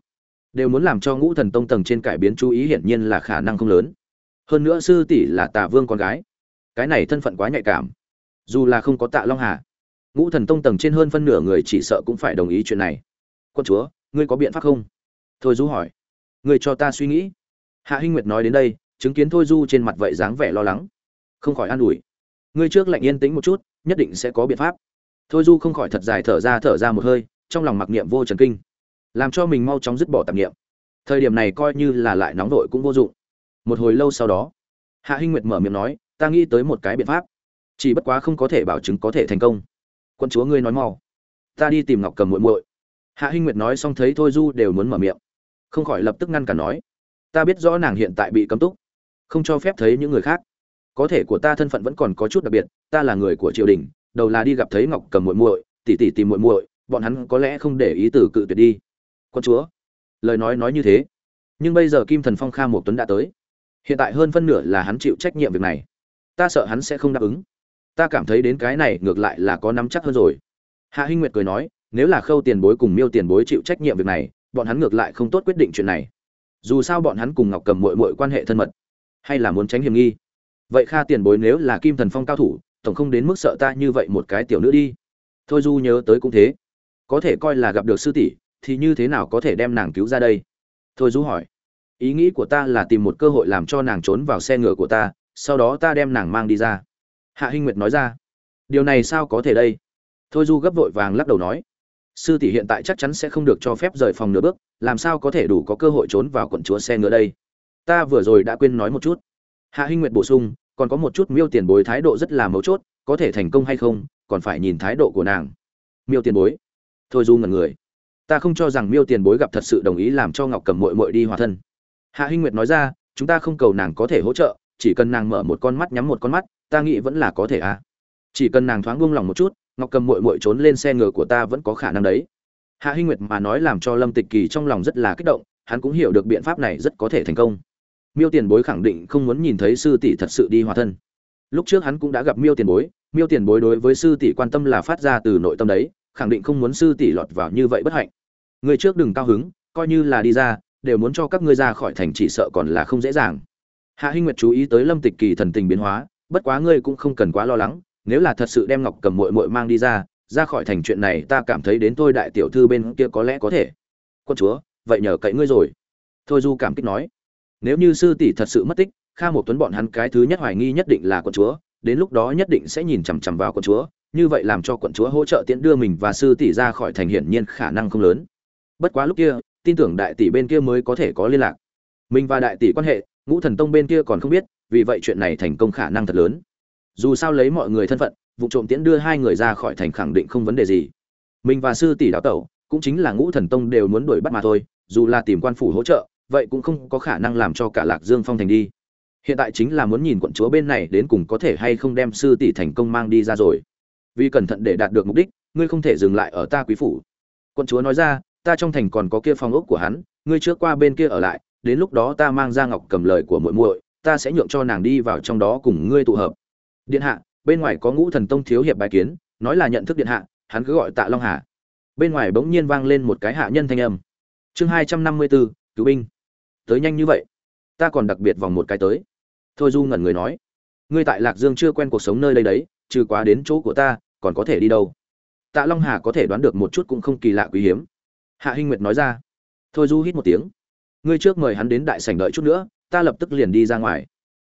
đều muốn làm cho ngũ thần tông tầng trên cải biến chú ý hiển nhiên là khả năng không lớn. Hơn nữa sư tỷ là tạ vương con gái, cái này thân phận quá nhạy cảm. Dù là không có tạ long hà, ngũ thần tông tầng trên hơn phân nửa người chỉ sợ cũng phải đồng ý chuyện này. Quân chúa, ngươi có biện pháp không? Thôi du hỏi. Ngươi cho ta suy nghĩ. Hạ hinh nguyệt nói đến đây, chứng kiến thôi du trên mặt vậy dáng vẻ lo lắng. Không khỏi an ủi. Ngươi trước lạnh yên tĩnh một chút, nhất định sẽ có biện pháp. Thôi du không khỏi thật dài thở ra thở ra một hơi, trong lòng mặc niệm vô trần kinh làm cho mình mau chóng dứt bỏ tạp niệm. Thời điểm này coi như là lại nóng vội cũng vô dụng. Một hồi lâu sau đó, hạ hinh nguyệt mở miệng nói, ta nghĩ tới một cái biện pháp. Chỉ bất quá không có thể bảo chứng có thể thành công. Quân chúa ngươi nói mau. Ta đi tìm ngọc cầm muội muội. Hạ hinh nguyệt nói xong thấy thôi du đều muốn mở miệng. Không khỏi lập tức ngăn cả nói, ta biết rõ nàng hiện tại bị cấm túc, không cho phép thấy những người khác. Có thể của ta thân phận vẫn còn có chút đặc biệt, ta là người của triều đình, đầu là đi gặp thấy ngọc cầm muội muội, tỷ tỷ tìm muội muội, bọn hắn có lẽ không để ý từ cự tuyệt đi con chúa, lời nói nói như thế, nhưng bây giờ kim thần phong kha một tuấn đã tới. Hiện tại hơn phân nửa là hắn chịu trách nhiệm việc này. Ta sợ hắn sẽ không đáp ứng. Ta cảm thấy đến cái này ngược lại là có nắm chắc hơn rồi. Hạ hinh nguyệt cười nói, nếu là khâu tiền bối cùng miêu tiền bối chịu trách nhiệm việc này, bọn hắn ngược lại không tốt quyết định chuyện này. Dù sao bọn hắn cùng ngọc cầm mội mội quan hệ thân mật, hay là muốn tránh hiểm nghi. Vậy kha tiền bối nếu là kim thần phong cao thủ, tổng không đến mức sợ ta như vậy một cái tiểu nữ đi. Thôi du nhớ tới cũng thế. Có thể coi là gặp được sư tỷ thì như thế nào có thể đem nàng cứu ra đây? Thôi du hỏi. Ý nghĩ của ta là tìm một cơ hội làm cho nàng trốn vào xe ngựa của ta, sau đó ta đem nàng mang đi ra. Hạ hinh nguyệt nói ra. Điều này sao có thể đây? Thôi du gấp vội vàng lắc đầu nói. Sư tỷ hiện tại chắc chắn sẽ không được cho phép rời phòng nửa bước, làm sao có thể đủ có cơ hội trốn vào quận chúa xe ngựa đây? Ta vừa rồi đã quên nói một chút. Hạ hinh nguyệt bổ sung, còn có một chút miêu tiền bối thái độ rất là mấu chốt, có thể thành công hay không, còn phải nhìn thái độ của nàng. Miêu tiền bối. Thôi du ngần người ta không cho rằng miêu tiền bối gặp thật sự đồng ý làm cho ngọc cầm mội mội đi hòa thân. Hạ hinh nguyệt nói ra, chúng ta không cầu nàng có thể hỗ trợ, chỉ cần nàng mở một con mắt nhắm một con mắt, ta nghĩ vẫn là có thể à. Chỉ cần nàng thoáng buông lòng một chút, ngọc cầm mội mội trốn lên xe ngựa của ta vẫn có khả năng đấy. Hạ hinh nguyệt mà nói làm cho lâm tịch kỳ trong lòng rất là kích động, hắn cũng hiểu được biện pháp này rất có thể thành công. Miêu tiền bối khẳng định không muốn nhìn thấy sư tỷ thật sự đi hòa thân. Lúc trước hắn cũng đã gặp miêu tiền bối, miêu tiền bối đối với sư tỷ quan tâm là phát ra từ nội tâm đấy, khẳng định không muốn sư tỷ lọt vào như vậy bất hạnh người trước đừng cao hứng, coi như là đi ra, đều muốn cho các ngươi ra khỏi thành chỉ sợ còn là không dễ dàng. Hạ hinh nguyệt chú ý tới lâm tịch kỳ thần tình biến hóa, bất quá ngươi cũng không cần quá lo lắng, nếu là thật sự đem ngọc cầm muội muội mang đi ra ra khỏi thành chuyện này ta cảm thấy đến tôi đại tiểu thư bên kia có lẽ có thể. Quân chúa, vậy nhờ cậy ngươi rồi. Thôi du cảm kích nói, nếu như sư tỷ thật sự mất tích, kha một tuấn bọn hắn cái thứ nhất hoài nghi nhất định là quân chúa, đến lúc đó nhất định sẽ nhìn chằm chằm vào quân chúa, như vậy làm cho quận chúa hỗ trợ tiễn đưa mình và sư tỷ ra khỏi thành hiển nhiên khả năng không lớn bất quá lúc kia, tin tưởng đại tỷ bên kia mới có thể có liên lạc. Mình và đại tỷ quan hệ, ngũ thần tông bên kia còn không biết, vì vậy chuyện này thành công khả năng thật lớn. Dù sao lấy mọi người thân phận, vụ trộm tiễn đưa hai người ra khỏi thành khẳng định không vấn đề gì. Mình và sư tỷ đào tẩu, cũng chính là ngũ thần tông đều muốn đuổi bắt mà thôi, dù là tìm quan phủ hỗ trợ, vậy cũng không có khả năng làm cho cả lạc dương phong thành đi. Hiện tại chính là muốn nhìn quận chúa bên này đến cùng có thể hay không đem sư tỷ thành công mang đi ra rồi. Vì cẩn thận để đạt được mục đích, ngươi không thể dừng lại ở ta quý phủ. Quận chúa nói ra ta trong thành còn có kia phòng ốc của hắn, ngươi trước qua bên kia ở lại, đến lúc đó ta mang ra ngọc cầm lời của muội muội, ta sẽ nhượng cho nàng đi vào trong đó cùng ngươi tụ hợp. Điện hạ, bên ngoài có ngũ thần tông thiếu hiệp bài kiến, nói là nhận thức điện hạ, hắn cứ gọi tạ long hà. Bên ngoài bỗng nhiên vang lên một cái hạ nhân thanh âm. Chương hai trăm năm mươi bốn cứu binh. Tới nhanh như vậy, ta còn đặc biệt vòng một cái tới. Thôi du ngẩn người nói, ngươi tại lạc dương chưa quen cuộc sống nơi đây đấy, trừ quá đến chỗ của ta, còn có thể đi đâu? Tạ long hà có thể đoán được một chút cũng không kỳ lạ quý hiếm hạ hinh nguyệt nói ra. Thôi du hít một tiếng. Ngươi trước mời hắn đến đại sảnh đợi chút nữa, ta lập tức liền đi ra ngoài.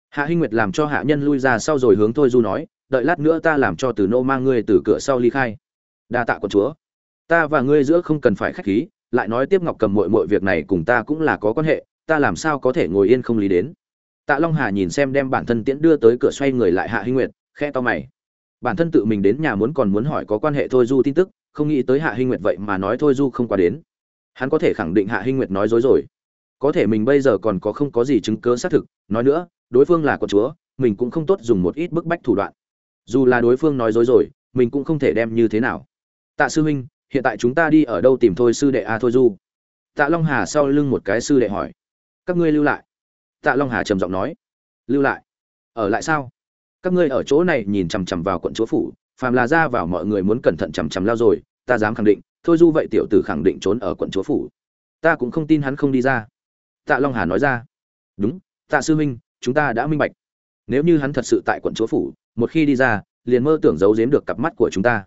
Hạ hinh nguyệt làm cho hạ nhân lui ra sau rồi hướng thôi du nói, đợi lát nữa ta làm cho từ nô mang ngươi từ cửa sau ly khai. Đa tạ con chúa. Ta và ngươi giữa không cần phải khách khí, lại nói tiếp ngọc cầm mội mội việc này cùng ta cũng là có quan hệ, ta làm sao có thể ngồi yên không lý đến. Tạ long hà nhìn xem đem bản thân tiễn đưa tới cửa xoay người lại hạ hinh nguyệt khe to mày. Bản thân tự mình đến nhà muốn còn muốn hỏi có quan hệ thôi du tin tức không nghĩ tới hạ hinh nguyệt vậy mà nói thôi du không qua đến. Hắn có thể khẳng định hạ hinh nguyệt nói dối rồi. Có thể mình bây giờ còn có không có gì chứng cớ xác thực, nói nữa, đối phương là con chúa, mình cũng không tốt dùng một ít bức bách thủ đoạn. Dù là đối phương nói dối rồi, mình cũng không thể đem như thế nào. Tạ sư huynh, hiện tại chúng ta đi ở đâu tìm thôi sư đệ a thôi du? Tạ long hà sau lưng một cái sư đệ hỏi. Các ngươi lưu lại. Tạ long hà trầm giọng nói. Lưu lại? Ở lại sao? Các ngươi ở chỗ này nhìn chằm chằm vào quận chúa phủ phàm là ra vào mọi người muốn cẩn thận chằm chằm lao rồi, ta dám khẳng định, thôi du vậy tiểu tử khẳng định trốn ở quận chúa phủ. Ta cũng không tin hắn không đi ra. Tạ long hà nói ra. Đúng, tạ sư huynh chúng ta đã minh bạch. Nếu như hắn thật sự tại quận chúa phủ, một khi đi ra, liền mơ tưởng giấu giếm được cặp mắt của chúng ta.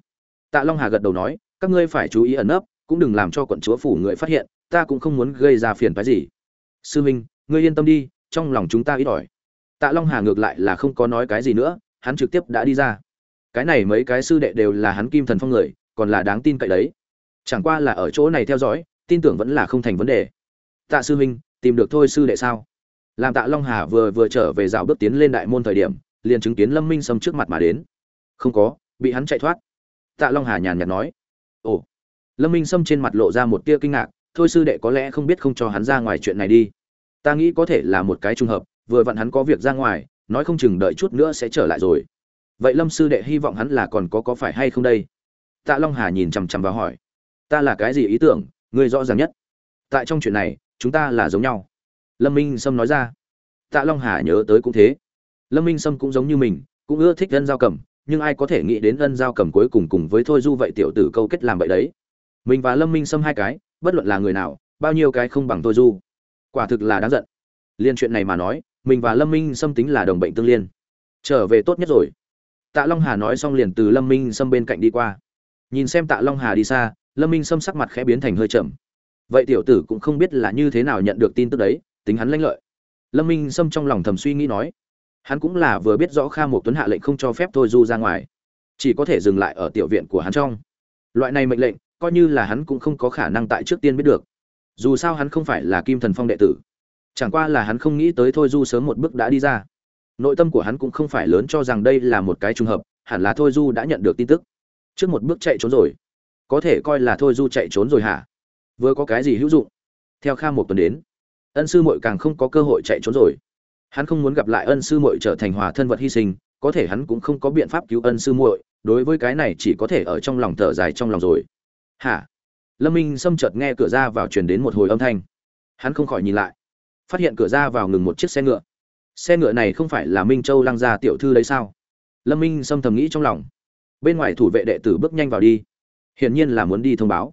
Tạ long hà gật đầu nói, các ngươi phải chú ý ẩn nấp, cũng đừng làm cho quận chúa phủ người phát hiện, ta cũng không muốn gây ra phiền phái gì. Sư huynh ngươi yên tâm đi, trong lòng chúng ta ít ỏi. Tạ long hà ngược lại là không có nói cái gì nữa, hắn trực tiếp đã đi ra cái này mấy cái sư đệ đều là hắn kim thần phong người, còn là đáng tin cậy đấy. Chẳng qua là ở chỗ này theo dõi, tin tưởng vẫn là không thành vấn đề. Tạ sư huynh, tìm được thôi sư đệ sao? Làm tạ long hà vừa vừa trở về dạo bước tiến lên đại môn thời điểm, liền chứng kiến lâm minh sâm trước mặt mà đến. Không có, bị hắn chạy thoát. Tạ long hà nhàn nhạt nói. Ồ. Lâm minh sâm trên mặt lộ ra một tia kinh ngạc, thôi sư đệ có lẽ không biết không cho hắn ra ngoài chuyện này đi. Ta nghĩ có thể là một cái trùng hợp, vừa vặn hắn có việc ra ngoài, nói không chừng đợi chút nữa sẽ trở lại rồi vậy lâm sư đệ hy vọng hắn là còn có có phải hay không đây? Tạ long hà nhìn chằm chằm vào hỏi. Ta là cái gì ý tưởng? Ngươi rõ ràng nhất. Tại trong chuyện này, chúng ta là giống nhau. Lâm minh sâm nói ra. Tạ long hà nhớ tới cũng thế. Lâm minh sâm cũng giống như mình, cũng ưa thích ân giao cầm, nhưng ai có thể nghĩ đến ân giao cầm cuối cùng cùng với thôi du vậy tiểu tử câu kết làm vậy đấy. Mình và lâm minh sâm hai cái, bất luận là người nào, bao nhiêu cái không bằng thôi du. Quả thực là đáng giận. Liên chuyện này mà nói, mình và lâm minh sâm tính là đồng bệnh tương liên. Trở về tốt nhất rồi tạ long hà nói xong liền từ lâm minh sâm bên cạnh đi qua. Nhìn xem tạ long hà đi xa, lâm minh sâm sắc mặt khẽ biến thành hơi chậm vậy tiểu tử cũng không biết là như thế nào nhận được tin tức đấy, tính hắn lãnh lợi. Lâm minh sâm trong lòng thầm suy nghĩ nói, hắn cũng là vừa biết rõ kha một tuấn hạ lệnh không cho phép thôi du ra ngoài, chỉ có thể dừng lại ở tiểu viện của hắn trong. Loại này mệnh lệnh, coi như là hắn cũng không có khả năng tại trước tiên biết được. Dù sao hắn không phải là kim thần phong đệ tử, chẳng qua là hắn không nghĩ tới thôi du sớm một bước đã đi ra nội tâm của hắn cũng không phải lớn cho rằng đây là một cái trùng hợp, hẳn là thôi du đã nhận được tin tức. Trước một bước chạy trốn rồi. Có thể coi là thôi du chạy trốn rồi hả? Vừa có cái gì hữu dụng? Theo kha một tuần đến, ân sư muội càng không có cơ hội chạy trốn rồi. Hắn không muốn gặp lại ân sư muội trở thành hòa thân vật hy sinh, có thể hắn cũng không có biện pháp cứu ân sư muội, đối với cái này chỉ có thể ở trong lòng thở dài trong lòng rồi. Hả? Lâm minh xâm chợt nghe cửa ra vào truyền đến một hồi âm thanh. Hắn không khỏi nhìn lại, phát hiện cửa ra vào ngừng một chiếc xe ngựa xe ngựa này không phải là minh châu lăng gia tiểu thư đấy sao? Lâm minh xâm thầm nghĩ trong lòng. Bên ngoài thủ vệ đệ tử bước nhanh vào đi. Hiển nhiên là muốn đi thông báo.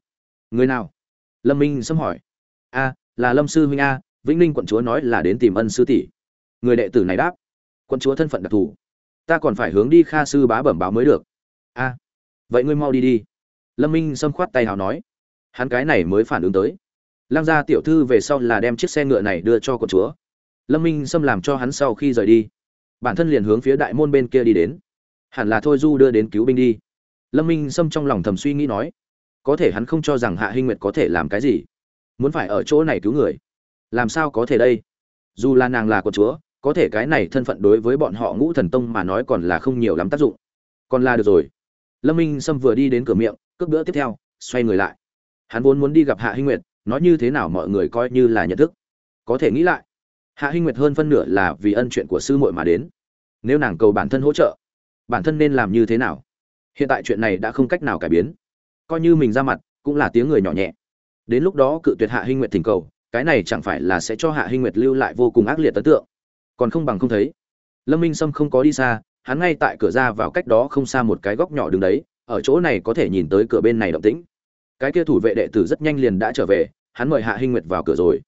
Người nào? Lâm minh xâm hỏi. A, là lâm sư huynh a, vĩnh ninh quận chúa nói là đến tìm ân sư tỷ. Người đệ tử này đáp. Quận chúa thân phận đặc thù. Ta còn phải hướng đi kha sư bá bẩm báo mới được. A, vậy ngươi mau đi đi. Lâm minh xâm khoát tay hào nói. Hắn cái này mới phản ứng tới. Lăng gia tiểu thư về sau là đem chiếc xe ngựa này đưa cho quận chúa lâm minh xâm làm cho hắn sau khi rời đi, bản thân liền hướng phía đại môn bên kia đi đến. Hẳn là thôi du đưa đến cứu binh đi. Lâm minh xâm trong lòng thầm suy nghĩ nói, có thể hắn không cho rằng hạ hinh nguyệt có thể làm cái gì, muốn phải ở chỗ này cứu người. Làm sao có thể đây? Dù là nàng là con chúa, có thể cái này thân phận đối với bọn họ ngũ thần tông mà nói còn là không nhiều lắm tác dụng. Còn là được rồi. Lâm minh sâm vừa đi đến cửa miệng cướp bữa tiếp theo, xoay người lại. Hắn vốn muốn đi gặp hạ hinh nguyệt, nói như thế nào mọi người coi như là nhận thức. Có thể nghĩ lại hạ hinh nguyệt hơn phân nửa là vì ân chuyện của sư muội mà đến. Nếu nàng cầu bản thân hỗ trợ, bản thân nên làm như thế nào? Hiện tại chuyện này đã không cách nào cải biến. Coi như mình ra mặt, cũng là tiếng người nhỏ nhẹ. Đến lúc đó cự tuyệt hạ hinh nguyệt thỉnh cầu, cái này chẳng phải là sẽ cho hạ hinh nguyệt lưu lại vô cùng ác liệt ấn tượng. Còn không bằng không thấy. Lâm minh sâm không có đi xa, hắn ngay tại cửa ra vào cách đó không xa một cái góc nhỏ đứng đấy, ở chỗ này có thể nhìn tới cửa bên này động tĩnh. Cái kia thủ vệ đệ tử rất nhanh liền đã trở về, hắn mời hạ hinh nguyệt vào cửa rồi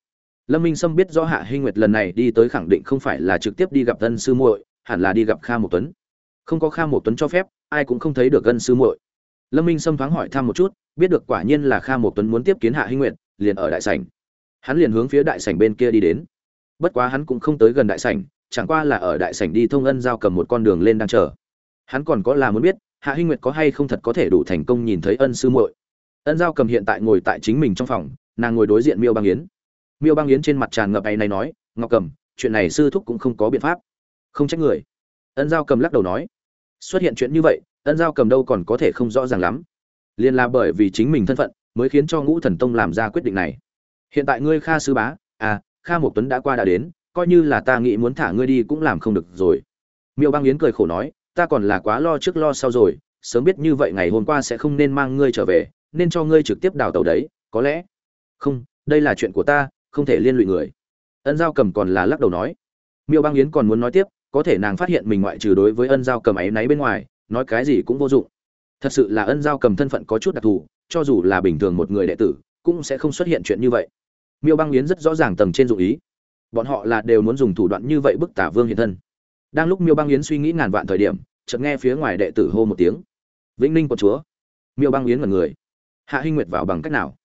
lâm minh sâm biết rõ hạ hinh nguyệt lần này đi tới khẳng định không phải là trực tiếp đi gặp Ân sư muội, hẳn là đi gặp kha một tuấn. Không có kha một tuấn cho phép, ai cũng không thấy được ân sư muội. Lâm minh sâm thoáng hỏi thăm một chút, biết được quả nhiên là kha một tuấn muốn tiếp kiến hạ hinh nguyệt, liền ở đại sảnh. Hắn liền hướng phía đại sảnh bên kia đi đến. Bất quá hắn cũng không tới gần đại sảnh, chẳng qua là ở đại sảnh đi thông ân giao cầm một con đường lên đang chờ. Hắn còn có là muốn biết, hạ hinh nguyệt có hay không thật có thể đủ thành công nhìn thấy ân sư muội. Ân giao cầm hiện tại ngồi tại chính mình trong phòng, nàng ngồi đối diện miêu băng yến miêu băng yến trên mặt tràn ngập ấy này nói, ngọc cầm chuyện này sư thúc cũng không có biện pháp. Không trách người. Ân giao cầm lắc đầu nói, xuất hiện chuyện như vậy, ân giao cầm đâu còn có thể không rõ ràng lắm. Liên là bởi vì chính mình thân phận, mới khiến cho ngũ thần tông làm ra quyết định này. Hiện tại ngươi kha sư bá à kha một tuấn đã qua đã đến, coi như là ta nghĩ muốn thả ngươi đi cũng làm không được rồi. Miêu băng yến cười khổ nói, ta còn là quá lo trước lo sau rồi, sớm biết như vậy ngày hôm qua sẽ không nên mang ngươi trở về, nên cho ngươi trực tiếp đào tàu đấy, có lẽ. Không, đây là chuyện của ta không thể liên lụy người. Ân giao cầm còn là lắc đầu nói. Miêu băng yến còn muốn nói tiếp, có thể nàng phát hiện mình ngoại trừ đối với ân giao cầm ấy náy bên ngoài, nói cái gì cũng vô dụng. Thật sự là ân giao cầm thân phận có chút đặc thù, cho dù là bình thường một người đệ tử, cũng sẽ không xuất hiện chuyện như vậy. Miêu băng yến rất rõ ràng tầng trên dụng ý. Bọn họ là đều muốn dùng thủ đoạn như vậy bức tả vương hiện thân. Đang lúc miêu băng yến suy nghĩ ngàn vạn thời điểm, chợt nghe phía ngoài đệ tử hô một tiếng. Vĩnh ninh quận chúa. Miêu băng yến mật người. Hạ hinh nguyệt vào bằng cách nào?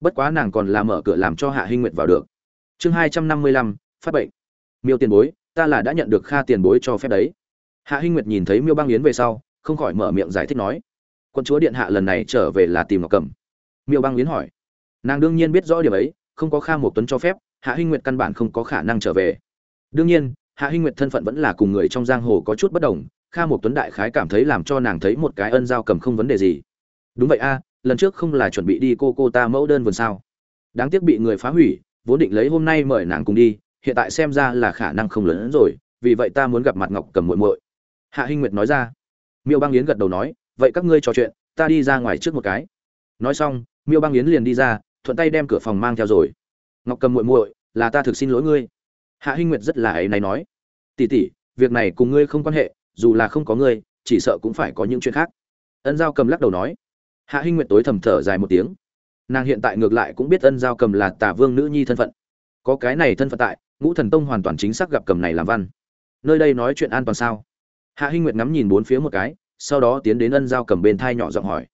Bất quá nàng còn là mở cửa làm cho hạ hinh nguyệt vào được. Chương hai trăm năm mươi lăm, phát bệnh. Miêu tiền bối, ta là đã nhận được kha tiền bối cho phép đấy. Hạ hinh nguyệt nhìn thấy miêu băng yến về sau, không khỏi mở miệng giải thích nói, quân chúa điện hạ lần này trở về là tìm ngọc cầm miêu băng yến hỏi, nàng đương nhiên biết rõ điều ấy, không có kha một tuấn cho phép, hạ hinh nguyệt căn bản không có khả năng trở về. Đương nhiên, hạ hinh nguyệt thân phận vẫn là cùng người trong giang hồ có chút bất đồng, kha một tuấn đại khái cảm thấy làm cho nàng thấy một cái ân giao cầm không vấn đề gì. Đúng vậy a lần trước không là chuẩn bị đi cô cô ta mẫu đơn vườn sao? Đáng tiếc bị người phá hủy, vốn định lấy hôm nay mời nàng cùng đi, hiện tại xem ra là khả năng không lớn hơn rồi, vì vậy ta muốn gặp mặt ngọc cầm muội muội. Hạ hinh nguyệt nói ra. Miêu băng yến gật đầu nói, vậy các ngươi trò chuyện, ta đi ra ngoài trước một cái. Nói xong, miêu băng yến liền đi ra, thuận tay đem cửa phòng mang theo rồi. Ngọc cầm muội muội, là ta thực xin lỗi ngươi. Hạ hinh nguyệt rất là ấy này nói. Tỷ tỷ, việc này cùng ngươi không quan hệ, dù là không có ngươi, chỉ sợ cũng phải có những chuyện khác. Ân giao cầm lắc đầu nói hạ hinh nguyệt tối thầm thở dài một tiếng. Nàng hiện tại ngược lại cũng biết ân giao cầm là tả vương nữ nhi thân phận. Có cái này thân phận tại, ngũ thần tông hoàn toàn chính xác gặp cầm này làm văn. Nơi đây nói chuyện an toàn sao? Hạ hinh nguyệt ngắm nhìn bốn phía một cái, sau đó tiến đến ân giao cầm bên thai nhỏ giọng hỏi.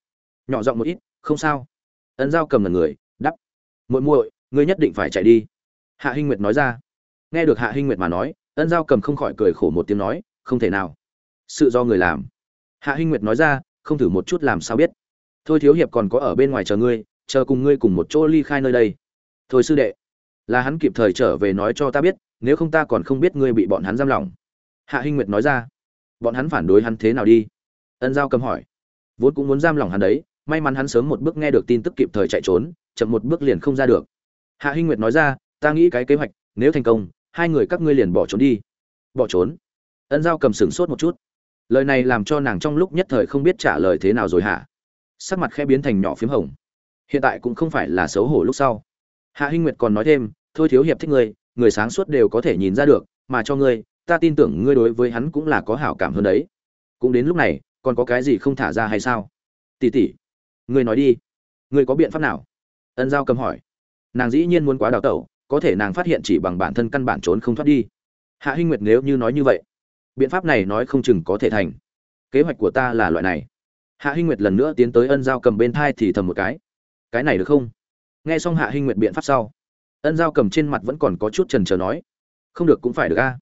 Nhỏ giọng một ít, không sao. Ân giao cầm là người đắp muội muội, ngươi nhất định phải chạy đi. Hạ hinh nguyệt nói ra. Nghe được hạ hinh nguyệt mà nói, ân giao cầm không khỏi cười khổ một tiếng nói, không thể nào. Sự do người làm. Hạ hinh nguyệt nói ra, không thử một chút làm sao biết thôi thiếu hiệp còn có ở bên ngoài chờ ngươi, chờ cùng ngươi cùng một chỗ ly khai nơi đây. Thôi sư đệ, là hắn kịp thời trở về nói cho ta biết, nếu không ta còn không biết ngươi bị bọn hắn giam lỏng. Hạ hinh nguyệt nói ra, bọn hắn phản đối hắn thế nào đi? Ân giao cầm hỏi, vốn cũng muốn giam lỏng hắn đấy, may mắn hắn sớm một bước nghe được tin tức kịp thời chạy trốn, chậm một bước liền không ra được. Hạ hinh nguyệt nói ra, ta nghĩ cái kế hoạch, nếu thành công, hai người các ngươi liền bỏ trốn đi. Bỏ trốn? Ân giao cầm sửng sốt một chút. Lời này làm cho nàng trong lúc nhất thời không biết trả lời thế nào rồi hả? Sắc mặt khẽ biến thành nhỏ phím hồng. Hiện tại cũng không phải là xấu hổ lúc sau. Hạ hinh nguyệt còn nói thêm, thôi thiếu hiệp thích ngươi, người sáng suốt đều có thể nhìn ra được, mà cho ngươi, ta tin tưởng ngươi đối với hắn cũng là có hảo cảm hơn đấy. Cũng đến lúc này, còn có cái gì không thả ra hay sao? Tỷ tỷ, ngươi nói đi, ngươi có biện pháp nào? Ân giao cầm hỏi. Nàng dĩ nhiên muốn quá đào tẩu, có thể nàng phát hiện chỉ bằng bản thân căn bản trốn không thoát đi. Hạ hinh nguyệt nếu như nói như vậy, biện pháp này nói không chừng có thể thành. Kế hoạch của ta là loại này hạ hinh nguyệt lần nữa tiến tới ân giao cầm bên thai thì thầm một cái. Cái này được không? Nghe xong hạ hinh nguyệt biện pháp sau, ân giao cầm trên mặt vẫn còn có chút trần trờ nói. Không được cũng phải được a.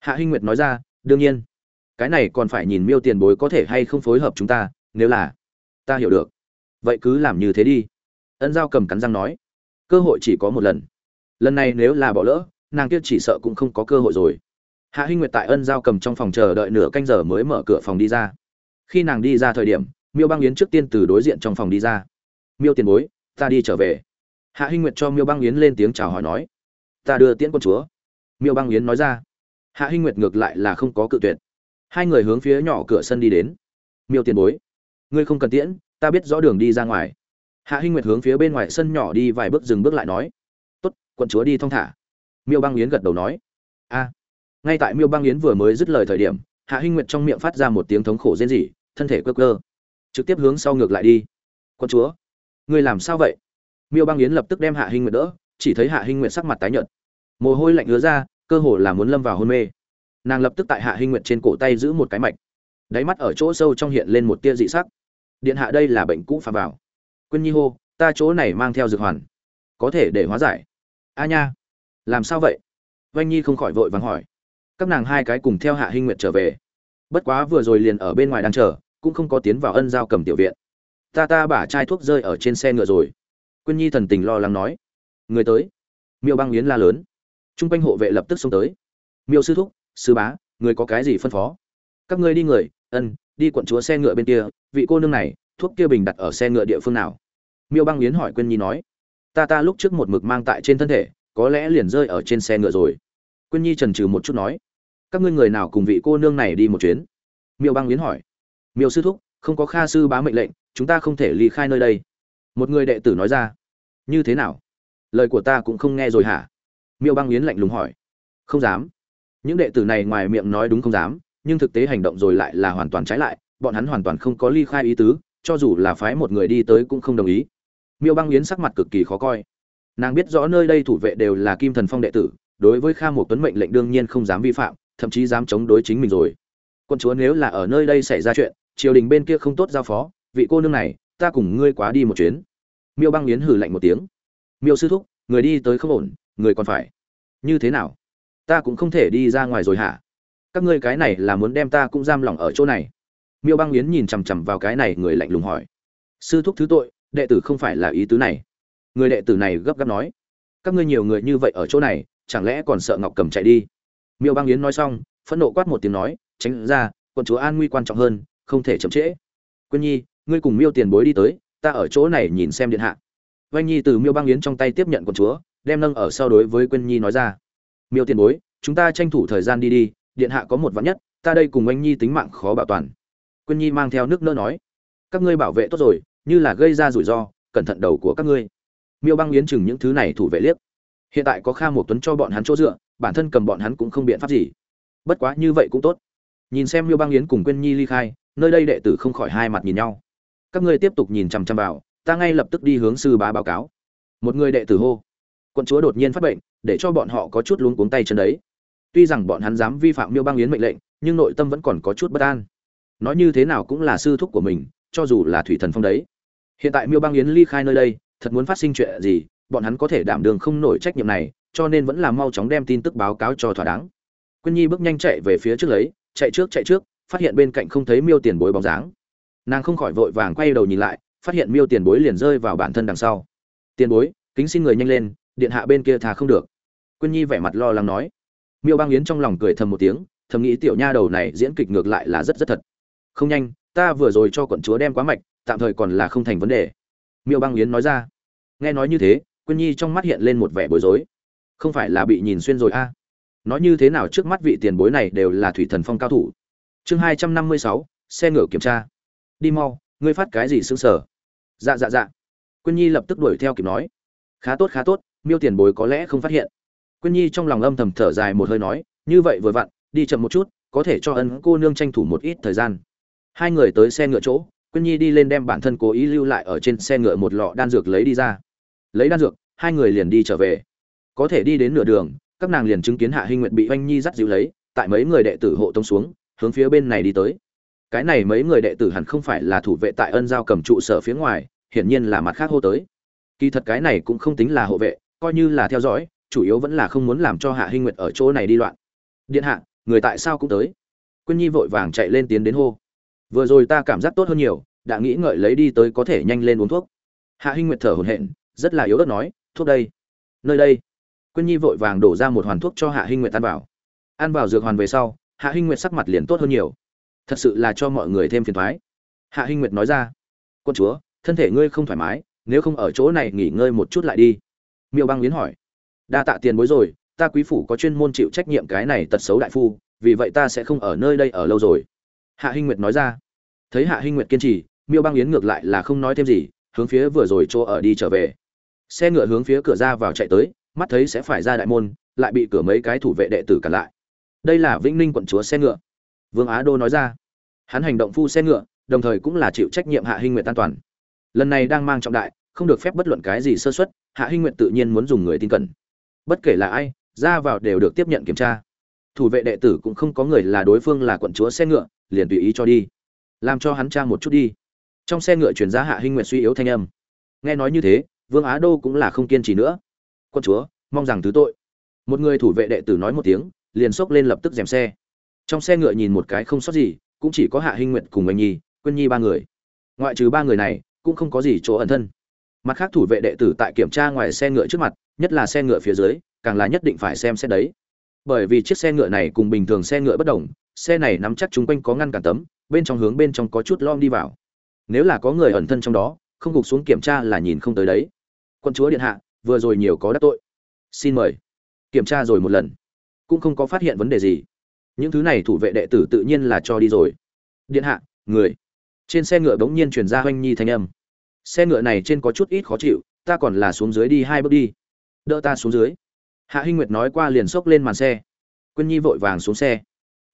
Hạ hinh nguyệt nói ra, đương nhiên. Cái này còn phải nhìn miêu tiền bối có thể hay không phối hợp chúng ta, nếu là ta hiểu được. Vậy cứ làm như thế đi. Ân giao cầm cắn răng nói. Cơ hội chỉ có một lần. Lần này nếu là bỏ lỡ, nàng kia chỉ sợ cũng không có cơ hội rồi. Hạ hinh nguyệt tại ân giao cầm trong phòng chờ đợi nửa canh giờ mới mở cửa phòng đi ra khi nàng đi ra thời điểm, miêu băng yến trước tiên từ đối diện trong phòng đi ra. Miêu tiền bối, ta đi trở về. Hạ hinh nguyệt cho miêu băng yến lên tiếng chào hỏi nói, ta đưa tiễn quân chúa. Miêu băng yến nói ra. Hạ hinh nguyệt ngược lại là không có cự tuyệt. Hai người hướng phía nhỏ cửa sân đi đến. Miêu tiền bối, ngươi không cần tiễn, ta biết rõ đường đi ra ngoài. Hạ hinh nguyệt hướng phía bên ngoài sân nhỏ đi vài bước dừng bước lại nói, tốt quận chúa đi thong thả. Miêu băng yến gật đầu nói, a. Ngay tại miêu băng yến vừa mới dứt lời thời điểm hạ hinh nguyệt trong miệng phát ra một tiếng thống khổ rên rỉ, thân thể cơ cơ trực tiếp hướng sau ngược lại đi. Con chúa, ngươi làm sao vậy? Miêu băng yến lập tức đem hạ hinh nguyệt đỡ, chỉ thấy hạ hinh nguyệt sắc mặt tái nhợt. Mồ hôi lạnh ứa ra, cơ hồ là muốn lâm vào hôn mê. Nàng lập tức tại hạ hinh nguyệt trên cổ tay giữ một cái mạch. Đáy mắt ở chỗ sâu trong hiện lên một tia dị sắc. Điện hạ đây là bệnh cũ phà vào. Quyên nhi hô, ta chỗ này mang theo dược hoàn. Có thể để hóa giải. A nha, làm sao vậy? Vanh nhi không khỏi vội vàng hỏi các nàng hai cái cùng theo hạ hinh nguyệt trở về. Bất quá vừa rồi liền ở bên ngoài đang chờ, cũng không có tiến vào ân giao cầm tiểu viện. Ta ta bả chai thuốc rơi ở trên xe ngựa rồi. Quyên nhi thần tình lo lắng nói. Người tới. Miêu băng yến la lớn. T r u n g quanh hộ vệ lập tức xông tới. Miêu sư thúc, sư bá, người có cái gì phân phó? Các ngươi đi người, ân, đi quận chúa xe ngựa bên kia, vị cô nương này, thuốc kia bình đặt ở xe ngựa địa phương nào? Miêu băng yến hỏi quyên nhi nói. Ta ta lúc trước một mực mang tại trên thân thể, có lẽ liền rơi ở trên xe ngựa rồi quyên nhi trần trừ một chút nói, các ngươi người nào cùng vị cô nương này đi một chuyến? Miêu băng yến hỏi, miêu sư thúc, không có kha sư bá mệnh lệnh, chúng ta không thể ly khai nơi đây. Một người đệ tử nói ra, như thế nào? Lời của ta cũng không nghe rồi hả? Miêu băng yến lạnh lùng hỏi, không dám. Những đệ tử này ngoài miệng nói đúng không dám, nhưng thực tế hành động rồi lại là hoàn toàn trái lại, bọn hắn hoàn toàn không có ly khai ý tứ, cho dù là phái một người đi tới cũng không đồng ý. Miêu băng yến sắc mặt cực kỳ khó coi. Nàng biết rõ nơi đây thủ vệ đều là kim thần phong đệ tử đối với kha một tuấn mệnh lệnh đương nhiên không dám vi phạm, thậm chí dám chống đối chính mình rồi. Quân chúa nếu là ở nơi đây xảy ra chuyện, triều đình bên kia không tốt giao phó, vị cô nương này, ta cùng ngươi quá đi một chuyến. Miêu băng yến hừ lạnh một tiếng. Miêu sư thúc, người đi tới không ổn, người còn phải. Như thế nào? Ta cũng không thể đi ra ngoài rồi hả? Các ngươi cái này là muốn đem ta cũng giam lỏng ở chỗ này. Miêu băng yến nhìn chằm chằm vào cái này, người lạnh lùng hỏi. Sư thúc thứ tội, đệ tử không phải là ý tứ này. Người đệ tử này gấp gáp nói. Các ngươi nhiều người như vậy ở chỗ này chẳng lẽ còn sợ ngọc cầm chạy đi miêu băng yến nói xong phẫn nộ quát một tiếng nói tránh ra quận chúa an nguy quan trọng hơn không thể chậm trễ quyên nhi ngươi cùng miêu tiền bối đi tới ta ở chỗ này nhìn xem điện hạ Vanh Nhi từ Miêu Băng Yến trong tay tiếp nhận quận chúa, đem nâng ở sau đối với Quyên Nhi nói ra: "Miêu tiền bối, chúng ta tranh thủ thời gian đi đi, điện hạ có một vạn nhất, ta đây cùng Anh Nhi tính mạng khó bảo toàn." Quyên Nhi mang theo nước nỡ nói: "Các ngươi bảo vệ tốt rồi, như là gây ra rủi ro, cẩn thận đầu của các ngươi." Miêu Băng Yến chừng những thứ này thủ vệ liếc. Hiện tại có Kha Một Tuấn cho bọn hắn chỗ dựa, bản thân cầm bọn hắn cũng không biện pháp gì. Bất quá như vậy cũng tốt. Nhìn xem Miêu Bang Yến cùng Quyên Nhi ly khai, nơi đây đệ tử không khỏi hai mặt nhìn nhau. Các ngươi tiếp tục nhìn chằm chằm vào, ta ngay lập tức đi hướng sư bá báo cáo một người đệ tử hô quận chúa đột nhiên phát bệnh để cho bọn họ có chút luống cuống tay chân đấy tuy rằng bọn hắn dám vi phạm miêu Bang yến mệnh lệnh nhưng nội tâm vẫn còn có chút bất an nói như thế nào cũng là sư thúc của mình cho dù là thủy thần phong đấy hiện tại miêu Bang yến ly khai nơi đây thật muốn phát sinh chuyện gì bọn hắn có thể đảm đường không nổi trách nhiệm này, cho nên vẫn là mau chóng đem tin tức báo cáo cho thỏa đáng. Quyên nhi bước nhanh chạy về phía trước lấy, chạy trước chạy trước, phát hiện bên cạnh không thấy miêu tiền bối bóng dáng. Nàng không khỏi vội vàng quay đầu nhìn lại, phát hiện miêu tiền bối liền rơi vào bản thân đằng sau. Tiền bối, kính xin người nhanh lên, điện hạ bên kia thà không được. Quyên nhi vẻ mặt lo lắng nói. Miêu băng yến trong lòng cười thầm một tiếng, thầm nghĩ tiểu nha đầu này diễn kịch ngược lại là rất rất thật. Không nhanh, ta vừa rồi cho quận chúa đem quá mạch, tạm thời còn là không thành vấn đề. Miêu băng yến nói ra. Nghe nói như thế quyên nhi trong mắt hiện lên một vẻ bối rối. Không phải là bị nhìn xuyên rồi a? À? nói như thế nào trước mắt vị tiền bối này đều là thủy thần phong cao thủ? Chương hai trăm năm mươi sáu, xe ngựa kiểm tra. Đi mau, ngươi phát cái gì xứng sở? Dạ dạ dạ. Quyên nhi lập tức đuổi theo kịp nói. Khá tốt khá tốt, miêu tiền bối có lẽ không phát hiện. Quyên nhi trong lòng âm thầm thở dài một hơi nói, như vậy vừa vặn, đi chậm một chút, có thể cho ân cô nương tranh thủ một ít thời gian. Hai người tới xe ngựa chỗ, quyên nhi đi lên đem bản thân cố ý lưu lại ở trên xe ngựa một lọ đan dược lấy đi ra lấy đan dược, hai người liền đi trở về. Có thể đi đến nửa đường, các nàng liền chứng kiến hạ hinh nguyện bị oanh nhi dắt dịu lấy, tại mấy người đệ tử hộ tông xuống, hướng phía bên này đi tới. Cái này mấy người đệ tử hẳn không phải là thủ vệ tại ân giao cầm trụ sở phía ngoài, hiển nhiên là mặt khác hô tới. Kỳ thật cái này cũng không tính là hộ vệ, coi như là theo dõi, chủ yếu vẫn là không muốn làm cho hạ hinh nguyệt ở chỗ này đi loạn. Điện hạ, người tại sao cũng tới? Quyên nhi vội vàng chạy lên tiến đến hô. Vừa rồi ta cảm giác tốt hơn nhiều, đã nghĩ ngợi lấy đi tới có thể nhanh lên uống thuốc. Hạ hinh nguyệt thở hổn hển rất là yếu ớt nói, thuốc đây. Nơi đây. Quyên nhi vội vàng đổ ra một hoàn thuốc cho hạ hinh nguyệt ăn vào. Ăn vào dược hoàn về sau, hạ hinh nguyệt sắc mặt liền tốt hơn nhiều. Thật sự là cho mọi người thêm phiền thoái. Hạ hinh nguyệt nói ra, quân chúa, thân thể ngươi không thoải mái, nếu không ở chỗ này nghỉ ngơi một chút lại đi. Miêu băng yến hỏi, đa tạ tiền bối rồi, ta quý phủ có chuyên môn chịu trách nhiệm cái này tật xấu đại phu, vì vậy ta sẽ không ở nơi đây ở lâu rồi. Hạ hinh nguyệt nói ra, thấy hạ hinh nguyệt kiên trì, miêu băng yến ngược lại là không nói thêm gì, hướng phía vừa rồi chỗ ở đi trở về xe ngựa hướng phía cửa ra vào chạy tới, mắt thấy sẽ phải ra đại môn, lại bị cửa mấy cái thủ vệ đệ tử cản lại. Đây là vĩnh ninh quận chúa xe ngựa. Vương á đô nói ra. Hắn hành động phu xe ngựa, đồng thời cũng là chịu trách nhiệm hạ hinh nguyện an toàn. Lần này đang mang trọng đại, không được phép bất luận cái gì sơ xuất hạ hinh nguyện tự nhiên muốn dùng người tin cẩn. Bất kể là ai, ra vào đều được tiếp nhận kiểm tra. Thủ vệ đệ tử cũng không có người là đối phương là quận chúa xe ngựa, liền tùy ý cho đi. Làm cho hắn tra một chút đi. Trong xe ngựa chuyển ra hạ hinh nguyện suy yếu thanh âm. Nghe nói như thế vương á đô cũng là không kiên trì nữa. Quân chúa, mong rằng thứ tội. Một người thủ vệ đệ tử nói một tiếng, liền xốc lên lập tức dèm xe. Trong xe ngựa nhìn một cái không sót gì, cũng chỉ có hạ hinh nguyện cùng anh nhi, quyên nhi ba người. Ngoại trừ ba người này, cũng không có gì chỗ ẩn thân. Mặt khác thủ vệ đệ tử tại kiểm tra ngoài xe ngựa trước mặt, nhất là xe ngựa phía dưới, càng là nhất định phải xem xét đấy. Bởi vì chiếc xe ngựa này cùng bình thường xe ngựa bất đồng, xe này nắm chắc chung quanh có ngăn cản tấm, bên trong hướng bên trong có chút lom đi vào. Nếu là có người ẩn thân trong đó, không gục xuống kiểm tra là nhìn không tới đấy quân chúa điện hạ, vừa rồi nhiều có đắc tội. Xin mời. Kiểm tra rồi một lần. Cũng không có phát hiện vấn đề gì. Những thứ này thủ vệ đệ tử tự nhiên là cho đi rồi. Điện hạ, người. Trên xe ngựa bỗng nhiên truyền ra hoanh nhi thanh âm. Xe ngựa này trên có chút ít khó chịu, ta còn là xuống dưới đi hai bước đi. Đỡ ta xuống dưới. Hạ hinh nguyệt nói qua liền xốc lên màn xe. Quyên nhi vội vàng xuống xe.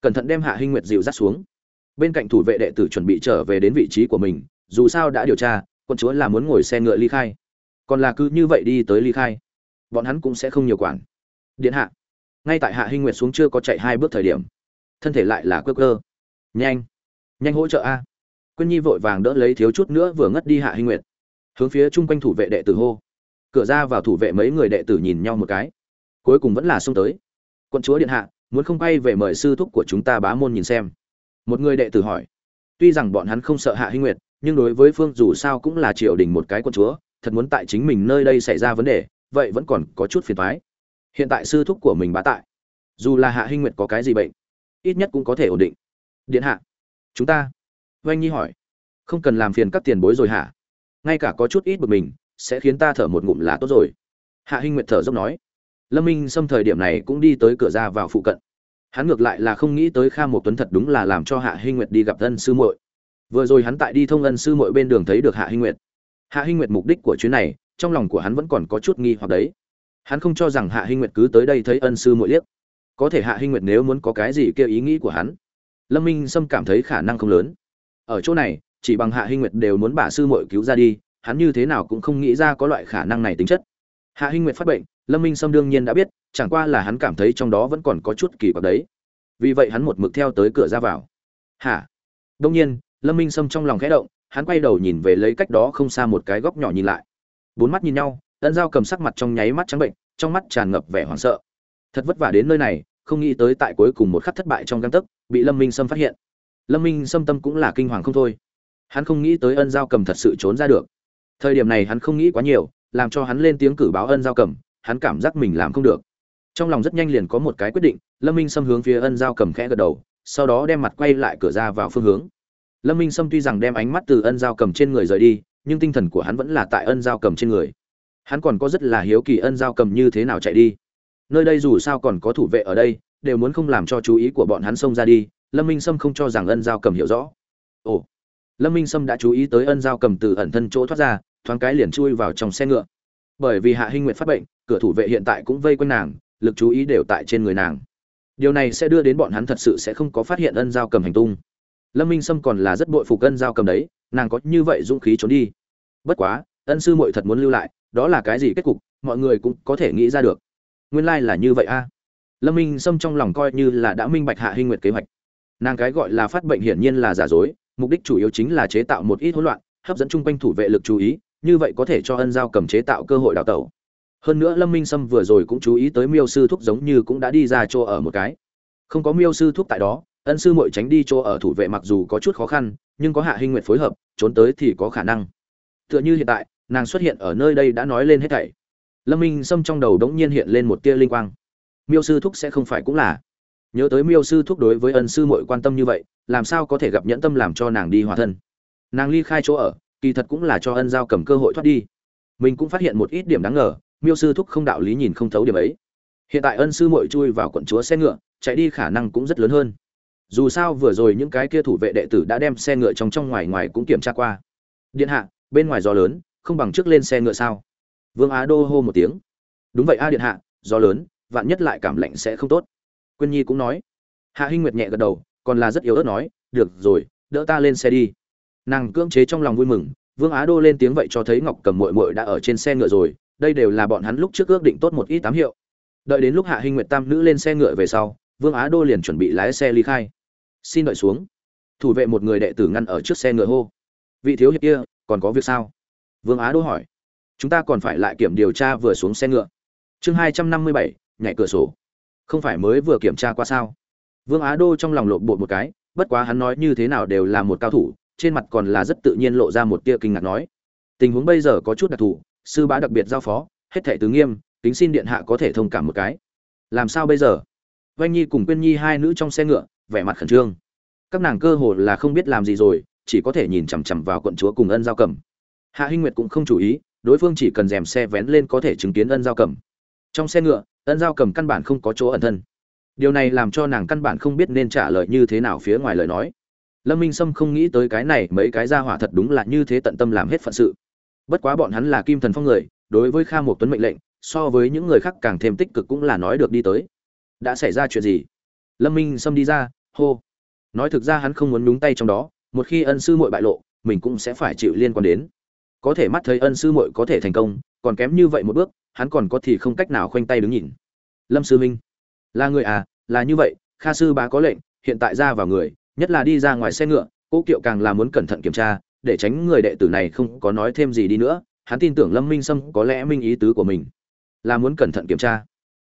Cẩn thận đem hạ hinh nguyệt dịu dắt xuống. Bên cạnh thủ vệ đệ tử chuẩn bị trở về đến vị trí của mình, dù sao đã điều tra, quân chúa là muốn ngồi xe ngựa ly khai còn là cứ như vậy đi tới ly khai. Bọn hắn cũng sẽ không nhiều quản. Điện hạ, ngay tại hạ hinh nguyệt xuống chưa có chạy hai bước thời điểm, thân thể lại là cơ cơ nhanh nhanh hỗ trợ a. Quyên nhi vội vàng đỡ lấy thiếu chút nữa vừa ngất đi hạ hinh nguyệt. Hướng phía chung quanh thủ vệ đệ tử hô. Cửa ra vào thủ vệ mấy người đệ tử nhìn nhau một cái. Cuối cùng vẫn là xông tới. Quận chúa điện hạ, muốn không bay về mời sư thúc của chúng ta bá môn nhìn xem? Một người đệ tử hỏi. Tuy rằng bọn hắn không sợ hạ hinh nguyệt, nhưng đối với phương dù sao cũng là triều đình một cái quận chúa thật muốn tại chính mình nơi đây xảy ra vấn đề, vậy vẫn còn có chút phiền thoái hiện tại sư thúc của mình bá tại, dù là hạ hinh nguyệt có cái gì bệnh, ít nhất cũng có thể ổn định. Điện hạ, chúng ta oanh nhi hỏi, không cần làm phiền các tiền bối rồi hả? Ngay cả có chút ít bực mình, sẽ khiến ta thở một ngụm là tốt rồi. Hạ hinh nguyệt thở dốc nói. Lâm minh xâm thời điểm này cũng đi tới cửa ra vào phụ cận. Hắn ngược lại là không nghĩ tới kha một tuấn thật đúng là làm cho hạ hinh nguyệt đi gặp ân sư muội. Vừa rồi hắn tại đi thông ân sư muội bên đường thấy được hạ hinh nguyệt hạ hinh nguyệt mục đích của chuyến này, trong lòng của hắn vẫn còn có chút nghi hoặc đấy. Hắn không cho rằng hạ hinh nguyệt cứ tới đây thấy ân sư muội liếc. Có thể hạ hinh nguyệt nếu muốn có cái gì kêu ý nghĩ của hắn, lâm minh sâm cảm thấy khả năng không lớn. Ở chỗ này, chỉ bằng hạ hinh nguyệt đều muốn bà sư muội cứu ra đi, hắn như thế nào cũng không nghĩ ra có loại khả năng này tính chất. Hạ hinh nguyệt phát bệnh, lâm minh sâm đương nhiên đã biết, chẳng qua là hắn cảm thấy trong đó vẫn còn có chút kỳ quặc đấy. Vì vậy hắn một mực theo tới cửa ra vào. Hả? Đông nhiên, lâm minh sâm trong lòng khẽ động hắn quay đầu nhìn về lấy cách đó không xa một cái góc nhỏ nhìn lại. Bốn mắt nhìn nhau, ân dao cầm sắc mặt trong nháy mắt trắng bệnh, trong mắt tràn ngập vẻ hoảng sợ. Thật vất vả đến nơi này, không nghĩ tới tại cuối cùng một khắc thất bại trong găng tấc, bị lâm minh sâm phát hiện. Lâm minh sâm tâm cũng là kinh hoàng không thôi. Hắn không nghĩ tới ân giao cầm thật sự trốn ra được. Thời điểm này hắn không nghĩ quá nhiều, làm cho hắn lên tiếng cử báo ân giao cầm, hắn cảm giác mình làm không được. Trong lòng rất nhanh liền có một cái quyết định, lâm minh xâm hướng phía ân giao cầm khẽ gật đầu, sau đó đem mặt quay lại cửa ra vào phương hướng lâm minh Sâm tuy rằng đem ánh mắt từ ân giao cầm trên người rời đi, nhưng tinh thần của hắn vẫn là tại ân giao cầm trên người. Hắn còn có rất là hiếu kỳ ân giao cầm như thế nào chạy đi. Nơi đây dù sao còn có thủ vệ ở đây, đều muốn không làm cho chú ý của bọn hắn xông ra đi, lâm minh sâm không cho rằng ân giao cầm hiểu rõ. Ồ, lâm minh sâm đã chú ý tới ân giao cầm từ ẩn thân chỗ thoát ra, thoáng cái liền chui vào trong xe ngựa. Bởi vì hạ hinh nguyệt phát bệnh, cửa thủ vệ hiện tại cũng vây quanh nàng, lực chú ý đều tại trên người nàng. Điều này sẽ đưa đến bọn hắn thật sự sẽ không có phát hiện ân giao cầm hành tung lâm minh sâm còn là rất bội phục ân giao cầm đấy, nàng có như vậy dũng khí trốn đi. Bất quá, ân sư muội thật muốn lưu lại, đó là cái gì kết cục, mọi người cũng có thể nghĩ ra được. Nguyên lai là như vậy a. Lâm minh sâm trong lòng coi như là đã minh bạch hạ hinh nguyệt kế hoạch. Nàng cái gọi là phát bệnh hiển nhiên là giả dối, mục đích chủ yếu chính là chế tạo một ít hỗn loạn, hấp dẫn chung quanh thủ vệ lực chú ý, như vậy có thể cho ân giao cầm chế tạo cơ hội đào tẩu. Hơn nữa lâm minh sâm vừa rồi cũng chú ý tới miêu sư thúc giống như cũng đã đi ra chỗ ở một cái. Không có miêu sư thúc tại đó ân sư mội tránh đi chỗ ở thủ vệ mặc dù có chút khó khăn, nhưng có hạ hinh nguyệt phối hợp, trốn tới thì có khả năng. Tựa như hiện tại, nàng xuất hiện ở nơi đây đã nói lên hết thảy. Lâm minh sâm trong đầu đống nhiên hiện lên một tia linh quang. Miêu sư thúc sẽ không phải cũng là. Nhớ tới miêu sư thúc đối với ân sư mội quan tâm như vậy, làm sao có thể gặp nhẫn tâm làm cho nàng đi hòa thân? Nàng ly khai chỗ ở, kỳ thật cũng là cho ân giao cầm cơ hội thoát đi. Mình cũng phát hiện một ít điểm đáng ngờ, miêu sư thúc không đạo lý nhìn không thấu điểm ấy. Hiện tại ân sư mội chui vào quận chúa xe ngựa, chạy đi khả năng cũng rất lớn hơn dù sao vừa rồi những cái kia thủ vệ đệ tử đã đem xe ngựa trong trong ngoài ngoài cũng kiểm tra qua. Điện hạ, bên ngoài gió lớn, không bằng trước lên xe ngựa sao? Vương á đô hô một tiếng. Đúng vậy a điện hạ, gió lớn, vạn nhất lại cảm lạnh sẽ không tốt. Quyên nhi cũng nói. Hạ hinh nguyệt nhẹ gật đầu, còn là rất yếu ớt nói, được rồi, đỡ ta lên xe đi. Nàng cưỡng chế trong lòng vui mừng, vương á đô lên tiếng vậy cho thấy ngọc cầm mội mội đã ở trên xe ngựa rồi, đây đều là bọn hắn lúc trước ước định tốt một ít tám hiệu. Đợi đến lúc hạ hinh nguyệt tam nữ lên xe ngựa về sau, vương á đô liền chuẩn bị lái xe ly khai xin đợi xuống. Thủ vệ một người đệ tử ngăn ở trước xe ngựa hô. Vị thiếu hiệp kia còn có việc sao? Vương á đô hỏi. Chúng ta còn phải lại kiểm điều tra vừa xuống xe ngựa. Chương hai trăm năm mươi bảy nhảy cửa sổ. Không phải mới vừa kiểm tra qua sao? Vương á đô trong lòng lộn bột một cái bất quá hắn nói như thế nào đều là một cao thủ trên mặt còn là rất tự nhiên lộ ra một tia kinh ngạc nói. Tình huống bây giờ có chút đặc thù sư bá đặc biệt giao phó hết thảy tứ nghiêm kính xin điện hạ có thể thông cảm một cái. Làm sao bây giờ? Oanh Nhi cùng Quyên Nhi hai nữ trong xe ngựa, vẻ mặt khẩn trương. Các nàng cơ hồ là không biết làm gì rồi, chỉ có thể nhìn chằm chằm vào quận chúa cùng Ân Giao Cầm. hạ hinh nguyệt cũng không chú ý đối phương chỉ cần rèm xe vén lên có thể chứng kiến ân giao cầm. Trong xe ngựa ân giao cầm căn bản không có chỗ ẩn thân. Điều này làm cho nàng căn bản không biết nên trả lời như thế nào phía ngoài lời nói. Lâm minh sâm không nghĩ tới cái này mấy cái ra hỏa thật đúng là như thế tận tâm làm hết phận sự. Bất quá bọn hắn là kim thần phong người đối với kha một tuấn mệnh lệnh so với những người khác càng thêm tích cực cũng là nói được đi tới. Đã xảy ra chuyện gì? Lâm minh sâm đi ra hô. Nói thực ra hắn không muốn nhúng tay trong đó, một khi ân sư muội bại lộ, mình cũng sẽ phải chịu liên quan đến. Có thể mắt thấy ân sư muội có thể thành công, còn kém như vậy một bước, hắn còn có thì không cách nào khoanh tay đứng nhìn. Lâm sư minh là người à là như vậy, kha sư bá có lệnh, hiện tại ra vào người, nhất là đi ra ngoài xe ngựa cô kiệu càng là muốn cẩn thận kiểm tra, để tránh người đệ tử này không có nói thêm gì đi nữa. Hắn tin tưởng lâm minh sâm có lẽ minh ý tứ của mình, là muốn cẩn thận kiểm tra.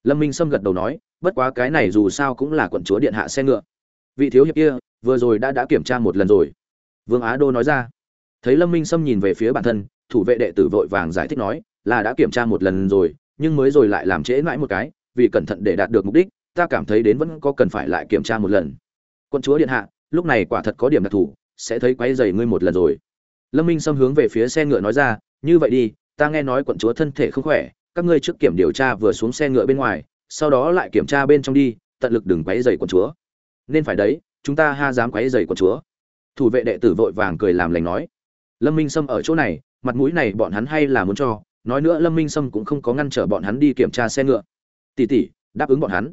Lâm minh sâm gật đầu nói, bất quá cái này dù sao cũng là quận chúa điện hạ xe ngựa vị thiếu hiệp kia, vừa rồi đã đã kiểm tra một lần rồi. Vương á đô nói ra. Thấy lâm minh sâm nhìn về phía bản thân, thủ vệ đệ tử vội vàng giải thích nói, là đã kiểm tra một lần rồi, nhưng mới rồi lại làm trễ mãi một cái, vì cẩn thận để đạt được mục đích, ta cảm thấy đến vẫn có cần phải lại kiểm tra một lần. Quân chúa điện hạ, lúc này quả thật có điểm đặc thù, sẽ thấy quấy dày ngươi một lần rồi. Lâm minh Sâm hướng về phía xe ngựa nói ra, như vậy đi, ta nghe nói quận chúa thân thể không khỏe, các ngươi trước kiểm điều tra vừa xuống xe ngựa bên ngoài, sau đó lại kiểm tra bên trong đi, tận lực đừng quấy dày quận chúa nên phải đấy, chúng ta ha dám quấy dày của chúa. Thủ vệ đệ tử vội vàng cười làm lành nói. Lâm minh sâm ở chỗ này, mặt mũi này bọn hắn hay là muốn cho, nói nữa lâm minh sâm cũng không có ngăn trở bọn hắn đi kiểm tra xe ngựa. Tỷ tỷ, đáp ứng bọn hắn.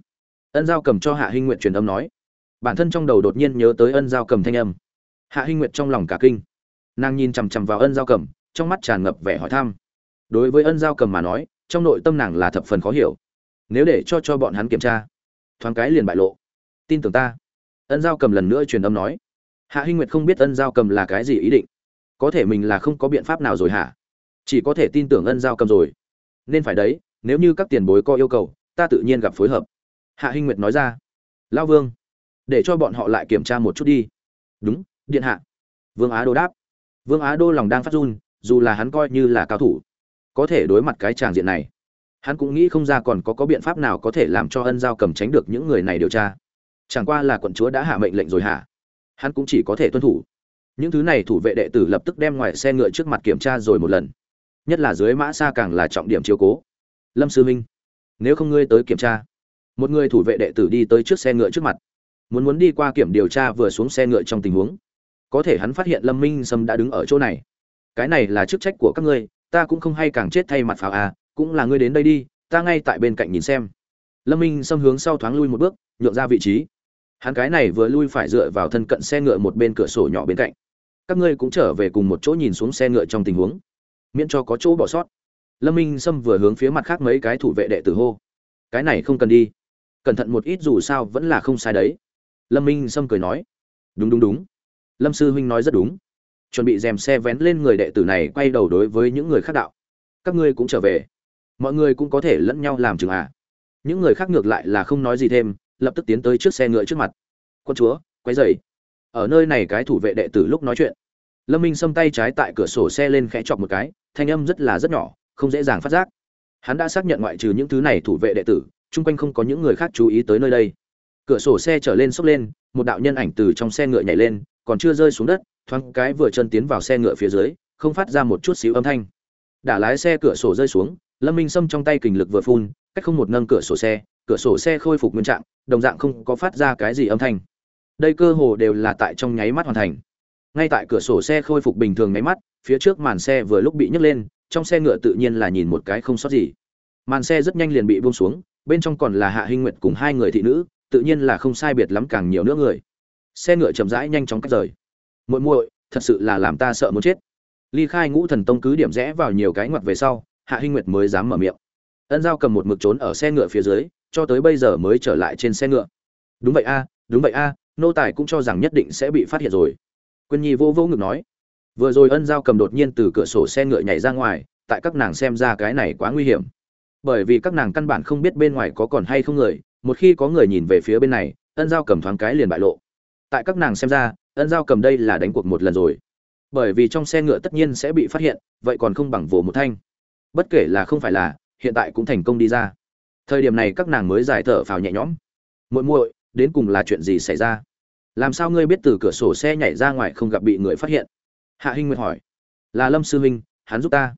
Ân giao cầm cho hạ hinh nguyện truyền âm nói. Bản thân trong đầu đột nhiên nhớ tới ân giao cầm thanh âm. Hạ hinh nguyện trong lòng cả kinh. Nàng nhìn chằm chằm vào ân giao cầm, trong mắt tràn ngập vẻ hỏi thăm. Đối với ân giao cầm mà nói, trong nội tâm nàng là thập phần khó hiểu. Nếu để cho cho bọn hắn kiểm tra, thoáng cái liền bại lộ. Tin tưởng ta ân giao cầm lần nữa truyền âm nói, hạ hinh nguyệt không biết ân giao cầm là cái gì ý định. Có thể mình là không có biện pháp nào rồi hả? Chỉ có thể tin tưởng ân giao cầm rồi. Nên phải đấy, nếu như các tiền bối có yêu cầu, ta tự nhiên gặp phối hợp. Hạ hinh nguyệt nói ra lao vương, để cho bọn họ lại kiểm tra một chút đi. Đúng, điện hạ. Vương á đô đáp. Vương á đô lòng đang phát run, dù là hắn coi như là cao thủ, có thể đối mặt cái tràng diện này, hắn cũng nghĩ không ra còn có có biện pháp nào có thể làm cho ân giao cầm tránh được những người này điều tra chẳng qua là quận chúa đã hạ mệnh lệnh rồi hả? Hắn cũng chỉ có thể tuân thủ. Những thứ này thủ vệ đệ tử lập tức đem ngoài xe ngựa trước mặt kiểm tra rồi một lần. Nhất là dưới mã xa càng là trọng điểm chiếu cố. Lâm sư minh, nếu không ngươi tới kiểm tra. Một người thủ vệ đệ tử đi tới trước xe ngựa trước mặt. Muốn muốn đi qua kiểm điều tra vừa xuống xe ngựa trong tình huống. Có thể hắn phát hiện lâm minh sâm đã đứng ở chỗ này. Cái này là chức trách của các ngươi, ta cũng không hay càng chết thay mặt pháo à cũng là ngươi đến đây đi, ta ngay tại bên cạnh nhìn xem. Lâm minh sâm hướng sau thoáng lui một bước, nhượng ra vị trí hắn cái này vừa lui phải dựa vào thân cận xe ngựa một bên cửa sổ nhỏ bên cạnh. Các ngươi cũng trở về cùng một chỗ nhìn xuống xe ngựa trong tình huống. Miễn cho có chỗ bỏ sót. Lâm minh sâm vừa hướng phía mặt khác mấy cái thủ vệ đệ tử hô. Cái này không cần đi. Cẩn thận một ít dù sao vẫn là không sai đấy. Lâm minh sâm cười nói. Đúng đúng đúng. Lâm sư huynh nói rất đúng. Chuẩn bị dèm xe vén lên người đệ tử này quay đầu đối với những người khác đạo. Các ngươi cũng trở về. Mọi người cũng có thể lẫn nhau làm chừng à. Những người khác ngược lại là không nói gì thêm lập tức tiến tới trước xe ngựa trước mặt. Quân chúa quay dậy ở nơi này cái thủ vệ đệ tử lúc nói chuyện, lâm minh xâm tay trái tại cửa sổ xe lên khẽ chọc một cái, thanh âm rất là rất nhỏ, không dễ dàng phát giác. Hắn đã xác nhận ngoại trừ những thứ này thủ vệ đệ tử, chung quanh không có những người khác chú ý tới nơi đây. Cửa sổ xe trở lên xốc lên, một đạo nhân ảnh từ trong xe ngựa nhảy lên, còn chưa rơi xuống đất, thoáng cái vừa chân tiến vào xe ngựa phía dưới, không phát ra một chút xíu âm thanh. Đã lái xe cửa sổ rơi xuống, lâm minh xâm trong tay kình lực vừa phun, cách không một nâng cửa sổ xe, cửa sổ xe khôi phục nguyên trạng đồng dạng không có phát ra cái gì âm thanh. Đây cơ hồ đều là tại trong nháy mắt hoàn thành. Ngay tại cửa sổ xe khôi phục bình thường nháy mắt, phía trước màn xe vừa lúc bị nhấc lên, trong xe ngựa tự nhiên là nhìn một cái không sót gì. Màn xe rất nhanh liền bị buông xuống, bên trong còn là hạ hinh nguyệt cùng hai người thị nữ, tự nhiên là không sai biệt lắm càng nhiều nữa người. Xe ngựa chậm rãi nhanh chóng cách rời. Muội muội, thật sự là làm ta sợ muốn chết. Ly khai ngũ thần tông cứ điểm rẽ vào nhiều cái ngoặt về sau, hạ hinh nguyệt mới dám mở miệng. Ân giao cầm một mực trốn ở xe ngựa phía dưới cho tới bây giờ mới trở lại trên xe ngựa. Đúng vậy a, đúng vậy a, nô tài cũng cho rằng nhất định sẽ bị phát hiện rồi. Quyên nhi vô vô ngực nói. Vừa rồi ân giao cầm đột nhiên từ cửa sổ xe ngựa nhảy ra ngoài, tại các nàng xem ra cái này quá nguy hiểm. Bởi vì các nàng căn bản không biết bên ngoài có còn hay không người, một khi có người nhìn về phía bên này, ân giao cầm thoáng cái liền bại lộ. Tại các nàng xem ra, ân giao cầm đây là đánh cuộc một lần rồi. Bởi vì trong xe ngựa tất nhiên sẽ bị phát hiện, vậy còn không bằng vồ một thanh. Bất kể là không phải là, hiện tại cũng thành công đi ra thời điểm này các nàng mới giải thở phào nhẹ nhõm. Muội muội, đến cùng là chuyện gì xảy ra? Làm sao ngươi biết từ cửa sổ xe nhảy ra ngoài không gặp bị người phát hiện? Hạ hinh nguyệt hỏi. Là lâm sư huynh, hắn giúp ta.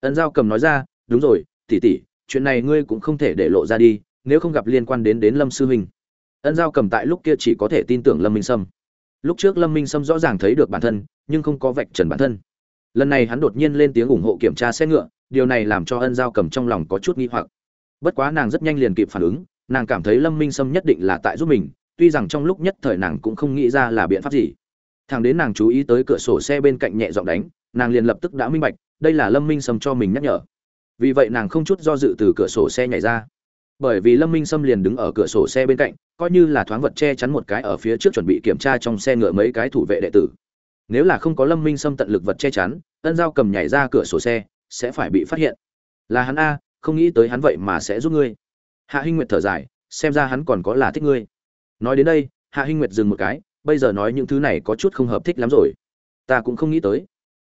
Ân giao cầm nói ra, đúng rồi, tỷ tỷ, chuyện này ngươi cũng không thể để lộ ra đi, nếu không gặp liên quan đến đến lâm sư huynh. Ân giao cầm tại lúc kia chỉ có thể tin tưởng lâm minh sâm. Lúc trước lâm minh sâm rõ ràng thấy được bản thân, nhưng không có vạch trần bản thân. Lần này hắn đột nhiên lên tiếng ủng hộ kiểm tra xe ngựa, điều này làm cho ân giao cầm trong lòng có chút nghi hoặc bất quá nàng rất nhanh liền kịp phản ứng, nàng cảm thấy lâm minh sâm nhất định là tại giúp mình, tuy rằng trong lúc nhất thời nàng cũng không nghĩ ra là biện pháp gì. Thằng đến nàng chú ý tới cửa sổ xe bên cạnh nhẹ giọng đánh, nàng liền lập tức đã minh bạch, đây là lâm minh sâm cho mình nhắc nhở. Vì vậy nàng không chút do dự từ cửa sổ xe nhảy ra. Bởi vì lâm minh sâm liền đứng ở cửa sổ xe bên cạnh, coi như là thoáng vật che chắn một cái ở phía trước chuẩn bị kiểm tra trong xe ngựa mấy cái thủ vệ đệ tử. Nếu là không có lâm minh sâm tận lực vật che chắn, ân giao cầm nhảy ra cửa sổ xe, sẽ phải bị phát hiện. Là hắn a không nghĩ tới hắn vậy mà sẽ giúp ngươi. Hạ hinh nguyệt thở dài, xem ra hắn còn có là thích ngươi. Nói đến đây, hạ hinh nguyệt dừng một cái, bây giờ nói những thứ này có chút không hợp thích lắm rồi. Ta cũng không nghĩ tới.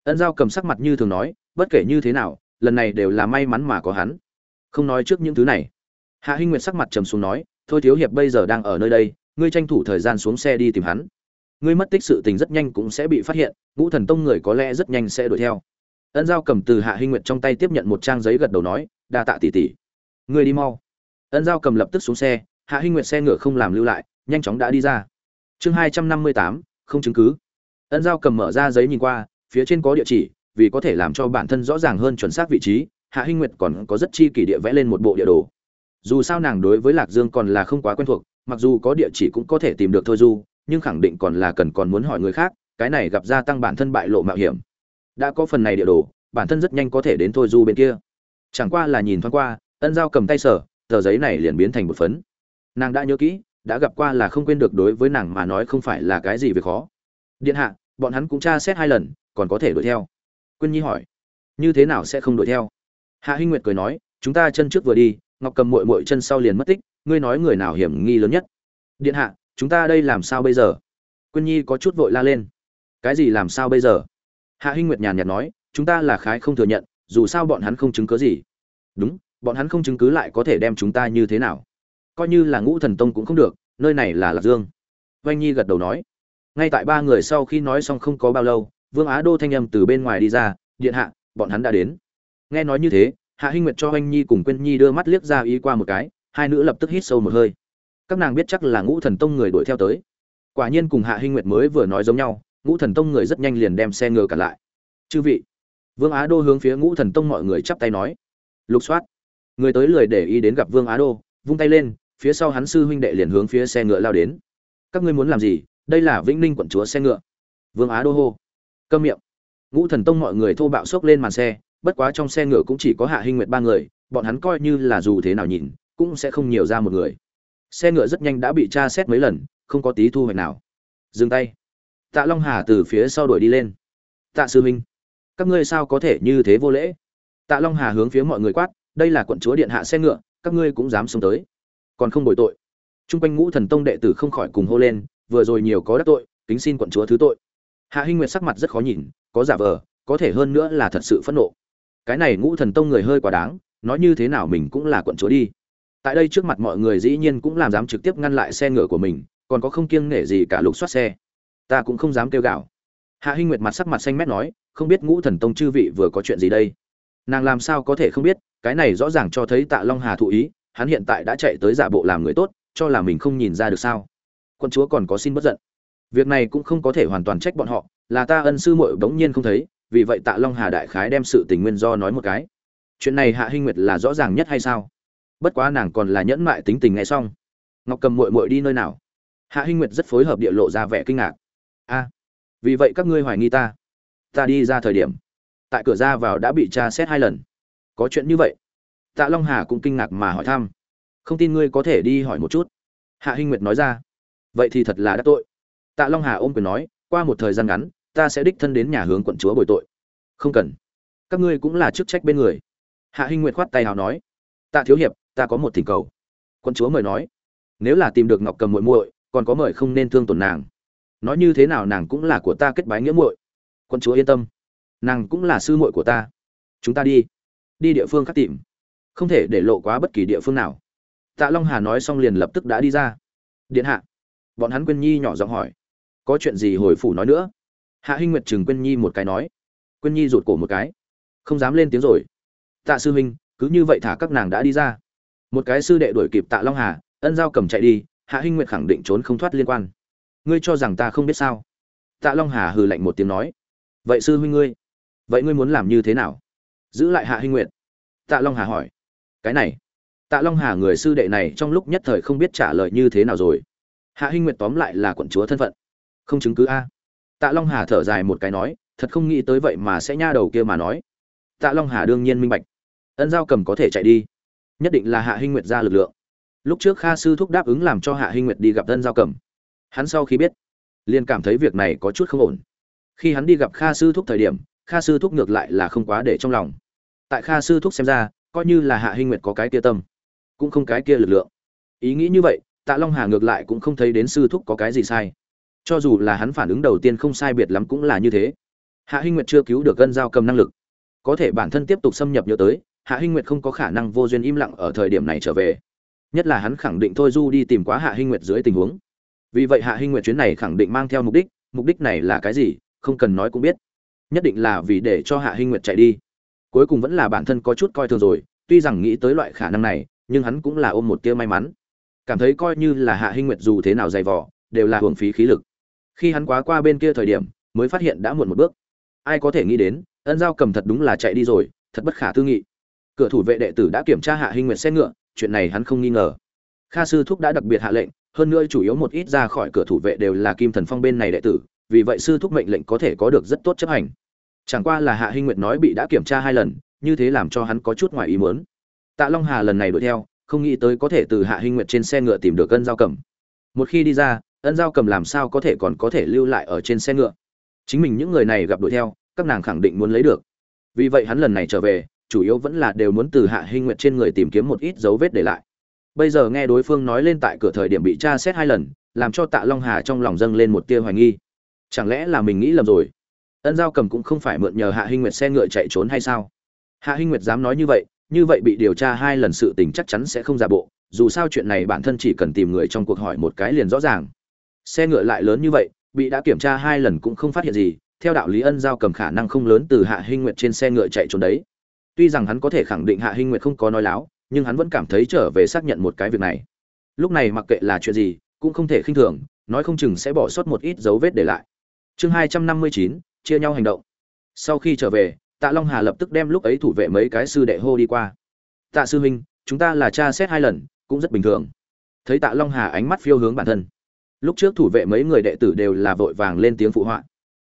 Ân giao cầm sắc mặt như thường nói, bất kể như thế nào, lần này đều là may mắn mà có hắn. Không nói trước những thứ này. Hạ hinh nguyệt sắc mặt trầm xuống nói, thôi thiếu hiệp bây giờ đang ở nơi đây, ngươi tranh thủ thời gian xuống xe đi tìm hắn. Ngươi mất tích sự tình rất nhanh cũng sẽ bị phát hiện, ngũ thần tông người có lẽ rất nhanh sẽ đuổi theo. Ân giao cầm từ hạ hinh nguyệt trong tay tiếp nhận một trang giấy gật đầu nói đa tạ tỷ tỷ. Ngươi đi mau. Ân giao cầm lập tức xuống xe, hạ hinh nguyệt xe ngựa không làm lưu lại, nhanh chóng đã đi ra. Chương hai trăm năm mươi tám, không chứng cứ. Ân giao cầm mở ra giấy nhìn qua, phía trên có địa chỉ, vì có thể làm cho bản thân rõ ràng hơn chuẩn xác vị trí, hạ hinh nguyệt còn có rất chi kỷ địa vẽ lên một bộ địa đồ. Dù sao nàng đối với lạc dương còn là không quá quen thuộc, mặc dù có địa chỉ cũng có thể tìm được thôi du, nhưng khẳng định còn là cần còn muốn hỏi người khác, cái này gặp gia tăng bản thân bại lộ mạo hiểm. Đã có phần này địa đồ, bản thân rất nhanh có thể đến thôi du bên kia chẳng qua là nhìn thoáng qua, ân giao cầm tay sở, tờ giấy này liền biến thành một phấn. Nàng đã nhớ kỹ, đã gặp qua là không quên được đối với nàng mà nói không phải là cái gì về khó. Điện hạ, bọn hắn cũng tra xét hai lần, còn có thể đuổi theo. Quyên nhi hỏi, như thế nào sẽ không đuổi theo? Hạ hinh nguyệt cười nói, chúng ta chân trước vừa đi, ngọc cầm mội mội chân sau liền mất tích, ngươi nói người nào hiểm nghi lớn nhất? Điện hạ, chúng ta đây làm sao bây giờ? Quyên nhi có chút vội la lên. Cái gì làm sao bây giờ? Hạ hinh nguyệt nhàn nhạt nói, chúng ta là khái không thừa nhận dù sao bọn hắn không chứng cứ gì. Đúng, bọn hắn không chứng cứ lại có thể đem chúng ta như thế nào? Coi như là ngũ thần tông cũng không được, nơi này là lạc dương. Oanh nhi gật đầu nói. Ngay tại ba người sau khi nói xong không có bao lâu, vương á đô thanh âm từ bên ngoài đi ra, điện hạ, bọn hắn đã đến. Nghe nói như thế, hạ hinh nguyệt cho oanh nhi cùng quyên nhi đưa mắt liếc ra ý qua một cái, hai nữ lập tức hít sâu một hơi. Các nàng biết chắc là ngũ thần tông người đuổi theo tới. Quả nhiên cùng hạ hinh nguyệt mới vừa nói giống nhau, ngũ thần tông người rất nhanh liền đem xe ngựa cả lại. Chư vị vương á đô hướng phía ngũ thần tông mọi người chắp tay nói. Lục soát. Người tới lười để ý đến gặp vương á đô, vung tay lên, phía sau hắn sư huynh đệ liền hướng phía xe ngựa lao đến. Các ngươi muốn làm gì? Đây là vĩnh ninh quận chúa xe ngựa. Vương á đô hô. Câm miệng. Ngũ thần tông mọi người thô bạo xốc lên màn xe, bất quá trong xe ngựa cũng chỉ có hạ hinh nguyệt ba người, bọn hắn coi như là dù thế nào nhìn, cũng sẽ không nhiều ra một người. Xe ngựa rất nhanh đã bị tra xét mấy lần, không có tí thu hoạch nào. Dừng tay. Tạ long hà từ phía sau đuổi đi lên. Tạ sư huynh các ngươi sao có thể như thế vô lễ? Tạ long hà hướng phía mọi người quát, đây là quận chúa điện hạ xe ngựa, các ngươi cũng dám xông tới. Còn không bồi tội. Trung quanh ngũ thần tông đệ tử không khỏi cùng hô lên, vừa rồi nhiều có đắc tội, kính xin quận chúa thứ tội. Hạ hinh nguyệt sắc mặt rất khó nhìn, có giả vờ, có thể hơn nữa là thật sự phẫn nộ. Cái này ngũ thần tông người hơi quá đáng, nói như thế nào mình cũng là quận chúa đi. Tại đây trước mặt mọi người dĩ nhiên cũng làm dám trực tiếp ngăn lại xe ngựa của mình, còn có không kiêng nể gì cả lục soát xe. Ta cũng không dám kêu gào. Hạ hinh nguyệt mặt sắc mặt xanh mét nói không biết ngũ thần tông chư vị vừa có chuyện gì đây? Nàng làm sao có thể không biết, cái này rõ ràng cho thấy tạ long hà thụ ý, hắn hiện tại đã chạy tới giả bộ làm người tốt, cho là mình không nhìn ra được sao? Quân chúa còn có xin bất giận. Việc này cũng không có thể hoàn toàn trách bọn họ, là ta ân sư muội bỗng nhiên không thấy, vì vậy tạ long hà đại khái đem sự tình nguyên do nói một cái. Chuyện này hạ hinh nguyệt là rõ ràng nhất hay sao? Bất quá nàng còn là nhẫn mại tính tình ngay xong. Ngọc cầm muội muội đi nơi nào? Hạ hinh nguyệt rất phối hợp địa lộ ra vẻ kinh ngạc. A vì vậy các ngươi hoài nghi ta ta đi ra thời điểm. Tại cửa ra vào đã bị tra xét hai lần. Có chuyện như vậy? Tạ long hà cũng kinh ngạc mà hỏi thăm. Không tin ngươi có thể đi hỏi một chút. Hạ hinh nguyệt nói ra. Vậy thì thật là đã tội. Tạ long hà ôm quyền nói, qua một thời gian ngắn, ta sẽ đích thân đến nhà hướng quận chúa bồi tội. Không cần. Các ngươi cũng là chức trách bên người. Hạ hinh nguyệt khoát tay hào nói. Tạ thiếu hiệp, ta có một thỉnh cầu. Quận chúa mời nói. Nếu là tìm được ngọc cầm muội muội, còn có mời không nên thương tổn nàng. Nói như thế nào nàng cũng là của ta kết bái nghĩa muội. Quân chúa yên tâm. Nàng cũng là sư muội của ta. Chúng ta đi. Đi địa phương khác tìm. Không thể để lộ quá bất kỳ địa phương nào. Tạ long hà nói xong liền lập tức đã đi ra. Điện hạ. Bọn hắn quyên nhi nhỏ giọng hỏi. Có chuyện gì hồi phủ nói nữa? Hạ hinh nguyệt chừng quyên nhi một cái nói. Quyên nhi rụt cổ một cái. Không dám lên tiếng rồi. Tạ sư huynh, cứ như vậy thả các nàng đã đi ra. Một cái sư đệ đuổi kịp tạ long hà, ân giao cầm chạy đi, hạ hinh nguyệt khẳng định trốn không thoát liên quan. Ngươi cho rằng ta không biết sao? Tạ long hà hừ lạnh một tiếng nói vậy sư huynh ngươi, vậy ngươi muốn làm như thế nào? Giữ lại hạ hinh nguyện tạ long hà hỏi. Cái này, tạ long hà người sư đệ này trong lúc nhất thời không biết trả lời như thế nào rồi. Hạ hinh nguyện tóm lại là quận chúa thân phận. Không chứng cứ a. Tạ long hà thở dài một cái nói, thật không nghĩ tới vậy mà sẽ nha đầu kia mà nói. Tạ long hà đương nhiên minh bạch. Ân giao cầm có thể chạy đi. Nhất định là hạ hinh nguyệt ra lực lượng. Lúc trước kha sư thúc đáp ứng làm cho hạ hinh nguyệt đi gặp ân giao cầm. Hắn sau khi biết, liền cảm thấy việc này có chút không ổn khi hắn đi gặp kha sư thúc thời điểm, kha sư thúc ngược lại là không quá để trong lòng. Tại kha sư thúc xem ra, coi như là hạ hinh nguyệt có cái kia tâm, cũng không cái kia lực lượng. Ý nghĩ như vậy, tạ long hà ngược lại cũng không thấy đến sư thúc có cái gì sai. Cho dù là hắn phản ứng đầu tiên không sai biệt lắm cũng là như thế. Hạ hinh nguyệt chưa cứu được gân giao cầm năng lực. Có thể bản thân tiếp tục xâm nhập nhớ tới, hạ hinh nguyệt không có khả năng vô duyên im lặng ở thời điểm này trở về. Nhất là hắn khẳng định thôi du đi tìm quá hạ hinh nguyệt dưới tình huống. Vì vậy hạ hinh nguyệt chuyến này khẳng định mang theo mục đích mục đích này là cái gì? Không cần nói cũng biết. Nhất định là vì để cho hạ hinh nguyệt chạy đi. Cuối cùng vẫn là bản thân có chút coi thường rồi, tuy rằng nghĩ tới loại khả năng này, nhưng hắn cũng là ôm một tia may mắn. Cảm thấy coi như là hạ hinh nguyệt dù thế nào dày vỏ đều là hưởng phí khí lực. Khi hắn quá qua bên kia thời điểm, mới phát hiện đã muộn một bước. Ai có thể nghĩ đến, ân giao cầm thật đúng là chạy đi rồi, thật bất khả tư nghị. Cửa thủ vệ đệ tử đã kiểm tra hạ hinh nguyệt xe ngựa, chuyện này hắn không nghi ngờ. Kha sư thúc đã đặc biệt hạ lệnh, hơn nữa chủ yếu một ít ra khỏi cửa thủ vệ đều là kim thần phong bên này đệ tử vì vậy sư thúc mệnh lệnh có thể có được rất tốt chấp hành. Chẳng qua là hạ hinh nguyệt nói bị đã kiểm tra hai lần, như thế làm cho hắn có chút ngoài ý muốn. Tạ long hà lần này đuổi theo, không nghĩ tới có thể từ hạ hinh nguyệt trên xe ngựa tìm được ân giao cầm. Một khi đi ra, ân giao cầm làm sao có thể còn có thể lưu lại ở trên xe ngựa? Chính mình những người này gặp đuổi theo, các nàng khẳng định muốn lấy được. Vì vậy hắn lần này trở về, chủ yếu vẫn là đều muốn từ hạ hinh nguyệt trên người tìm kiếm một ít dấu vết để lại. Bây giờ nghe đối phương nói lên tại cửa thời điểm bị tra xét hai lần, làm cho tạ long hà trong lòng dâng lên một tia hoài nghi chẳng lẽ là mình nghĩ lầm rồi? Ân giao cầm cũng không phải mượn nhờ hạ hinh nguyệt xe ngựa chạy trốn hay sao? Hạ hinh nguyệt dám nói như vậy như vậy bị điều tra hai lần sự tình chắc chắn sẽ không giả bộ, dù sao chuyện này bản thân chỉ cần tìm người trong cuộc hỏi một cái liền rõ ràng. Xe ngựa lại lớn như vậy, bị đã kiểm tra hai lần cũng không phát hiện gì, theo đạo lý ân giao cầm khả năng không lớn từ hạ hinh nguyệt trên xe ngựa chạy trốn đấy. Tuy rằng hắn có thể khẳng định hạ hinh nguyệt không có nói láo, nhưng hắn vẫn cảm thấy trở về xác nhận một cái việc này. Lúc này mặc kệ là chuyện gì, cũng không thể khinh thường, nói không chừng sẽ bỏ sót một ít dấu vết để lại chương hai trăm năm mươi chín, chia nhau hành động. Sau khi trở về, tạ long hà lập tức đem lúc ấy thủ vệ mấy cái sư đệ hô đi qua. Tạ sư huynh, chúng ta là cha xét hai lần, cũng rất bình thường. Thấy tạ long hà ánh mắt phiêu hướng bản thân. Lúc trước thủ vệ mấy người đệ tử đều là vội vàng lên tiếng phụ họa.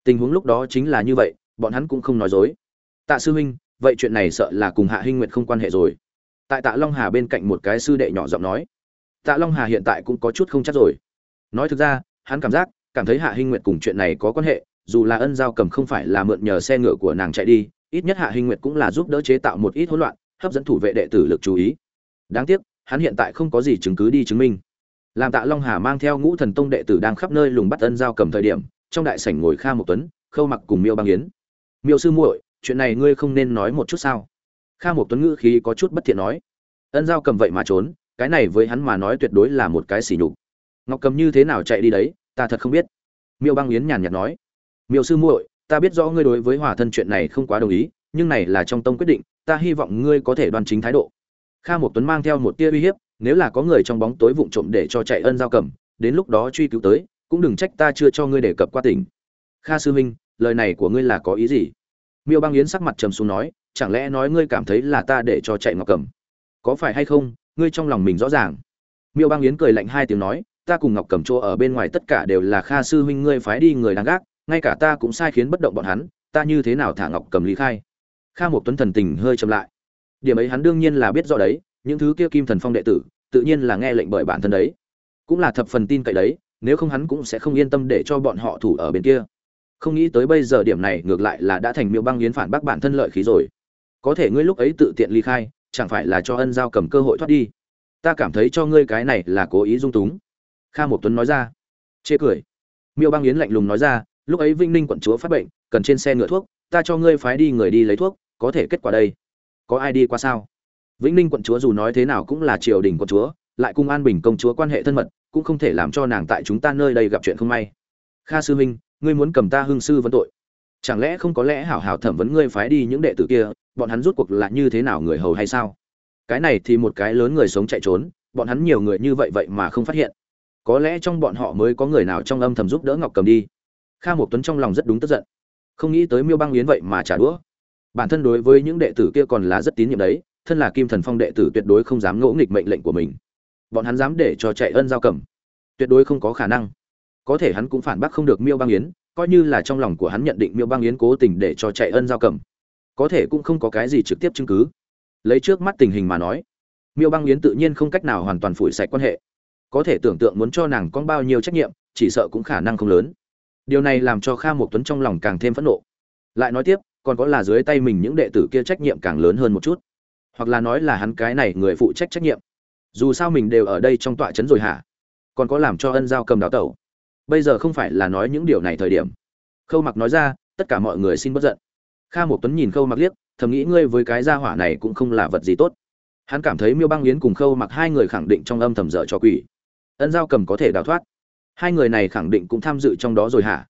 Tình huống lúc đó chính là như vậy, bọn hắn cũng không nói dối. Tạ sư huynh, vậy chuyện này sợ là cùng hạ hinh nguyệt không quan hệ rồi. Tại tạ long hà bên cạnh một cái sư đệ nhỏ giọng nói. Tạ long hà hiện tại cũng có chút không chắc rồi. Nói thực ra, hắn cảm giác cảm thấy hạ hinh nguyệt cùng chuyện này có quan hệ, dù là ân giao cầm không phải là mượn nhờ xe ngựa của nàng chạy đi, ít nhất hạ hinh nguyệt cũng là giúp đỡ chế tạo một ít hỗn loạn, hấp dẫn thủ vệ đệ tử lực chú ý. Đáng tiếc, hắn hiện tại không có gì chứng cứ đi chứng minh. Làm tạ long hà mang theo ngũ thần tông đệ tử đang khắp nơi lùng bắt ân giao cầm thời điểm, trong đại sảnh ngồi kha Mộc tuấn, khâu mặc cùng miêu băng yến. Miêu sư muội, chuyện này ngươi không nên nói một chút sao? Kha Mộc tuấn ngữ khí có chút bất thiện nói. Ân giao cầm vậy mà trốn, cái này với hắn mà nói tuyệt đối là một cái sỉ nhục. Ngọc cầm như thế nào chạy đi đấy ta thật không biết. Miêu băng yến nhàn nhạt nói, miêu sư muội, ta biết rõ ngươi đối với hòa thân chuyện này không quá đồng ý, nhưng này là trong tông quyết định, ta hy vọng ngươi có thể đoan chính thái độ. Kha một tuấn mang theo một tia uy hiếp, nếu là có người trong bóng tối vụng trộm để cho chạy ân giao cầm, đến lúc đó truy cứu tới, cũng đừng trách ta chưa cho ngươi đề cập qua tỉnh kha sư huynh, lời này của ngươi là có ý gì? Miêu băng yến sắc mặt trầm xuống nói, chẳng lẽ nói ngươi cảm thấy là ta để cho chạy ngọc cầm? Có phải hay không, ngươi trong lòng mình rõ ràng? Miêu băng yến cười lạnh hai tiếng nói ta cùng ngọc cầm chỗ ở bên ngoài tất cả đều là kha sư huynh ngươi phái đi người đáng gác, ngay cả ta cũng sai khiến bất động bọn hắn, ta như thế nào thả ngọc cầm lý khai? Kha một tuấn thần tình hơi chậm lại. Điểm ấy hắn đương nhiên là biết rõ đấy, những thứ kia kim thần phong đệ tử, tự nhiên là nghe lệnh bởi bản thân đấy. Cũng là thập phần tin cậy đấy, nếu không hắn cũng sẽ không yên tâm để cho bọn họ thủ ở bên kia. Không nghĩ tới bây giờ điểm này ngược lại là đã thành miêu băng yến phản bác bản thân lợi khí rồi. Có thể ngươi lúc ấy tự tiện ly khai, chẳng phải là cho ân giao cầm cơ hội thoát đi. Ta cảm thấy cho ngươi cái này là cố ý dung túng kha một tuấn nói ra. Chê cười. Miêu băng yến lạnh lùng nói ra, lúc ấy vinh ninh quận chúa phát bệnh, cần trên xe ngựa thuốc, ta cho ngươi phái đi người đi lấy thuốc, có thể kết quả đây. Có ai đi qua sao? Vĩnh ninh quận chúa dù nói thế nào cũng là triều đình quận chúa, lại cùng an bình công chúa quan hệ thân mật, cũng không thể làm cho nàng tại chúng ta nơi đây gặp chuyện không may. Kha sư huynh ngươi muốn cầm ta hương sư vấn tội. Chẳng lẽ không có lẽ hảo hảo thẩm vấn ngươi phái đi những đệ tử kia, bọn hắn rút cuộc là như thế nào người hầu hay sao? Cái này thì một cái lớn người sống chạy trốn, bọn hắn nhiều người như vậy vậy mà không phát hiện có lẽ trong bọn họ mới có người nào trong âm thầm giúp đỡ ngọc cầm đi. Kha một tuấn trong lòng rất đúng tức giận. Không nghĩ tới miêu băng yến vậy mà trả đũa. Bản thân đối với những đệ tử kia còn là rất tín nhiệm đấy, thân là kim thần phong đệ tử tuyệt đối không dám ngỗ nghịch mệnh lệnh của mình. Bọn hắn dám để cho chạy ân giao cầm. Tuyệt đối không có khả năng. Có thể hắn cũng phản bác không được miêu băng yến, coi như là trong lòng của hắn nhận định miêu băng yến cố tình để cho chạy ân giao cầm. Có thể cũng không có cái gì trực tiếp chứng cứ. Lấy trước mắt tình hình mà nói, miêu băng yến tự nhiên không cách nào hoàn toàn phủi sạch quan hệ có thể tưởng tượng muốn cho nàng con bao nhiêu trách nhiệm, chỉ sợ cũng khả năng không lớn. Điều này làm cho kha một tuấn trong lòng càng thêm phẫn nộ. Lại nói tiếp, còn có là dưới tay mình những đệ tử kia trách nhiệm càng lớn hơn một chút. Hoặc là nói là hắn cái này người phụ trách trách nhiệm. Dù sao mình đều ở đây trong tọa trấn rồi hả? Còn có làm cho ân giao cầm đào tẩu. Bây giờ không phải là nói những điều này thời điểm. Khâu mặc nói ra, tất cả mọi người xin bất giận. Kha một tuấn nhìn khâu mặc liếc, thầm nghĩ ngươi với cái gia hỏa này cũng không là vật gì tốt. Hắn cảm thấy miêu băng yến cùng khâu mặc hai người khẳng định trong âm thầm dở cho quỷ ân giao cầm có thể đào thoát. Hai người này khẳng định cũng tham dự trong đó rồi hả?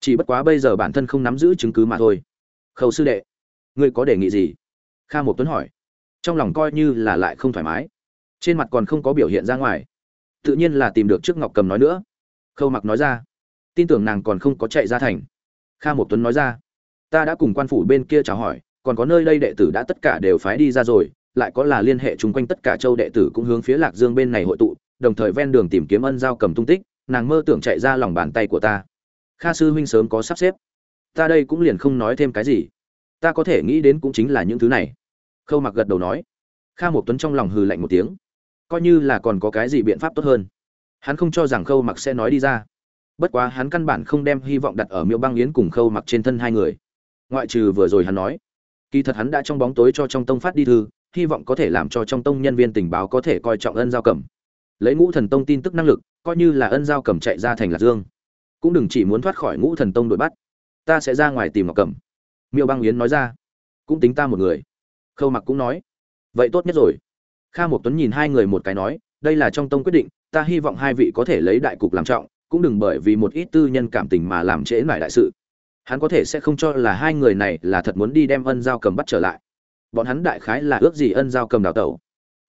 Chỉ bất quá bây giờ bản thân không nắm giữ chứng cứ mà thôi. Khâu sư đệ, ngươi có đề nghị gì? Kha một tuấn hỏi. Trong lòng coi như là lại không thoải mái. Trên mặt còn không có biểu hiện ra ngoài. Tự nhiên là tìm được trước ngọc cầm nói nữa. Khâu mặc nói ra. Tin tưởng nàng còn không có chạy ra thành. Kha một tuấn nói ra. Ta đã cùng quan phủ bên kia chào hỏi, còn có nơi đây đệ tử đã tất cả đều phái đi ra rồi, lại có là liên hệ chung quanh tất cả châu đệ tử cũng hướng phía lạc dương bên này hội tụ đồng thời ven đường tìm kiếm ân giao cầm tung tích, nàng mơ tưởng chạy ra lòng bàn tay của ta. Kha sư huynh sớm có sắp xếp. Ta đây cũng liền không nói thêm cái gì. Ta có thể nghĩ đến cũng chính là những thứ này. Khâu mặc gật đầu nói. Kha một tuấn trong lòng hừ lạnh một tiếng. Coi như là còn có cái gì biện pháp tốt hơn. Hắn không cho rằng khâu mặc sẽ nói đi ra. Bất quá hắn căn bản không đem hy vọng đặt ở miêu băng yến cùng khâu mặc trên thân hai người. Ngoại trừ vừa rồi hắn nói. Kỳ thật hắn đã trong bóng tối cho trong tông phát đi thư, hy vọng có thể làm cho trong tông nhân viên tình báo có thể coi trọng ân giao cầm lấy ngũ thần tông tin tức năng lực, coi như là ân giao cầm chạy ra thành lạc dương. Cũng đừng chỉ muốn thoát khỏi ngũ thần tông đuổi bắt. Ta sẽ ra ngoài tìm ngọc cầm miêu băng yến nói ra. Cũng tính ta một người. Khâu mặc cũng nói. Vậy tốt nhất rồi. Kha một tuấn nhìn hai người một cái nói, đây là trong tông quyết định, ta hy vọng hai vị có thể lấy đại cục làm trọng, cũng đừng bởi vì một ít tư nhân cảm tình mà làm trễ mải đại sự. Hắn có thể sẽ không cho là hai người này là thật muốn đi đem ân giao cầm bắt trở lại. Bọn hắn đại khái là ước gì ân giao cầm đào tẩu.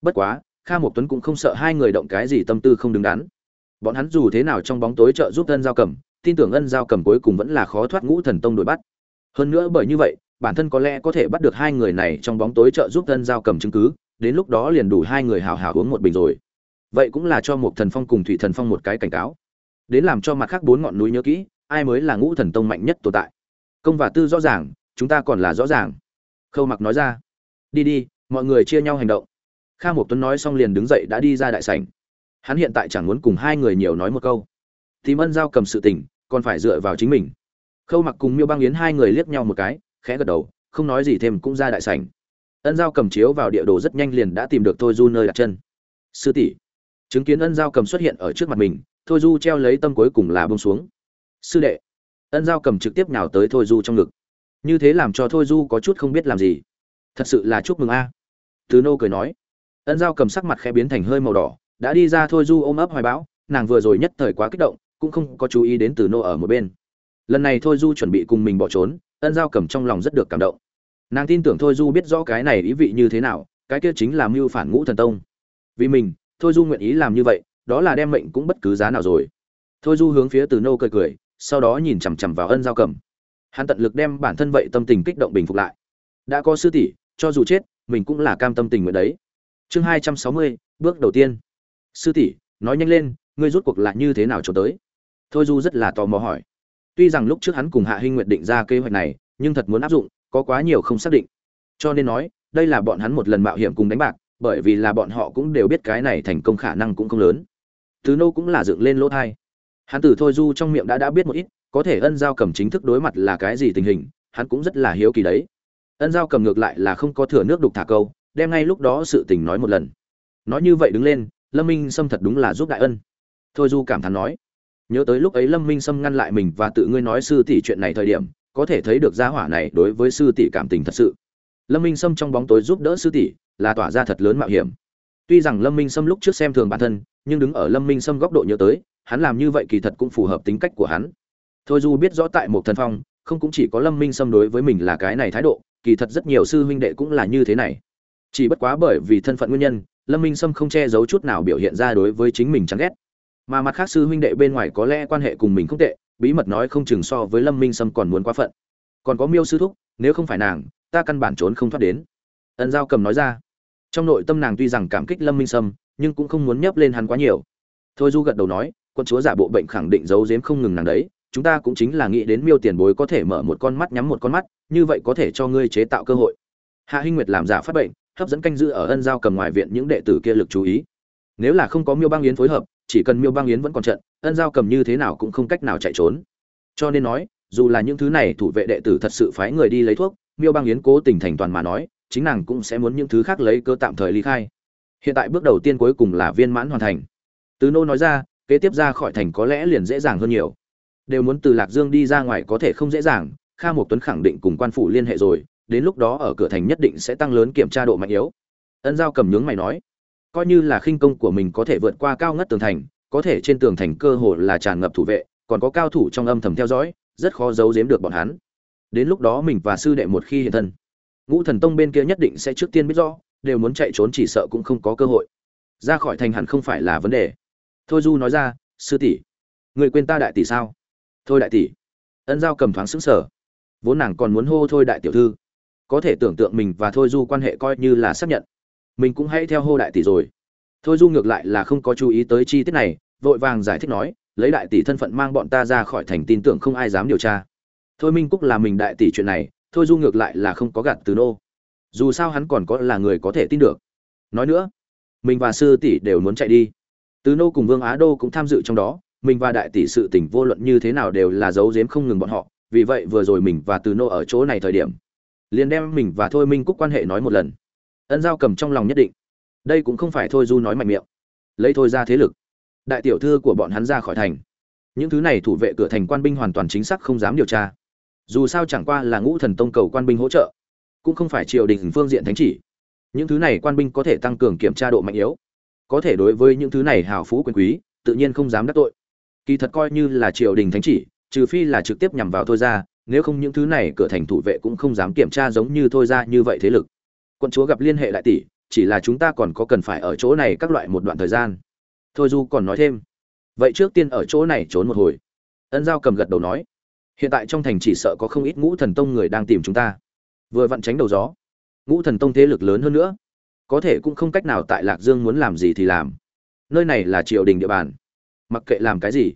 Bất quá kha Mộc tuấn cũng không sợ hai người động cái gì tâm tư không đứng đắn. Bọn hắn dù thế nào trong bóng tối trợ giúp ân giao cầm tin tưởng ân giao cầm cuối cùng vẫn là khó thoát ngũ thần tông đuổi bắt. Hơn nữa bởi như vậy, bản thân có lẽ có thể bắt được hai người này trong bóng tối trợ giúp ân giao cầm chứng cứ, đến lúc đó liền đủ hai người hào hào uống một bình rồi. Vậy cũng là cho một thần phong cùng thủy thần phong một cái cảnh cáo. Đến làm cho mặt khác bốn ngọn núi nhớ kỹ, ai mới là ngũ thần tông mạnh nhất tồn tại. Công và tư rõ ràng, chúng ta còn là rõ ràng. Khâu mặc nói ra. Đi đi, mọi người chia nhau hành động kha một tuấn nói xong liền đứng dậy đã đi ra đại sảnh. Hắn hiện tại chẳng muốn cùng hai người nhiều nói một câu. Tìm ân giao cầm sự tình, còn phải dựa vào chính mình. Khâu mặc cùng miêu băng yến hai người liếc nhau một cái, khẽ gật đầu, không nói gì thêm cũng ra đại sảnh. Ân giao cầm chiếu vào địa đồ rất nhanh liền đã tìm được thôi du nơi đặt chân. Sư tỷ. Chứng kiến ân giao cầm xuất hiện ở trước mặt mình, thôi du treo lấy tâm cuối cùng là bông xuống. Sư đệ. Ân giao cầm trực tiếp nhào tới thôi du trong ngực. Như thế làm cho thôi du có chút không biết làm gì. Thật sự là chúc mừng a. Từ nô cười nói ân giao cầm sắc mặt khẽ biến thành hơi màu đỏ, đã đi ra thôi du ôm ấp hoài bão, nàng vừa rồi nhất thời quá kích động, cũng không có chú ý đến từ nô ở một bên. Lần này thôi du chuẩn bị cùng mình bỏ trốn, ân giao cầm trong lòng rất được cảm động. Nàng tin tưởng thôi du biết rõ cái này ý vị như thế nào, cái kia chính là mưu phản ngũ thần tông. Vì mình, thôi du nguyện ý làm như vậy, đó là đem mệnh cũng bất cứ giá nào rồi. Thôi du hướng phía từ nô cười cười, sau đó nhìn chằm chằm vào ân giao cầm. Hắn tận lực đem bản thân vậy tâm tình kích động bình phục lại. Đã có sư tỷ, cho dù chết, mình cũng là cam tâm tình nguyện đấy chương hai trăm sáu mươi, bước đầu tiên. Sư tỷ, nói nhanh lên, ngươi rút cuộc lại như thế nào cho tới? Thôi du rất là tò mò hỏi. Tuy rằng lúc trước hắn cùng hạ hinh nguyện định ra kế hoạch này, nhưng thật muốn áp dụng, có quá nhiều không xác định. Cho nên nói, đây là bọn hắn một lần mạo hiểm cùng đánh bạc, bởi vì là bọn họ cũng đều biết cái này thành công khả năng cũng không lớn. Thứ nô cũng là dựng lên lỗ thai. Hắn từ thôi du trong miệng đã đã biết một ít, có thể ân giao cầm chính thức đối mặt là cái gì tình hình, hắn cũng rất là hiếu kỳ đấy. Ân giao cầm ngược lại là không có thừa nước đục thả câu đem ngay lúc đó sự tình nói một lần. Nói như vậy đứng lên, lâm minh sâm thật đúng là giúp đại ân. Thôi du cảm thán nói, nhớ tới lúc ấy lâm minh sâm ngăn lại mình và tự ngươi nói sư tỷ chuyện này thời điểm, có thể thấy được gia hỏa này đối với sư tỷ cảm tình thật sự. Lâm minh sâm trong bóng tối giúp đỡ sư tỷ là tỏa ra thật lớn mạo hiểm. Tuy rằng lâm minh sâm lúc trước xem thường bản thân, nhưng đứng ở lâm minh sâm góc độ nhớ tới, hắn làm như vậy kỳ thật cũng phù hợp tính cách của hắn. Thôi du biết rõ tại một thần phong, không cũng chỉ có lâm minh Sâm đối với mình là cái này thái độ, kỳ thật rất nhiều sư huynh đệ cũng là như thế này chỉ bất quá bởi vì thân phận nguyên nhân, lâm minh sâm không che giấu chút nào biểu hiện ra đối với chính mình chán ghét. Mà mặt khác sư huynh đệ bên ngoài có lẽ quan hệ cùng mình không tệ, bí mật nói không chừng so với lâm minh sâm còn muốn quá phận. Còn có miêu sư thúc, nếu không phải nàng, ta căn bản trốn không thoát đến. Ân giao cầm nói ra. Trong nội tâm nàng tuy rằng cảm kích lâm minh sâm, nhưng cũng không muốn nhấp lên hắn quá nhiều. Thôi du gật đầu nói, quân chúa giả bộ bệnh khẳng định giấu giếm không ngừng nàng đấy, chúng ta cũng chính là nghĩ đến miêu tiền bối có thể mở một con mắt nhắm một con mắt, như vậy có thể cho ngươi chế tạo cơ hội. Hạ hinh nguyệt làm giả phát bệnh hấp dẫn canh giữ ở ân giao cầm ngoài viện những đệ tử kia lực chú ý. Nếu là không có miêu băng yến phối hợp, chỉ cần miêu băng yến vẫn còn trận, ân giao cầm như thế nào cũng không cách nào chạy trốn. Cho nên nói, dù là những thứ này thủ vệ đệ tử thật sự phái người đi lấy thuốc, miêu băng yến cố tình thành toàn mà nói, chính nàng cũng sẽ muốn những thứ khác lấy cơ tạm thời ly khai. Hiện tại bước đầu tiên cuối cùng là viên mãn hoàn thành. Từ nô nói ra, kế tiếp ra khỏi thành có lẽ liền dễ dàng hơn nhiều. Đều muốn từ lạc dương đi ra ngoài có thể không dễ dàng, kha một tuấn khẳng định cùng quan phủ liên hệ rồi đến lúc đó ở cửa thành nhất định sẽ tăng lớn kiểm tra độ mạnh yếu. Ân giao cầm nhướng mày nói coi như là khinh công của mình có thể vượt qua cao ngất tường thành có thể trên tường thành cơ hồ là tràn ngập thủ vệ còn có cao thủ trong âm thầm theo dõi rất khó giấu giếm được bọn hắn. Đến lúc đó mình và sư đệ một khi hiện thân ngũ thần tông bên kia nhất định sẽ trước tiên biết rõ đều muốn chạy trốn chỉ sợ cũng không có cơ hội. Ra khỏi thành hẳn không phải là vấn đề. Thôi du nói ra sư tỷ người quên ta đại tỷ sao? Thôi đại tỷ. Ân giao cầm thoáng sững sờ, vốn nàng còn muốn hô thôi đại tiểu thư có thể tưởng tượng mình và thôi du quan hệ coi như là xác nhận. Mình cũng hãy theo hô đại tỷ rồi. Thôi du ngược lại là không có chú ý tới chi tiết này, vội vàng giải thích nói, lấy đại tỷ thân phận mang bọn ta ra khỏi thành tin tưởng không ai dám điều tra. Thôi minh cúc là mình đại tỷ chuyện này, thôi du ngược lại là không có gạt từ nô. Dù sao hắn còn có là người có thể tin được. Nói nữa, mình và sư tỷ đều muốn chạy đi. Từ nô cùng vương á đô cũng tham dự trong đó, mình và đại tỷ sự tình vô luận như thế nào đều là giấu giếm không ngừng bọn họ. Vì vậy vừa rồi mình và từ nô ở chỗ này thời điểm liền đem mình và thôi minh cúc quan hệ nói một lần. Ân giao cầm trong lòng nhất định. Đây cũng không phải thôi du nói mạnh miệng. Lấy thôi ra thế lực. Đại tiểu thư của bọn hắn ra khỏi thành. Những thứ này thủ vệ cửa thành quan binh hoàn toàn chính xác không dám điều tra. Dù sao chẳng qua là ngũ thần tông cầu quan binh hỗ trợ, cũng không phải triều đình phương diện thánh chỉ. Những thứ này quan binh có thể tăng cường kiểm tra độ mạnh yếu, có thể đối với những thứ này hào phú quyền quý, tự nhiên không dám đắc tội. Kỳ thật coi như là triều đình thánh chỉ, trừ phi là trực tiếp nhằm vào thôi ra nếu không những thứ này cửa thành thủ vệ cũng không dám kiểm tra giống như thôi ra như vậy thế lực. Quân chúa gặp liên hệ lại tỷ, chỉ là chúng ta còn có cần phải ở chỗ này các loại một đoạn thời gian. Thôi du còn nói thêm, vậy trước tiên ở chỗ này trốn một hồi. Ân giao cầm gật đầu nói, hiện tại trong thành chỉ sợ có không ít ngũ thần tông người đang tìm chúng ta. Vừa vặn tránh đầu gió, ngũ thần tông thế lực lớn hơn nữa, có thể cũng không cách nào tại lạc dương muốn làm gì thì làm. Nơi này là triều đình địa bàn, mặc kệ làm cái gì,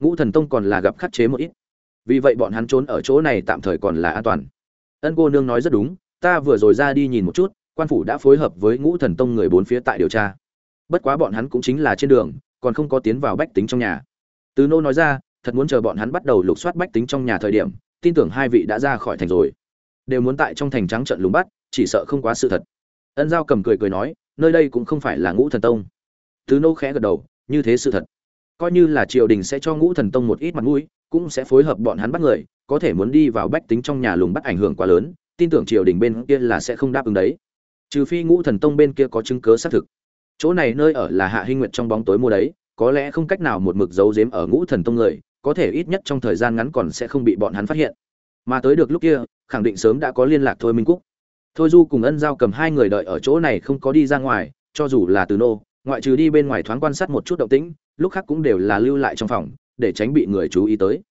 ngũ thần tông còn là gặp khắc chế một ít vì vậy bọn hắn trốn ở chỗ này tạm thời còn là an toàn. Ân cô nương nói rất đúng, ta vừa rồi ra đi nhìn một chút, quan phủ đã phối hợp với ngũ thần tông người bốn phía tại điều tra. Bất quá bọn hắn cũng chính là trên đường, còn không có tiến vào bách tính trong nhà. Từ nô nói ra, thật muốn chờ bọn hắn bắt đầu lục soát bách tính trong nhà thời điểm, tin tưởng hai vị đã ra khỏi thành rồi. Đều muốn tại trong thành trắng trận lùng bắt, chỉ sợ không quá sự thật. Ân giao cầm cười cười nói, nơi đây cũng không phải là ngũ thần tông. Từ nô khẽ gật đầu, như thế sự thật. Coi như là triều đình sẽ cho ngũ thần tông một ít mặt mũi cũng sẽ phối hợp bọn hắn bắt người, có thể muốn đi vào bách tính trong nhà lùng bắt ảnh hưởng quá lớn, tin tưởng triều đình bên kia là sẽ không đáp ứng đấy. Trừ phi ngũ thần tông bên kia có chứng cớ xác thực. Chỗ này nơi ở là hạ hinh nguyệt trong bóng tối mua đấy, có lẽ không cách nào một mực giấu giếm ở ngũ thần tông người, có thể ít nhất trong thời gian ngắn còn sẽ không bị bọn hắn phát hiện. Mà tới được lúc kia, khẳng định sớm đã có liên lạc thôi minh cúc. Thôi du cùng ân giao cầm hai người đợi ở chỗ này không có đi ra ngoài, cho dù là từ nô, ngoại trừ đi bên ngoài thoáng quan sát một chút động tĩnh, lúc khác cũng đều là lưu lại trong phòng để tránh bị người chú ý tới.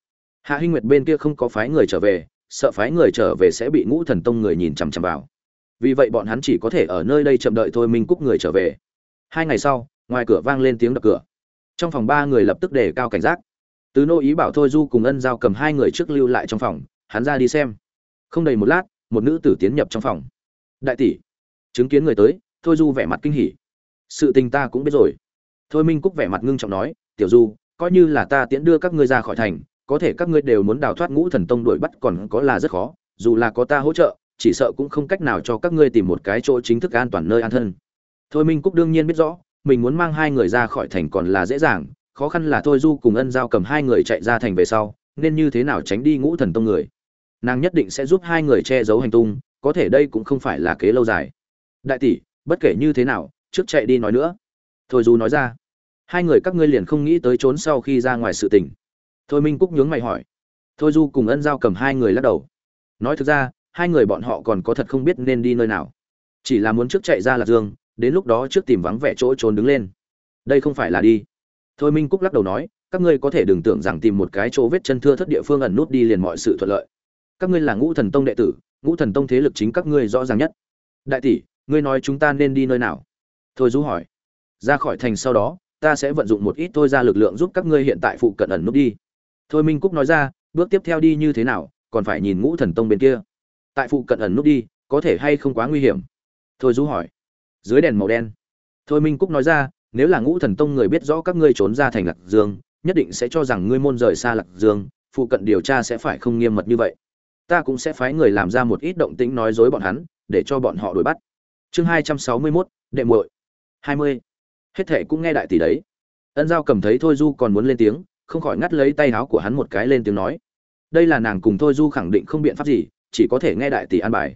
Hạ hinh nguyệt bên kia không có phái người trở về, sợ phái người trở về sẽ bị ngũ thần tông người nhìn chằm chằm vào. Vì vậy bọn hắn chỉ có thể ở nơi đây chậm đợi thôi minh cúc người trở về. Hai ngày sau, ngoài cửa vang lên tiếng đập cửa. Trong phòng ba người lập tức đề cao cảnh giác. Từ nô ý bảo thôi du cùng ân giao cầm hai người trước lưu lại trong phòng, hắn ra đi xem. Không đầy một lát, một nữ tử tiến nhập trong phòng. Đại tỷ. Chứng kiến người tới, thôi du vẻ mặt kinh hỉ. Sự tình ta cũng biết rồi. Thôi minh cúc vẻ mặt ngưng trọng nói, tiểu du coi như là ta tiễn đưa các ngươi ra khỏi thành, có thể các ngươi đều muốn đào thoát ngũ thần tông đuổi bắt còn có là rất khó, dù là có ta hỗ trợ, chỉ sợ cũng không cách nào cho các ngươi tìm một cái chỗ chính thức an toàn nơi an thân. Thôi minh cúc đương nhiên biết rõ, mình muốn mang hai người ra khỏi thành còn là dễ dàng, khó khăn là thôi du cùng ân giao cầm hai người chạy ra thành về sau, nên như thế nào tránh đi ngũ thần tông người. Nàng nhất định sẽ giúp hai người che giấu hành tung, có thể đây cũng không phải là kế lâu dài. Đại tỷ, bất kể như thế nào, trước chạy đi nói nữa. Thôi du nói ra hai người các ngươi liền không nghĩ tới trốn sau khi ra ngoài sự tình. Thôi minh cúc nhướng mày hỏi. Thôi du cùng ân giao cầm hai người lắc đầu. Nói thực ra, hai người bọn họ còn có thật không biết nên đi nơi nào. Chỉ là muốn trước chạy ra lạc dương, đến lúc đó trước tìm vắng vẻ chỗ trốn đứng lên. Đây không phải là đi. Thôi minh cúc lắc đầu nói, các ngươi có thể đừng tưởng rằng tìm một cái chỗ vết chân thưa thất địa phương ẩn nút đi liền mọi sự thuận lợi. Các ngươi là ngũ thần tông đệ tử, ngũ thần tông thế lực chính các ngươi rõ ràng nhất. Đại tỷ, ngươi nói chúng ta nên đi nơi nào? Thôi du hỏi. Ra khỏi thành sau đó ta sẽ vận dụng một ít thôi ra lực lượng giúp các ngươi hiện tại phụ cận ẩn nút đi. Thôi minh cúc nói ra, bước tiếp theo đi như thế nào, còn phải nhìn ngũ thần tông bên kia. Tại phụ cận ẩn nút đi, có thể hay không quá nguy hiểm? Thôi du hỏi. Dưới đèn màu đen. Thôi minh cúc nói ra, nếu là ngũ thần tông người biết rõ các ngươi trốn ra thành lạc dương, nhất định sẽ cho rằng ngươi môn rời xa lạc dương, phụ cận điều tra sẽ phải không nghiêm mật như vậy. Ta cũng sẽ phái người làm ra một ít động tĩnh nói dối bọn hắn, để cho bọn họ đuổi bắt. Chương hai trăm sáu mươi mốt, đệ muội. Hai mươi hết thệ cũng nghe đại tỷ đấy. Ân giao cầm thấy thôi du còn muốn lên tiếng, không khỏi ngắt lấy tay áo của hắn một cái lên tiếng nói. Đây là nàng cùng thôi du khẳng định không biện pháp gì, chỉ có thể nghe đại tỷ an bài.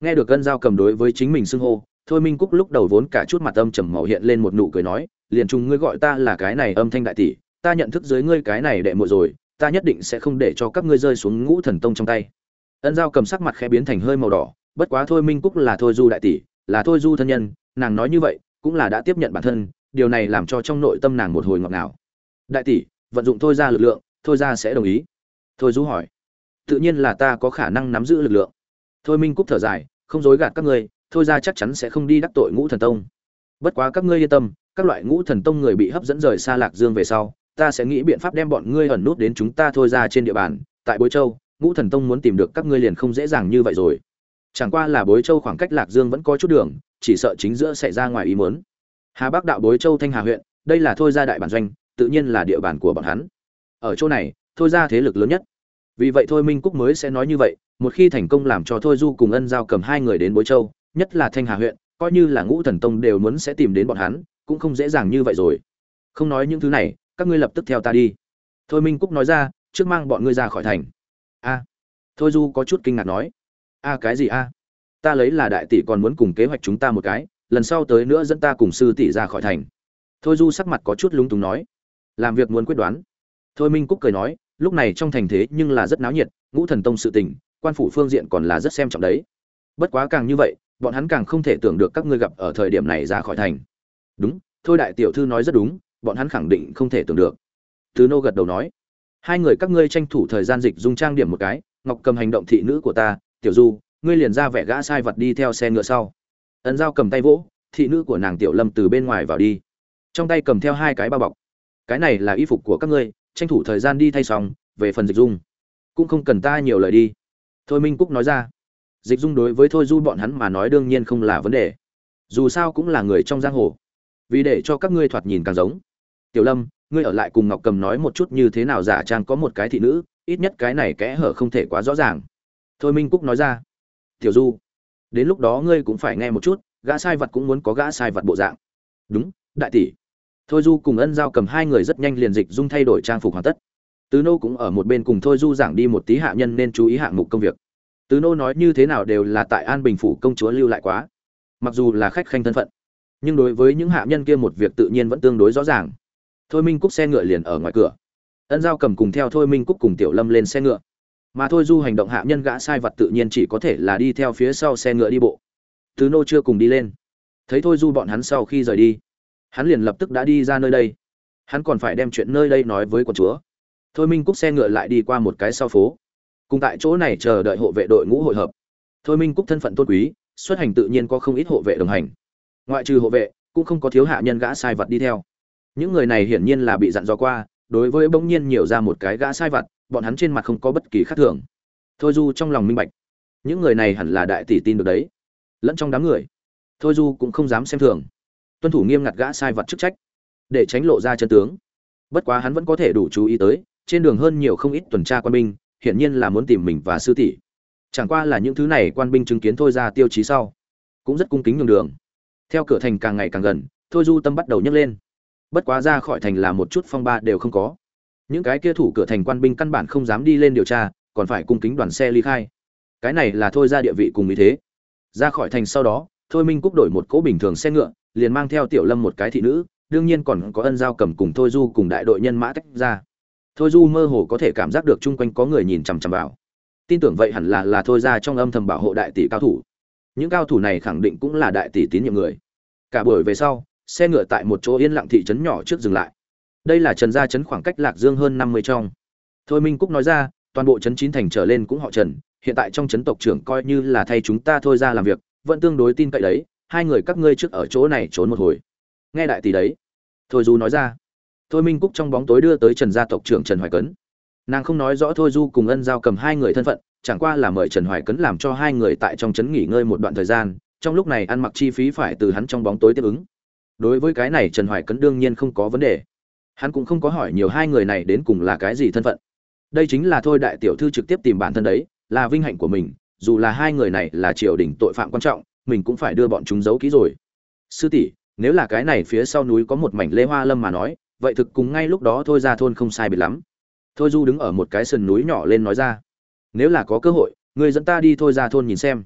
Nghe được ân giao cầm đối với chính mình xưng hô, thôi minh cúc lúc đầu vốn cả chút mặt âm trầm màu hiện lên một nụ cười nói, liền trùng ngươi gọi ta là cái này âm thanh đại tỷ, ta nhận thức dưới ngươi cái này đệ muội rồi, ta nhất định sẽ không để cho các ngươi rơi xuống ngũ thần tông trong tay. Ân giao cầm sắc mặt khẽ biến thành hơi màu đỏ, bất quá thôi minh cúc là thôi du đại tỷ, là thôi du thân nhân, nàng nói như vậy, cũng là đã tiếp nhận bản thân điều này làm cho trong nội tâm nàng một hồi ngọt ngào. Đại tỷ, vận dụng thôi ra lực lượng, thôi ra sẽ đồng ý. Thôi du hỏi. Tự nhiên là ta có khả năng nắm giữ lực lượng. Thôi minh cúc thở dài, không dối gạt các ngươi, thôi ra chắc chắn sẽ không đi đắc tội ngũ thần tông. Bất quá các ngươi yên tâm, các loại ngũ thần tông người bị hấp dẫn rời xa lạc dương về sau, ta sẽ nghĩ biện pháp đem bọn ngươi ẩn nút đến chúng ta thôi ra trên địa bàn. Tại bối châu, ngũ thần tông muốn tìm được các ngươi liền không dễ dàng như vậy rồi. Chẳng qua là bối châu khoảng cách lạc dương vẫn có chút đường, chỉ sợ chính giữa xảy ra ngoài ý muốn hà bắc đạo bối châu thanh hà huyện, đây là thôi ra đại bản doanh, tự nhiên là địa bàn của bọn hắn. Ở chỗ này, thôi ra thế lực lớn nhất. Vì vậy thôi minh cúc mới sẽ nói như vậy, một khi thành công làm cho thôi du cùng ân giao cầm hai người đến bối châu, nhất là thanh hà huyện, coi như là ngũ thần tông đều muốn sẽ tìm đến bọn hắn, cũng không dễ dàng như vậy rồi. Không nói những thứ này, các ngươi lập tức theo ta đi. Thôi minh cúc nói ra, trước mang bọn ngươi ra khỏi thành. A. Thôi du có chút kinh ngạc nói. A cái gì a? Ta lấy là đại tỷ còn muốn cùng kế hoạch chúng ta một cái lần sau tới nữa dẫn ta cùng sư tỷ ra khỏi thành. Thôi du sắc mặt có chút lúng túng nói, làm việc muốn quyết đoán. Thôi minh cúc cười nói, lúc này trong thành thế nhưng là rất náo nhiệt, ngũ thần tông sự tình, quan phủ phương diện còn là rất xem trọng đấy. Bất quá càng như vậy, bọn hắn càng không thể tưởng được các ngươi gặp ở thời điểm này ra khỏi thành. Đúng, thôi đại tiểu thư nói rất đúng, bọn hắn khẳng định không thể tưởng được. Tứ nô gật đầu nói, hai người các ngươi tranh thủ thời gian dịch dung trang điểm một cái, ngọc cầm hành động thị nữ của ta, tiểu du, ngươi liền ra vẻ gã sai vật đi theo xe ngựa sau ấn dao cầm tay vỗ, thị nữ của nàng tiểu lâm từ bên ngoài vào đi. Trong tay cầm theo hai cái bao bọc. Cái này là y phục của các ngươi, tranh thủ thời gian đi thay xong, về phần dịch dung. Cũng không cần ta nhiều lời đi. Thôi minh cúc nói ra. Dịch dung đối với thôi du bọn hắn mà nói đương nhiên không là vấn đề. Dù sao cũng là người trong giang hồ. Vì để cho các ngươi thoạt nhìn càng giống. Tiểu lâm, ngươi ở lại cùng ngọc cầm nói một chút như thế nào giả trang có một cái thị nữ, ít nhất cái này kẽ hở không thể quá rõ ràng. Thôi minh cúc nói ra. Tiểu du đến lúc đó ngươi cũng phải nghe một chút, gã sai vật cũng muốn có gã sai vật bộ dạng. Đúng, đại tỷ. Thôi du cùng ân giao cầm hai người rất nhanh liền dịch dung thay đổi trang phục hoàn tất. Tứ nô cũng ở một bên cùng thôi du giảng đi một tí hạ nhân nên chú ý hạng mục công việc. Tứ nô nói như thế nào đều là tại an bình phủ công chúa lưu lại quá. Mặc dù là khách khanh thân phận, nhưng đối với những hạ nhân kia một việc tự nhiên vẫn tương đối rõ ràng. Thôi minh cúc xe ngựa liền ở ngoài cửa. Ân giao cầm cùng theo thôi minh cúc cùng tiểu lâm lên xe ngựa mà thôi du hành động hạ nhân gã sai vật tự nhiên chỉ có thể là đi theo phía sau xe ngựa đi bộ. Tứ nô chưa cùng đi lên. Thấy thôi du bọn hắn sau khi rời đi, hắn liền lập tức đã đi ra nơi đây. Hắn còn phải đem chuyện nơi đây nói với quần chúa. Thôi minh cúc xe ngựa lại đi qua một cái sau phố. Cùng tại chỗ này chờ đợi hộ vệ đội ngũ hội hợp. Thôi minh cúc thân phận tôn quý, xuất hành tự nhiên có không ít hộ vệ đồng hành. Ngoại trừ hộ vệ, cũng không có thiếu hạ nhân gã sai vật đi theo. Những người này hiển nhiên là bị dặn dò qua, đối với bỗng nhiên nhiều ra một cái gã sai vật bọn hắn trên mặt không có bất kỳ khác thường. Thôi du trong lòng minh bạch. Những người này hẳn là đại tỷ tin được đấy. Lẫn trong đám người, thôi du cũng không dám xem thường. Tuân thủ nghiêm ngặt gã sai vật chức trách, để tránh lộ ra chân tướng. Bất quá hắn vẫn có thể đủ chú ý tới, trên đường hơn nhiều không ít tuần tra quan binh, hiển nhiên là muốn tìm mình và sư tỷ. Chẳng qua là những thứ này quan binh chứng kiến thôi ra tiêu chí sau, cũng rất cung kính nhường đường. Theo cửa thành càng ngày càng gần, thôi du tâm bắt đầu nhấc lên. Bất quá ra khỏi thành là một chút phong ba đều không có những cái kia thủ cửa thành quan binh căn bản không dám đi lên điều tra, còn phải cung kính đoàn xe ly khai. Cái này là thôi ra địa vị cùng ý thế. Ra khỏi thành sau đó, thôi minh cúc đổi một cỗ bình thường xe ngựa, liền mang theo tiểu lâm một cái thị nữ, đương nhiên còn có ân giao cầm cùng thôi du cùng đại đội nhân mã tách ra. Thôi du mơ hồ có thể cảm giác được chung quanh có người nhìn chằm chằm vào. Tin tưởng vậy hẳn là là thôi ra trong âm thầm bảo hộ đại tỷ cao thủ. Những cao thủ này khẳng định cũng là đại tỷ tín nhiệm người. Cả buổi về sau, xe ngựa tại một chỗ yên lặng thị trấn nhỏ trước dừng lại đây là trần gia trấn khoảng cách lạc dương hơn năm mươi trong. Thôi minh cúc nói ra, toàn bộ trấn chín thành trở lên cũng họ trần, hiện tại trong trấn tộc trưởng coi như là thay chúng ta thôi ra làm việc, vẫn tương đối tin cậy đấy, hai người các ngươi trước ở chỗ này trốn một hồi. Nghe đại tỷ đấy. Thôi du nói ra. Thôi minh cúc trong bóng tối đưa tới trần gia tộc trưởng trần hoài cấn. Nàng không nói rõ thôi du cùng ân giao cầm hai người thân phận, chẳng qua là mời trần hoài cấn làm cho hai người tại trong trấn nghỉ ngơi một đoạn thời gian, trong lúc này ăn mặc chi phí phải từ hắn trong bóng tối tiếp ứng. Đối với cái này trần hoài cấn đương nhiên không có vấn đề hắn cũng không có hỏi nhiều hai người này đến cùng là cái gì thân phận. Đây chính là thôi đại tiểu thư trực tiếp tìm bản thân đấy, là vinh hạnh của mình, dù là hai người này là triều đình tội phạm quan trọng, mình cũng phải đưa bọn chúng giấu kỹ rồi. Sư tỷ, nếu là cái này phía sau núi có một mảnh lê hoa lâm mà nói, vậy thực cùng ngay lúc đó thôi ra thôn không sai biệt lắm. Thôi du đứng ở một cái sườn núi nhỏ lên nói ra. Nếu là có cơ hội, người dẫn ta đi thôi ra thôn nhìn xem.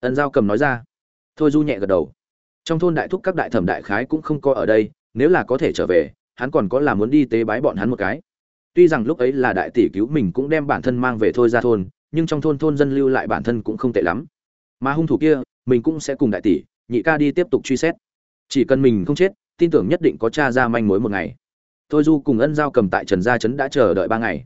Ân giao cầm nói ra. Thôi du nhẹ gật đầu. Trong thôn đại thúc các đại thẩm đại khái cũng không có ở đây, nếu là có thể trở về hắn còn có là muốn đi tế bái bọn hắn một cái. Tuy rằng lúc ấy là đại tỷ cứu mình cũng đem bản thân mang về thôi ra thôn, nhưng trong thôn thôn dân lưu lại bản thân cũng không tệ lắm. Mà hung thủ kia, mình cũng sẽ cùng đại tỷ, nhị ca đi tiếp tục truy xét. Chỉ cần mình không chết, tin tưởng nhất định có cha ra manh mối một ngày. Thôi du cùng ân giao cầm tại trần gia trấn đã chờ đợi ba ngày.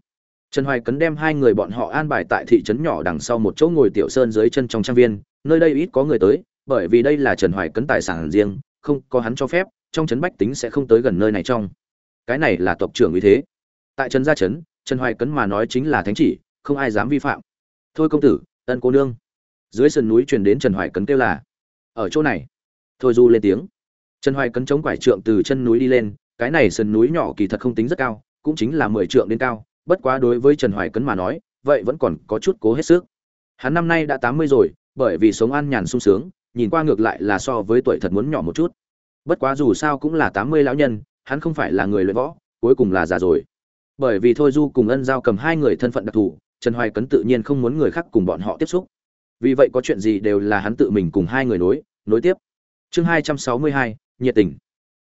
Trần hoài cấn đem hai người bọn họ an bài tại thị trấn nhỏ đằng sau một chỗ ngồi tiểu sơn dưới chân trong trang viên, nơi đây ít có người tới, bởi vì đây là trần hoài cấn tài sản riêng, không có hắn cho phép, trong trấn bách tính sẽ không tới gần nơi này trong cái này là tộc trưởng uy thế. Tại trần gia trấn, trần hoài cấn mà nói chính là thánh chỉ, không ai dám vi phạm. Thôi công tử, ân cô nương. Dưới sườn núi truyền đến trần hoài cấn kêu là, ở chỗ này. Thôi du lên tiếng. Trần hoài cấn chống quải trượng từ chân núi đi lên, cái này sườn núi nhỏ kỳ thật không tính rất cao, cũng chính là mười trượng đến cao, bất quá đối với trần hoài cấn mà nói, vậy vẫn còn có chút cố hết sức. Hắn năm nay đã tám mươi rồi, bởi vì sống an nhàn sung sướng, nhìn qua ngược lại là so với tuổi thật muốn nhỏ một chút. Bất quá dù sao cũng là tám mươi lão nhân hắn không phải là người luyện võ, cuối cùng là già rồi. Bởi vì thôi du cùng ân giao cầm hai người thân phận đặc thù, trần hoài cấn tự nhiên không muốn người khác cùng bọn họ tiếp xúc. Vì vậy có chuyện gì đều là hắn tự mình cùng hai người nối nối tiếp. Chương hai trăm sáu mươi hai, nhiệt tình.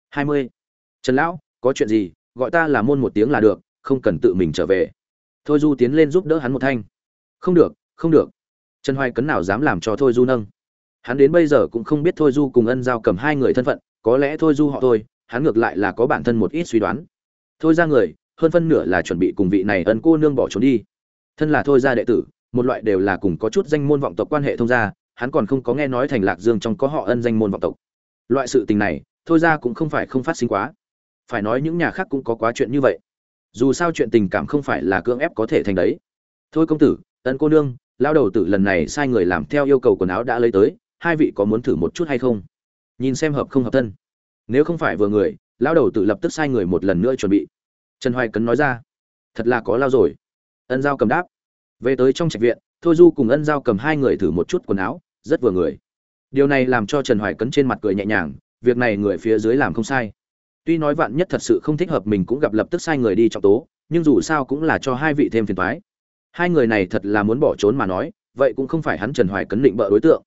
hai mươi. Trần lão, có chuyện gì, gọi ta là môn một tiếng là được, không cần tự mình trở về. Thôi du tiến lên giúp đỡ hắn một thanh. Không được không được. Trần hoài cấn nào dám làm cho thôi du nâng. Hắn đến bây giờ cũng không biết thôi du cùng ân giao cầm hai người thân phận, có lẽ thôi du họ thôi hắn ngược lại là có bản thân một ít suy đoán. Thôi ra người, hơn phân nửa là chuẩn bị cùng vị này ân cô nương bỏ trốn đi. Thân là thôi ra đệ tử, một loại đều là cùng có chút danh môn vọng tộc quan hệ thông gia, hắn còn không có nghe nói thành lạc dương trong có họ ân danh môn vọng tộc. Loại sự tình này, thôi ra cũng không phải không phát sinh quá. Phải nói những nhà khác cũng có quá chuyện như vậy. Dù sao chuyện tình cảm không phải là cưỡng ép có thể thành đấy. Thôi công tử, ân cô nương lao đầu tử lần này sai người làm theo yêu cầu quần áo đã lấy tới, hai vị có muốn thử một chút hay không? Nhìn xem hợp không hợp thân nếu không phải vừa người lao đầu tự lập tức sai người một lần nữa chuẩn bị. Trần hoài cấn nói ra, thật là có lao rồi. Ân giao cầm đáp, về tới trong trạch viện, thôi du cùng ân giao cầm hai người thử một chút quần áo, rất vừa người. Điều này làm cho trần hoài cấn trên mặt cười nhẹ nhàng, việc này người phía dưới làm không sai. Tuy nói vạn nhất thật sự không thích hợp mình cũng gặp lập tức sai người đi trọng tố, nhưng dù sao cũng là cho hai vị thêm phiền toái. Hai người này thật là muốn bỏ trốn mà nói, vậy cũng không phải hắn trần hoài cấn định bợ đối tượng.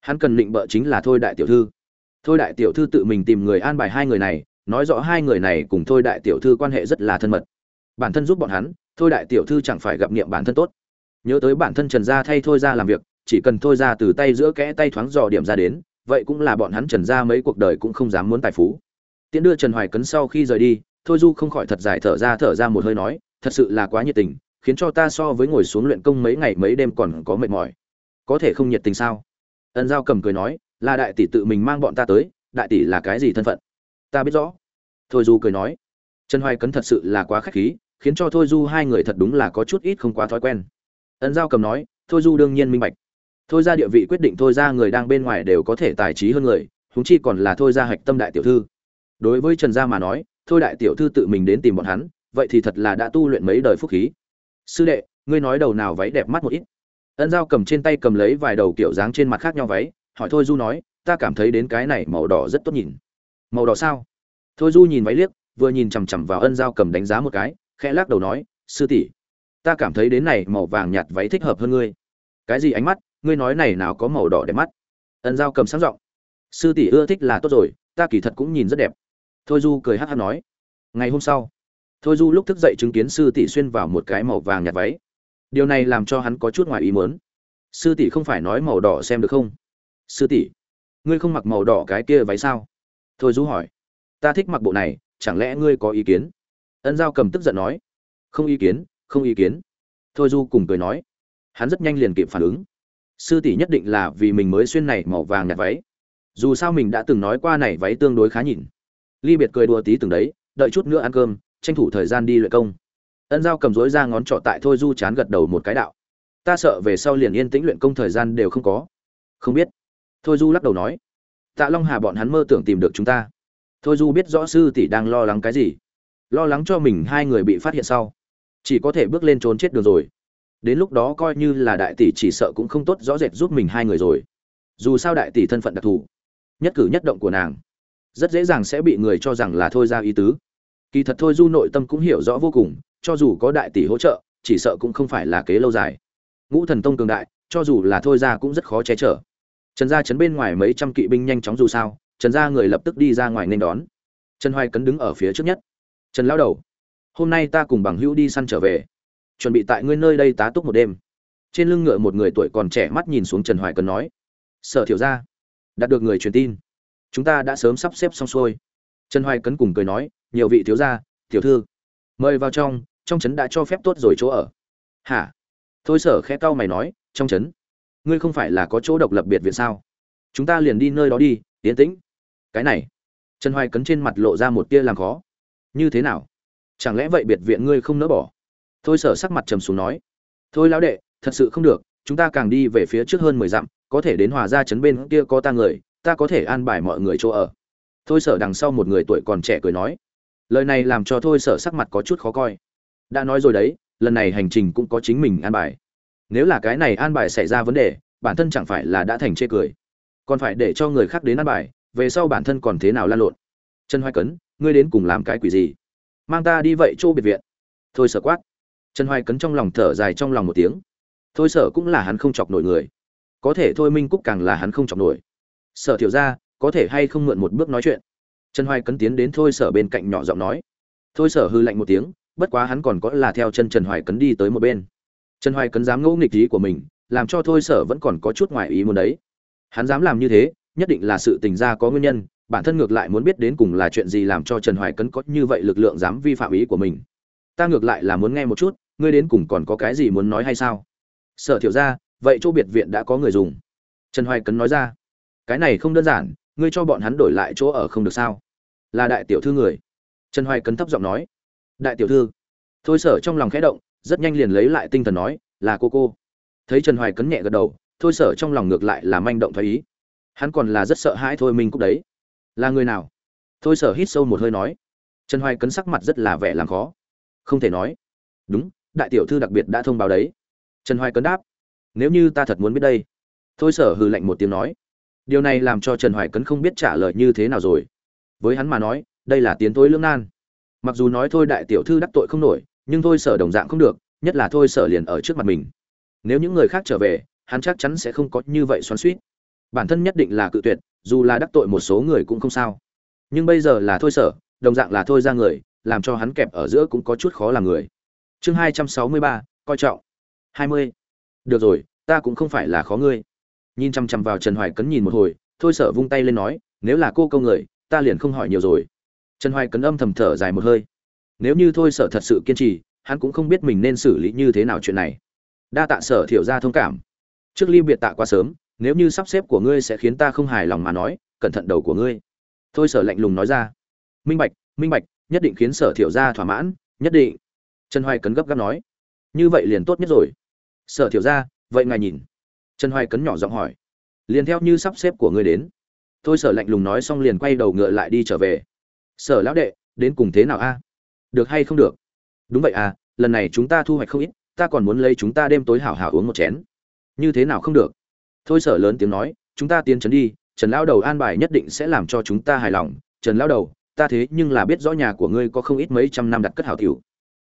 Hắn cần định bợ chính là thôi đại tiểu thư thôi đại tiểu thư tự mình tìm người an bài hai người này, nói rõ hai người này cùng thôi đại tiểu thư quan hệ rất là thân mật. Bản thân giúp bọn hắn, thôi đại tiểu thư chẳng phải gặp nghiệm bản thân tốt. Nhớ tới bản thân trần gia thay thôi ra làm việc, chỉ cần thôi ra từ tay giữa kẽ tay thoáng dò điểm ra đến, vậy cũng là bọn hắn trần gia mấy cuộc đời cũng không dám muốn tài phú. Tiễn đưa trần hoài cấn sau khi rời đi, thôi du không khỏi thật dài thở ra thở ra một hơi nói, thật sự là quá nhiệt tình, khiến cho ta so với ngồi xuống luyện công mấy ngày mấy đêm còn có mệt mỏi. Có thể không nhiệt tình sao? Ân giao cầm cười nói là đại tỷ tự mình mang bọn ta tới, đại tỷ là cái gì thân phận? Ta biết rõ. Thôi du cười nói. Trần hoài cấn thật sự là quá khách khí, khiến cho thôi du hai người thật đúng là có chút ít không quá thói quen. Ân giao cầm nói, thôi du đương nhiên minh bạch. Thôi ra địa vị quyết định thôi ra người đang bên ngoài đều có thể tài trí hơn người húng chi còn là thôi ra hạch tâm đại tiểu thư. Đối với trần gia mà nói, thôi đại tiểu thư tự mình đến tìm bọn hắn, vậy thì thật là đã tu luyện mấy đời phúc khí. Sư đệ, ngươi nói đầu nào váy đẹp mắt một ít. Ân giao cầm trên tay cầm lấy vài đầu kiểu dáng trên mặt khác nhau váy hỏi thôi du nói, ta cảm thấy đến cái này màu đỏ rất tốt nhìn. Màu đỏ sao? Thôi du nhìn váy liếc, vừa nhìn chằm chằm vào ân giao cầm đánh giá một cái, khẽ lắc đầu nói, sư tỷ, ta cảm thấy đến này màu vàng nhạt váy thích hợp hơn ngươi. Cái gì ánh mắt? Ngươi nói này nào có màu đỏ đẹp mắt? Ân giao cầm sáng giọng, sư tỷ ưa thích là tốt rồi, ta kỳ thật cũng nhìn rất đẹp. Thôi du cười hát hát nói, ngày hôm sau. Thôi du lúc thức dậy chứng kiến sư tỷ xuyên vào một cái màu vàng nhạt váy. Điều này làm cho hắn có chút ngoài ý muốn. Sư tỷ không phải nói màu đỏ xem được không? Sư tỷ, ngươi không mặc màu đỏ cái kia váy sao? Thôi du hỏi. Ta thích mặc bộ này, chẳng lẽ ngươi có ý kiến? Ân giao cầm tức giận nói. Không ý kiến, không ý kiến. Thôi du cùng cười nói. Hắn rất nhanh liền kịp phản ứng. Sư tỷ nhất định là vì mình mới xuyên này màu vàng nhạt váy. Dù sao mình đã từng nói qua này váy tương đối khá nhìn. Ly biệt cười đùa tí từng đấy, đợi chút nữa ăn cơm, tranh thủ thời gian đi luyện công. Ân giao cầm rối ra ngón trỏ tại thôi du chán gật đầu một cái đạo. Ta sợ về sau liền yên tĩnh luyện công thời gian đều không có. Không biết thôi du lắc đầu nói, tạ long hà bọn hắn mơ tưởng tìm được chúng ta. Thôi du biết rõ sư tỷ đang lo lắng cái gì, lo lắng cho mình hai người bị phát hiện sau, chỉ có thể bước lên trốn chết được rồi. Đến lúc đó coi như là đại tỷ chỉ sợ cũng không tốt rõ rệt giúp mình hai người rồi. Dù sao đại tỷ thân phận đặc thù, nhất cử nhất động của nàng, rất dễ dàng sẽ bị người cho rằng là thôi ra ý tứ. Kỳ thật thôi du nội tâm cũng hiểu rõ vô cùng, cho dù có đại tỷ hỗ trợ, chỉ sợ cũng không phải là kế lâu dài. Ngũ thần tông cường đại, cho dù là thôi ra cũng rất khó che chở trần gia chấn bên ngoài mấy trăm kỵ binh nhanh chóng dù sao, trần gia người lập tức đi ra ngoài nên đón. Trần hoài cấn đứng ở phía trước nhất. Trần lao đầu, hôm nay ta cùng bằng hữu đi săn trở về. Chuẩn bị tại ngươi nơi đây tá túc một đêm. Trên lưng ngựa một người tuổi còn trẻ mắt nhìn xuống trần hoài cấn nói, sở thiểu ra đạt được người truyền tin. Chúng ta đã sớm sắp xếp xong xuôi. Trần hoài cấn cùng cười nói, nhiều vị thiếu gia, tiểu thư, mời vào trong trong trấn đã cho phép tốt rồi chỗ ở. Hả? Thôi sở khẽ cau mày nói, trong trấn? Ngươi không phải là có chỗ độc lập biệt viện sao? Chúng ta liền đi nơi đó đi tiến tĩnh. Cái này, trần hoài cấn trên mặt lộ ra một tia làm khó. Như thế nào? Chẳng lẽ vậy biệt viện ngươi không nỡ bỏ? Thôi sở sắc mặt trầm xuống nói. Thôi lão đệ, thật sự không được, chúng ta càng đi về phía trước hơn mười dặm, có thể đến hòa ra trấn bên kia có ta người, ta có thể an bài mọi người chỗ ở. Thôi sở đằng sau một người tuổi còn trẻ cười nói. Lời này làm cho thôi sở sắc mặt có chút khó coi. Đã nói rồi đấy, lần này hành trình cũng có chính mình an bài nếu là cái này an bài xảy ra vấn đề, bản thân chẳng phải là đã thành chê cười. Còn phải để cho người khác đến an bài, về sau bản thân còn thế nào lan lộn. Trần hoài cấn, ngươi đến cùng làm cái quỷ gì? Mang ta đi vậy chỗ biệt viện. Thôi sở quát. Trần hoài cấn trong lòng thở dài trong lòng một tiếng. Thôi sở cũng là hắn không chọc nổi người. Có thể thôi minh cúc càng là hắn không chọc nổi. Sở thiểu ra có thể hay không mượn một bước nói chuyện? Trần hoài cấn tiến đến thôi sở bên cạnh nhỏ giọng nói. Thôi sở hư lạnh một tiếng, bất quá hắn còn có là theo chân trần hoài cấn đi tới một bên trần hoài cấn dám ngẫu nghịch ý của mình, làm cho thôi sở vẫn còn có chút ngoài ý muốn đấy. Hắn dám làm như thế, nhất định là sự tình ra có nguyên nhân, bản thân ngược lại muốn biết đến cùng là chuyện gì làm cho trần hoài cấn có như vậy lực lượng dám vi phạm ý của mình. Ta ngược lại là muốn nghe một chút, ngươi đến cùng còn có cái gì muốn nói hay sao? Sở thiểu ra vậy chỗ biệt viện đã có người dùng. Trần hoài cấn nói ra. Cái này không đơn giản, ngươi cho bọn hắn đổi lại chỗ ở không được sao? Là đại tiểu thư người. Trần hoài cấn thấp giọng nói. Đại tiểu thư. Thôi sở trong lòng khẽ động rất nhanh liền lấy lại tinh thần nói, là cô cô. Thấy trần hoài cấn nhẹ gật đầu, thôi sở trong lòng ngược lại là manh động thái ý. Hắn còn là rất sợ hãi thôi minh cúc đấy. Là người nào? Thôi sở hít sâu một hơi nói. Trần hoài cấn sắc mặt rất là vẻ làm khó. Không thể nói. Đúng, đại tiểu thư đặc biệt đã thông báo đấy. Trần hoài cấn đáp. Nếu như ta thật muốn biết đây. Thôi sở hừ lạnh một tiếng nói. Điều này làm cho trần hoài cấn không biết trả lời như thế nào rồi. Với hắn mà nói, đây là tiến thối lương nan. Mặc dù nói thôi đại tiểu thư đắc tội không nổi nhưng thôi sở đồng dạng không được, nhất là thôi sở liền ở trước mặt mình. Nếu những người khác trở về, hắn chắc chắn sẽ không có như vậy xoắn suýt bản thân nhất định là cự tuyệt, dù là đắc tội một số người cũng không sao. Nhưng bây giờ là thôi sở, đồng dạng là thôi ra người, làm cho hắn kẹp ở giữa cũng có chút khó làm người. Chương hai trăm sáu mươi ba, coi trọng. hai mươi. Được rồi, ta cũng không phải là khó ngươi. Nhìn chăm chăm vào trần hoài cấn nhìn một hồi, thôi sở vung tay lên nói, nếu là cô câu người, ta liền không hỏi nhiều rồi. Trần hoài cấn âm thầm thở dài một hơi nếu như thôi sở thật sự kiên trì, hắn cũng không biết mình nên xử lý như thế nào chuyện này. Đa tạ sở thiểu ra thông cảm. Trước ly biệt tạ quá sớm, nếu như sắp xếp của ngươi sẽ khiến ta không hài lòng mà nói, cẩn thận đầu của ngươi. Thôi sở lạnh lùng nói ra. Minh bạch minh bạch, nhất định khiến sở thiểu ra thỏa mãn, nhất định. Trần hoài cấn gấp gáp nói. Như vậy liền tốt nhất rồi. Sở thiểu ra vậy ngài nhìn. Trần hoài cấn nhỏ giọng hỏi. Liền theo như sắp xếp của ngươi đến. Thôi sở lạnh lùng nói xong liền quay đầu ngựa lại đi trở về. Sở lão đệ, đến cùng thế nào a? Được hay không được? Đúng vậy à lần này chúng ta thu hoạch không ít, ta còn muốn lấy chúng ta đêm tối hảo hảo uống một chén. Như thế nào không được? Thôi sở lớn tiếng nói, chúng ta tiến trấn đi, trần lão đầu an bài nhất định sẽ làm cho chúng ta hài lòng. Trần lão đầu, ta thế nhưng là biết rõ nhà của ngươi có không ít mấy trăm năm đặt cất hảo tiểu.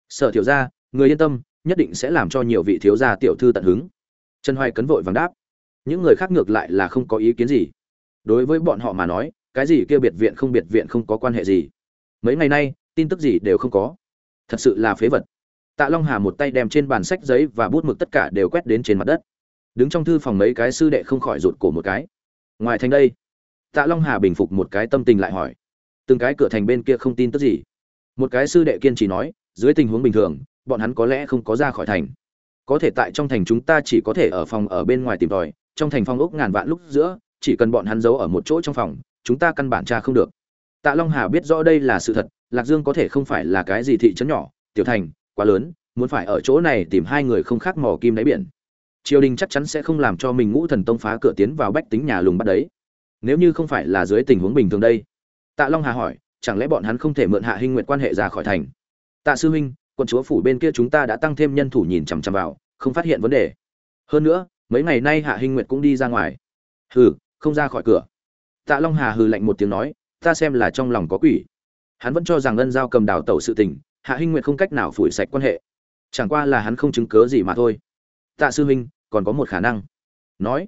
Sở tiểu gia, người yên tâm, nhất định sẽ làm cho nhiều vị thiếu gia tiểu thư tận hứng. Trần hoài cấn vội vàng đáp. Những người khác ngược lại là không có ý kiến gì. Đối với bọn họ mà nói, cái gì kia biệt viện không biệt viện không có quan hệ gì. Mấy ngày nay tin tức gì đều không có. Thật sự là phế vật. Tạ long hà một tay đem trên bàn sách giấy và bút mực tất cả đều quét đến trên mặt đất. Đứng trong thư phòng mấy cái sư đệ không khỏi rụt cổ một cái. Ngoài thành đây, tạ long hà bình phục một cái tâm tình lại hỏi. Từng cái cửa thành bên kia không tin tức gì? Một cái sư đệ kiên trì nói, dưới tình huống bình thường, bọn hắn có lẽ không có ra khỏi thành. Có thể tại trong thành chúng ta chỉ có thể ở phòng ở bên ngoài tìm tòi, trong thành phong ốc ngàn vạn lúc giữa, chỉ cần bọn hắn giấu ở một chỗ trong phòng, chúng ta căn bản tra không được. Tạ long hà biết rõ đây là sự thật lạc dương có thể không phải là cái gì thị trấn nhỏ, tiểu thành, quá lớn, muốn phải ở chỗ này tìm hai người không khác mò kim đáy biển. Triều đình chắc chắn sẽ không làm cho mình ngũ thần tông phá cửa tiến vào bách tính nhà lùng bắt đấy. Nếu như không phải là dưới tình huống bình thường đây. Tạ long hà hỏi, chẳng lẽ bọn hắn không thể mượn hạ hinh nguyện quan hệ ra khỏi thành? Tạ sư huynh quân chúa phủ bên kia chúng ta đã tăng thêm nhân thủ nhìn chằm chằm vào, không phát hiện vấn đề. Hơn nữa, mấy ngày nay hạ hinh nguyệt cũng đi ra ngoài. Hừ, không ra khỏi cửa. Tạ long hà hừ lạnh một tiếng nói, ta xem là trong lòng có quỷ hắn vẫn cho rằng ân giao cầm đào tẩu sự tình, hạ hinh nguyệt không cách nào phủi sạch quan hệ. Chẳng qua là hắn không chứng cớ gì mà thôi. Tạ sư huynh, còn có một khả năng. Nói,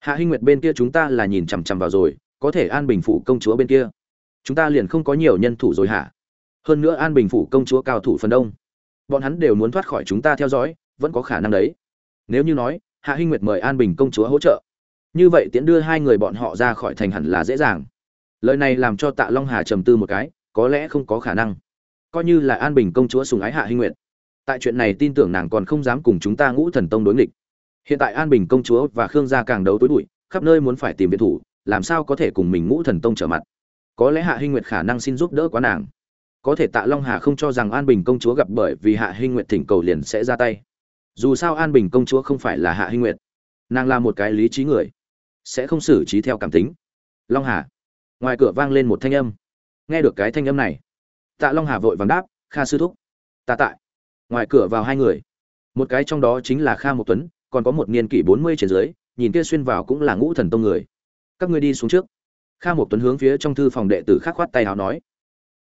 hạ hinh nguyệt bên kia chúng ta là nhìn chằm chằm vào rồi, có thể an bình phủ công chúa bên kia. Chúng ta liền không có nhiều nhân thủ rồi hả? Hơn nữa an bình phủ công chúa cao thủ phần đông. Bọn hắn đều muốn thoát khỏi chúng ta theo dõi, vẫn có khả năng đấy. Nếu như nói, hạ hinh nguyệt mời an bình công chúa hỗ trợ. Như vậy tiễn đưa hai người bọn họ ra khỏi thành hẳn là dễ dàng. Lời này làm cho tạ long hà trầm tư một cái có lẽ không có khả năng. Coi như là an bình công chúa sùng ái hạ hinh nguyệt. Tại chuyện này tin tưởng nàng còn không dám cùng chúng ta ngũ thần tông đối nghịch. Hiện tại an bình công chúa và khương gia càng đấu tối bụi, khắp nơi muốn phải tìm viện thủ, làm sao có thể cùng mình ngũ thần tông trở mặt? Có lẽ hạ hinh nguyệt khả năng xin giúp đỡ quá nàng. Có thể tạ long hà không cho rằng an bình công chúa gặp bởi vì hạ hinh nguyệt thỉnh cầu liền sẽ ra tay. Dù sao an bình công chúa không phải là hạ hinh nguyệt. Nàng là một cái lý trí người, sẽ không xử trí theo cảm tính. Long hà. Ngoài cửa vang lên một thanh âm nghe được cái thanh âm này, tạ long hà vội vàng đáp, kha sư thúc. Ta tại ngoài cửa vào hai người. Một cái trong đó chính là kha một tuấn, còn có một niên kỷ bốn mươi trên dưới, nhìn kia xuyên vào cũng là ngũ thần tông người. Các ngươi đi xuống trước. Kha một tuấn hướng phía trong thư phòng đệ tử khác khoát tay áo nói.